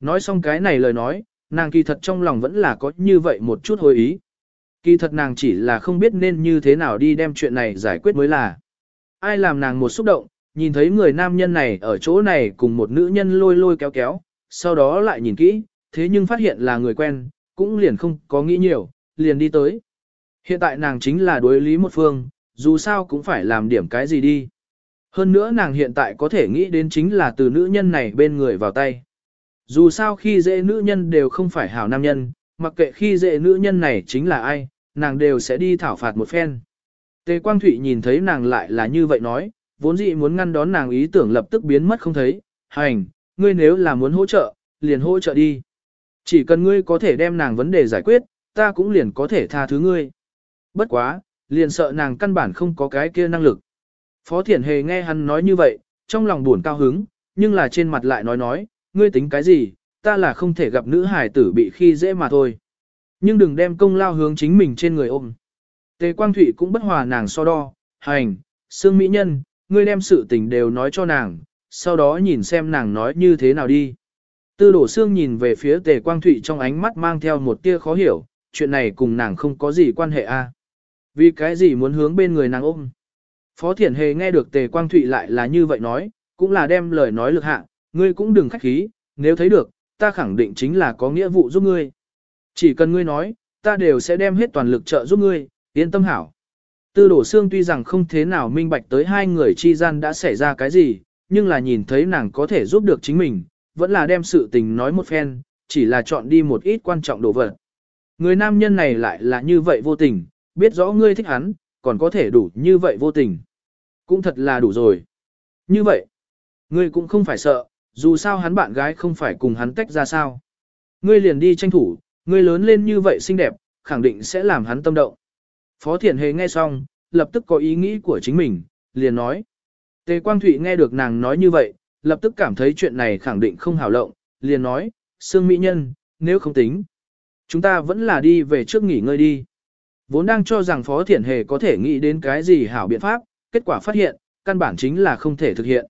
Nói xong cái này lời nói, nàng kỳ thật trong lòng vẫn là có như vậy một chút hồi ý. Kỳ thật nàng chỉ là không biết nên như thế nào đi đem chuyện này giải quyết mới là. Ai làm nàng một xúc động, nhìn thấy người nam nhân này ở chỗ này cùng một nữ nhân lôi lôi kéo kéo, sau đó lại nhìn kỹ, thế nhưng phát hiện là người quen, cũng liền không có nghĩ nhiều, liền đi tới. Hiện tại nàng chính là đối lý một phương, dù sao cũng phải làm điểm cái gì đi. Hơn nữa nàng hiện tại có thể nghĩ đến chính là từ nữ nhân này bên người vào tay. Dù sao khi dễ nữ nhân đều không phải hảo nam nhân, mặc kệ khi dễ nữ nhân này chính là ai, nàng đều sẽ đi thảo phạt một phen. Tề Quang Thụy nhìn thấy nàng lại là như vậy nói, vốn dĩ muốn ngăn đón nàng ý tưởng lập tức biến mất không thấy, hành, ngươi nếu là muốn hỗ trợ, liền hỗ trợ đi. Chỉ cần ngươi có thể đem nàng vấn đề giải quyết, ta cũng liền có thể tha thứ ngươi. Bất quá, liền sợ nàng căn bản không có cái kia năng lực. Phó Thiển Hề nghe hắn nói như vậy, trong lòng buồn cao hứng, nhưng là trên mặt lại nói nói, ngươi tính cái gì, ta là không thể gặp nữ hải tử bị khi dễ mà thôi. Nhưng đừng đem công lao hướng chính mình trên người ôm. Tề Quang Thụy cũng bất hòa nàng so đo, hành, xương mỹ nhân, ngươi đem sự tình đều nói cho nàng, sau đó nhìn xem nàng nói như thế nào đi. Tư đổ xương nhìn về phía tề Quang Thụy trong ánh mắt mang theo một tia khó hiểu, chuyện này cùng nàng không có gì quan hệ a. À? Vì cái gì muốn hướng bên người nàng ôm? Phó Thiển Hề nghe được tề Quang Thụy lại là như vậy nói, cũng là đem lời nói lực hạ, ngươi cũng đừng khách khí, nếu thấy được, ta khẳng định chính là có nghĩa vụ giúp ngươi. Chỉ cần ngươi nói, ta đều sẽ đem hết toàn lực trợ giúp ngươi, yên tâm hảo. Tư đổ xương tuy rằng không thế nào minh bạch tới hai người chi gian đã xảy ra cái gì, nhưng là nhìn thấy nàng có thể giúp được chính mình, vẫn là đem sự tình nói một phen, chỉ là chọn đi một ít quan trọng đồ vật. Người nam nhân này lại là như vậy vô tình, biết rõ ngươi thích hắn, còn có thể đủ như vậy vô tình. Cũng thật là đủ rồi. Như vậy, ngươi cũng không phải sợ, dù sao hắn bạn gái không phải cùng hắn tách ra sao. Ngươi liền đi tranh thủ, ngươi lớn lên như vậy xinh đẹp, khẳng định sẽ làm hắn tâm động. Phó Thiển Hề nghe xong, lập tức có ý nghĩ của chính mình, liền nói. Tề Quang Thụy nghe được nàng nói như vậy, lập tức cảm thấy chuyện này khẳng định không hảo lộng, liền nói, Sương Mỹ Nhân, nếu không tính, chúng ta vẫn là đi về trước nghỉ ngơi đi. Vốn đang cho rằng Phó Thiển Hề có thể nghĩ đến cái gì hảo biện pháp, kết quả phát hiện, căn bản chính là không thể thực hiện.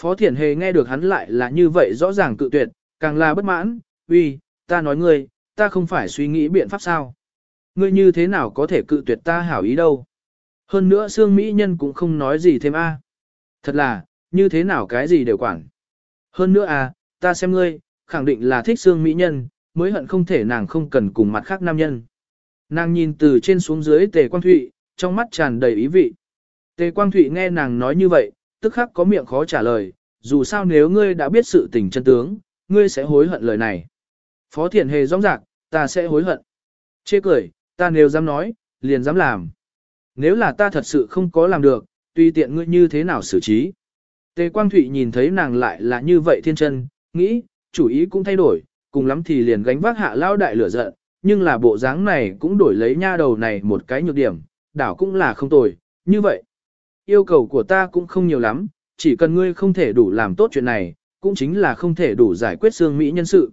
Phó Thiển Hề nghe được hắn lại là như vậy rõ ràng cự tuyệt, càng là bất mãn, uy, ta nói ngươi, ta không phải suy nghĩ biện pháp sao. Ngươi như thế nào có thể cự tuyệt ta hảo ý đâu. Hơn nữa Sương Mỹ Nhân cũng không nói gì thêm a. Thật là, như thế nào cái gì đều quản. Hơn nữa à, ta xem ngươi, khẳng định là thích xương mỹ nhân, mới hận không thể nàng không cần cùng mặt khác nam nhân. Nàng nhìn từ trên xuống dưới tề Quan thụy, trong mắt tràn đầy ý vị. Tề quang thụy nghe nàng nói như vậy, tức khắc có miệng khó trả lời, dù sao nếu ngươi đã biết sự tình chân tướng, ngươi sẽ hối hận lời này. Phó thiện hề rõ rạc, ta sẽ hối hận. Chê cười, ta nếu dám nói, liền dám làm. Nếu là ta thật sự không có làm được, tùy tiện ngươi như thế nào xử trí. Tề Quang Thụy nhìn thấy nàng lại là như vậy thiên chân, nghĩ, chủ ý cũng thay đổi, cùng lắm thì liền gánh vác hạ lao đại lửa giận, nhưng là bộ dáng này cũng đổi lấy nha đầu này một cái nhược điểm, đảo cũng là không tồi, như vậy. Yêu cầu của ta cũng không nhiều lắm, chỉ cần ngươi không thể đủ làm tốt chuyện này, cũng chính là không thể đủ giải quyết xương Mỹ nhân sự.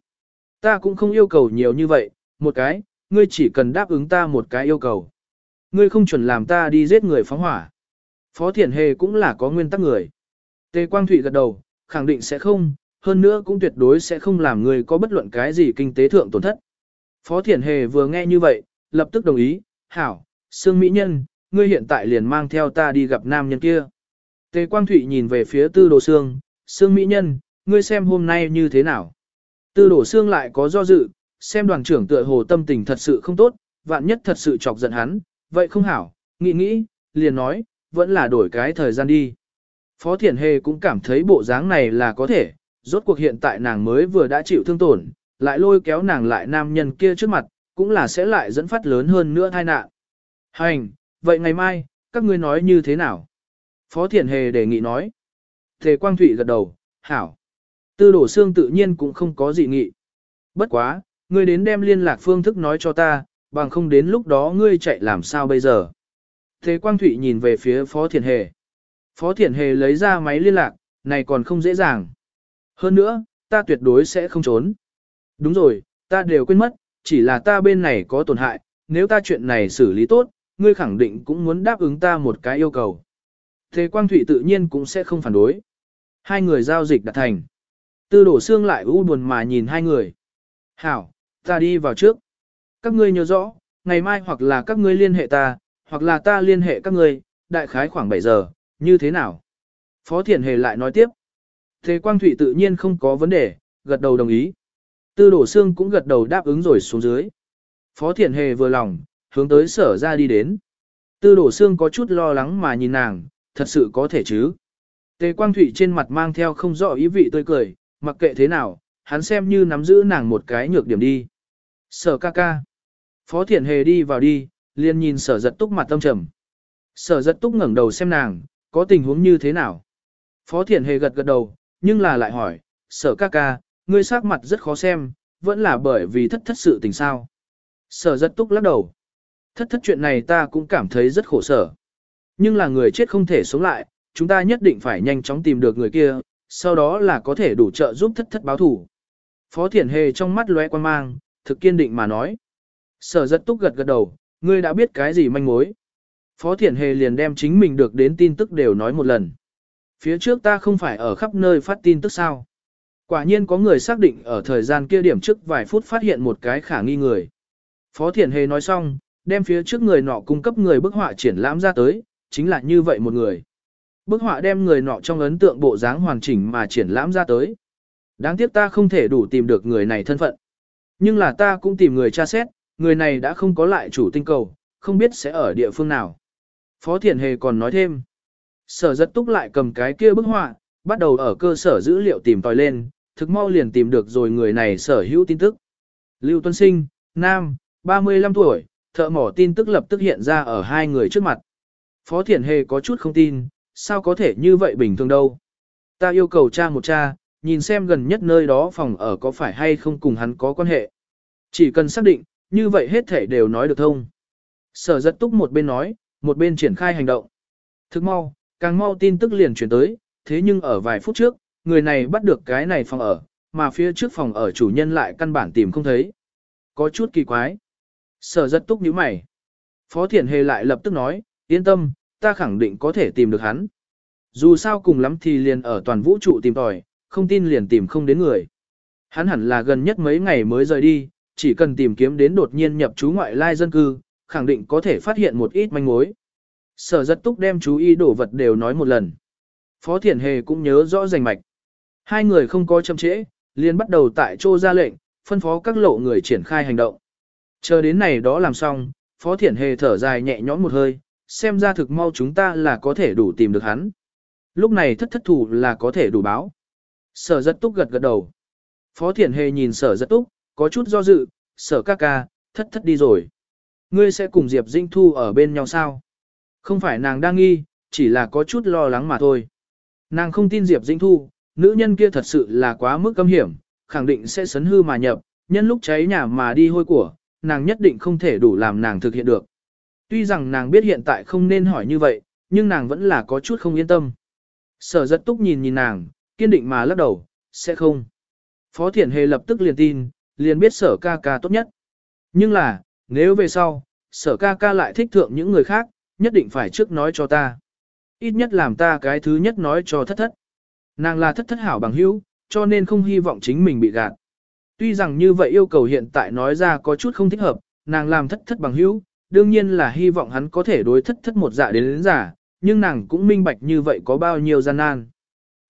Ta cũng không yêu cầu nhiều như vậy, một cái, ngươi chỉ cần đáp ứng ta một cái yêu cầu. Ngươi không chuẩn làm ta đi giết người phóng hỏa. Phó Thiển Hề cũng là có nguyên tắc người. Tề Quang Thụy gật đầu, khẳng định sẽ không, hơn nữa cũng tuyệt đối sẽ không làm người có bất luận cái gì kinh tế thượng tổn thất. Phó Thiển Hề vừa nghe như vậy, lập tức đồng ý, hảo, Sương Mỹ Nhân, ngươi hiện tại liền mang theo ta đi gặp nam nhân kia. Tề Quang Thụy nhìn về phía tư đồ Sương, Sương Mỹ Nhân, ngươi xem hôm nay như thế nào. Tư đồ Sương lại có do dự, xem đoàn trưởng tựa hồ tâm tình thật sự không tốt, vạn nhất thật sự chọc giận hắn, vậy không hảo, nghĩ nghĩ, liền nói, vẫn là đổi cái thời gian đi. Phó Thiển Hề cũng cảm thấy bộ dáng này là có thể, rốt cuộc hiện tại nàng mới vừa đã chịu thương tổn, lại lôi kéo nàng lại nam nhân kia trước mặt, cũng là sẽ lại dẫn phát lớn hơn nữa tai nạn. Hành, vậy ngày mai, các ngươi nói như thế nào? Phó Thiển Hề đề nghị nói. Thề Quang Thụy gật đầu, hảo. Tư đổ xương tự nhiên cũng không có gì nghị. Bất quá, ngươi đến đem liên lạc phương thức nói cho ta, bằng không đến lúc đó ngươi chạy làm sao bây giờ. Thế Quang Thụy nhìn về phía Phó Thiển Hề. Phó Thiển Hề lấy ra máy liên lạc, này còn không dễ dàng. Hơn nữa, ta tuyệt đối sẽ không trốn. Đúng rồi, ta đều quên mất, chỉ là ta bên này có tổn hại, nếu ta chuyện này xử lý tốt, ngươi khẳng định cũng muốn đáp ứng ta một cái yêu cầu. Thế Quang Thụy tự nhiên cũng sẽ không phản đối. Hai người giao dịch đạt thành. Tư đổ xương lại u buồn mà nhìn hai người. Hảo, ta đi vào trước. Các ngươi nhớ rõ, ngày mai hoặc là các ngươi liên hệ ta, hoặc là ta liên hệ các ngươi, đại khái khoảng 7 giờ, như thế nào? Phó Thiển Hề lại nói tiếp. Thế Quang Thụy tự nhiên không có vấn đề, gật đầu đồng ý. Tư đổ xương cũng gật đầu đáp ứng rồi xuống dưới. Phó Thiển Hề vừa lòng, hướng tới sở ra đi đến. Tư đổ xương có chút lo lắng mà nhìn nàng, thật sự có thể chứ. Tề Quang Thụy trên mặt mang theo không rõ ý vị tươi cười, mặc kệ thế nào, hắn xem như nắm giữ nàng một cái nhược điểm đi. Sở ca ca. Phó Thiện Hề đi vào đi, liền nhìn sở giật túc mặt tâm trầm. Sở giật túc ngẩng đầu xem nàng, có tình huống như thế nào? Phó Thiện Hề gật gật đầu, nhưng là lại hỏi, sở ca ca, ngươi sắc mặt rất khó xem, vẫn là bởi vì thất thất sự tình sao. Sở giật túc lắc đầu. Thất thất chuyện này ta cũng cảm thấy rất khổ sở. Nhưng là người chết không thể sống lại, chúng ta nhất định phải nhanh chóng tìm được người kia, sau đó là có thể đủ trợ giúp thất thất báo thủ. Phó Thiển Hề trong mắt lóe quan mang, thực kiên định mà nói. Sở rất túc gật gật đầu, ngươi đã biết cái gì manh mối. Phó Thiển Hề liền đem chính mình được đến tin tức đều nói một lần. Phía trước ta không phải ở khắp nơi phát tin tức sao. Quả nhiên có người xác định ở thời gian kia điểm trước vài phút phát hiện một cái khả nghi người. Phó Thiển Hề nói xong, đem phía trước người nọ cung cấp người bức họa triển lãm ra tới, chính là như vậy một người. Bức họa đem người nọ trong ấn tượng bộ dáng hoàn chỉnh mà triển lãm ra tới. Đáng tiếc ta không thể đủ tìm được người này thân phận. Nhưng là ta cũng tìm người tra xét, người này đã không có lại chủ tinh cầu, không biết sẽ ở địa phương nào. Phó Thiển Hề còn nói thêm. Sở giật túc lại cầm cái kia bức họa, bắt đầu ở cơ sở dữ liệu tìm tòi lên, thực mau liền tìm được rồi người này sở hữu tin tức. Lưu Tuân Sinh, Nam, 35 tuổi, thợ mỏ tin tức lập tức hiện ra ở hai người trước mặt. Phó Thiển Hề có chút không tin, sao có thể như vậy bình thường đâu. Ta yêu cầu cha một cha, nhìn xem gần nhất nơi đó phòng ở có phải hay không cùng hắn có quan hệ. Chỉ cần xác định, như vậy hết thể đều nói được thông. Sở giật túc một bên nói, một bên triển khai hành động. Thức mau, càng mau tin tức liền chuyển tới, thế nhưng ở vài phút trước, người này bắt được cái này phòng ở, mà phía trước phòng ở chủ nhân lại căn bản tìm không thấy. Có chút kỳ quái. Sở rất túc nhíu mày. Phó Thiển Hề lại lập tức nói, yên tâm, ta khẳng định có thể tìm được hắn. Dù sao cùng lắm thì liền ở toàn vũ trụ tìm tòi, không tin liền tìm không đến người. Hắn hẳn là gần nhất mấy ngày mới rời đi, chỉ cần tìm kiếm đến đột nhiên nhập trú ngoại lai dân cư, khẳng định có thể phát hiện một ít manh mối. Sở giật túc đem chú ý đổ vật đều nói một lần. Phó Thiển Hề cũng nhớ rõ rành mạch. Hai người không có chậm trễ, liền bắt đầu tại chỗ ra lệnh, phân phó các lộ người triển khai hành động. Chờ đến này đó làm xong, Phó Thiển Hề thở dài nhẹ nhõm một hơi, xem ra thực mau chúng ta là có thể đủ tìm được hắn. Lúc này thất thất thủ là có thể đủ báo. Sở rất túc gật gật đầu. Phó Thiển Hề nhìn sở rất túc, có chút do dự, sở ca ca, thất thất đi rồi. Ngươi sẽ cùng Diệp Dinh Thu ở bên nhau sao? Không phải nàng đang nghi, chỉ là có chút lo lắng mà thôi. Nàng không tin Diệp Dinh Thu, nữ nhân kia thật sự là quá mức cấm hiểm, khẳng định sẽ sấn hư mà nhập, nhân lúc cháy nhà mà đi hôi của, nàng nhất định không thể đủ làm nàng thực hiện được. Tuy rằng nàng biết hiện tại không nên hỏi như vậy, nhưng nàng vẫn là có chút không yên tâm. Sở rất túc nhìn nhìn nàng, kiên định mà lắc đầu, sẽ không. Phó Thiển Hề lập tức liền tin, liền biết sở ca ca tốt nhất. Nhưng là, nếu về sau, sở ca ca lại thích thượng những người khác, nhất định phải trước nói cho ta. Ít nhất làm ta cái thứ nhất nói cho thất thất. Nàng là thất thất hảo bằng hữu, cho nên không hy vọng chính mình bị gạt. Tuy rằng như vậy yêu cầu hiện tại nói ra có chút không thích hợp, nàng làm thất thất bằng hữu, đương nhiên là hy vọng hắn có thể đối thất thất một dạ đến đến giả, nhưng nàng cũng minh bạch như vậy có bao nhiêu gian nan.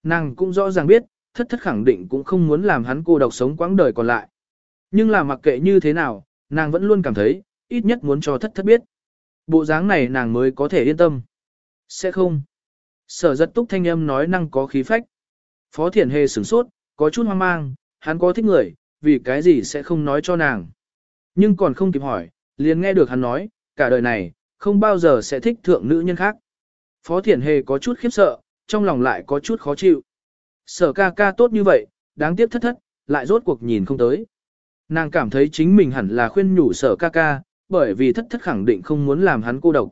Nàng cũng rõ ràng biết, thất thất khẳng định cũng không muốn làm hắn cô độc sống quãng đời còn lại. Nhưng là mặc kệ như thế nào, nàng vẫn luôn cảm thấy, ít nhất muốn cho thất thất biết. Bộ dáng này nàng mới có thể yên tâm. Sẽ không. Sở giật túc thanh âm nói năng có khí phách. Phó thiển hề sửng sốt, có chút hoang mang, hắn có thích người, vì cái gì sẽ không nói cho nàng. Nhưng còn không kịp hỏi, liền nghe được hắn nói, cả đời này, không bao giờ sẽ thích thượng nữ nhân khác. Phó thiển hề có chút khiếp sợ, trong lòng lại có chút khó chịu. Sở ca ca tốt như vậy, đáng tiếc thất thất, lại rốt cuộc nhìn không tới. Nàng cảm thấy chính mình hẳn là khuyên nhủ sở ca ca, bởi vì thất thất khẳng định không muốn làm hắn cô độc.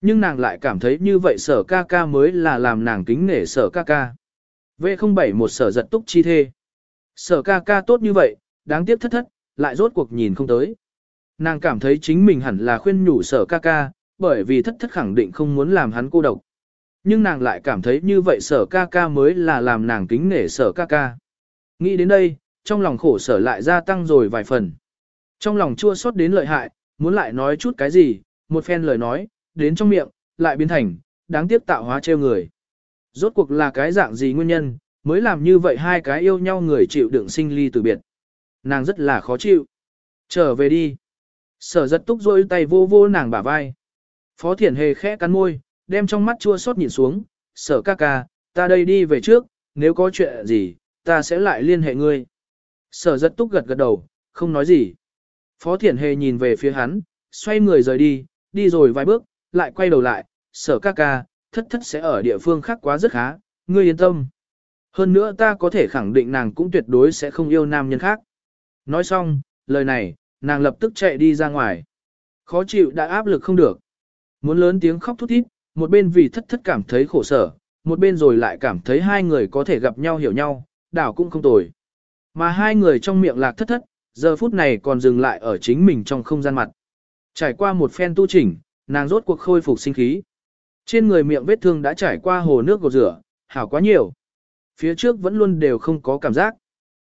Nhưng nàng lại cảm thấy như vậy sở ca ca mới là làm nàng kính nể sở ca ca. V07 một sở giật túc chi thê. Sở ca ca tốt như vậy, đáng tiếc thất thất, lại rốt cuộc nhìn không tới. Nàng cảm thấy chính mình hẳn là khuyên nhủ sở ca ca, bởi vì thất thất khẳng định không muốn làm hắn cô độc. Nhưng nàng lại cảm thấy như vậy sở ca ca mới là làm nàng kính nể sở ca ca. Nghĩ đến đây, trong lòng khổ sở lại gia tăng rồi vài phần. Trong lòng chua xót đến lợi hại, muốn lại nói chút cái gì, một phen lời nói, đến trong miệng, lại biến thành, đáng tiếc tạo hóa treo người. Rốt cuộc là cái dạng gì nguyên nhân, mới làm như vậy hai cái yêu nhau người chịu đựng sinh ly từ biệt. Nàng rất là khó chịu. Trở về đi. Sở giật túc rôi tay vô vô nàng bả vai. Phó thiển hề khẽ cắn môi, đem trong mắt chua xót nhìn xuống. Sở ca ca, ta đây đi về trước, nếu có chuyện gì, ta sẽ lại liên hệ ngươi. Sở giật túc gật gật đầu, không nói gì. Phó thiển hề nhìn về phía hắn, xoay người rời đi, đi rồi vài bước, lại quay đầu lại, sở ca ca, thất thất sẽ ở địa phương khác quá rất khá, ngươi yên tâm. Hơn nữa ta có thể khẳng định nàng cũng tuyệt đối sẽ không yêu nam nhân khác. Nói xong, lời này, nàng lập tức chạy đi ra ngoài. Khó chịu đã áp lực không được. Muốn lớn tiếng khóc thút thít, một bên vì thất thất cảm thấy khổ sở, một bên rồi lại cảm thấy hai người có thể gặp nhau hiểu nhau, đảo cũng không tồi. Mà hai người trong miệng lạc thất thất, giờ phút này còn dừng lại ở chính mình trong không gian mặt. Trải qua một phen tu chỉnh, nàng rốt cuộc khôi phục sinh khí. Trên người miệng vết thương đã trải qua hồ nước gột rửa, hảo quá nhiều. Phía trước vẫn luôn đều không có cảm giác.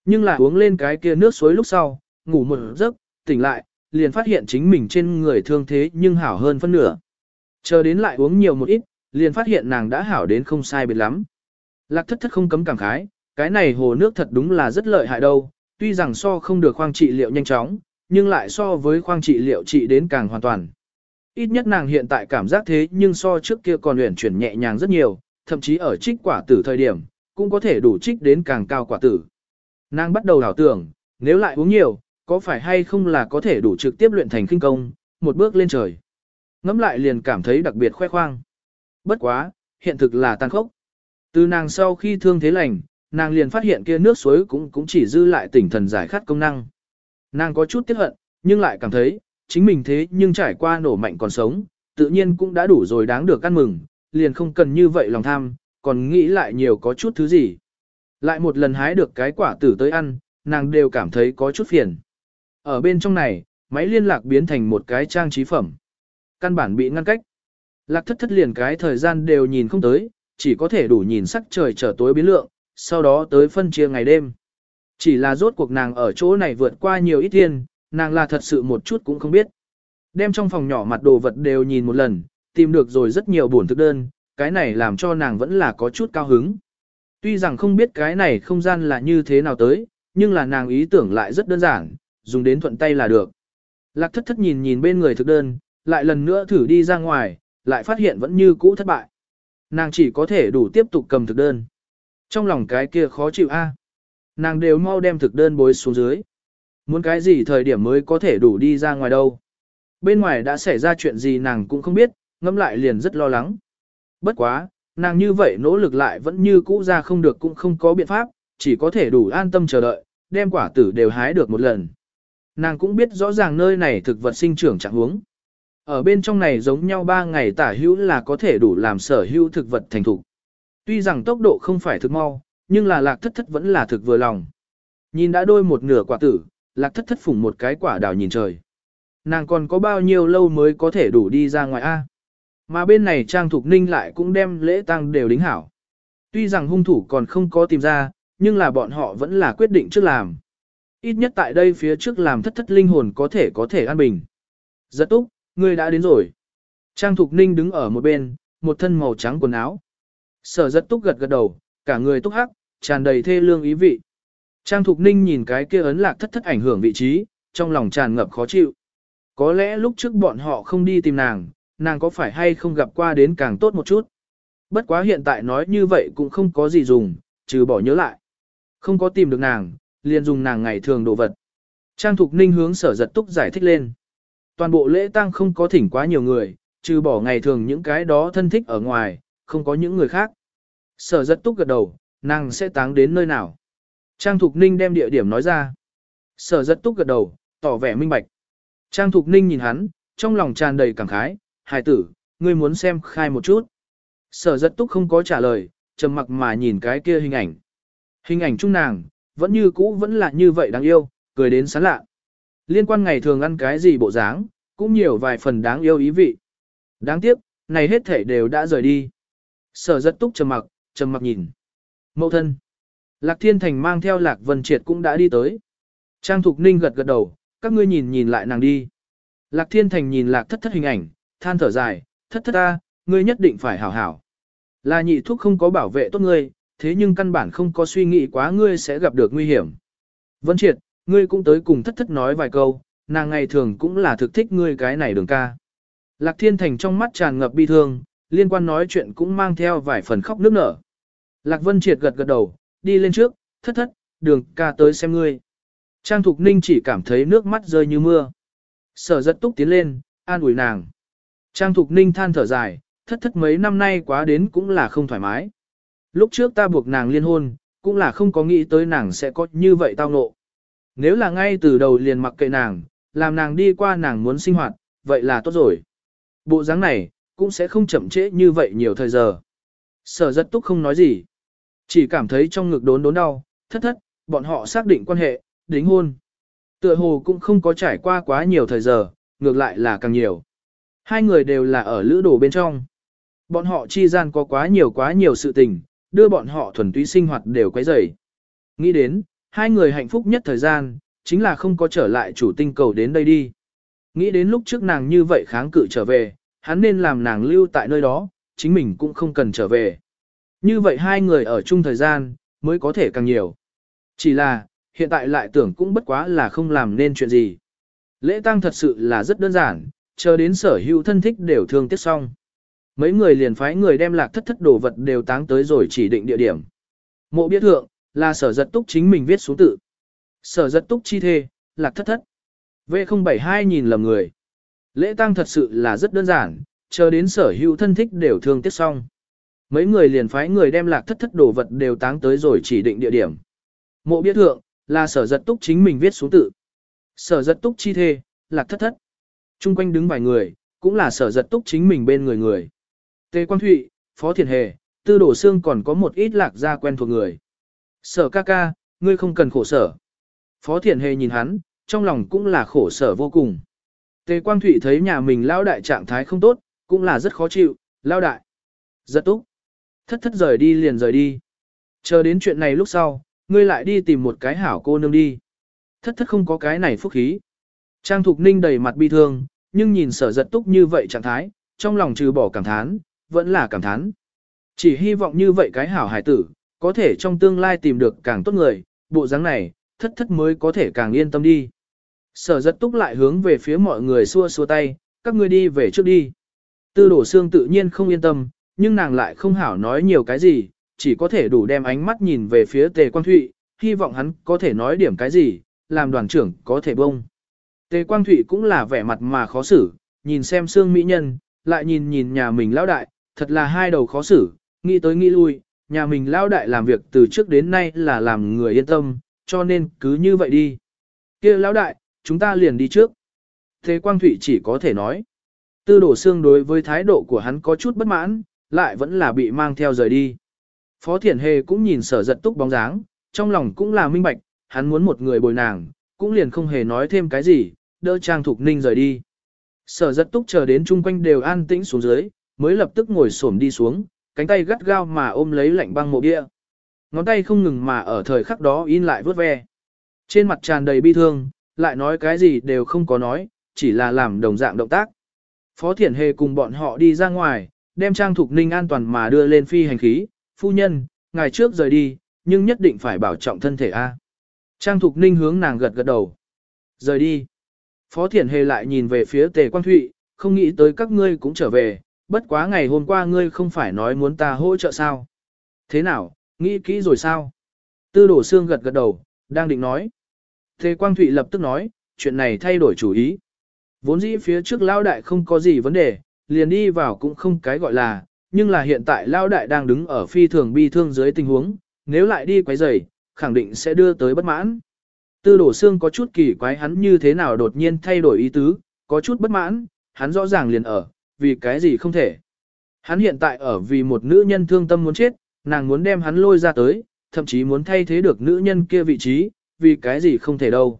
Nhưng là uống lên cái kia nước suối lúc sau, ngủ một giấc, tỉnh lại, liền phát hiện chính mình trên người thương thế nhưng hảo hơn phân nửa. Chờ đến lại uống nhiều một ít, liền phát hiện nàng đã hảo đến không sai biệt lắm. Lạc thất thất không cấm cảm khái, cái này hồ nước thật đúng là rất lợi hại đâu, tuy rằng so không được khoang trị liệu nhanh chóng, nhưng lại so với khoang trị liệu trị đến càng hoàn toàn. Ít nhất nàng hiện tại cảm giác thế nhưng so trước kia còn luyện chuyển nhẹ nhàng rất nhiều, thậm chí ở trích quả tử thời điểm, cũng có thể đủ trích đến càng cao quả tử. Nàng bắt đầu đảo tưởng, nếu lại uống nhiều, có phải hay không là có thể đủ trực tiếp luyện thành kinh công, một bước lên trời. Ngắm lại liền cảm thấy đặc biệt khoe khoang. Bất quá, hiện thực là tàn khốc. Từ nàng sau khi thương thế lành, nàng liền phát hiện kia nước suối cũng cũng chỉ dư lại tỉnh thần giải khát công năng. Nàng có chút tiếc hận, nhưng lại cảm thấy, chính mình thế nhưng trải qua nổ mạnh còn sống, tự nhiên cũng đã đủ rồi đáng được ăn mừng, liền không cần như vậy lòng tham, còn nghĩ lại nhiều có chút thứ gì. Lại một lần hái được cái quả tử tới ăn, nàng đều cảm thấy có chút phiền. Ở bên trong này, máy liên lạc biến thành một cái trang trí phẩm. Căn bản bị ngăn cách. Lạc thất thất liền cái thời gian đều nhìn không tới, chỉ có thể đủ nhìn sắc trời trở tối biến lượng, sau đó tới phân chia ngày đêm. Chỉ là rốt cuộc nàng ở chỗ này vượt qua nhiều ít thiên, nàng là thật sự một chút cũng không biết. Đem trong phòng nhỏ mặt đồ vật đều nhìn một lần, tìm được rồi rất nhiều buồn thức đơn, cái này làm cho nàng vẫn là có chút cao hứng. Tuy rằng không biết cái này không gian là như thế nào tới, nhưng là nàng ý tưởng lại rất đơn giản, dùng đến thuận tay là được. Lạc thất thất nhìn nhìn bên người thực đơn, lại lần nữa thử đi ra ngoài, lại phát hiện vẫn như cũ thất bại. Nàng chỉ có thể đủ tiếp tục cầm thực đơn. Trong lòng cái kia khó chịu a. Nàng đều mau đem thực đơn bối xuống dưới. Muốn cái gì thời điểm mới có thể đủ đi ra ngoài đâu. Bên ngoài đã xảy ra chuyện gì nàng cũng không biết, ngẫm lại liền rất lo lắng. Bất quá, nàng như vậy nỗ lực lại vẫn như cũ ra không được cũng không có biện pháp, chỉ có thể đủ an tâm chờ đợi, đem quả tử đều hái được một lần. Nàng cũng biết rõ ràng nơi này thực vật sinh trưởng trạng huống. Ở bên trong này giống nhau ba ngày tả hữu là có thể đủ làm sở hữu thực vật thành thục. Tuy rằng tốc độ không phải thực mau, nhưng là lạc thất thất vẫn là thực vừa lòng. Nhìn đã đôi một nửa quả tử, lạc thất thất phủng một cái quả đào nhìn trời. Nàng còn có bao nhiêu lâu mới có thể đủ đi ra ngoài A. Mà bên này Trang Thục Ninh lại cũng đem lễ tang đều đính hảo. Tuy rằng hung thủ còn không có tìm ra, nhưng là bọn họ vẫn là quyết định trước làm. Ít nhất tại đây phía trước làm thất thất linh hồn có thể có thể an bình. Giật túc, ngươi đã đến rồi. Trang Thục Ninh đứng ở một bên, một thân màu trắng quần áo. Sở giật túc gật gật đầu, cả người túc hắc, tràn đầy thê lương ý vị. Trang Thục Ninh nhìn cái kia ấn lạc thất thất ảnh hưởng vị trí, trong lòng tràn ngập khó chịu. Có lẽ lúc trước bọn họ không đi tìm nàng, nàng có phải hay không gặp qua đến càng tốt một chút. Bất quá hiện tại nói như vậy cũng không có gì dùng, trừ bỏ nhớ lại. Không có tìm được nàng, liền dùng nàng ngày thường đồ vật. Trang Thục Ninh hướng sở giật túc giải thích lên. Toàn bộ lễ tang không có thỉnh quá nhiều người, trừ bỏ ngày thường những cái đó thân thích ở ngoài, không có những người khác. Sở giật túc gật đầu, nàng sẽ táng đến nơi nào. Trang Thục Ninh đem địa điểm nói ra. Sở giật túc gật đầu, tỏ vẻ minh bạch. Trang Thục Ninh nhìn hắn, trong lòng tràn đầy cảm khái, hài tử, ngươi muốn xem khai một chút. Sở giật túc không có trả lời, trầm mặc mà nhìn cái kia hình ảnh. Hình ảnh chung nàng, vẫn như cũ vẫn là như vậy đáng yêu, cười đến sán lạ. Liên quan ngày thường ăn cái gì bộ dáng, cũng nhiều vài phần đáng yêu ý vị. Đáng tiếc, này hết thể đều đã rời đi. Sở rất túc trầm mặc, trầm mặc nhìn. Mậu thân. Lạc Thiên Thành mang theo Lạc Vân Triệt cũng đã đi tới. Trang Thục Ninh gật gật đầu, các ngươi nhìn nhìn lại nàng đi. Lạc Thiên Thành nhìn Lạc thất thất hình ảnh, than thở dài, thất thất ta, ngươi nhất định phải hảo hảo. Là nhị thúc không có bảo vệ tốt ngươi, thế nhưng căn bản không có suy nghĩ quá ngươi sẽ gặp được nguy hiểm. Vân Triệt, ngươi cũng tới cùng thất thất nói vài câu, nàng ngày thường cũng là thực thích ngươi cái này đường ca. Lạc Thiên Thành trong mắt tràn ngập bi thương, liên quan nói chuyện cũng mang theo vài phần khóc nước nở. Lạc Vân Triệt gật gật đầu, đi lên trước, thất thất, đường ca tới xem ngươi. Trang Thục Ninh chỉ cảm thấy nước mắt rơi như mưa. Sở rất túc tiến lên, an ủi nàng. Trang Thục Ninh than thở dài, thất thất mấy năm nay quá đến cũng là không thoải mái. Lúc trước ta buộc nàng liên hôn, cũng là không có nghĩ tới nàng sẽ có như vậy tao ngộ. Nếu là ngay từ đầu liền mặc kệ nàng, làm nàng đi qua nàng muốn sinh hoạt, vậy là tốt rồi. Bộ dáng này, cũng sẽ không chậm trễ như vậy nhiều thời giờ. Sở rất túc không nói gì. Chỉ cảm thấy trong ngực đốn đốn đau, thất thất, bọn họ xác định quan hệ, đính hôn. Tựa hồ cũng không có trải qua quá nhiều thời giờ, ngược lại là càng nhiều. Hai người đều là ở lữ đồ bên trong. Bọn họ chi gian có quá nhiều quá nhiều sự tình, đưa bọn họ thuần túy sinh hoạt đều quấy rầy. Nghĩ đến, hai người hạnh phúc nhất thời gian, chính là không có trở lại chủ tinh cầu đến đây đi. Nghĩ đến lúc trước nàng như vậy kháng cự trở về, hắn nên làm nàng lưu tại nơi đó, chính mình cũng không cần trở về. Như vậy hai người ở chung thời gian, mới có thể càng nhiều. Chỉ là, hiện tại lại tưởng cũng bất quá là không làm nên chuyện gì. Lễ tang thật sự là rất đơn giản, chờ đến sở hữu thân thích đều thương tiếc xong. Mấy người liền phái người đem lạc thất thất đồ vật đều táng tới rồi chỉ định địa điểm. Mộ biết thượng, là sở giật túc chính mình viết xuống tự. Sở giật túc chi thê, lạc thất thất. V072 nhìn lầm người. Lễ tang thật sự là rất đơn giản, chờ đến sở hữu thân thích đều thương tiếc xong. Mấy người liền phái người đem lạc thất thất đồ vật đều táng tới rồi chỉ định địa điểm. Mộ biết thượng, là sở giật túc chính mình viết xuống tự. Sở giật túc chi thê, lạc thất thất. Trung quanh đứng vài người, cũng là sở giật túc chính mình bên người người. Tề Quang Thụy, Phó Thiền Hề, Tư Đổ Sương còn có một ít lạc gia quen thuộc người. Sở ca ca, ngươi không cần khổ sở. Phó Thiền Hề nhìn hắn, trong lòng cũng là khổ sở vô cùng. Tề Quang Thụy thấy nhà mình lao đại trạng thái không tốt, cũng là rất khó chịu, lao đại. giật túc. Thất thất rời đi liền rời đi. Chờ đến chuyện này lúc sau, ngươi lại đi tìm một cái hảo cô nương đi. Thất thất không có cái này phúc khí. Trang Thục Ninh đầy mặt bi thương, nhưng nhìn sở giật túc như vậy trạng thái, trong lòng trừ bỏ cảm thán, vẫn là cảm thán. Chỉ hy vọng như vậy cái hảo hải tử, có thể trong tương lai tìm được càng tốt người, bộ dáng này, thất thất mới có thể càng yên tâm đi. Sở giật túc lại hướng về phía mọi người xua xua tay, các ngươi đi về trước đi. Tư đổ xương tự nhiên không yên tâm, nhưng nàng lại không hảo nói nhiều cái gì, chỉ có thể đủ đem ánh mắt nhìn về phía tề quan thụy, hy vọng hắn có thể nói điểm cái gì, làm đoàn trưởng có thể bông. Tề quang thụy cũng là vẻ mặt mà khó xử, nhìn xem xương mỹ nhân, lại nhìn nhìn nhà mình lão đại, thật là hai đầu khó xử, nghĩ tới nghĩ lui, nhà mình lão đại làm việc từ trước đến nay là làm người yên tâm, cho nên cứ như vậy đi. kia lão đại, chúng ta liền đi trước. Thế Quang Thụy chỉ có thể nói. Tư đổ xương đối với thái độ của hắn có chút bất mãn, lại vẫn là bị mang theo rời đi. Phó Thiển Hề cũng nhìn sở giật túc bóng dáng, trong lòng cũng là minh bạch, hắn muốn một người bồi nàng, cũng liền không hề nói thêm cái gì, đỡ Trang Thục Ninh rời đi. Sở giật túc chờ đến chung quanh đều an tĩnh xuống dưới, mới lập tức ngồi xổm đi xuống, cánh tay gắt gao mà ôm lấy lạnh băng mộ bia. Ngón tay không ngừng mà ở thời khắc đó in lại vớt ve. Trên mặt tràn đầy bi thương, lại nói cái gì đều không có nói, chỉ là làm đồng dạng động tác. Phó Thiển Hề cùng bọn họ đi ra ngoài, đem Trang Thục Ninh an toàn mà đưa lên phi hành khí, phu nhân, ngày trước rời đi, nhưng nhất định phải bảo trọng thân thể A. Trang Thục Ninh hướng nàng gật gật đầu. Rời đi. Phó Thiển Hề lại nhìn về phía Tề Quang Thụy, không nghĩ tới các ngươi cũng trở về, bất quá ngày hôm qua ngươi không phải nói muốn ta hỗ trợ sao. Thế nào, nghĩ kỹ rồi sao? Tư đổ xương gật gật đầu, đang định nói. Tề Quang Thụy lập tức nói, chuyện này thay đổi chủ ý. Vốn dĩ phía trước Lao Đại không có gì vấn đề, liền đi vào cũng không cái gọi là, nhưng là hiện tại Lao Đại đang đứng ở phi thường bi thương dưới tình huống, nếu lại đi quấy rầy, khẳng định sẽ đưa tới bất mãn. Tư đổ xương có chút kỳ quái hắn như thế nào đột nhiên thay đổi ý tứ, có chút bất mãn, hắn rõ ràng liền ở, vì cái gì không thể. Hắn hiện tại ở vì một nữ nhân thương tâm muốn chết, nàng muốn đem hắn lôi ra tới, thậm chí muốn thay thế được nữ nhân kia vị trí, vì cái gì không thể đâu.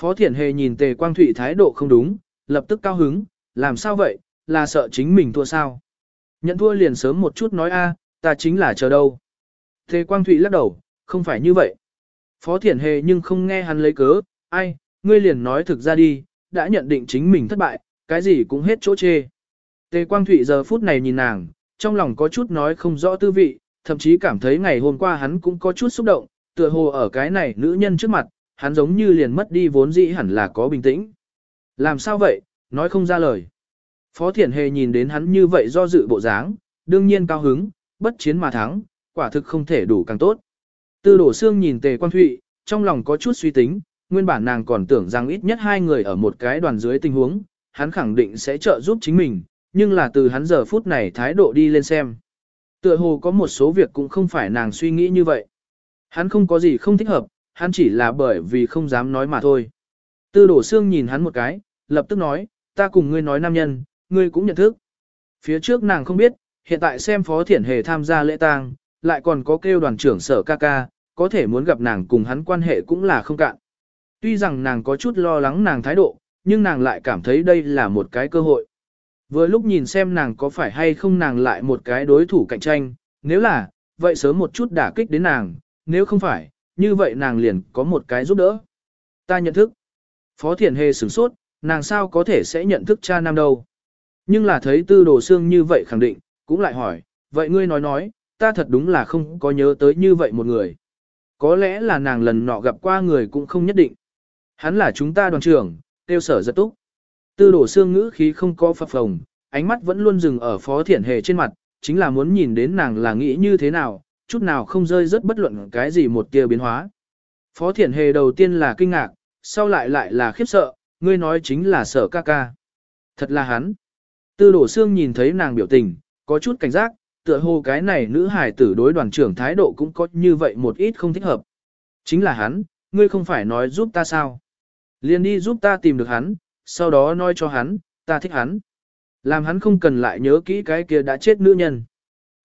Phó Thiển Hề nhìn Tề Quang Thụy thái độ không đúng, lập tức cao hứng, làm sao vậy, là sợ chính mình thua sao. Nhận thua liền sớm một chút nói a, ta chính là chờ đâu. Tề Quang Thụy lắc đầu, không phải như vậy. Phó Thiển Hề nhưng không nghe hắn lấy cớ, ai, ngươi liền nói thực ra đi, đã nhận định chính mình thất bại, cái gì cũng hết chỗ chê. Tề Quang Thụy giờ phút này nhìn nàng, trong lòng có chút nói không rõ tư vị, thậm chí cảm thấy ngày hôm qua hắn cũng có chút xúc động, tựa hồ ở cái này nữ nhân trước mặt, hắn giống như liền mất đi vốn dĩ hẳn là có bình tĩnh. Làm sao vậy, nói không ra lời. Phó Thiển Hề nhìn đến hắn như vậy do dự bộ dáng, đương nhiên cao hứng, bất chiến mà thắng, quả thực không thể đủ càng tốt. Tư đổ xương nhìn tề quan thụy, trong lòng có chút suy tính, nguyên bản nàng còn tưởng rằng ít nhất hai người ở một cái đoàn dưới tình huống, hắn khẳng định sẽ trợ giúp chính mình, nhưng là từ hắn giờ phút này thái độ đi lên xem. Tựa hồ có một số việc cũng không phải nàng suy nghĩ như vậy. Hắn không có gì không thích hợp, hắn chỉ là bởi vì không dám nói mà thôi. Tư đổ xương nhìn hắn một cái, lập tức nói, ta cùng ngươi nói nam nhân, ngươi cũng nhận thức. Phía trước nàng không biết, hiện tại xem phó thiển hề tham gia lễ tang, lại còn có kêu đoàn trưởng sở ca ca, có thể muốn gặp nàng cùng hắn quan hệ cũng là không cạn. Tuy rằng nàng có chút lo lắng nàng thái độ, nhưng nàng lại cảm thấy đây là một cái cơ hội. Vừa lúc nhìn xem nàng có phải hay không nàng lại một cái đối thủ cạnh tranh, nếu là, vậy sớm một chút đả kích đến nàng, nếu không phải, như vậy nàng liền có một cái giúp đỡ. Ta nhận thức. Phó Thiển Hề sửng sốt, nàng sao có thể sẽ nhận thức cha nam đâu. Nhưng là thấy tư đồ xương như vậy khẳng định, cũng lại hỏi, vậy ngươi nói nói, ta thật đúng là không có nhớ tới như vậy một người. Có lẽ là nàng lần nọ gặp qua người cũng không nhất định. Hắn là chúng ta đoàn trưởng, tiêu sở rất túc. Tư đổ xương ngữ khí không có phập phồng, ánh mắt vẫn luôn dừng ở phó thiển hề trên mặt, chính là muốn nhìn đến nàng là nghĩ như thế nào, chút nào không rơi rất bất luận cái gì một tia biến hóa. Phó thiển hề đầu tiên là kinh ngạc, sau lại lại là khiếp sợ, ngươi nói chính là sở ca ca. Thật là hắn. Tư đổ xương nhìn thấy nàng biểu tình, có chút cảnh giác, tựa hồ cái này nữ hài tử đối đoàn trưởng thái độ cũng có như vậy một ít không thích hợp. Chính là hắn, ngươi không phải nói giúp ta sao? Liền đi giúp ta tìm được hắn, sau đó nói cho hắn, ta thích hắn. Làm hắn không cần lại nhớ kỹ cái kia đã chết nữ nhân.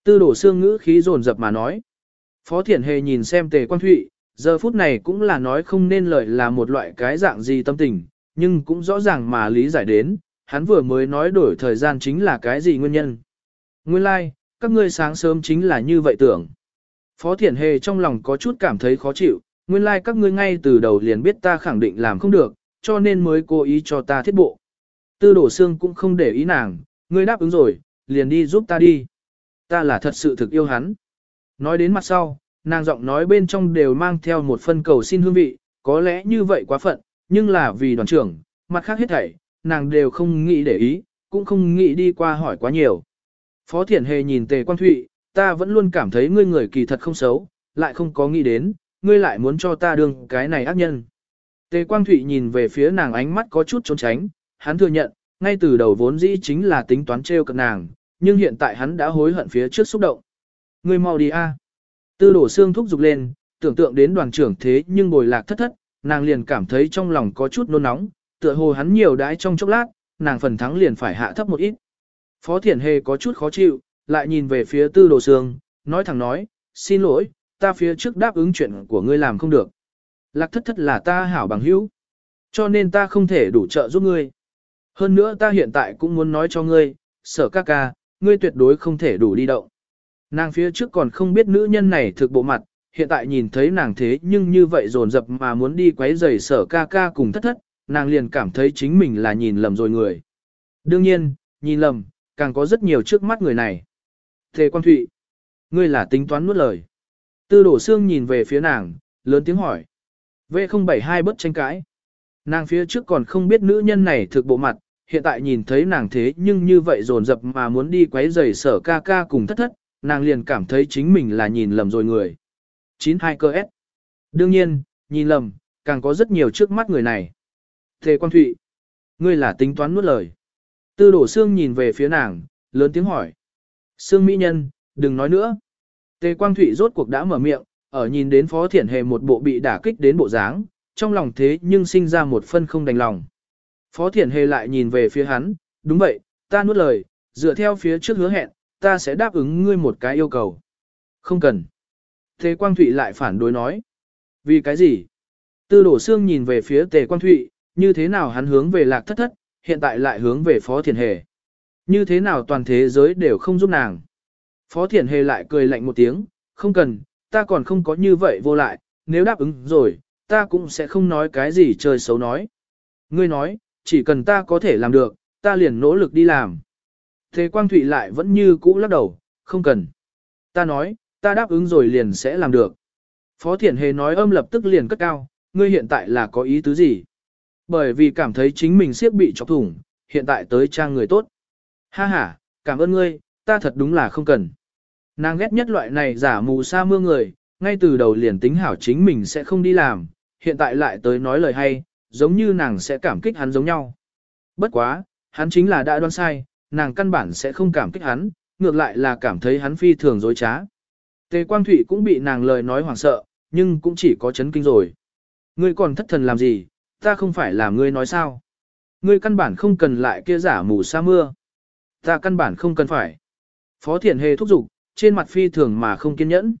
Tư đổ xương ngữ khí dồn dập mà nói. Phó Thiển Hề nhìn xem tề quan thụy, giờ phút này cũng là nói không nên lời là một loại cái dạng gì tâm tình, nhưng cũng rõ ràng mà lý giải đến, hắn vừa mới nói đổi thời gian chính là cái gì nguyên nhân. Nguyên lai, like, các ngươi sáng sớm chính là như vậy tưởng. Phó Thiển Hề trong lòng có chút cảm thấy khó chịu, nguyên lai like các ngươi ngay từ đầu liền biết ta khẳng định làm không được, cho nên mới cố ý cho ta thiết bộ. Tư đổ xương cũng không để ý nàng, ngươi đáp ứng rồi, liền đi giúp ta đi. Ta là thật sự thực yêu hắn. Nói đến mặt sau, nàng giọng nói bên trong đều mang theo một phân cầu xin hương vị, có lẽ như vậy quá phận, nhưng là vì đoàn trưởng, mặt khác hết thảy, nàng đều không nghĩ để ý, cũng không nghĩ đi qua hỏi quá nhiều. Phó Thiển Hề nhìn Tề Quang Thụy, ta vẫn luôn cảm thấy ngươi người kỳ thật không xấu, lại không có nghĩ đến, ngươi lại muốn cho ta đương cái này ác nhân. Tề Quang Thụy nhìn về phía nàng ánh mắt có chút trốn tránh, hắn thừa nhận, ngay từ đầu vốn dĩ chính là tính toán trêu cận nàng, nhưng hiện tại hắn đã hối hận phía trước xúc động. Ngươi mau đi a. À. Tư đổ xương thúc giục lên, tưởng tượng đến đoàn trưởng thế nhưng bồi lạc thất thất, nàng liền cảm thấy trong lòng có chút nôn nóng, tựa hồ hắn nhiều đãi trong chốc lát, nàng phần thắng liền phải hạ thấp một ít. Phó Thiển Hề có chút khó chịu, lại nhìn về phía tư đồ sương, nói thẳng nói, xin lỗi, ta phía trước đáp ứng chuyện của ngươi làm không được. Lạc thất thất là ta hảo bằng hữu, cho nên ta không thể đủ trợ giúp ngươi. Hơn nữa ta hiện tại cũng muốn nói cho ngươi, sở ca ca, ngươi tuyệt đối không thể đủ đi động. Nàng phía trước còn không biết nữ nhân này thực bộ mặt, hiện tại nhìn thấy nàng thế nhưng như vậy dồn dập mà muốn đi quấy rầy sở ca ca cùng thất thất, nàng liền cảm thấy chính mình là nhìn lầm rồi người. Đương nhiên, nhìn lầm, càng có rất nhiều trước mắt người này. Thề Quan Thụy, ngươi là tính toán nuốt lời. Tư đổ xương nhìn về phía nàng, lớn tiếng hỏi. V072 bất tranh cãi. Nàng phía trước còn không biết nữ nhân này thực bộ mặt, hiện tại nhìn thấy nàng thế nhưng như vậy dồn dập mà muốn đi quấy rầy sở ca ca cùng thất thất, nàng liền cảm thấy chính mình là nhìn lầm rồi người. 92 cơ S. Đương nhiên, nhìn lầm, càng có rất nhiều trước mắt người này. Thề Quan Thụy, ngươi là tính toán nuốt lời. Tư đổ xương nhìn về phía nàng, lớn tiếng hỏi. Sương Mỹ Nhân, đừng nói nữa. Tề Quang Thụy rốt cuộc đã mở miệng, ở nhìn đến Phó Thiển Hề một bộ bị đả kích đến bộ dáng, trong lòng thế nhưng sinh ra một phân không đành lòng. Phó Thiển Hề lại nhìn về phía hắn, đúng vậy, ta nuốt lời, dựa theo phía trước hứa hẹn, ta sẽ đáp ứng ngươi một cái yêu cầu. Không cần. Tề Quang Thụy lại phản đối nói. Vì cái gì? Tư đổ xương nhìn về phía Tề Quang Thụy, như thế nào hắn hướng về lạc thất thất, hiện tại lại hướng về Phó Thiền Hề. Như thế nào toàn thế giới đều không giúp nàng. Phó Thiền Hề lại cười lạnh một tiếng, không cần, ta còn không có như vậy vô lại, nếu đáp ứng rồi, ta cũng sẽ không nói cái gì chơi xấu nói. Ngươi nói, chỉ cần ta có thể làm được, ta liền nỗ lực đi làm. Thế Quang Thụy lại vẫn như cũ lắc đầu, không cần. Ta nói, ta đáp ứng rồi liền sẽ làm được. Phó Thiển Hề nói âm lập tức liền cất cao, ngươi hiện tại là có ý tứ gì? Bởi vì cảm thấy chính mình siếp bị chọc thủng, hiện tại tới trang người tốt. Ha ha, cảm ơn ngươi, ta thật đúng là không cần. Nàng ghét nhất loại này giả mù sa mưa người, ngay từ đầu liền tính hảo chính mình sẽ không đi làm, hiện tại lại tới nói lời hay, giống như nàng sẽ cảm kích hắn giống nhau. Bất quá, hắn chính là đã đoán sai, nàng căn bản sẽ không cảm kích hắn, ngược lại là cảm thấy hắn phi thường dối trá. Tề Quang Thụy cũng bị nàng lời nói hoảng sợ, nhưng cũng chỉ có chấn kinh rồi. Ngươi còn thất thần làm gì, ta không phải là ngươi nói sao. Ngươi căn bản không cần lại kia giả mù sa mưa. Ta căn bản không cần phải. Phó Thiển Hề thúc giục, trên mặt phi thường mà không kiên nhẫn.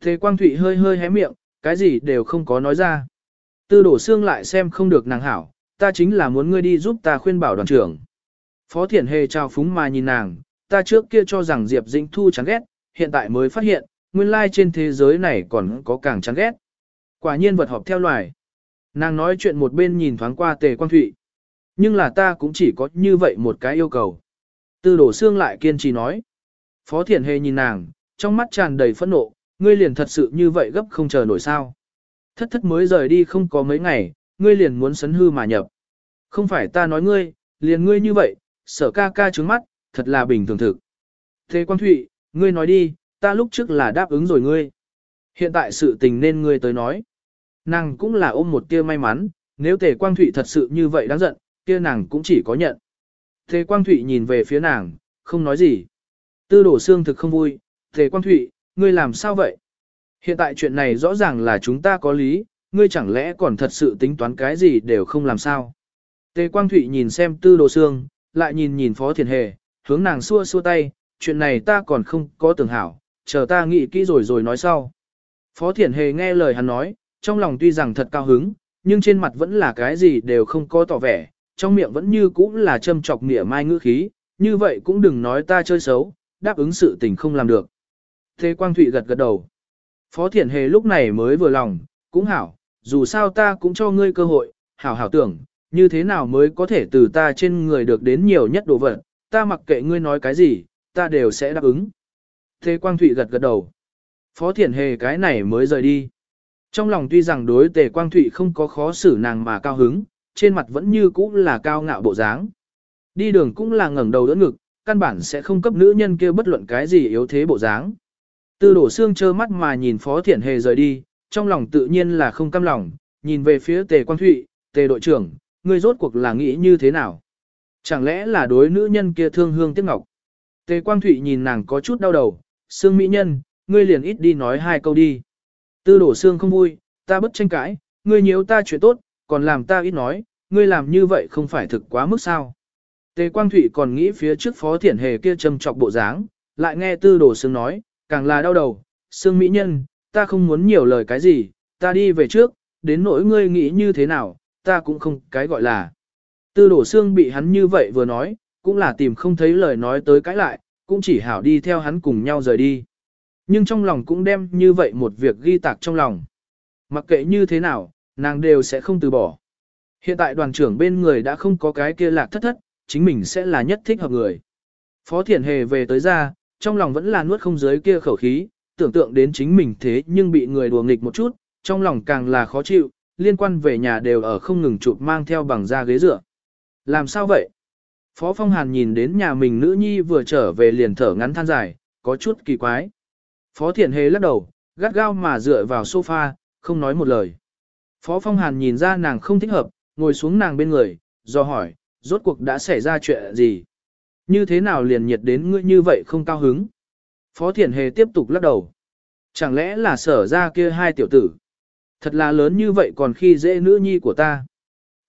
Thế Quang Thụy hơi hơi hé miệng, cái gì đều không có nói ra. Tư đổ xương lại xem không được nàng hảo, ta chính là muốn ngươi đi giúp ta khuyên bảo đoàn trưởng. Phó Thiển Hề trao phúng mà nhìn nàng, ta trước kia cho rằng Diệp Dĩnh Thu chán ghét, hiện tại mới phát hiện, nguyên lai trên thế giới này còn có càng chán ghét. Quả nhiên vật họp theo loài. Nàng nói chuyện một bên nhìn thoáng qua tề quang thụy. Nhưng là ta cũng chỉ có như vậy một cái yêu cầu. Tư đổ xương lại kiên trì nói. Phó thiện hề nhìn nàng, trong mắt tràn đầy phẫn nộ, ngươi liền thật sự như vậy gấp không chờ nổi sao. Thất thất mới rời đi không có mấy ngày, ngươi liền muốn sấn hư mà nhập. Không phải ta nói ngươi, liền ngươi như vậy, sở ca ca trứng mắt, thật là bình thường thực. Thế Quang Thụy, ngươi nói đi, ta lúc trước là đáp ứng rồi ngươi. Hiện tại sự tình nên ngươi tới nói. Nàng cũng là ôm một tia may mắn, nếu Tề Quang Thụy thật sự như vậy đáng giận, kia nàng cũng chỉ có nhận. Tề Quang Thụy nhìn về phía nàng, không nói gì. Tư đổ xương thực không vui, Tề Quang Thụy, ngươi làm sao vậy? Hiện tại chuyện này rõ ràng là chúng ta có lý, ngươi chẳng lẽ còn thật sự tính toán cái gì đều không làm sao? Tề Quang Thụy nhìn xem tư đồ xương, lại nhìn nhìn Phó Thiền Hề, hướng nàng xua xua tay, chuyện này ta còn không có tưởng hảo, chờ ta nghĩ kỹ rồi rồi nói sau. Phó thiền Hề nghe lời hắn nói, trong lòng tuy rằng thật cao hứng, nhưng trên mặt vẫn là cái gì đều không có tỏ vẻ, trong miệng vẫn như cũ là châm chọc mỉa mai ngữ khí, như vậy cũng đừng nói ta chơi xấu, đáp ứng sự tình không làm được. Thế Quang Thụy gật gật đầu. Phó Thiển Hề lúc này mới vừa lòng, cũng hảo, dù sao ta cũng cho ngươi cơ hội, hảo hảo tưởng, như thế nào mới có thể từ ta trên người được đến nhiều nhất đồ vật, ta mặc kệ ngươi nói cái gì, ta đều sẽ đáp ứng. Thế Quang Thụy gật gật đầu. Phó Thiển Hề cái này mới rời đi. Trong lòng tuy rằng đối tề quang thụy không có khó xử nàng mà cao hứng, trên mặt vẫn như cũ là cao ngạo bộ dáng. Đi đường cũng là ngẩng đầu đỡ ngực, căn bản sẽ không cấp nữ nhân kia bất luận cái gì yếu thế bộ dáng. Tư đổ xương trơ mắt mà nhìn Phó Thiển Hề rời đi, trong lòng tự nhiên là không cam lòng, nhìn về phía tề quang thụy, tề đội trưởng, ngươi rốt cuộc là nghĩ như thế nào? Chẳng lẽ là đối nữ nhân kia thương hương tiếc ngọc? Tề quang thụy nhìn nàng có chút đau đầu, xương mỹ nhân, ngươi liền ít đi nói hai câu đi. Tư đổ xương không vui, ta bất tranh cãi, ngươi nhiễu ta chuyện tốt, còn làm ta ít nói, ngươi làm như vậy không phải thực quá mức sao. Tề Quang Thụy còn nghĩ phía trước phó thiển hề kia châm chọc bộ dáng, lại nghe tư đổ xương nói, càng là đau đầu, xương mỹ nhân, ta không muốn nhiều lời cái gì, ta đi về trước, đến nỗi ngươi nghĩ như thế nào, ta cũng không cái gọi là. Tư đổ xương bị hắn như vậy vừa nói, cũng là tìm không thấy lời nói tới cãi lại, cũng chỉ hảo đi theo hắn cùng nhau rời đi. Nhưng trong lòng cũng đem như vậy một việc ghi tạc trong lòng. Mặc kệ như thế nào, nàng đều sẽ không từ bỏ. Hiện tại đoàn trưởng bên người đã không có cái kia lạc thất thất, chính mình sẽ là nhất thích hợp người. Phó Thiển Hề về tới ra, trong lòng vẫn là nuốt không dưới kia khẩu khí, tưởng tượng đến chính mình thế nhưng bị người đùa nghịch một chút, trong lòng càng là khó chịu, liên quan về nhà đều ở không ngừng chụp mang theo bằng da ghế dựa. Làm sao vậy? Phó Phong Hàn nhìn đến nhà mình nữ nhi vừa trở về liền thở ngắn than dài, có chút kỳ quái. Phó Thiện Hề lắc đầu, gắt gao mà dựa vào sofa, không nói một lời. Phó Phong Hàn nhìn ra nàng không thích hợp, ngồi xuống nàng bên người, do hỏi, rốt cuộc đã xảy ra chuyện gì? Như thế nào liền nhiệt đến ngươi như vậy không cao hứng? Phó Thiện Hề tiếp tục lắc đầu. Chẳng lẽ là sở ra kia hai tiểu tử? Thật là lớn như vậy còn khi dễ nữ nhi của ta.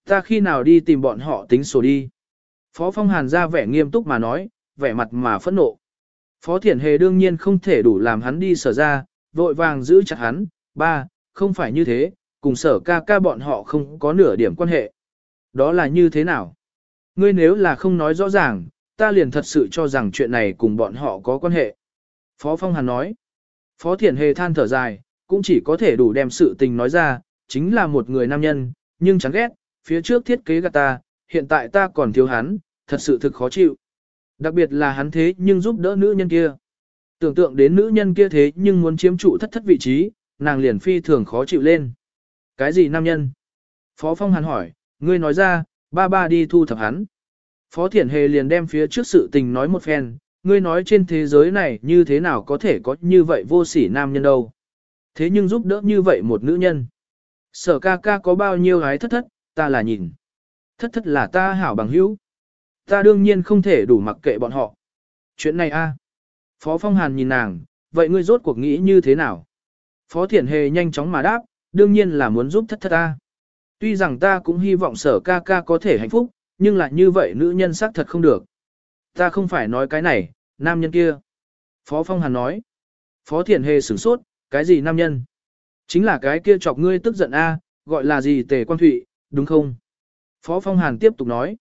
Ta khi nào đi tìm bọn họ tính sổ đi? Phó Phong Hàn ra vẻ nghiêm túc mà nói, vẻ mặt mà phẫn nộ. Phó Thiển Hề đương nhiên không thể đủ làm hắn đi sở ra, vội vàng giữ chặt hắn, ba, không phải như thế, cùng sở ca ca bọn họ không có nửa điểm quan hệ. Đó là như thế nào? Ngươi nếu là không nói rõ ràng, ta liền thật sự cho rằng chuyện này cùng bọn họ có quan hệ. Phó Phong Hàn nói. Phó Thiển Hề than thở dài, cũng chỉ có thể đủ đem sự tình nói ra, chính là một người nam nhân, nhưng chẳng ghét, phía trước thiết kế gạt ta, hiện tại ta còn thiếu hắn, thật sự thực khó chịu. Đặc biệt là hắn thế nhưng giúp đỡ nữ nhân kia. Tưởng tượng đến nữ nhân kia thế nhưng muốn chiếm trụ thất thất vị trí, nàng liền phi thường khó chịu lên. Cái gì nam nhân? Phó Phong Hàn hỏi, ngươi nói ra, ba ba đi thu thập hắn. Phó Thiển Hề liền đem phía trước sự tình nói một phen, ngươi nói trên thế giới này như thế nào có thể có như vậy vô sỉ nam nhân đâu. Thế nhưng giúp đỡ như vậy một nữ nhân. Sở ca ca có bao nhiêu gái thất thất, ta là nhìn. Thất thất là ta hảo bằng hữu. Ta đương nhiên không thể đủ mặc kệ bọn họ. Chuyện này a. Phó Phong Hàn nhìn nàng, vậy ngươi rốt cuộc nghĩ như thế nào? Phó Thiển Hề nhanh chóng mà đáp, đương nhiên là muốn giúp thất thất ta. Tuy rằng ta cũng hy vọng sở ca ca có thể hạnh phúc, nhưng lại như vậy nữ nhân xác thật không được. Ta không phải nói cái này, nam nhân kia. Phó Phong Hàn nói. Phó Thiển Hề sửng sốt, cái gì nam nhân? Chính là cái kia chọc ngươi tức giận a, gọi là gì tề quan thụy, đúng không? Phó Phong Hàn tiếp tục nói.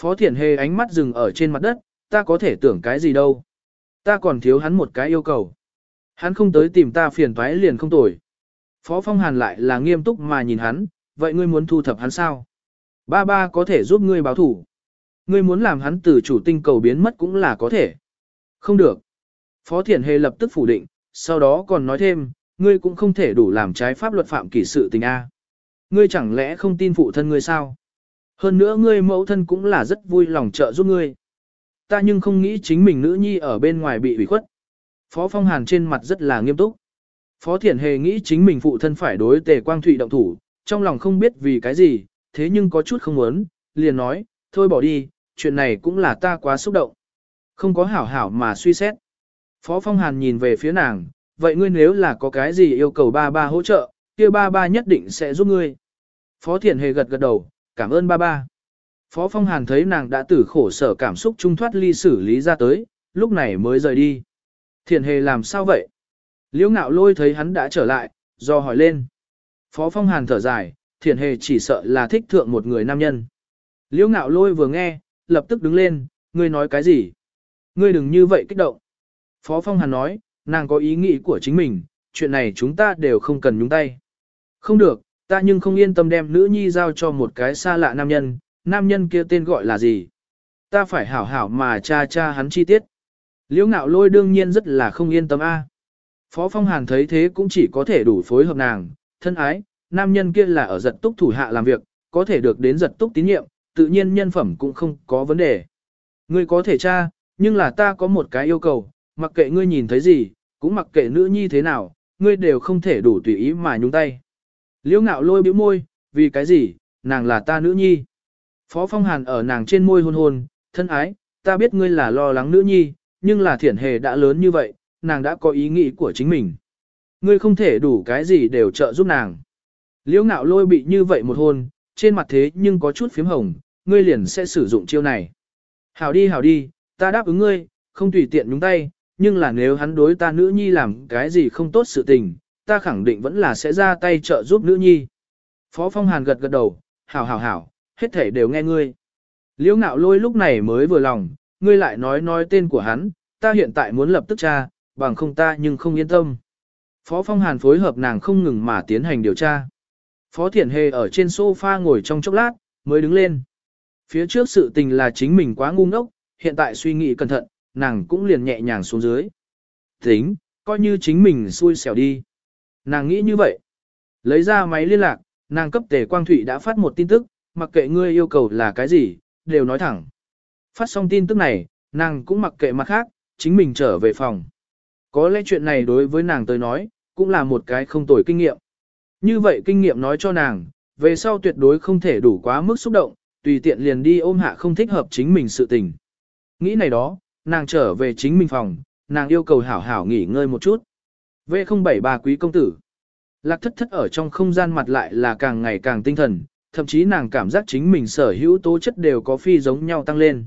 Phó Thiển Hề ánh mắt dừng ở trên mặt đất, ta có thể tưởng cái gì đâu. Ta còn thiếu hắn một cái yêu cầu. Hắn không tới tìm ta phiền toái liền không tồi. Phó Phong Hàn lại là nghiêm túc mà nhìn hắn, vậy ngươi muốn thu thập hắn sao? Ba ba có thể giúp ngươi báo thủ. Ngươi muốn làm hắn từ chủ tinh cầu biến mất cũng là có thể. Không được. Phó Thiển Hề lập tức phủ định, sau đó còn nói thêm, ngươi cũng không thể đủ làm trái pháp luật phạm kỷ sự tình A. Ngươi chẳng lẽ không tin phụ thân ngươi sao? Hơn nữa ngươi mẫu thân cũng là rất vui lòng trợ giúp ngươi. Ta nhưng không nghĩ chính mình nữ nhi ở bên ngoài bị ủy khuất. Phó Phong Hàn trên mặt rất là nghiêm túc. Phó Thiển Hề nghĩ chính mình phụ thân phải đối tề quang thụy động thủ, trong lòng không biết vì cái gì, thế nhưng có chút không muốn, liền nói, thôi bỏ đi, chuyện này cũng là ta quá xúc động. Không có hảo hảo mà suy xét. Phó Phong Hàn nhìn về phía nàng, vậy ngươi nếu là có cái gì yêu cầu ba ba hỗ trợ, kia ba ba nhất định sẽ giúp ngươi. Phó Thiển Hề gật gật đầu, cảm ơn ba ba. Phó Phong Hàn thấy nàng đã tử khổ sở cảm xúc trung thoát ly xử lý ra tới, lúc này mới rời đi. thiền Hề làm sao vậy? Liễu ngạo lôi thấy hắn đã trở lại, do hỏi lên. Phó Phong Hàn thở dài, thiền Hề chỉ sợ là thích thượng một người nam nhân. Liễu ngạo lôi vừa nghe, lập tức đứng lên, ngươi nói cái gì? Ngươi đừng như vậy kích động. Phó Phong Hàn nói, nàng có ý nghĩ của chính mình, chuyện này chúng ta đều không cần nhúng tay. Không được, ta nhưng không yên tâm đem nữ nhi giao cho một cái xa lạ nam nhân, nam nhân kia tên gọi là gì? Ta phải hảo hảo mà cha cha hắn chi tiết. Liễu ngạo lôi đương nhiên rất là không yên tâm a. Phó Phong Hàn thấy thế cũng chỉ có thể đủ phối hợp nàng, thân ái, nam nhân kia là ở giật túc thủ hạ làm việc, có thể được đến giật túc tín nhiệm, tự nhiên nhân phẩm cũng không có vấn đề. Ngươi có thể tra, nhưng là ta có một cái yêu cầu, mặc kệ ngươi nhìn thấy gì, cũng mặc kệ nữ nhi thế nào, ngươi đều không thể đủ tùy ý mà nhúng tay. Liễu ngạo lôi bĩu môi, vì cái gì, nàng là ta nữ nhi. Phó Phong Hàn ở nàng trên môi hôn hôn, thân ái, ta biết ngươi là lo lắng nữ nhi, nhưng là thiển hề đã lớn như vậy, nàng đã có ý nghĩ của chính mình. Ngươi không thể đủ cái gì đều trợ giúp nàng. Liễu ngạo lôi bị như vậy một hôn, trên mặt thế nhưng có chút phím hồng, ngươi liền sẽ sử dụng chiêu này. Hảo đi hảo đi, ta đáp ứng ngươi, không tùy tiện nhúng tay, nhưng là nếu hắn đối ta nữ nhi làm cái gì không tốt sự tình, ta khẳng định vẫn là sẽ ra tay trợ giúp nữ nhi. Phó Phong Hàn gật gật đầu, hảo hảo hảo, hết thể đều nghe ngươi. Liễu ngạo lôi lúc này mới vừa lòng, ngươi lại nói nói tên của hắn, ta hiện tại muốn lập tức tra, bằng không ta nhưng không yên tâm. Phó Phong Hàn phối hợp nàng không ngừng mà tiến hành điều tra. Phó Thiển Hề ở trên sofa ngồi trong chốc lát, mới đứng lên. Phía trước sự tình là chính mình quá ngu ngốc, hiện tại suy nghĩ cẩn thận, nàng cũng liền nhẹ nhàng xuống dưới. Tính, coi như chính mình xui xẻo đi. Nàng nghĩ như vậy. Lấy ra máy liên lạc, nàng cấp tề quang thủy đã phát một tin tức, mặc kệ ngươi yêu cầu là cái gì, đều nói thẳng. Phát xong tin tức này, nàng cũng mặc kệ mặt khác, chính mình trở về phòng. Có lẽ chuyện này đối với nàng tới nói, cũng là một cái không tồi kinh nghiệm. Như vậy kinh nghiệm nói cho nàng, về sau tuyệt đối không thể đủ quá mức xúc động, tùy tiện liền đi ôm hạ không thích hợp chính mình sự tình. Nghĩ này đó, nàng trở về chính mình phòng, nàng yêu cầu hảo hảo nghỉ ngơi một chút. V073 quý công tử. Lạc thất thất ở trong không gian mặt lại là càng ngày càng tinh thần, thậm chí nàng cảm giác chính mình sở hữu tố chất đều có phi giống nhau tăng lên.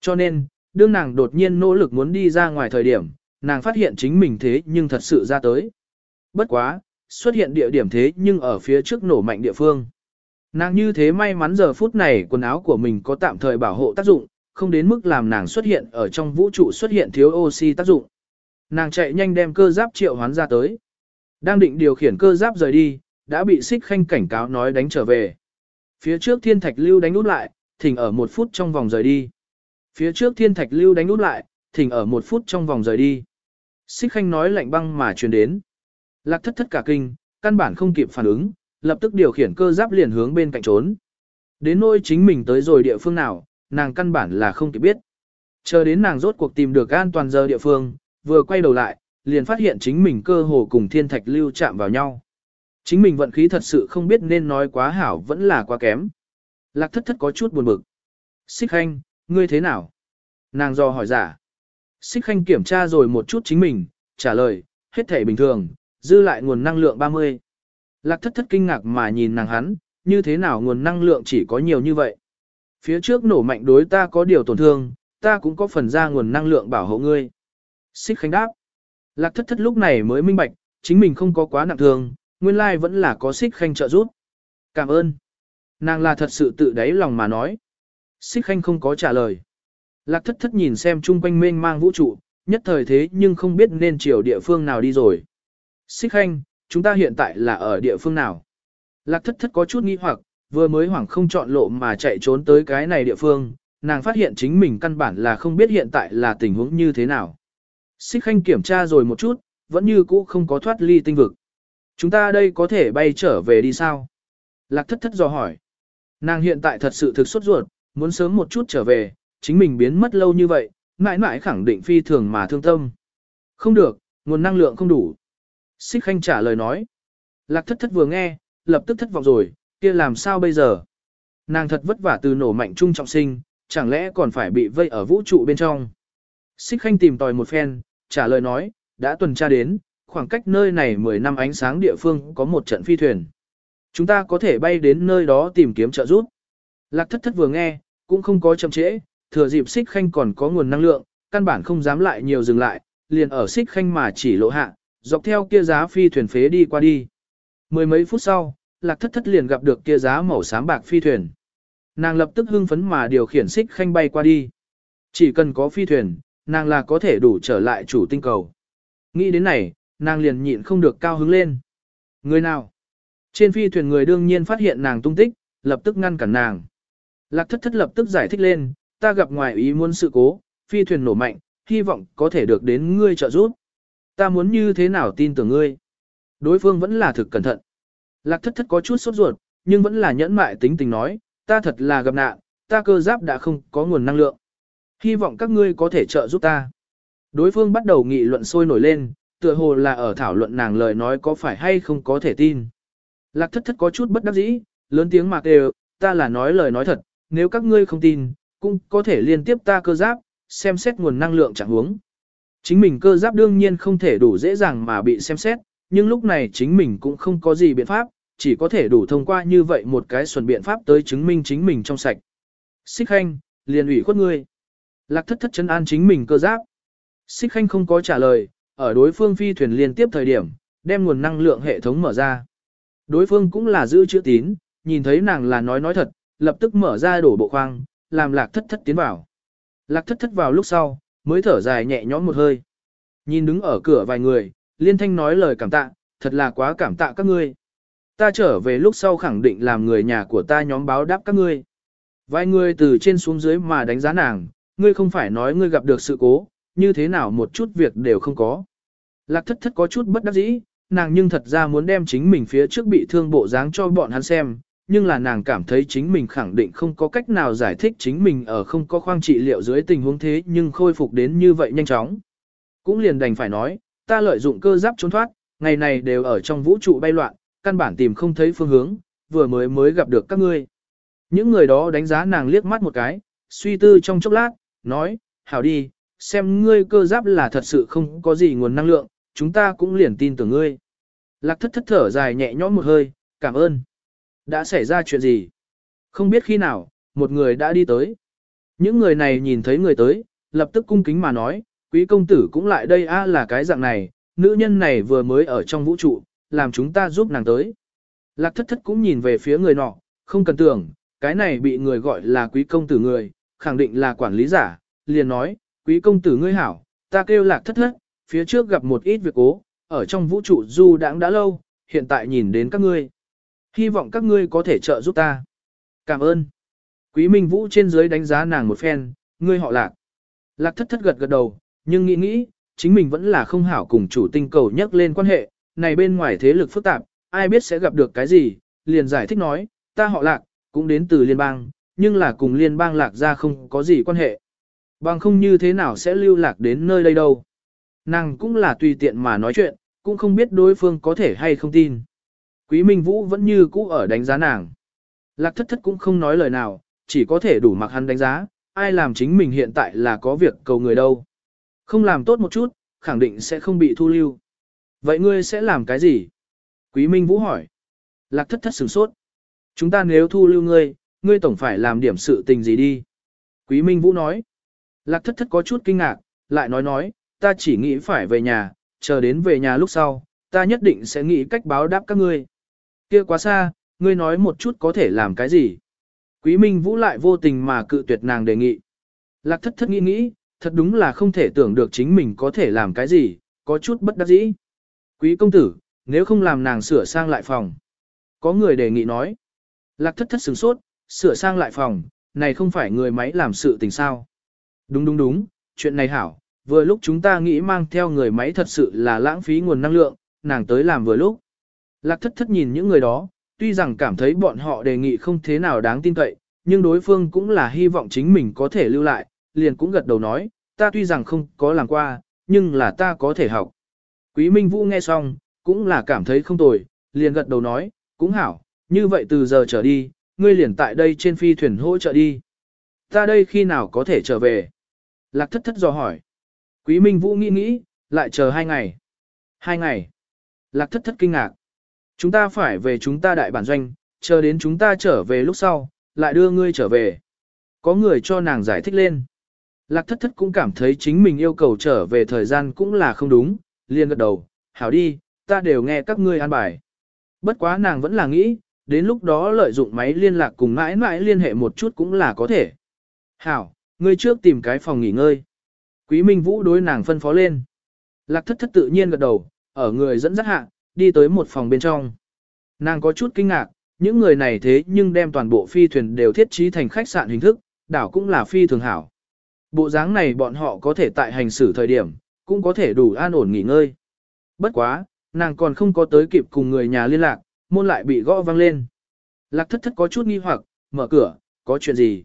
Cho nên, đương nàng đột nhiên nỗ lực muốn đi ra ngoài thời điểm, nàng phát hiện chính mình thế nhưng thật sự ra tới. Bất quá, xuất hiện địa điểm thế nhưng ở phía trước nổ mạnh địa phương. Nàng như thế may mắn giờ phút này quần áo của mình có tạm thời bảo hộ tác dụng, không đến mức làm nàng xuất hiện ở trong vũ trụ xuất hiện thiếu oxy tác dụng. Nàng chạy nhanh đem cơ giáp triệu hoán ra tới. Đang định điều khiển cơ giáp rời đi, đã bị xích khanh cảnh cáo nói đánh trở về. Phía trước thiên thạch lưu đánh út lại, thỉnh ở một phút trong vòng rời đi. Phía trước thiên thạch lưu đánh út lại, thỉnh ở một phút trong vòng rời đi. Xích khanh nói lạnh băng mà truyền đến. Lạc thất thất cả kinh, căn bản không kịp phản ứng, lập tức điều khiển cơ giáp liền hướng bên cạnh trốn. Đến nỗi chính mình tới rồi địa phương nào, nàng căn bản là không kịp biết. Chờ đến nàng rốt cuộc tìm được an toàn giờ địa phương, vừa quay đầu lại, liền phát hiện chính mình cơ hồ cùng thiên thạch lưu chạm vào nhau. Chính mình vận khí thật sự không biết nên nói quá hảo vẫn là quá kém. Lạc thất thất có chút buồn bực. Xích khanh, ngươi thế nào? Nàng do hỏi giả. Xích khanh kiểm tra rồi một chút chính mình, trả lời, hết thể bình thường, dư lại nguồn năng lượng 30. Lạc thất thất kinh ngạc mà nhìn nàng hắn, như thế nào nguồn năng lượng chỉ có nhiều như vậy. Phía trước nổ mạnh đối ta có điều tổn thương, ta cũng có phần ra nguồn năng lượng bảo hộ ngươi. Xích khánh đáp. Lạc thất thất lúc này mới minh bạch, chính mình không có quá nặng thương, nguyên lai vẫn là có xích khanh trợ giúp. Cảm ơn. Nàng là thật sự tự đáy lòng mà nói. Xích khanh không có trả lời. Lạc thất thất nhìn xem chung quanh mênh mang vũ trụ, nhất thời thế nhưng không biết nên chiều địa phương nào đi rồi. Xích khanh, chúng ta hiện tại là ở địa phương nào? Lạc thất thất có chút nghi hoặc, vừa mới hoảng không chọn lộ mà chạy trốn tới cái này địa phương, nàng phát hiện chính mình căn bản là không biết hiện tại là tình huống như thế nào. Xích khanh kiểm tra rồi một chút, vẫn như cũ không có thoát ly tinh vực. Chúng ta đây có thể bay trở về đi sao? Lạc thất thất dò hỏi. Nàng hiện tại thật sự thực xuất ruột, muốn sớm một chút trở về, chính mình biến mất lâu như vậy, mãi mãi khẳng định phi thường mà thương tâm. Không được, nguồn năng lượng không đủ. Xích khanh trả lời nói. Lạc thất thất vừa nghe, lập tức thất vọng rồi, kia làm sao bây giờ? Nàng thật vất vả từ nổ mạnh trung trọng sinh, chẳng lẽ còn phải bị vây ở vũ trụ bên trong? Xích khanh tìm tòi một phen, trả lời nói, đã tuần tra đến, khoảng cách nơi này 10 năm ánh sáng địa phương có một trận phi thuyền. Chúng ta có thể bay đến nơi đó tìm kiếm trợ giúp. Lạc thất thất vừa nghe, cũng không có chậm trễ, thừa dịp xích khanh còn có nguồn năng lượng, căn bản không dám lại nhiều dừng lại, liền ở xích khanh mà chỉ lộ hạ, dọc theo kia giá phi thuyền phế đi qua đi. Mười mấy phút sau, lạc thất thất liền gặp được kia giá màu xám bạc phi thuyền. Nàng lập tức hưng phấn mà điều khiển xích khanh bay qua đi. Chỉ cần có phi thuyền, nàng là có thể đủ trở lại chủ tinh cầu. Nghĩ đến này, nàng liền nhịn không được cao hứng lên. Người nào? Trên phi thuyền người đương nhiên phát hiện nàng tung tích, lập tức ngăn cản nàng. Lạc thất thất lập tức giải thích lên, ta gặp ngoài ý muốn sự cố, phi thuyền nổ mạnh, hy vọng có thể được đến ngươi trợ giúp. Ta muốn như thế nào tin tưởng ngươi? Đối phương vẫn là thực cẩn thận. Lạc thất thất có chút sốt ruột, nhưng vẫn là nhẫn mại tính tình nói, ta thật là gặp nạn, ta cơ giáp đã không có nguồn năng lượng. Hy vọng các ngươi có thể trợ giúp ta. Đối phương bắt đầu nghị luận sôi nổi lên, tựa hồ là ở thảo luận nàng lời nói có phải hay không có thể tin. Lạc thất thất có chút bất đắc dĩ, lớn tiếng mạc đều, ta là nói lời nói thật, nếu các ngươi không tin, cũng có thể liên tiếp ta cơ giáp, xem xét nguồn năng lượng chẳng hướng. Chính mình cơ giáp đương nhiên không thể đủ dễ dàng mà bị xem xét, nhưng lúc này chính mình cũng không có gì biện pháp, chỉ có thể đủ thông qua như vậy một cái xuẩn biện pháp tới chứng minh chính mình trong sạch. Xích khanh, liền ủy khuất ngươi. Lạc thất thất chân an chính mình cơ giáp. Xích khanh không có trả lời, ở đối phương phi thuyền liên tiếp thời điểm, đem nguồn năng lượng hệ thống mở ra. Đối phương cũng là giữ chữ tín, nhìn thấy nàng là nói nói thật, lập tức mở ra đổ bộ khoang, làm lạc thất thất tiến vào. Lạc thất thất vào lúc sau, mới thở dài nhẹ nhõm một hơi. Nhìn đứng ở cửa vài người, liên thanh nói lời cảm tạ, thật là quá cảm tạ các ngươi. Ta trở về lúc sau khẳng định làm người nhà của ta nhóm báo đáp các ngươi. Vài người từ trên xuống dưới mà đánh giá nàng, ngươi không phải nói ngươi gặp được sự cố, như thế nào một chút việc đều không có. Lạc thất thất có chút bất đắc dĩ, nàng nhưng thật ra muốn đem chính mình phía trước bị thương bộ dáng cho bọn hắn xem, nhưng là nàng cảm thấy chính mình khẳng định không có cách nào giải thích chính mình ở không có khoang trị liệu dưới tình huống thế nhưng khôi phục đến như vậy nhanh chóng. Cũng liền đành phải nói, ta lợi dụng cơ giáp trốn thoát, ngày này đều ở trong vũ trụ bay loạn, căn bản tìm không thấy phương hướng, vừa mới mới gặp được các ngươi. Những người đó đánh giá nàng liếc mắt một cái, suy tư trong chốc lát, nói, hảo đi, xem ngươi cơ giáp là thật sự không có gì nguồn năng lượng, chúng ta cũng liền tin tưởng ngươi. Lạc thất thất thở dài nhẹ nhõm một hơi, cảm ơn. Đã xảy ra chuyện gì? Không biết khi nào, một người đã đi tới. Những người này nhìn thấy người tới, lập tức cung kính mà nói, quý công tử cũng lại đây a là cái dạng này, nữ nhân này vừa mới ở trong vũ trụ, làm chúng ta giúp nàng tới. Lạc thất thất cũng nhìn về phía người nọ, không cần tưởng, cái này bị người gọi là quý công tử người, khẳng định là quản lý giả, liền nói, quý công tử ngươi hảo, ta kêu lạc thất thất, phía trước gặp một ít việc cố, ở trong vũ trụ du đãng đã lâu, hiện tại nhìn đến các ngươi. Hy vọng các ngươi có thể trợ giúp ta. Cảm ơn. Quý Minh Vũ trên dưới đánh giá nàng một phen, ngươi họ lạc. Lạc thất thất gật gật đầu, nhưng nghĩ nghĩ, chính mình vẫn là không hảo cùng chủ tinh cầu nhắc lên quan hệ, này bên ngoài thế lực phức tạp, ai biết sẽ gặp được cái gì, liền giải thích nói, ta họ lạc, cũng đến từ liên bang, nhưng là cùng liên bang lạc ra không có gì quan hệ. Bằng không như thế nào sẽ lưu lạc đến nơi đây đâu. Nàng cũng là tùy tiện mà nói chuyện, cũng không biết đối phương có thể hay không tin. Quý Minh Vũ vẫn như cũ ở đánh giá nàng. Lạc thất thất cũng không nói lời nào, chỉ có thể đủ mặc hắn đánh giá, ai làm chính mình hiện tại là có việc cầu người đâu. Không làm tốt một chút, khẳng định sẽ không bị thu lưu. Vậy ngươi sẽ làm cái gì? Quý Minh Vũ hỏi. Lạc thất thất sửng sốt. Chúng ta nếu thu lưu ngươi, ngươi tổng phải làm điểm sự tình gì đi. Quý Minh Vũ nói. Lạc thất thất có chút kinh ngạc, lại nói nói, ta chỉ nghĩ phải về nhà, chờ đến về nhà lúc sau, ta nhất định sẽ nghĩ cách báo đáp các ngươi. Kia quá xa, ngươi nói một chút có thể làm cái gì? Quý Minh Vũ lại vô tình mà cự tuyệt nàng đề nghị. Lạc thất thất nghĩ nghĩ, thật đúng là không thể tưởng được chính mình có thể làm cái gì, có chút bất đắc dĩ. Quý công tử, nếu không làm nàng sửa sang lại phòng. Có người đề nghị nói. Lạc thất thất sửng sốt, sửa sang lại phòng, này không phải người máy làm sự tình sao. Đúng đúng đúng, chuyện này hảo, vừa lúc chúng ta nghĩ mang theo người máy thật sự là lãng phí nguồn năng lượng, nàng tới làm vừa lúc. Lạc thất thất nhìn những người đó, tuy rằng cảm thấy bọn họ đề nghị không thế nào đáng tin cậy, nhưng đối phương cũng là hy vọng chính mình có thể lưu lại, liền cũng gật đầu nói, ta tuy rằng không có làm qua, nhưng là ta có thể học. Quý Minh Vũ nghe xong, cũng là cảm thấy không tồi, liền gật đầu nói, cũng hảo, như vậy từ giờ trở đi, ngươi liền tại đây trên phi thuyền hỗ trợ đi. Ta đây khi nào có thể trở về? Lạc thất thất dò hỏi. Quý Minh Vũ nghĩ nghĩ, lại chờ hai ngày. Hai ngày. Lạc thất thất kinh ngạc. Chúng ta phải về chúng ta đại bản doanh, chờ đến chúng ta trở về lúc sau, lại đưa ngươi trở về. Có người cho nàng giải thích lên. Lạc thất thất cũng cảm thấy chính mình yêu cầu trở về thời gian cũng là không đúng, liền gật đầu, hảo đi, ta đều nghe các ngươi an bài. Bất quá nàng vẫn là nghĩ, đến lúc đó lợi dụng máy liên lạc cùng mãi mãi liên hệ một chút cũng là có thể. Hảo, ngươi trước tìm cái phòng nghỉ ngơi. Quý Minh Vũ đối nàng phân phó lên. Lạc thất thất tự nhiên gật đầu, ở người dẫn dắt hạ, đi tới một phòng bên trong. Nàng có chút kinh ngạc, những người này thế nhưng đem toàn bộ phi thuyền đều thiết trí thành khách sạn hình thức, đảo cũng là phi thường hảo. Bộ dáng này bọn họ có thể tại hành xử thời điểm, cũng có thể đủ an ổn nghỉ ngơi. Bất quá, nàng còn không có tới kịp cùng người nhà liên lạc, môn lại bị gõ vang lên. Lạc thất thất có chút nghi hoặc, mở cửa, có chuyện gì?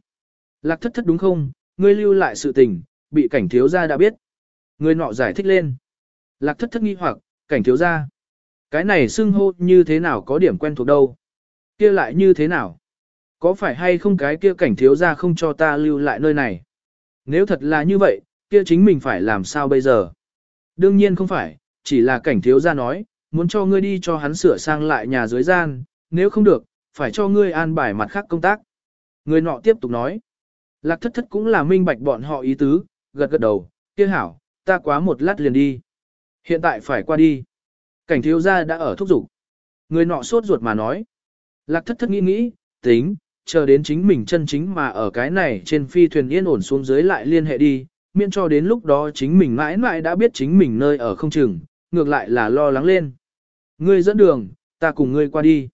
Lạc thất thất đúng không, ngươi lưu lại sự tình, bị cảnh thiếu gia đã biết. Người nọ giải thích lên. Lạc thất thất nghi hoặc, cảnh thiếu gia. Cái này xưng hô như thế nào có điểm quen thuộc đâu? Kia lại như thế nào? Có phải hay không cái kia cảnh thiếu gia không cho ta lưu lại nơi này? Nếu thật là như vậy, kia chính mình phải làm sao bây giờ? Đương nhiên không phải, chỉ là cảnh thiếu gia nói, muốn cho ngươi đi cho hắn sửa sang lại nhà dưới gian, nếu không được, phải cho ngươi an bài mặt khác công tác. Người nọ tiếp tục nói, lạc thất thất cũng là minh bạch bọn họ ý tứ, gật gật đầu, kia hảo, ta quá một lát liền đi. Hiện tại phải qua đi. Cảnh thiếu gia đã ở thúc giục. Người nọ sốt ruột mà nói. Lạc thất thất nghĩ nghĩ, tính, chờ đến chính mình chân chính mà ở cái này trên phi thuyền yên ổn xuống dưới lại liên hệ đi, miễn cho đến lúc đó chính mình mãi mãi đã biết chính mình nơi ở không chừng, ngược lại là lo lắng lên. Ngươi dẫn đường, ta cùng ngươi qua đi.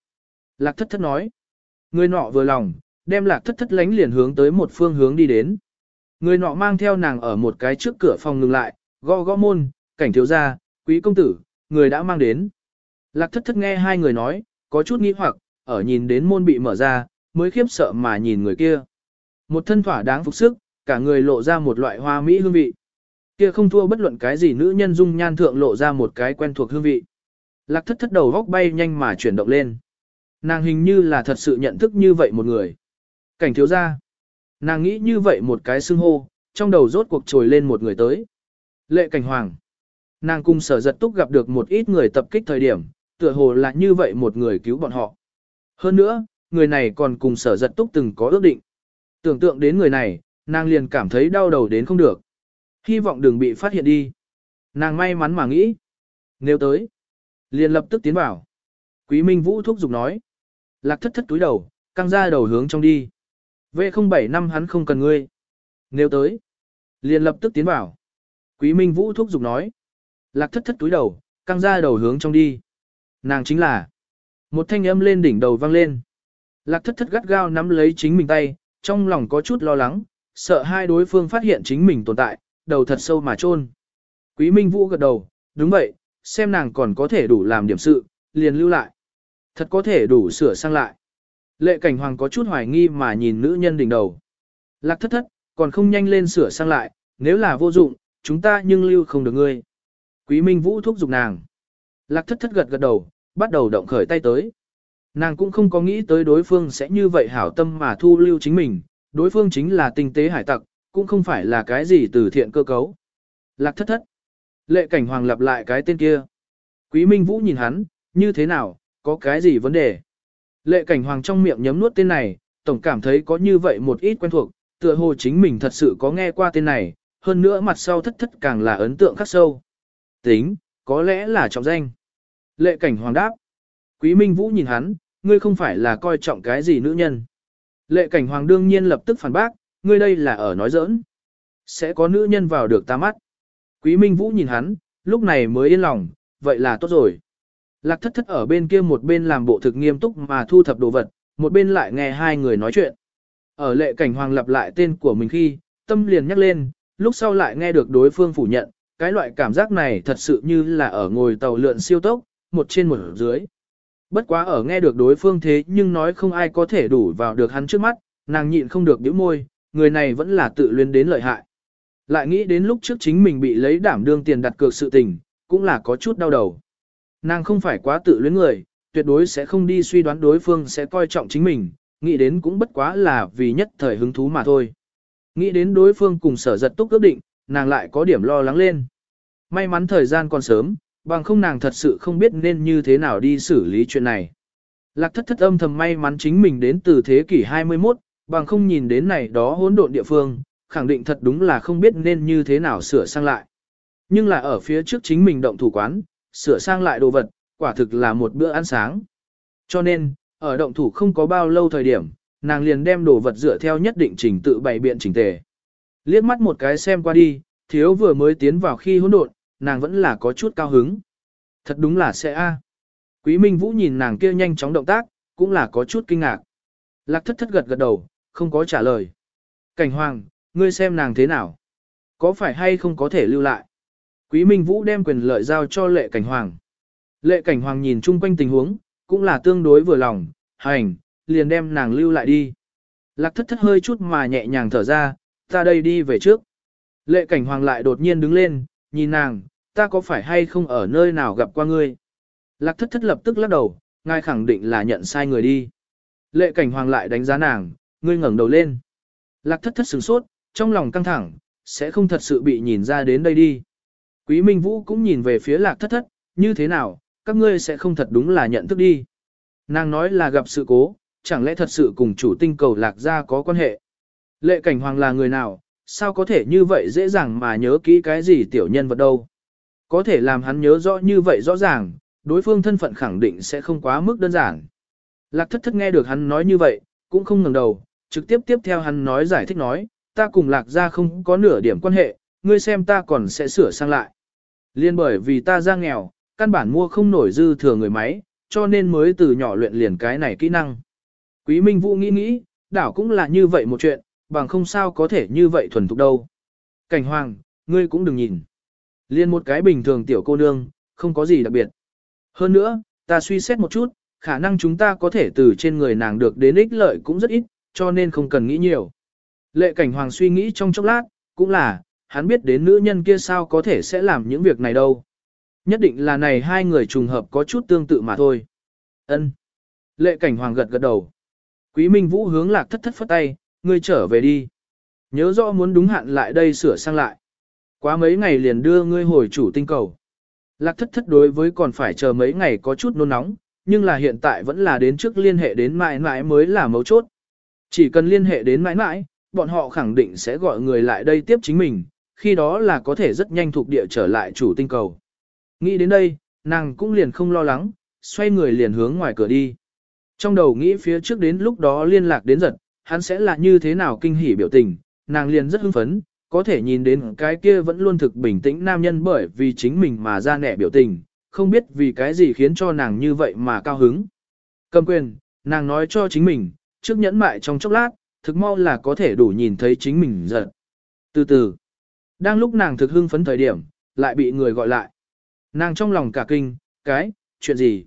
Lạc thất thất nói. Ngươi nọ vừa lòng, đem lạc thất thất lánh liền hướng tới một phương hướng đi đến. Người nọ mang theo nàng ở một cái trước cửa phòng ngừng lại, gõ gõ môn, cảnh thiếu gia, quý công tử, người đã mang đến. Lạc thất thất nghe hai người nói, có chút nghi hoặc, ở nhìn đến môn bị mở ra, mới khiếp sợ mà nhìn người kia. Một thân thỏa đáng phục sức, cả người lộ ra một loại hoa mỹ hương vị. Kia không thua bất luận cái gì nữ nhân dung nhan thượng lộ ra một cái quen thuộc hương vị. Lạc thất thất đầu góc bay nhanh mà chuyển động lên. Nàng hình như là thật sự nhận thức như vậy một người. Cảnh thiếu gia. Nàng nghĩ như vậy một cái xưng hô, trong đầu rốt cuộc trồi lên một người tới. Lệ cảnh hoàng. Nàng cùng sở giật túc gặp được một ít người tập kích thời điểm, tựa hồ là như vậy một người cứu bọn họ. Hơn nữa, người này còn cùng sở giật túc từng có ước định. Tưởng tượng đến người này, nàng liền cảm thấy đau đầu đến không được. Hy vọng đừng bị phát hiện đi. Nàng may mắn mà nghĩ. Nếu tới, liền lập tức tiến vào. Quý Minh Vũ thúc giục nói. Lạc thất thất túi đầu, căng ra đầu hướng trong đi. V07 năm hắn không cần ngươi. Nếu tới, liền lập tức tiến vào. Quý Minh Vũ thúc giục nói. Lạc thất thất túi đầu, căng ra đầu hướng trong đi. Nàng chính là. Một thanh âm lên đỉnh đầu vang lên. Lạc thất thất gắt gao nắm lấy chính mình tay, trong lòng có chút lo lắng, sợ hai đối phương phát hiện chính mình tồn tại, đầu thật sâu mà chôn. Quý Minh Vũ gật đầu, đúng vậy, xem nàng còn có thể đủ làm điểm sự, liền lưu lại. Thật có thể đủ sửa sang lại. Lệ cảnh hoàng có chút hoài nghi mà nhìn nữ nhân đỉnh đầu. Lạc thất thất, còn không nhanh lên sửa sang lại, nếu là vô dụng, chúng ta nhưng lưu không được ngươi. Quý Minh Vũ thúc giục nàng. Lạc thất thất gật gật đầu, bắt đầu động khởi tay tới. Nàng cũng không có nghĩ tới đối phương sẽ như vậy hảo tâm mà thu lưu chính mình, đối phương chính là tinh tế hải tặc, cũng không phải là cái gì từ thiện cơ cấu. Lạc thất thất. Lệ cảnh hoàng lặp lại cái tên kia. Quý Minh Vũ nhìn hắn, như thế nào, có cái gì vấn đề? Lệ cảnh hoàng trong miệng nhấm nuốt tên này, tổng cảm thấy có như vậy một ít quen thuộc, tựa hồ chính mình thật sự có nghe qua tên này, hơn nữa mặt sau thất thất càng là ấn tượng khắc sâu. Tính, có lẽ là trọng danh. Lệ cảnh hoàng đáp. Quý Minh Vũ nhìn hắn, ngươi không phải là coi trọng cái gì nữ nhân. Lệ cảnh hoàng đương nhiên lập tức phản bác, ngươi đây là ở nói giỡn. Sẽ có nữ nhân vào được ta mắt. Quý Minh Vũ nhìn hắn, lúc này mới yên lòng, vậy là tốt rồi. Lạc thất thất ở bên kia một bên làm bộ thực nghiêm túc mà thu thập đồ vật, một bên lại nghe hai người nói chuyện. Ở lệ cảnh hoàng lặp lại tên của mình khi, tâm liền nhắc lên, lúc sau lại nghe được đối phương phủ nhận, cái loại cảm giác này thật sự như là ở ngồi tàu lượn siêu tốc, một trên một dưới. Bất quá ở nghe được đối phương thế nhưng nói không ai có thể đủ vào được hắn trước mắt, nàng nhịn không được nhíu môi, người này vẫn là tự luyến đến lợi hại. Lại nghĩ đến lúc trước chính mình bị lấy đảm đương tiền đặt cược sự tình, cũng là có chút đau đầu. Nàng không phải quá tự luyến người, tuyệt đối sẽ không đi suy đoán đối phương sẽ coi trọng chính mình, nghĩ đến cũng bất quá là vì nhất thời hứng thú mà thôi. Nghĩ đến đối phương cùng sở giật túc ước định, nàng lại có điểm lo lắng lên. May mắn thời gian còn sớm, bằng không nàng thật sự không biết nên như thế nào đi xử lý chuyện này. Lạc thất thất âm thầm may mắn chính mình đến từ thế kỷ 21, bằng không nhìn đến này đó hỗn độn địa phương, khẳng định thật đúng là không biết nên như thế nào sửa sang lại. Nhưng là ở phía trước chính mình động thủ quán, sửa sang lại đồ vật, quả thực là một bữa ăn sáng. Cho nên, ở động thủ không có bao lâu thời điểm, nàng liền đem đồ vật dựa theo nhất định trình tự bày biện chỉnh tề. Liếc mắt một cái xem qua đi, thiếu vừa mới tiến vào khi hỗn độn, nàng vẫn là có chút cao hứng. Thật đúng là sẽ a. À. Quý Minh Vũ nhìn nàng kia nhanh chóng động tác, cũng là có chút kinh ngạc. Lạc thất thất gật gật đầu, không có trả lời. Cảnh hoàng, ngươi xem nàng thế nào? Có phải hay không có thể lưu lại? Quý Minh Vũ đem quyền lợi giao cho lệ cảnh hoàng. Lệ cảnh hoàng nhìn chung quanh tình huống, cũng là tương đối vừa lòng, hành, liền đem nàng lưu lại đi. Lạc thất thất hơi chút mà nhẹ nhàng thở ra, ta đây đi về trước. Lệ cảnh hoàng lại đột nhiên đứng lên, nhìn nàng, ta có phải hay không ở nơi nào gặp qua ngươi. Lạc thất thất lập tức lắc đầu, ngài khẳng định là nhận sai người đi. Lệ cảnh hoàng lại đánh giá nàng, ngươi ngẩng đầu lên. Lạc thất thất sửng sốt, trong lòng căng thẳng, sẽ không thật sự bị nhìn ra đến đây đi. Quý Minh Vũ cũng nhìn về phía lạc thất thất, như thế nào, các ngươi sẽ không thật đúng là nhận thức đi. Nàng nói là gặp sự cố, chẳng lẽ thật sự cùng chủ tinh cầu lạc gia có quan hệ. Lệ cảnh hoàng là người nào, sao có thể như vậy dễ dàng mà nhớ kỹ cái gì tiểu nhân vật đâu. Có thể làm hắn nhớ rõ như vậy rõ ràng, đối phương thân phận khẳng định sẽ không quá mức đơn giản. Lạc thất thất nghe được hắn nói như vậy, cũng không ngừng đầu, trực tiếp tiếp theo hắn nói giải thích nói, ta cùng lạc gia không có nửa điểm quan hệ, ngươi xem ta còn sẽ sửa sang lại. Liên bởi vì ta ra nghèo, căn bản mua không nổi dư thừa người máy, cho nên mới từ nhỏ luyện liền cái này kỹ năng. Quý Minh Vũ nghĩ nghĩ, đảo cũng là như vậy một chuyện, bằng không sao có thể như vậy thuần thục đâu. Cảnh hoàng, ngươi cũng đừng nhìn. Liên một cái bình thường tiểu cô nương, không có gì đặc biệt. Hơn nữa, ta suy xét một chút, khả năng chúng ta có thể từ trên người nàng được đến ích lợi cũng rất ít, cho nên không cần nghĩ nhiều. Lệ cảnh hoàng suy nghĩ trong chốc lát, cũng là, hắn biết đến nữ nhân kia sao có thể sẽ làm những việc này đâu. Nhất định là này hai người trùng hợp có chút tương tự mà thôi. Ân. Lệ cảnh hoàng gật gật đầu. Quý Minh Vũ hướng lạc thất thất phất tay, ngươi trở về đi. Nhớ rõ muốn đúng hạn lại đây sửa sang lại. Quá mấy ngày liền đưa ngươi hồi chủ tinh cầu. Lạc thất thất đối với còn phải chờ mấy ngày có chút nôn nóng, nhưng là hiện tại vẫn là đến trước liên hệ đến mãi mãi mới là mấu chốt. Chỉ cần liên hệ đến mãi mãi, bọn họ khẳng định sẽ gọi người lại đây tiếp chính mình, khi đó là có thể rất nhanh thuộc địa trở lại chủ tinh cầu. Nghĩ đến đây, nàng cũng liền không lo lắng, xoay người liền hướng ngoài cửa đi. Trong đầu nghĩ phía trước đến lúc đó liên lạc đến giật, hắn sẽ là như thế nào kinh hỉ biểu tình, nàng liền rất hưng phấn, có thể nhìn đến cái kia vẫn luôn thực bình tĩnh nam nhân bởi vì chính mình mà ra nẻ biểu tình, không biết vì cái gì khiến cho nàng như vậy mà cao hứng. Cầm quyền, nàng nói cho chính mình, trước nhẫn mại trong chốc lát, thực mau là có thể đủ nhìn thấy chính mình giật. Từ từ, đang lúc nàng thực hưng phấn thời điểm, lại bị người gọi lại. Nàng trong lòng cả kinh, cái, chuyện gì?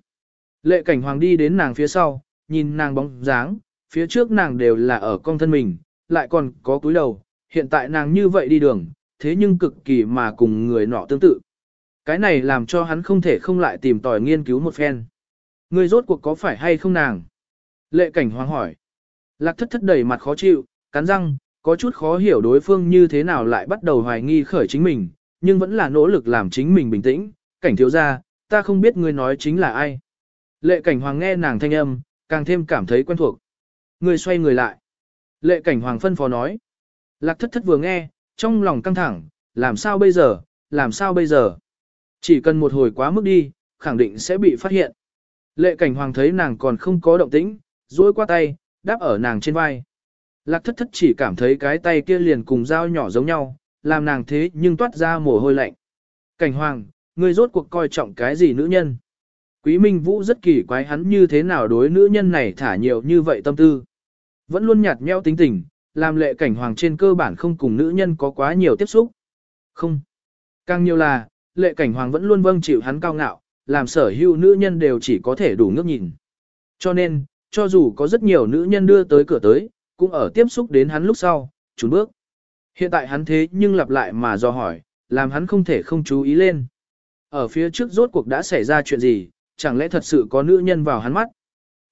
Lệ cảnh hoàng đi đến nàng phía sau, nhìn nàng bóng dáng, phía trước nàng đều là ở con thân mình, lại còn có cúi đầu, hiện tại nàng như vậy đi đường, thế nhưng cực kỳ mà cùng người nọ tương tự. Cái này làm cho hắn không thể không lại tìm tòi nghiên cứu một phen. Người rốt cuộc có phải hay không nàng? Lệ cảnh hoàng hỏi. Lạc thất thất đầy mặt khó chịu, cắn răng, có chút khó hiểu đối phương như thế nào lại bắt đầu hoài nghi khởi chính mình, nhưng vẫn là nỗ lực làm chính mình bình tĩnh. Cảnh thiếu ra, ta không biết ngươi nói chính là ai. Lệ cảnh hoàng nghe nàng thanh âm, càng thêm cảm thấy quen thuộc. Người xoay người lại. Lệ cảnh hoàng phân phó nói. Lạc thất thất vừa nghe, trong lòng căng thẳng, làm sao bây giờ, làm sao bây giờ. Chỉ cần một hồi quá mức đi, khẳng định sẽ bị phát hiện. Lệ cảnh hoàng thấy nàng còn không có động tĩnh, duỗi qua tay, đáp ở nàng trên vai. Lạc thất thất chỉ cảm thấy cái tay kia liền cùng dao nhỏ giống nhau, làm nàng thế nhưng toát ra mồ hôi lạnh. Cảnh hoàng, ngươi rốt cuộc coi trọng cái gì nữ nhân? Quý Minh Vũ rất kỳ quái hắn như thế nào đối nữ nhân này thả nhiều như vậy tâm tư. Vẫn luôn nhạt nhẽo tính tình, làm lệ cảnh hoàng trên cơ bản không cùng nữ nhân có quá nhiều tiếp xúc. Không. Càng nhiều là, lệ cảnh hoàng vẫn luôn vâng chịu hắn cao ngạo, làm sở hữu nữ nhân đều chỉ có thể đủ ngước nhìn. Cho nên, cho dù có rất nhiều nữ nhân đưa tới cửa tới, cũng ở tiếp xúc đến hắn lúc sau, trốn bước. Hiện tại hắn thế nhưng lặp lại mà do hỏi, làm hắn không thể không chú ý lên. Ở phía trước rốt cuộc đã xảy ra chuyện gì, chẳng lẽ thật sự có nữ nhân vào hắn mắt.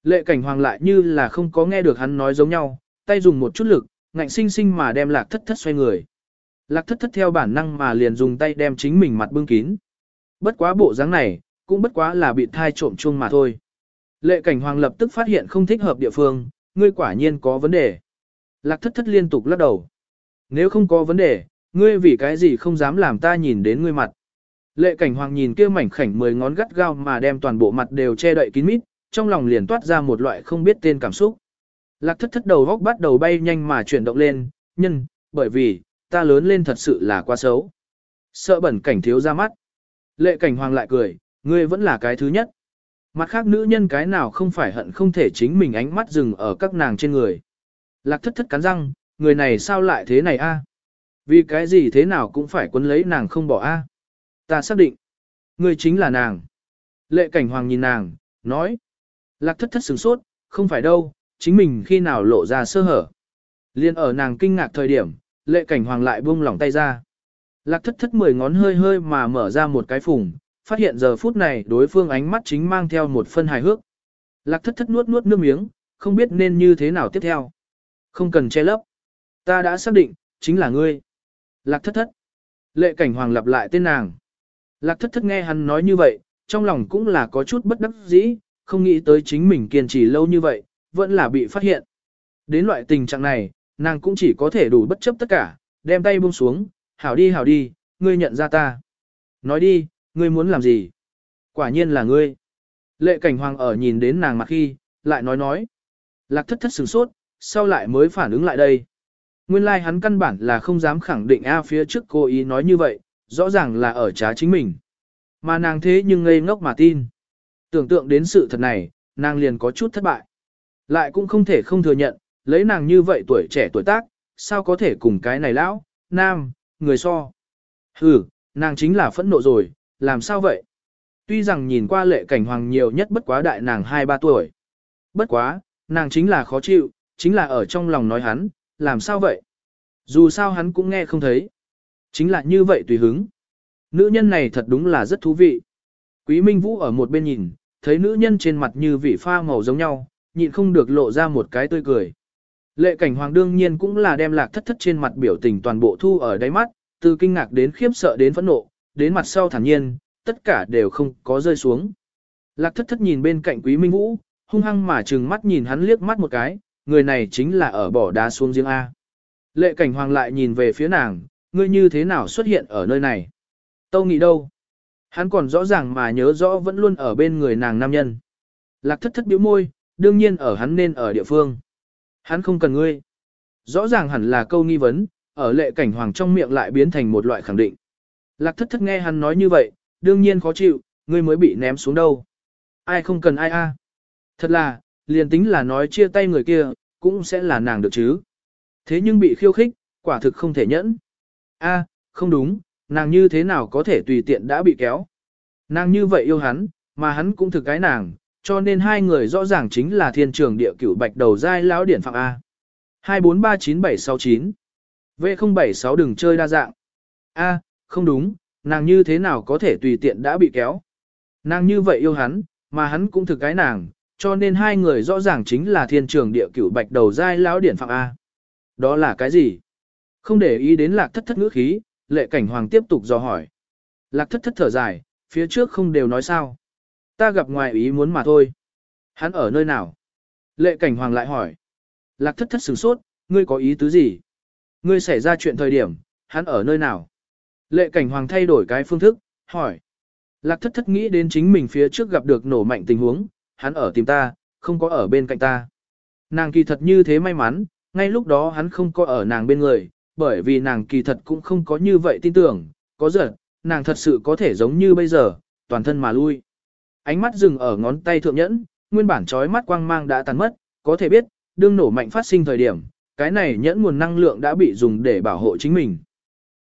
Lệ cảnh hoàng lại như là không có nghe được hắn nói giống nhau, tay dùng một chút lực, ngạnh sinh sinh mà đem lạc thất thất xoay người. Lạc thất thất theo bản năng mà liền dùng tay đem chính mình mặt bưng kín. Bất quá bộ dáng này, cũng bất quá là bị thai trộm chuông mà thôi. Lệ cảnh hoàng lập tức phát hiện không thích hợp địa phương, ngươi quả nhiên có vấn đề. Lạc thất thất liên tục lắc đầu. Nếu không có vấn đề, ngươi vì cái gì không dám làm ta nhìn đến ngươi mặt. Lệ cảnh hoàng nhìn kia mảnh khảnh mười ngón gắt gao mà đem toàn bộ mặt đều che đậy kín mít, trong lòng liền toát ra một loại không biết tên cảm xúc. Lạc thất thất đầu góc bắt đầu bay nhanh mà chuyển động lên, nhân, bởi vì, ta lớn lên thật sự là quá xấu. Sợ bẩn cảnh thiếu ra mắt. Lệ cảnh hoàng lại cười, ngươi vẫn là cái thứ nhất. Mặt khác nữ nhân cái nào không phải hận không thể chính mình ánh mắt dừng ở các nàng trên người. Lạc thất thất cắn răng, người này sao lại thế này a? À? Vì cái gì thế nào cũng phải quấn lấy nàng không bỏ a? À? Ta xác định. người chính là nàng. Lệ cảnh hoàng nhìn nàng, nói. Lạc thất thất sửng sốt, không phải đâu, chính mình khi nào lộ ra sơ hở. Liên ở nàng kinh ngạc thời điểm, lệ cảnh hoàng lại buông lỏng tay ra. Lạc thất thất mười ngón hơi hơi mà mở ra một cái phùng, phát hiện giờ phút này đối phương ánh mắt chính mang theo một phân hài hước. Lạc thất thất nuốt nuốt nước miếng, không biết nên như thế nào tiếp theo. Không cần che lấp. Ta đã xác định, chính là ngươi. Lạc thất thất. Lệ cảnh hoàng lặp lại tên nàng. Lạc thất thất nghe hắn nói như vậy, trong lòng cũng là có chút bất đắc dĩ, không nghĩ tới chính mình kiên trì lâu như vậy, vẫn là bị phát hiện. Đến loại tình trạng này, nàng cũng chỉ có thể đủ bất chấp tất cả, đem tay buông xuống, hảo đi hảo đi, ngươi nhận ra ta. Nói đi, ngươi muốn làm gì? Quả nhiên là ngươi. Lệ cảnh hoàng ở nhìn đến nàng mặt khi, lại nói nói. Lạc thất thất sửng sốt, sau lại mới phản ứng lại đây. Nguyên lai like hắn căn bản là không dám khẳng định A phía trước cô ý nói như vậy, rõ ràng là ở trá chính mình. Mà nàng thế nhưng ngây ngốc mà tin. Tưởng tượng đến sự thật này, nàng liền có chút thất bại. Lại cũng không thể không thừa nhận, lấy nàng như vậy tuổi trẻ tuổi tác, sao có thể cùng cái này lão, nam, người so. Ừ, nàng chính là phẫn nộ rồi, làm sao vậy? Tuy rằng nhìn qua lệ cảnh hoàng nhiều nhất bất quá đại nàng 2-3 tuổi. Bất quá, nàng chính là khó chịu, chính là ở trong lòng nói hắn, làm sao vậy? Dù sao hắn cũng nghe không thấy. Chính là như vậy tùy hứng. Nữ nhân này thật đúng là rất thú vị. Quý Minh Vũ ở một bên nhìn, thấy nữ nhân trên mặt như vị pha màu giống nhau, nhịn không được lộ ra một cái tươi cười. Lệ cảnh hoàng đương nhiên cũng là đem lạc thất thất trên mặt biểu tình toàn bộ thu ở đáy mắt, từ kinh ngạc đến khiếp sợ đến phẫn nộ, đến mặt sau thản nhiên, tất cả đều không có rơi xuống. Lạc thất thất nhìn bên cạnh quý minh vũ, hung hăng mà trừng mắt nhìn hắn liếc mắt một cái, người này chính là ở bỏ đá xuống giếng A. Lệ cảnh hoàng lại nhìn về phía nàng, ngươi như thế nào xuất hiện ở nơi này? Tâu nghĩ đâu? Hắn còn rõ ràng mà nhớ rõ vẫn luôn ở bên người nàng nam nhân. Lạc thất thất biểu môi, đương nhiên ở hắn nên ở địa phương. Hắn không cần ngươi. Rõ ràng hẳn là câu nghi vấn, ở lệ cảnh hoàng trong miệng lại biến thành một loại khẳng định. Lạc thất thất nghe hắn nói như vậy, đương nhiên khó chịu, ngươi mới bị ném xuống đâu. Ai không cần ai a? Thật là, liền tính là nói chia tay người kia, cũng sẽ là nàng được chứ. Thế nhưng bị khiêu khích, quả thực không thể nhẫn. A, không đúng, nàng như thế nào có thể tùy tiện đã bị kéo. Nàng như vậy yêu hắn, mà hắn cũng thực cái nàng, cho nên hai người rõ ràng chính là thiên trường địa cửu bạch đầu giai lão điển phạm A. 2439769 V076 đừng chơi đa dạng. A, không đúng, nàng như thế nào có thể tùy tiện đã bị kéo. Nàng như vậy yêu hắn, mà hắn cũng thực cái nàng, cho nên hai người rõ ràng chính là thiên trường địa cửu bạch đầu giai lão điển phạm A. Đó là cái gì? Không để ý đến lạc thất thất ngữ khí, lệ cảnh hoàng tiếp tục dò hỏi. Lạc thất thất thở dài, phía trước không đều nói sao. Ta gặp ngoài ý muốn mà thôi. Hắn ở nơi nào? Lệ cảnh hoàng lại hỏi. Lạc thất thất sửng sốt, ngươi có ý tứ gì? Ngươi xảy ra chuyện thời điểm, hắn ở nơi nào? Lệ cảnh hoàng thay đổi cái phương thức, hỏi. Lạc thất thất nghĩ đến chính mình phía trước gặp được nổ mạnh tình huống, hắn ở tìm ta, không có ở bên cạnh ta. Nàng kỳ thật như thế may mắn, ngay lúc đó hắn không có ở nàng bên người, bởi vì nàng kỳ thật cũng không có như vậy tin tưởng, có giật, nàng thật sự có thể giống như bây giờ, toàn thân mà lui. Ánh mắt dừng ở ngón tay thượng nhẫn, nguyên bản trói mắt quang mang đã tàn mất, có thể biết, đương nổ mạnh phát sinh thời điểm, cái này nhẫn nguồn năng lượng đã bị dùng để bảo hộ chính mình.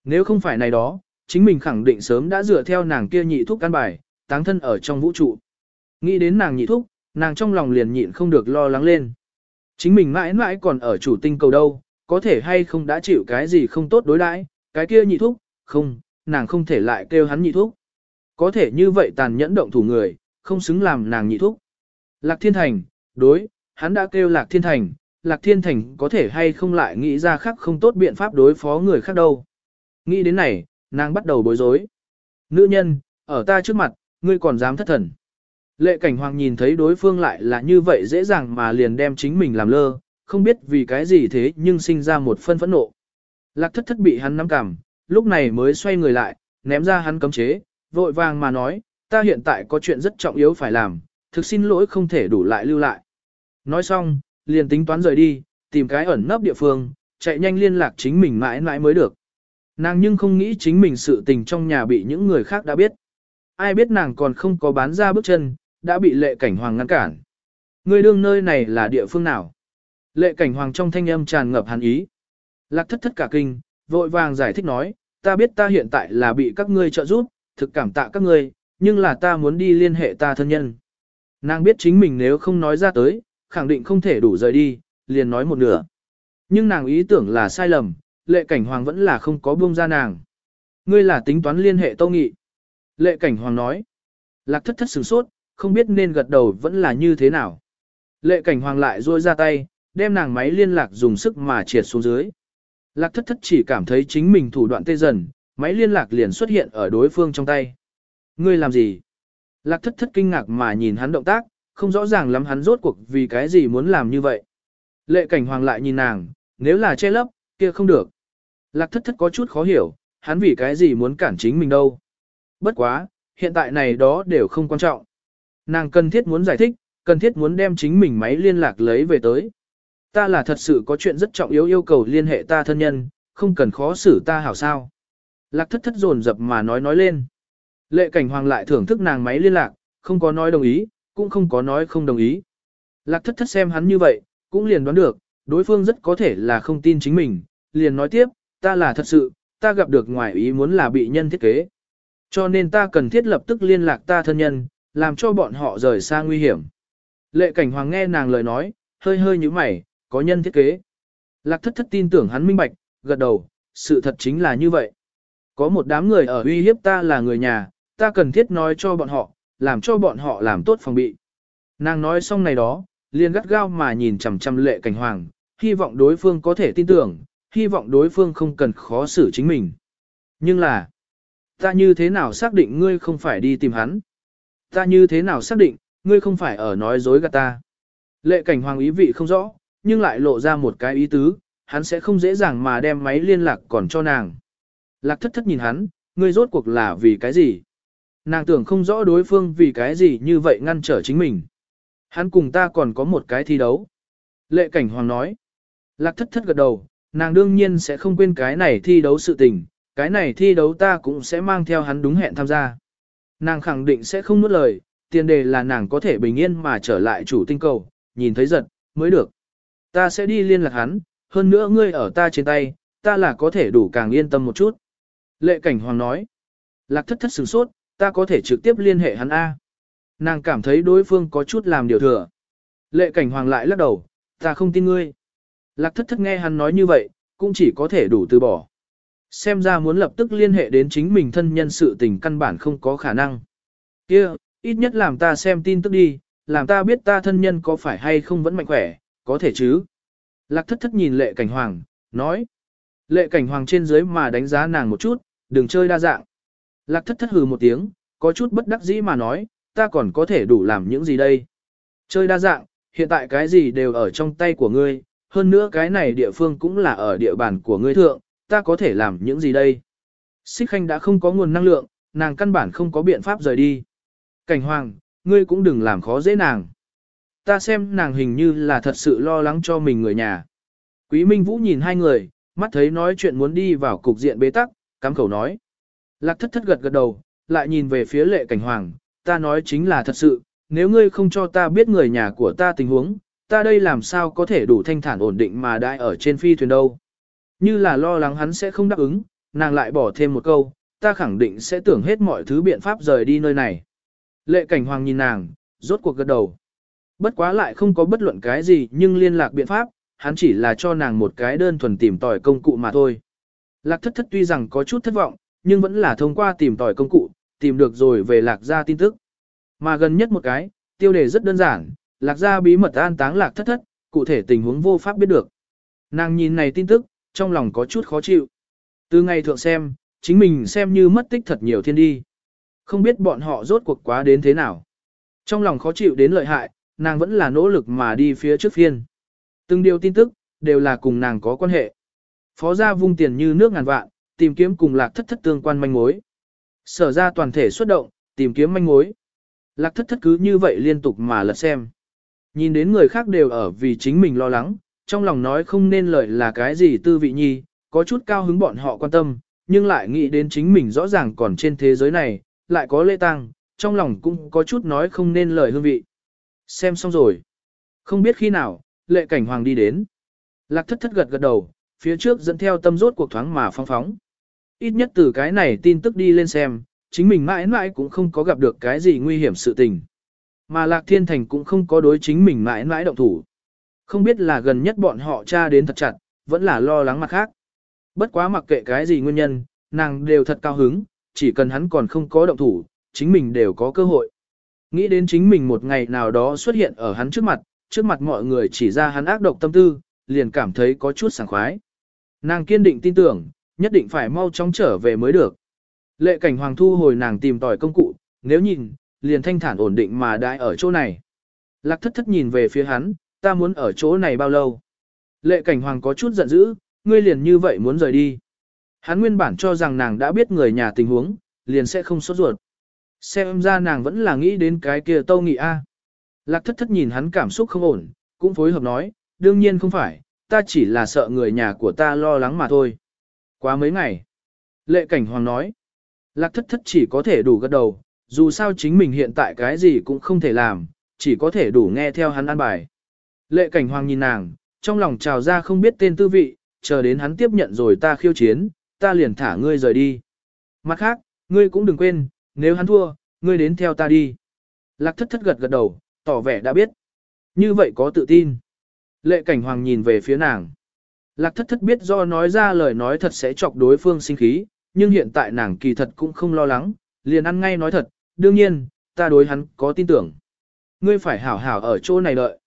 Nếu không phải này đó, chính mình khẳng định sớm đã dựa theo nàng kia nhị thúc căn bài, táng thân ở trong vũ trụ. Nghĩ đến nàng nhị thúc, nàng trong lòng liền nhịn không được lo lắng lên. Chính mình mãi mãi còn ở chủ tinh cầu đâu, có thể hay không đã chịu cái gì không tốt đối đãi, cái kia nhị thúc, không, nàng không thể lại kêu hắn nhị thúc. Có thể như vậy tàn nhẫn động thủ người, không xứng làm nàng nhị thúc. Lạc Thiên Thành, đối, hắn đã kêu Lạc Thiên Thành, Lạc Thiên Thành có thể hay không lại nghĩ ra khác không tốt biện pháp đối phó người khác đâu. Nghĩ đến này, nàng bắt đầu bối rối. Nữ nhân, ở ta trước mặt, ngươi còn dám thất thần. Lệ cảnh hoàng nhìn thấy đối phương lại là như vậy dễ dàng mà liền đem chính mình làm lơ, không biết vì cái gì thế nhưng sinh ra một phân phẫn nộ. Lạc thất thất bị hắn nắm cảm, lúc này mới xoay người lại, ném ra hắn cấm chế, vội vàng mà nói, ta hiện tại có chuyện rất trọng yếu phải làm, thực xin lỗi không thể đủ lại lưu lại. Nói xong, liền tính toán rời đi, tìm cái ẩn nấp địa phương, chạy nhanh liên lạc chính mình mãi mãi mới được. Nàng nhưng không nghĩ chính mình sự tình trong nhà bị những người khác đã biết. Ai biết nàng còn không có bán ra bước chân, đã bị lệ cảnh hoàng ngăn cản. Người đương nơi này là địa phương nào? Lệ cảnh hoàng trong thanh âm tràn ngập hàn ý. Lạc thất thất cả kinh, vội vàng giải thích nói, ta biết ta hiện tại là bị các ngươi trợ giúp, thực cảm tạ các ngươi, nhưng là ta muốn đi liên hệ ta thân nhân. Nàng biết chính mình nếu không nói ra tới, khẳng định không thể đủ rời đi, liền nói một nửa. Nhưng nàng ý tưởng là sai lầm, lệ cảnh hoàng vẫn là không có buông ra nàng. Ngươi là tính toán liên hệ tâu nghị. Lệ cảnh hoàng nói. Lạc thất thất sửng sốt, không biết nên gật đầu vẫn là như thế nào. Lệ cảnh hoàng lại ruôi ra tay, đem nàng máy liên lạc dùng sức mà triệt xuống dưới. Lạc thất thất chỉ cảm thấy chính mình thủ đoạn tê dần, máy liên lạc liền xuất hiện ở đối phương trong tay. Ngươi làm gì? Lạc thất thất kinh ngạc mà nhìn hắn động tác, không rõ ràng lắm hắn rốt cuộc vì cái gì muốn làm như vậy. Lệ cảnh hoàng lại nhìn nàng, nếu là che lấp, kia không được. Lạc thất thất có chút khó hiểu, hắn vì cái gì muốn cản chính mình đâu. Bất quá, hiện tại này đó đều không quan trọng. Nàng cần thiết muốn giải thích, cần thiết muốn đem chính mình máy liên lạc lấy về tới. Ta là thật sự có chuyện rất trọng yếu yêu cầu liên hệ ta thân nhân, không cần khó xử ta hảo sao. Lạc thất thất dồn dập mà nói nói lên. Lệ cảnh hoàng lại thưởng thức nàng máy liên lạc, không có nói đồng ý, cũng không có nói không đồng ý. Lạc thất thất xem hắn như vậy, cũng liền đoán được, đối phương rất có thể là không tin chính mình, liền nói tiếp, ta là thật sự, ta gặp được ngoài ý muốn là bị nhân thiết kế. Cho nên ta cần thiết lập tức liên lạc ta thân nhân, làm cho bọn họ rời xa nguy hiểm. Lệ cảnh hoàng nghe nàng lời nói, hơi hơi như mày, có nhân thiết kế. Lạc thất thất tin tưởng hắn minh bạch, gật đầu, sự thật chính là như vậy. Có một đám người ở uy hiếp ta là người nhà, ta cần thiết nói cho bọn họ, làm cho bọn họ làm tốt phòng bị. Nàng nói xong này đó, liền gắt gao mà nhìn chằm chằm lệ cảnh hoàng, hy vọng đối phương có thể tin tưởng, hy vọng đối phương không cần khó xử chính mình. Nhưng là, ta như thế nào xác định ngươi không phải đi tìm hắn? Ta như thế nào xác định, ngươi không phải ở nói dối gạt ta? Lệ cảnh hoàng ý vị không rõ, nhưng lại lộ ra một cái ý tứ, hắn sẽ không dễ dàng mà đem máy liên lạc còn cho nàng. Lạc thất thất nhìn hắn, ngươi rốt cuộc là vì cái gì? Nàng tưởng không rõ đối phương vì cái gì như vậy ngăn trở chính mình. Hắn cùng ta còn có một cái thi đấu. Lệ cảnh hoàng nói. Lạc thất thất gật đầu, nàng đương nhiên sẽ không quên cái này thi đấu sự tình, cái này thi đấu ta cũng sẽ mang theo hắn đúng hẹn tham gia. Nàng khẳng định sẽ không nuốt lời, tiền đề là nàng có thể bình yên mà trở lại chủ tinh cầu, nhìn thấy giật, mới được. Ta sẽ đi liên lạc hắn, hơn nữa ngươi ở ta trên tay, ta là có thể đủ càng yên tâm một chút. Lệ cảnh hoàng nói. Lạc thất thất sửng sốt, ta có thể trực tiếp liên hệ hắn A. Nàng cảm thấy đối phương có chút làm điều thừa. Lệ cảnh hoàng lại lắc đầu, ta không tin ngươi. Lạc thất thất nghe hắn nói như vậy, cũng chỉ có thể đủ từ bỏ. Xem ra muốn lập tức liên hệ đến chính mình thân nhân sự tình căn bản không có khả năng. kia ít nhất làm ta xem tin tức đi, làm ta biết ta thân nhân có phải hay không vẫn mạnh khỏe, có thể chứ. Lạc thất thất nhìn lệ cảnh hoàng, nói. Lệ cảnh hoàng trên dưới mà đánh giá nàng một chút, đừng chơi đa dạng. Lạc thất thất hừ một tiếng, có chút bất đắc dĩ mà nói, ta còn có thể đủ làm những gì đây. Chơi đa dạng, hiện tại cái gì đều ở trong tay của ngươi, hơn nữa cái này địa phương cũng là ở địa bàn của ngươi thượng, ta có thể làm những gì đây. Xích khanh đã không có nguồn năng lượng, nàng căn bản không có biện pháp rời đi. Cảnh hoàng, ngươi cũng đừng làm khó dễ nàng. Ta xem nàng hình như là thật sự lo lắng cho mình người nhà. Quý Minh Vũ nhìn hai người, mắt thấy nói chuyện muốn đi vào cục diện bế tắc, cắm khẩu nói. Lạc thất thất gật gật đầu, lại nhìn về phía lệ cảnh hoàng, ta nói chính là thật sự, nếu ngươi không cho ta biết người nhà của ta tình huống, ta đây làm sao có thể đủ thanh thản ổn định mà đại ở trên phi thuyền đâu. Như là lo lắng hắn sẽ không đáp ứng, nàng lại bỏ thêm một câu, ta khẳng định sẽ tưởng hết mọi thứ biện pháp rời đi nơi này. Lệ cảnh hoàng nhìn nàng, rốt cuộc gật đầu. Bất quá lại không có bất luận cái gì nhưng liên lạc biện pháp, hắn chỉ là cho nàng một cái đơn thuần tìm tòi công cụ mà thôi. Lạc thất thất tuy rằng có chút thất vọng, nhưng vẫn là thông qua tìm tòi công cụ, tìm được rồi về lạc ra tin tức. Mà gần nhất một cái, tiêu đề rất đơn giản, lạc gia bí mật an táng lạc thất thất, cụ thể tình huống vô pháp biết được. Nàng nhìn này tin tức, trong lòng có chút khó chịu. Từ ngày thượng xem, chính mình xem như mất tích thật nhiều thiên đi. Không biết bọn họ rốt cuộc quá đến thế nào. Trong lòng khó chịu đến lợi hại, nàng vẫn là nỗ lực mà đi phía trước phiên. Từng điều tin tức, đều là cùng nàng có quan hệ. Phó gia vung tiền như nước ngàn vạn, tìm kiếm cùng lạc thất thất tương quan manh mối. Sở ra toàn thể xuất động, tìm kiếm manh mối. Lạc thất thất cứ như vậy liên tục mà lật xem. Nhìn đến người khác đều ở vì chính mình lo lắng, trong lòng nói không nên lời là cái gì tư vị nhi, có chút cao hứng bọn họ quan tâm, nhưng lại nghĩ đến chính mình rõ ràng còn trên thế giới này, lại có lễ tăng, trong lòng cũng có chút nói không nên lời hương vị. Xem xong rồi. Không biết khi nào, lệ cảnh hoàng đi đến. Lạc thất thất gật gật đầu, phía trước dẫn theo tâm rốt cuộc thoáng mà phong phóng. Ít nhất từ cái này tin tức đi lên xem, chính mình mãi mãi cũng không có gặp được cái gì nguy hiểm sự tình. Mà Lạc Thiên Thành cũng không có đối chính mình mãi mãi động thủ. Không biết là gần nhất bọn họ tra đến thật chặt, vẫn là lo lắng mặt khác. Bất quá mặc kệ cái gì nguyên nhân, nàng đều thật cao hứng, chỉ cần hắn còn không có động thủ, chính mình đều có cơ hội. Nghĩ đến chính mình một ngày nào đó xuất hiện ở hắn trước mặt, trước mặt mọi người chỉ ra hắn ác độc tâm tư, liền cảm thấy có chút sảng khoái. Nàng kiên định tin tưởng, nhất định phải mau chóng trở về mới được. Lệ cảnh hoàng thu hồi nàng tìm tòi công cụ, nếu nhìn, liền thanh thản ổn định mà đại ở chỗ này. Lạc thất thất nhìn về phía hắn, ta muốn ở chỗ này bao lâu. Lệ cảnh hoàng có chút giận dữ, ngươi liền như vậy muốn rời đi. Hắn nguyên bản cho rằng nàng đã biết người nhà tình huống, liền sẽ không sốt ruột. Xem ra nàng vẫn là nghĩ đến cái kia tâu nghị a. Lạc thất thất nhìn hắn cảm xúc không ổn, cũng phối hợp nói, đương nhiên không phải, ta chỉ là sợ người nhà của ta lo lắng mà thôi. Quá mấy ngày. Lệ cảnh hoàng nói. Lạc thất thất chỉ có thể đủ gật đầu, dù sao chính mình hiện tại cái gì cũng không thể làm, chỉ có thể đủ nghe theo hắn an bài. Lệ cảnh hoàng nhìn nàng, trong lòng trào ra không biết tên tư vị, chờ đến hắn tiếp nhận rồi ta khiêu chiến, ta liền thả ngươi rời đi. Mặt khác, ngươi cũng đừng quên, nếu hắn thua, ngươi đến theo ta đi. Lạc thất thất gật gật đầu, tỏ vẻ đã biết. Như vậy có tự tin. Lệ cảnh hoàng nhìn về phía nàng. Lạc thất thất biết do nói ra lời nói thật sẽ chọc đối phương sinh khí, nhưng hiện tại nàng kỳ thật cũng không lo lắng, liền ăn ngay nói thật, đương nhiên, ta đối hắn có tin tưởng. Ngươi phải hảo hảo ở chỗ này đợi.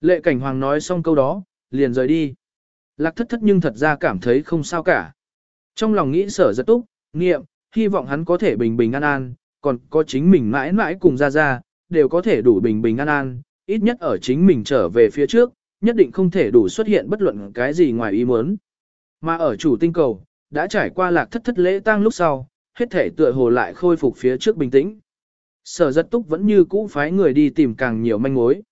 Lệ cảnh hoàng nói xong câu đó, liền rời đi. Lạc thất thất nhưng thật ra cảm thấy không sao cả. Trong lòng nghĩ sở rất túc, nghiệm, hy vọng hắn có thể bình bình an an, còn có chính mình mãi mãi cùng ra ra, đều có thể đủ bình bình an an, ít nhất ở chính mình trở về phía trước, nhất định không thể đủ xuất hiện bất luận cái gì ngoài ý muốn. Mà ở chủ tinh cầu, đã trải qua lạc thất thất lễ tang lúc sau, hết thể tựa hồ lại khôi phục phía trước bình tĩnh. Sở rất túc vẫn như cũ phái người đi tìm càng nhiều manh mối.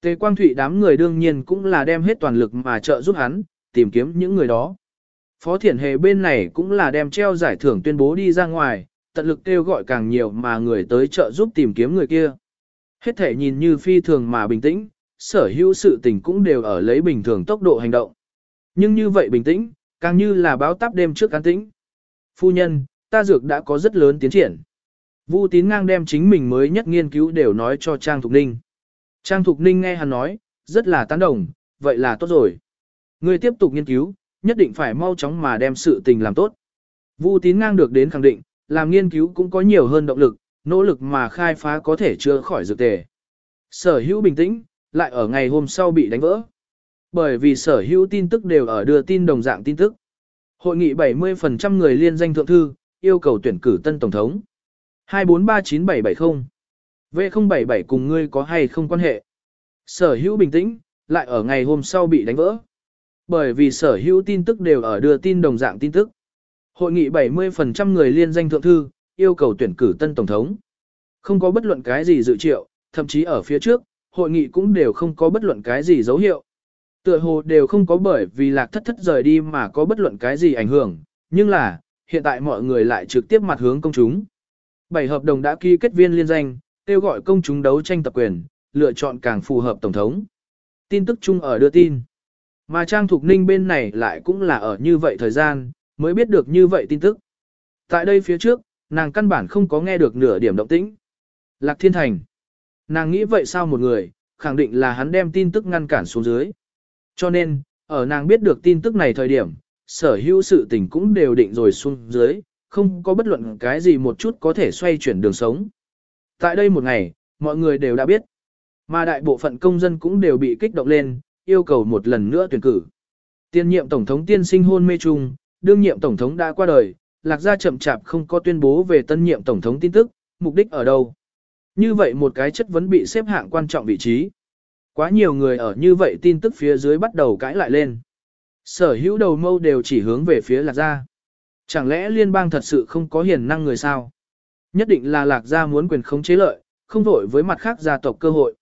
Tề Quang Thụy đám người đương nhiên cũng là đem hết toàn lực mà trợ giúp hắn, tìm kiếm những người đó. Phó Thiển Hề bên này cũng là đem treo giải thưởng tuyên bố đi ra ngoài, tận lực kêu gọi càng nhiều mà người tới trợ giúp tìm kiếm người kia. Hết thể nhìn như phi thường mà bình tĩnh, sở hữu sự tình cũng đều ở lấy bình thường tốc độ hành động. Nhưng như vậy bình tĩnh, càng như là báo táp đêm trước cán tĩnh. Phu nhân, ta dược đã có rất lớn tiến triển. Vu tín ngang đem chính mình mới nhất nghiên cứu đều nói cho Trang Thục Ninh. Trang Thục Ninh nghe hắn nói, rất là tán đồng, vậy là tốt rồi. Ngươi tiếp tục nghiên cứu, nhất định phải mau chóng mà đem sự tình làm tốt. Vu tín ngang được đến khẳng định, làm nghiên cứu cũng có nhiều hơn động lực, nỗ lực mà khai phá có thể chữa khỏi dược tề. Sở hữu bình tĩnh, lại ở ngày hôm sau bị đánh vỡ. Bởi vì sở hữu tin tức đều ở đưa tin đồng dạng tin tức. Hội nghị 70% người liên danh thượng thư, yêu cầu tuyển cử tân tổng thống. 2439770 V077 cùng ngươi có hay không quan hệ. Sở hữu bình tĩnh, lại ở ngày hôm sau bị đánh vỡ. Bởi vì sở hữu tin tức đều ở đưa tin đồng dạng tin tức. Hội nghị 70% người liên danh thượng thư, yêu cầu tuyển cử tân tổng thống. Không có bất luận cái gì dự triệu, thậm chí ở phía trước, hội nghị cũng đều không có bất luận cái gì dấu hiệu. Tựa hồ đều không có bởi vì lạc thất thất rời đi mà có bất luận cái gì ảnh hưởng, nhưng là, hiện tại mọi người lại trực tiếp mặt hướng công chúng. Bảy hợp đồng đã ký kết viên liên danh, kêu gọi công chúng đấu tranh tập quyền, lựa chọn càng phù hợp tổng thống. Tin tức chung ở đưa tin. Mà Trang Thục Ninh bên này lại cũng là ở như vậy thời gian, mới biết được như vậy tin tức. Tại đây phía trước, nàng căn bản không có nghe được nửa điểm động tĩnh. Lạc Thiên Thành. Nàng nghĩ vậy sao một người, khẳng định là hắn đem tin tức ngăn cản xuống dưới. Cho nên, ở nàng biết được tin tức này thời điểm, sở hữu sự tình cũng đều định rồi xuống dưới, không có bất luận cái gì một chút có thể xoay chuyển đường sống. Tại đây một ngày, mọi người đều đã biết, mà đại bộ phận công dân cũng đều bị kích động lên, yêu cầu một lần nữa tuyển cử. Tiên nhiệm Tổng thống tiên sinh hôn mê chung, đương nhiệm Tổng thống đã qua đời, lạc gia chậm chạp không có tuyên bố về tân nhiệm Tổng thống tin tức, mục đích ở đâu. Như vậy một cái chất vấn bị xếp hạng quan trọng vị trí. Quá nhiều người ở như vậy tin tức phía dưới bắt đầu cãi lại lên. Sở hữu đầu mâu đều chỉ hướng về phía lạc gia. Chẳng lẽ liên bang thật sự không có hiền năng người sao? Nhất định là lạc gia muốn quyền khống chế lợi, không vội với mặt khác gia tộc cơ hội.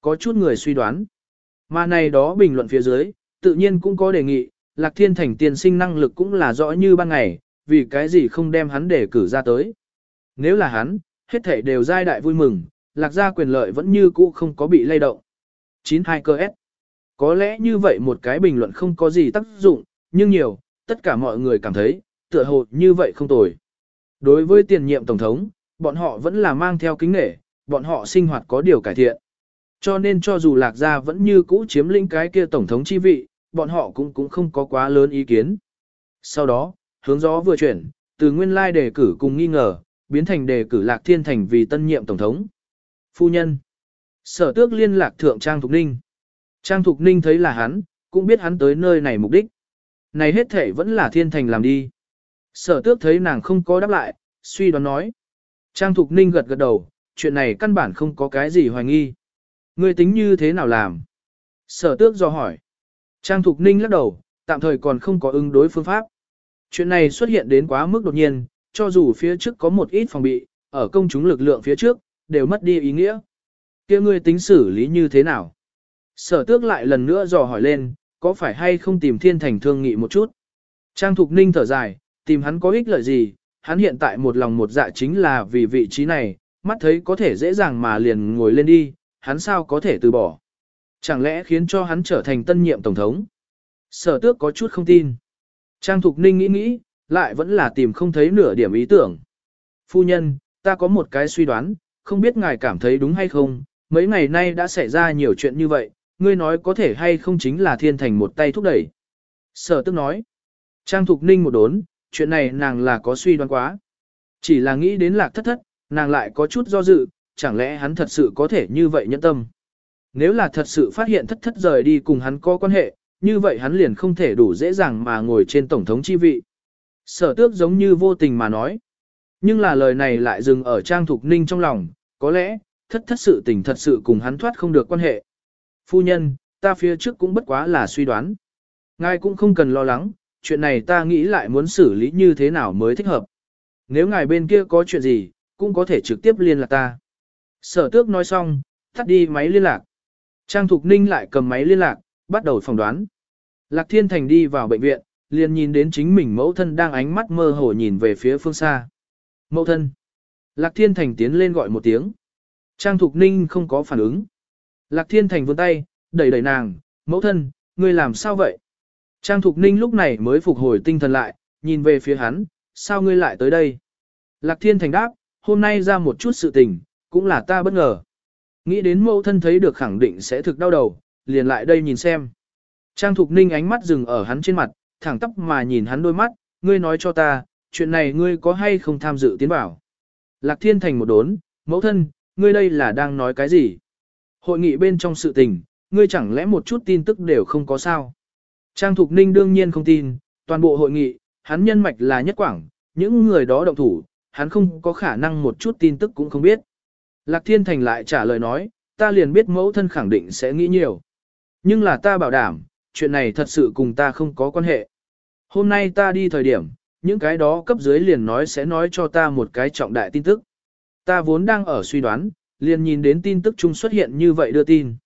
Có chút người suy đoán. Mà này đó bình luận phía dưới, tự nhiên cũng có đề nghị, lạc thiên thành tiền sinh năng lực cũng là rõ như ban ngày, vì cái gì không đem hắn để cử ra tới. Nếu là hắn, hết thể đều giai đại vui mừng, lạc gia quyền lợi vẫn như cũ không có bị lay động. 92 cơ S. Có lẽ như vậy một cái bình luận không có gì tác dụng, nhưng nhiều, tất cả mọi người cảm thấy, tựa hồ như vậy không tồi. Đối với tiền nhiệm tổng thống, bọn họ vẫn là mang theo kính nể, bọn họ sinh hoạt có điều cải thiện. Cho nên cho dù lạc gia vẫn như cũ chiếm lĩnh cái kia tổng thống chi vị, bọn họ cũng cũng không có quá lớn ý kiến. Sau đó, hướng gió vừa chuyển, từ nguyên lai đề cử cùng nghi ngờ, biến thành đề cử lạc thiên thành vì tân nhiệm tổng thống. Phu nhân. Sở tước liên lạc thượng Trang Thục Ninh. Trang Thục Ninh thấy là hắn, cũng biết hắn tới nơi này mục đích. Này hết thể vẫn là thiên thành làm đi. Sở tước thấy nàng không có đáp lại, suy đoán nói. Trang Thục Ninh gật gật đầu, chuyện này căn bản không có cái gì hoài nghi. Ngươi tính như thế nào làm? Sở tước do hỏi. Trang Thục Ninh lắc đầu, tạm thời còn không có ứng đối phương pháp. Chuyện này xuất hiện đến quá mức đột nhiên, cho dù phía trước có một ít phòng bị, ở công chúng lực lượng phía trước, đều mất đi ý nghĩa. kia ngươi tính xử lý như thế nào? Sở tước lại lần nữa dò hỏi lên, có phải hay không tìm thiên thành thương nghị một chút? Trang Thục Ninh thở dài, tìm hắn có ích lợi gì, hắn hiện tại một lòng một dạ chính là vì vị trí này, mắt thấy có thể dễ dàng mà liền ngồi lên đi, hắn sao có thể từ bỏ. Chẳng lẽ khiến cho hắn trở thành tân nhiệm tổng thống? Sở tước có chút không tin. Trang Thục Ninh nghĩ nghĩ, lại vẫn là tìm không thấy nửa điểm ý tưởng. Phu nhân, ta có một cái suy đoán, không biết ngài cảm thấy đúng hay không, mấy ngày nay đã xảy ra nhiều chuyện như vậy, ngươi nói có thể hay không chính là thiên thành một tay thúc đẩy. Sở tức nói, Trang Thục Ninh một đốn, chuyện này nàng là có suy đoán quá. Chỉ là nghĩ đến lạc thất thất, nàng lại có chút do dự, chẳng lẽ hắn thật sự có thể như vậy nhẫn tâm. Nếu là thật sự phát hiện thất thất rời đi cùng hắn có quan hệ, như vậy hắn liền không thể đủ dễ dàng mà ngồi trên tổng thống chi vị. Sở tước giống như vô tình mà nói. Nhưng là lời này lại dừng ở Trang Thục Ninh trong lòng, có lẽ, thất thất sự tình thật sự cùng hắn thoát không được quan hệ. Phu nhân, ta phía trước cũng bất quá là suy đoán. Ngài cũng không cần lo lắng, chuyện này ta nghĩ lại muốn xử lý như thế nào mới thích hợp. Nếu ngài bên kia có chuyện gì, cũng có thể trực tiếp liên lạc ta. Sở tước nói xong, tắt đi máy liên lạc. Trang Thục Ninh lại cầm máy liên lạc, bắt đầu phỏng đoán. Lạc Thiên Thành đi vào bệnh viện, liền nhìn đến chính mình mẫu thân đang ánh mắt mơ hồ nhìn về phía phương xa. Mẫu thân. Lạc Thiên Thành tiến lên gọi một tiếng. Trang Thục Ninh không có phản ứng. Lạc Thiên Thành vươn tay, đẩy đẩy nàng, mẫu thân, ngươi làm sao vậy? Trang Thục Ninh lúc này mới phục hồi tinh thần lại, nhìn về phía hắn, sao ngươi lại tới đây? Lạc Thiên Thành đáp, hôm nay ra một chút sự tình, cũng là ta bất ngờ. Nghĩ đến mẫu thân thấy được khẳng định sẽ thực đau đầu, liền lại đây nhìn xem. Trang Thục Ninh ánh mắt dừng ở hắn trên mặt, thẳng tóc mà nhìn hắn đôi mắt, ngươi nói cho ta, chuyện này ngươi có hay không tham dự tiến bảo. Lạc Thiên Thành một đốn, mẫu thân, ngươi đây là đang nói cái gì? Hội nghị bên trong sự tình, ngươi chẳng lẽ một chút tin tức đều không có sao? Trang Thục Ninh đương nhiên không tin, toàn bộ hội nghị, hắn nhân mạch là nhất quảng, những người đó động thủ, hắn không có khả năng một chút tin tức cũng không biết. Lạc Thiên Thành lại trả lời nói, ta liền biết mẫu thân khẳng định sẽ nghĩ nhiều. Nhưng là ta bảo đảm, chuyện này thật sự cùng ta không có quan hệ. Hôm nay ta đi thời điểm, những cái đó cấp dưới liền nói sẽ nói cho ta một cái trọng đại tin tức. Ta vốn đang ở suy đoán, liền nhìn đến tin tức chung xuất hiện như vậy đưa tin.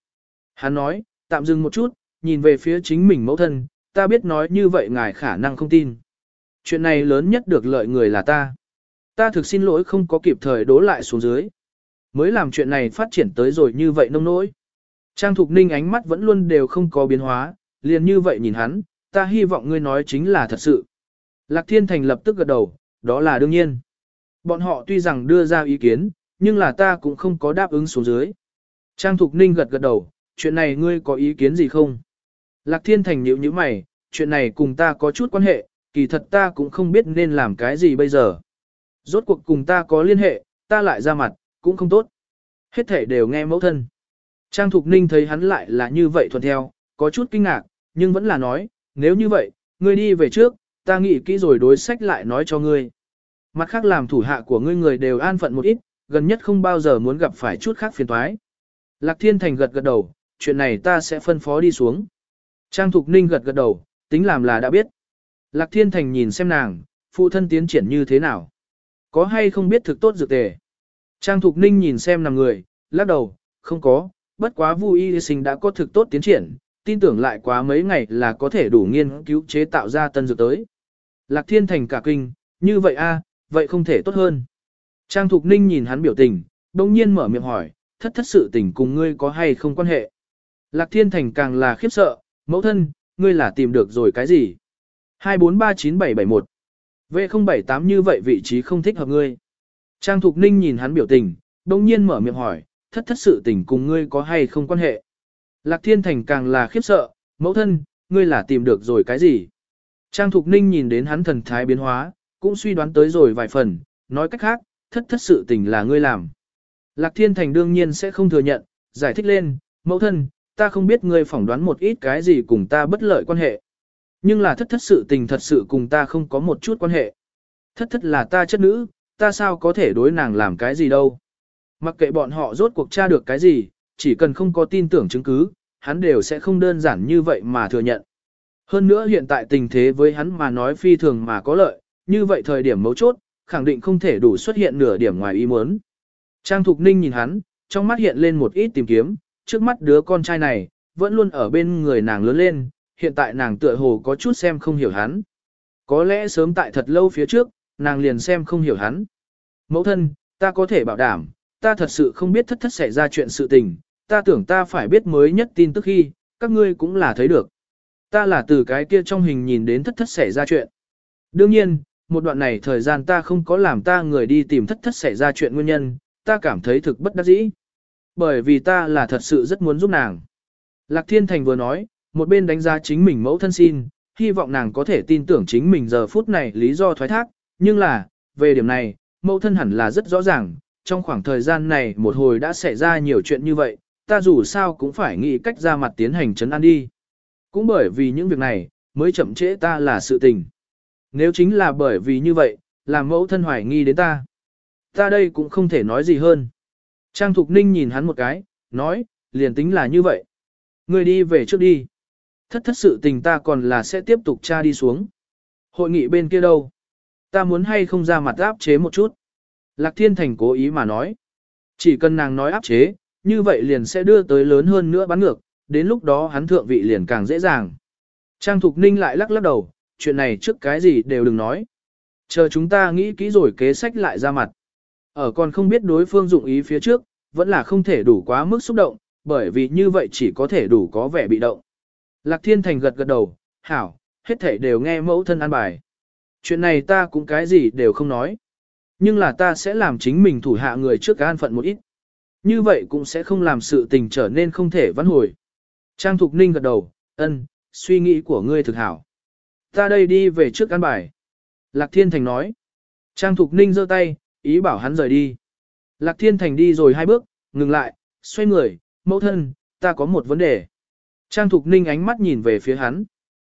Hắn nói, tạm dừng một chút, nhìn về phía chính mình mẫu thân, ta biết nói như vậy ngài khả năng không tin. Chuyện này lớn nhất được lợi người là ta. Ta thực xin lỗi không có kịp thời đố lại xuống dưới. Mới làm chuyện này phát triển tới rồi như vậy nông nỗi. Trang Thục Ninh ánh mắt vẫn luôn đều không có biến hóa, liền như vậy nhìn hắn, ta hy vọng ngươi nói chính là thật sự. Lạc Thiên Thành lập tức gật đầu, đó là đương nhiên. Bọn họ tuy rằng đưa ra ý kiến, nhưng là ta cũng không có đáp ứng xuống dưới. Trang Thục Ninh gật gật đầu, chuyện này ngươi có ý kiến gì không? Lạc Thiên Thành nhíu nhíu mày, chuyện này cùng ta có chút quan hệ, kỳ thật ta cũng không biết nên làm cái gì bây giờ. Rốt cuộc cùng ta có liên hệ, ta lại ra mặt, cũng không tốt. Hết thể đều nghe mẫu thân. Trang Thục Ninh thấy hắn lại là như vậy thuận theo, có chút kinh ngạc, nhưng vẫn là nói, nếu như vậy, ngươi đi về trước, ta nghĩ kỹ rồi đối sách lại nói cho ngươi. Mặt khác làm thủ hạ của ngươi người đều an phận một ít, gần nhất không bao giờ muốn gặp phải chút khác phiền toái. Lạc Thiên Thành gật gật đầu, chuyện này ta sẽ phân phó đi xuống. Trang Thục Ninh gật gật đầu, tính làm là đã biết. Lạc Thiên Thành nhìn xem nàng, phụ thân tiến triển như thế nào. Có hay không biết thực tốt dược tề. Trang Thục Ninh nhìn xem nằm người, lắc đầu, không có, bất quá Vu Y sinh đã có thực tốt tiến triển, tin tưởng lại quá mấy ngày là có thể đủ nghiên cứu chế tạo ra tân dược tới. Lạc Thiên Thành cả kinh, như vậy a, vậy không thể tốt hơn. Trang Thục Ninh nhìn hắn biểu tình, đông nhiên mở miệng hỏi, thất thất sự tình cùng ngươi có hay không quan hệ. Lạc Thiên Thành càng là khiếp sợ, mẫu thân, ngươi là tìm được rồi cái gì? 2439771 V078 như vậy vị trí không thích hợp ngươi. Trang Thục Ninh nhìn hắn biểu tình, đồng nhiên mở miệng hỏi, thất thất sự tình cùng ngươi có hay không quan hệ. Lạc Thiên Thành càng là khiếp sợ, mẫu thân, ngươi là tìm được rồi cái gì? Trang Thục Ninh nhìn đến hắn thần thái biến hóa, cũng suy đoán tới rồi vài phần, nói cách khác, thất thất sự tình là ngươi làm. Lạc Thiên Thành đương nhiên sẽ không thừa nhận, giải thích lên, mẫu thân, ta không biết ngươi phỏng đoán một ít cái gì cùng ta bất lợi quan hệ. Nhưng là thất thất sự tình thật sự cùng ta không có một chút quan hệ. Thất thất là ta chất nữ, ta sao có thể đối nàng làm cái gì đâu. Mặc kệ bọn họ rốt cuộc tra được cái gì, chỉ cần không có tin tưởng chứng cứ, hắn đều sẽ không đơn giản như vậy mà thừa nhận. Hơn nữa hiện tại tình thế với hắn mà nói phi thường mà có lợi, như vậy thời điểm mấu chốt, khẳng định không thể đủ xuất hiện nửa điểm ngoài ý muốn. Trang Thục Ninh nhìn hắn, trong mắt hiện lên một ít tìm kiếm, trước mắt đứa con trai này, vẫn luôn ở bên người nàng lớn lên, hiện tại nàng tựa hồ có chút xem không hiểu hắn. Có lẽ sớm tại thật lâu phía trước, nàng liền xem không hiểu hắn. Mẫu thân, ta có thể bảo đảm, ta thật sự không biết thất thất xảy ra chuyện sự tình, ta tưởng ta phải biết mới nhất tin tức khi, các ngươi cũng là thấy được. Ta là từ cái kia trong hình nhìn đến thất thất xảy ra chuyện. Đương nhiên, một đoạn này thời gian ta không có làm ta người đi tìm thất thất xảy ra chuyện nguyên nhân, ta cảm thấy thực bất đắc dĩ. Bởi vì ta là thật sự rất muốn giúp nàng. Lạc Thiên Thành vừa nói, một bên đánh giá chính mình mẫu thân xin, hy vọng nàng có thể tin tưởng chính mình giờ phút này lý do thoái thác, nhưng là, về điểm này, mẫu thân hẳn là rất rõ ràng, trong khoảng thời gian này một hồi đã xảy ra nhiều chuyện như vậy, ta dù sao cũng phải nghĩ cách ra mặt tiến hành chấn an đi. Cũng bởi vì những việc này, mới chậm trễ ta là sự tình. Nếu chính là bởi vì như vậy, làm mẫu thân hoài nghi đến ta. Ta đây cũng không thể nói gì hơn. Trang Thục Ninh nhìn hắn một cái, nói, liền tính là như vậy. Người đi về trước đi. Thất thất sự tình ta còn là sẽ tiếp tục tra đi xuống. Hội nghị bên kia đâu? Ta muốn hay không ra mặt áp chế một chút. Lạc Thiên Thành cố ý mà nói. Chỉ cần nàng nói áp chế, như vậy liền sẽ đưa tới lớn hơn nữa bắn ngược, đến lúc đó hắn thượng vị liền càng dễ dàng. Trang Thục Ninh lại lắc lắc đầu, chuyện này trước cái gì đều đừng nói. Chờ chúng ta nghĩ kỹ rồi kế sách lại ra mặt. Ở còn không biết đối phương dụng ý phía trước, vẫn là không thể đủ quá mức xúc động, bởi vì như vậy chỉ có thể đủ có vẻ bị động. Lạc Thiên Thành gật gật đầu, hảo, hết thể đều nghe mẫu thân an bài. Chuyện này ta cũng cái gì đều không nói. Nhưng là ta sẽ làm chính mình thủ hạ người trước an phận một ít. Như vậy cũng sẽ không làm sự tình trở nên không thể vãn hồi. Trang Thục Ninh gật đầu, ân, suy nghĩ của ngươi thực hảo. Ta đây đi về trước an bài. Lạc Thiên Thành nói. Trang Thục Ninh giơ tay, ý bảo hắn rời đi. Lạc Thiên Thành đi rồi hai bước, ngừng lại, xoay người, mẫu thân, ta có một vấn đề. Trang Thục Ninh ánh mắt nhìn về phía hắn.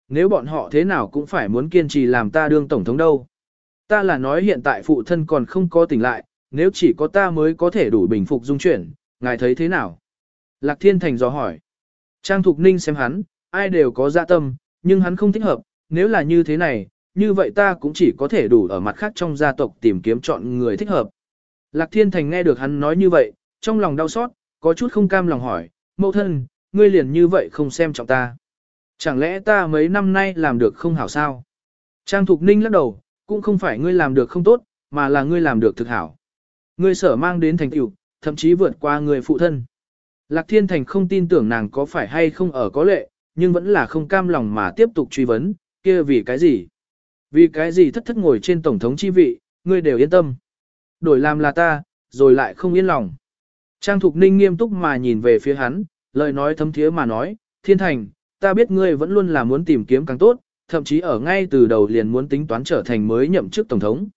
Nếu bọn họ thế nào cũng phải muốn kiên trì làm ta đương tổng thống đâu. Ta là nói hiện tại phụ thân còn không có tỉnh lại, nếu chỉ có ta mới có thể đủ bình phục dung chuyển, ngài thấy thế nào? Lạc Thiên Thành dò hỏi. Trang Thục Ninh xem hắn, ai đều có dạ tâm, nhưng hắn không thích hợp, nếu là như thế này, như vậy ta cũng chỉ có thể đủ ở mặt khác trong gia tộc tìm kiếm chọn người thích hợp. Lạc Thiên Thành nghe được hắn nói như vậy, trong lòng đau xót, có chút không cam lòng hỏi, mẫu thân, ngươi liền như vậy không xem trọng ta. Chẳng lẽ ta mấy năm nay làm được không hảo sao? Trang Thục Ninh lắc đầu, cũng không phải ngươi làm được không tốt, mà là ngươi làm được thực hảo. Ngươi sở mang đến thành tựu, thậm chí vượt qua người phụ thân. Lạc Thiên Thành không tin tưởng nàng có phải hay không ở có lệ, nhưng vẫn là không cam lòng mà tiếp tục truy vấn, kia vì cái gì? Vì cái gì thất thất ngồi trên tổng thống chi vị, ngươi đều yên tâm. Đổi làm là ta, rồi lại không yên lòng. Trang Thục Ninh nghiêm túc mà nhìn về phía hắn, lời nói thấm thiế mà nói, Thiên Thành, ta biết ngươi vẫn luôn là muốn tìm kiếm càng tốt, thậm chí ở ngay từ đầu liền muốn tính toán trở thành mới nhậm chức tổng thống.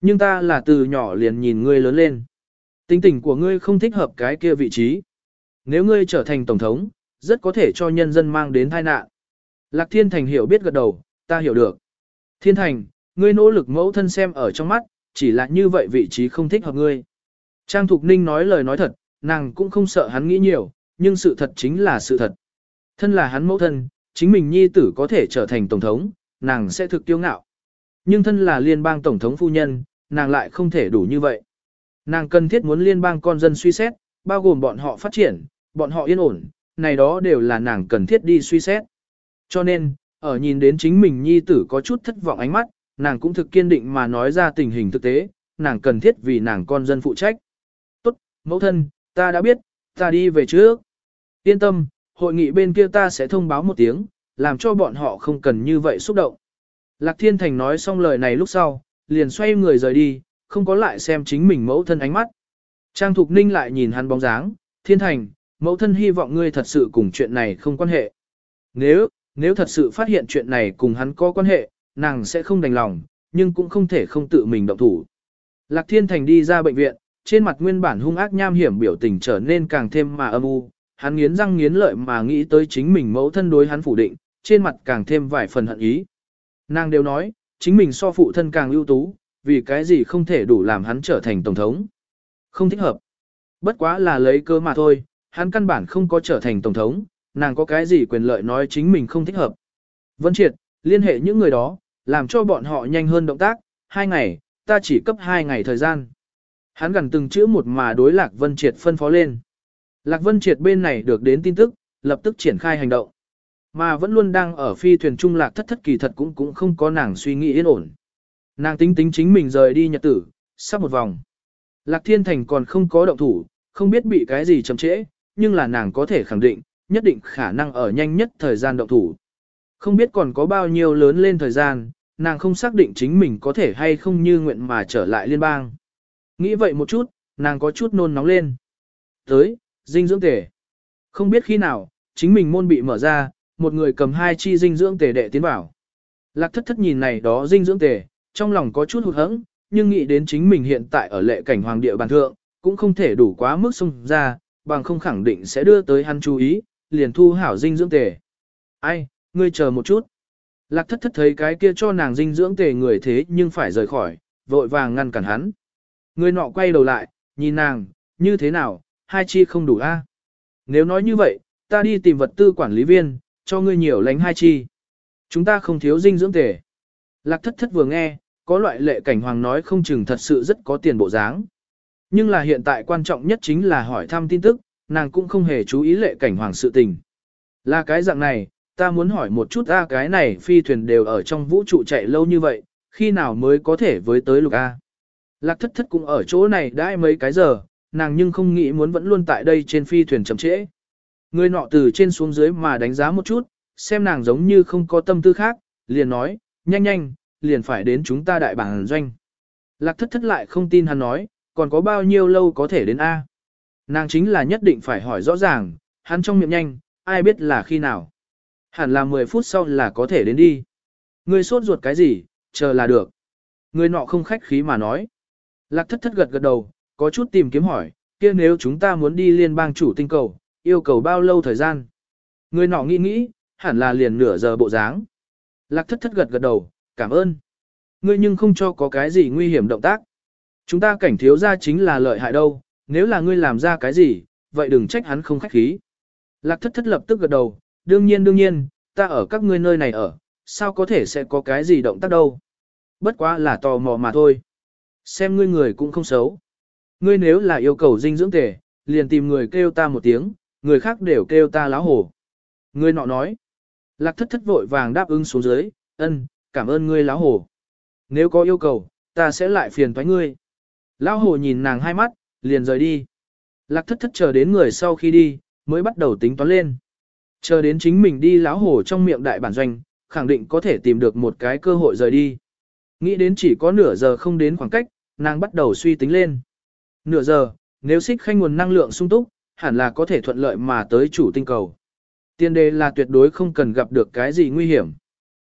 Nhưng ta là từ nhỏ liền nhìn ngươi lớn lên. Tính tình của ngươi không thích hợp cái kia vị trí. Nếu ngươi trở thành tổng thống, rất có thể cho nhân dân mang đến tai nạn. Lạc Thiên Thành hiểu biết gật đầu, ta hiểu được. Thiên Thành, ngươi nỗ lực mẫu thân xem ở trong mắt, chỉ là như vậy vị trí không thích hợp ngươi. Trang Thục Ninh nói lời nói thật, nàng cũng không sợ hắn nghĩ nhiều, nhưng sự thật chính là sự thật. Thân là hắn mẫu thân, chính mình nhi tử có thể trở thành tổng thống, nàng sẽ thực tiêu ngạo. Nhưng thân là liên bang tổng thống phu nhân, nàng lại không thể đủ như vậy. Nàng cần thiết muốn liên bang con dân suy xét, bao gồm bọn họ phát triển, bọn họ yên ổn, này đó đều là nàng cần thiết đi suy xét. Cho nên, ở nhìn đến chính mình nhi tử có chút thất vọng ánh mắt, nàng cũng thực kiên định mà nói ra tình hình thực tế, nàng cần thiết vì nàng con dân phụ trách. Tốt, mẫu thân, ta đã biết, ta đi về trước. Yên tâm, hội nghị bên kia ta sẽ thông báo một tiếng, làm cho bọn họ không cần như vậy xúc động. Lạc Thiên Thành nói xong lời này lúc sau, liền xoay người rời đi, không có lại xem chính mình mẫu thân ánh mắt. Trang Thục Ninh lại nhìn hắn bóng dáng, Thiên Thành, mẫu thân hy vọng ngươi thật sự cùng chuyện này không quan hệ. Nếu, nếu thật sự phát hiện chuyện này cùng hắn có quan hệ, nàng sẽ không đành lòng, nhưng cũng không thể không tự mình động thủ. Lạc Thiên Thành đi ra bệnh viện, trên mặt nguyên bản hung ác nham hiểm biểu tình trở nên càng thêm mà âm u, hắn nghiến răng nghiến lợi mà nghĩ tới chính mình mẫu thân đối hắn phủ định, trên mặt càng thêm vài phần hận ý. Nàng đều nói, chính mình so phụ thân càng ưu tú, vì cái gì không thể đủ làm hắn trở thành tổng thống. Không thích hợp. Bất quá là lấy cơ mà thôi, hắn căn bản không có trở thành tổng thống, nàng có cái gì quyền lợi nói chính mình không thích hợp. Vân Triệt, liên hệ những người đó, làm cho bọn họ nhanh hơn động tác, hai ngày, ta chỉ cấp hai ngày thời gian. Hắn gần từng chữ một mà đối Lạc Vân Triệt phân phó lên. Lạc Vân Triệt bên này được đến tin tức, lập tức triển khai hành động. Mà vẫn luôn đang ở phi thuyền trung lạc thất thất kỳ thật cũng cũng không có nàng suy nghĩ yên ổn. Nàng tính tính chính mình rời đi nhật tử, sắp một vòng. Lạc Thiên Thành còn không có động thủ, không biết bị cái gì chậm trễ, nhưng là nàng có thể khẳng định, nhất định khả năng ở nhanh nhất thời gian động thủ. Không biết còn có bao nhiêu lớn lên thời gian, nàng không xác định chính mình có thể hay không như nguyện mà trở lại liên bang. Nghĩ vậy một chút, nàng có chút nôn nóng lên. Tới, dinh dưỡng tể. Không biết khi nào, chính mình môn bị mở ra, một người cầm hai chi dinh dưỡng tể đệ tiến vào. Lạc thất thất nhìn này đó dinh dưỡng tể, trong lòng có chút hụt hẫng, nhưng nghĩ đến chính mình hiện tại ở lệ cảnh hoàng địa bàn thượng, cũng không thể đủ quá mức xung ra, bằng không khẳng định sẽ đưa tới hắn chú ý, liền thu hảo dinh dưỡng tề. Ai, ngươi chờ một chút. Lạc thất thất thấy cái kia cho nàng dinh dưỡng tề người thế nhưng phải rời khỏi, vội vàng ngăn cản hắn. Người nọ quay đầu lại, nhìn nàng, như thế nào, hai chi không đủ a? Nếu nói như vậy, ta đi tìm vật tư quản lý viên, cho ngươi nhiều lánh hai chi. Chúng ta không thiếu dinh dưỡng tề. Lạc thất thất vừa nghe, có loại lệ cảnh hoàng nói không chừng thật sự rất có tiền bộ dáng. Nhưng là hiện tại quan trọng nhất chính là hỏi thăm tin tức, nàng cũng không hề chú ý lệ cảnh hoàng sự tình. Là cái dạng này, ta muốn hỏi một chút A cái này phi thuyền đều ở trong vũ trụ chạy lâu như vậy, khi nào mới có thể với tới lục A. Lạc thất thất cũng ở chỗ này đã mấy cái giờ, nàng nhưng không nghĩ muốn vẫn luôn tại đây trên phi thuyền chậm trễ. Người nọ từ trên xuống dưới mà đánh giá một chút, xem nàng giống như không có tâm tư khác, liền nói, nhanh nhanh, liền phải đến chúng ta đại bản doanh. Lạc thất thất lại không tin hắn nói, còn có bao nhiêu lâu có thể đến A. Nàng chính là nhất định phải hỏi rõ ràng, hắn trong miệng nhanh, ai biết là khi nào. Hẳn là 10 phút sau là có thể đến đi. Ngươi sốt ruột cái gì, chờ là được. Người nọ không khách khí mà nói. Lạc thất thất gật gật đầu, có chút tìm kiếm hỏi, kia nếu chúng ta muốn đi liên bang chủ tinh cầu, yêu cầu bao lâu thời gian. Người nọ nghĩ nghĩ, hẳn là liền nửa giờ bộ dáng. Lạc thất thất gật gật đầu, cảm ơn. Ngươi nhưng không cho có cái gì nguy hiểm động tác. Chúng ta cảnh thiếu ra chính là lợi hại đâu, nếu là ngươi làm ra cái gì, vậy đừng trách hắn không khách khí. Lạc thất thất lập tức gật đầu, đương nhiên đương nhiên, ta ở các ngươi nơi này ở, sao có thể sẽ có cái gì động tác đâu. Bất quá là tò mò mà thôi. Xem ngươi người cũng không xấu. Ngươi nếu là yêu cầu dinh dưỡng thể, liền tìm người kêu ta một tiếng, người khác đều kêu ta láo hổ. Ngươi nọ nói. Lạc thất thất vội vàng đáp ứng xuống dưới, ân, cảm ơn ngươi láo hổ. Nếu có yêu cầu, ta sẽ lại phiền toái ngươi. Lão hổ nhìn nàng hai mắt, liền rời đi. Lạc thất thất chờ đến người sau khi đi, mới bắt đầu tính toán lên. Chờ đến chính mình đi láo hổ trong miệng đại bản doanh, khẳng định có thể tìm được một cái cơ hội rời đi. Nghĩ đến chỉ có nửa giờ không đến khoảng cách, nàng bắt đầu suy tính lên. Nửa giờ, nếu xích khanh nguồn năng lượng sung túc, hẳn là có thể thuận lợi mà tới chủ tinh cầu. Tiên đề là tuyệt đối không cần gặp được cái gì nguy hiểm.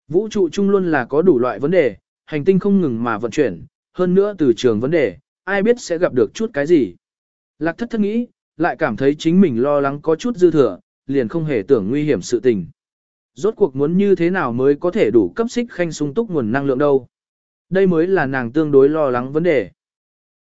Vũ trụ chung luôn là có đủ loại vấn đề, hành tinh không ngừng mà vận chuyển, hơn nữa từ trường vấn đề, ai biết sẽ gặp được chút cái gì. Lạc thất thất nghĩ, lại cảm thấy chính mình lo lắng có chút dư thừa, liền không hề tưởng nguy hiểm sự tình. Rốt cuộc muốn như thế nào mới có thể đủ cấp xích khanh sung túc nguồn năng lượng đâu. Đây mới là nàng tương đối lo lắng vấn đề.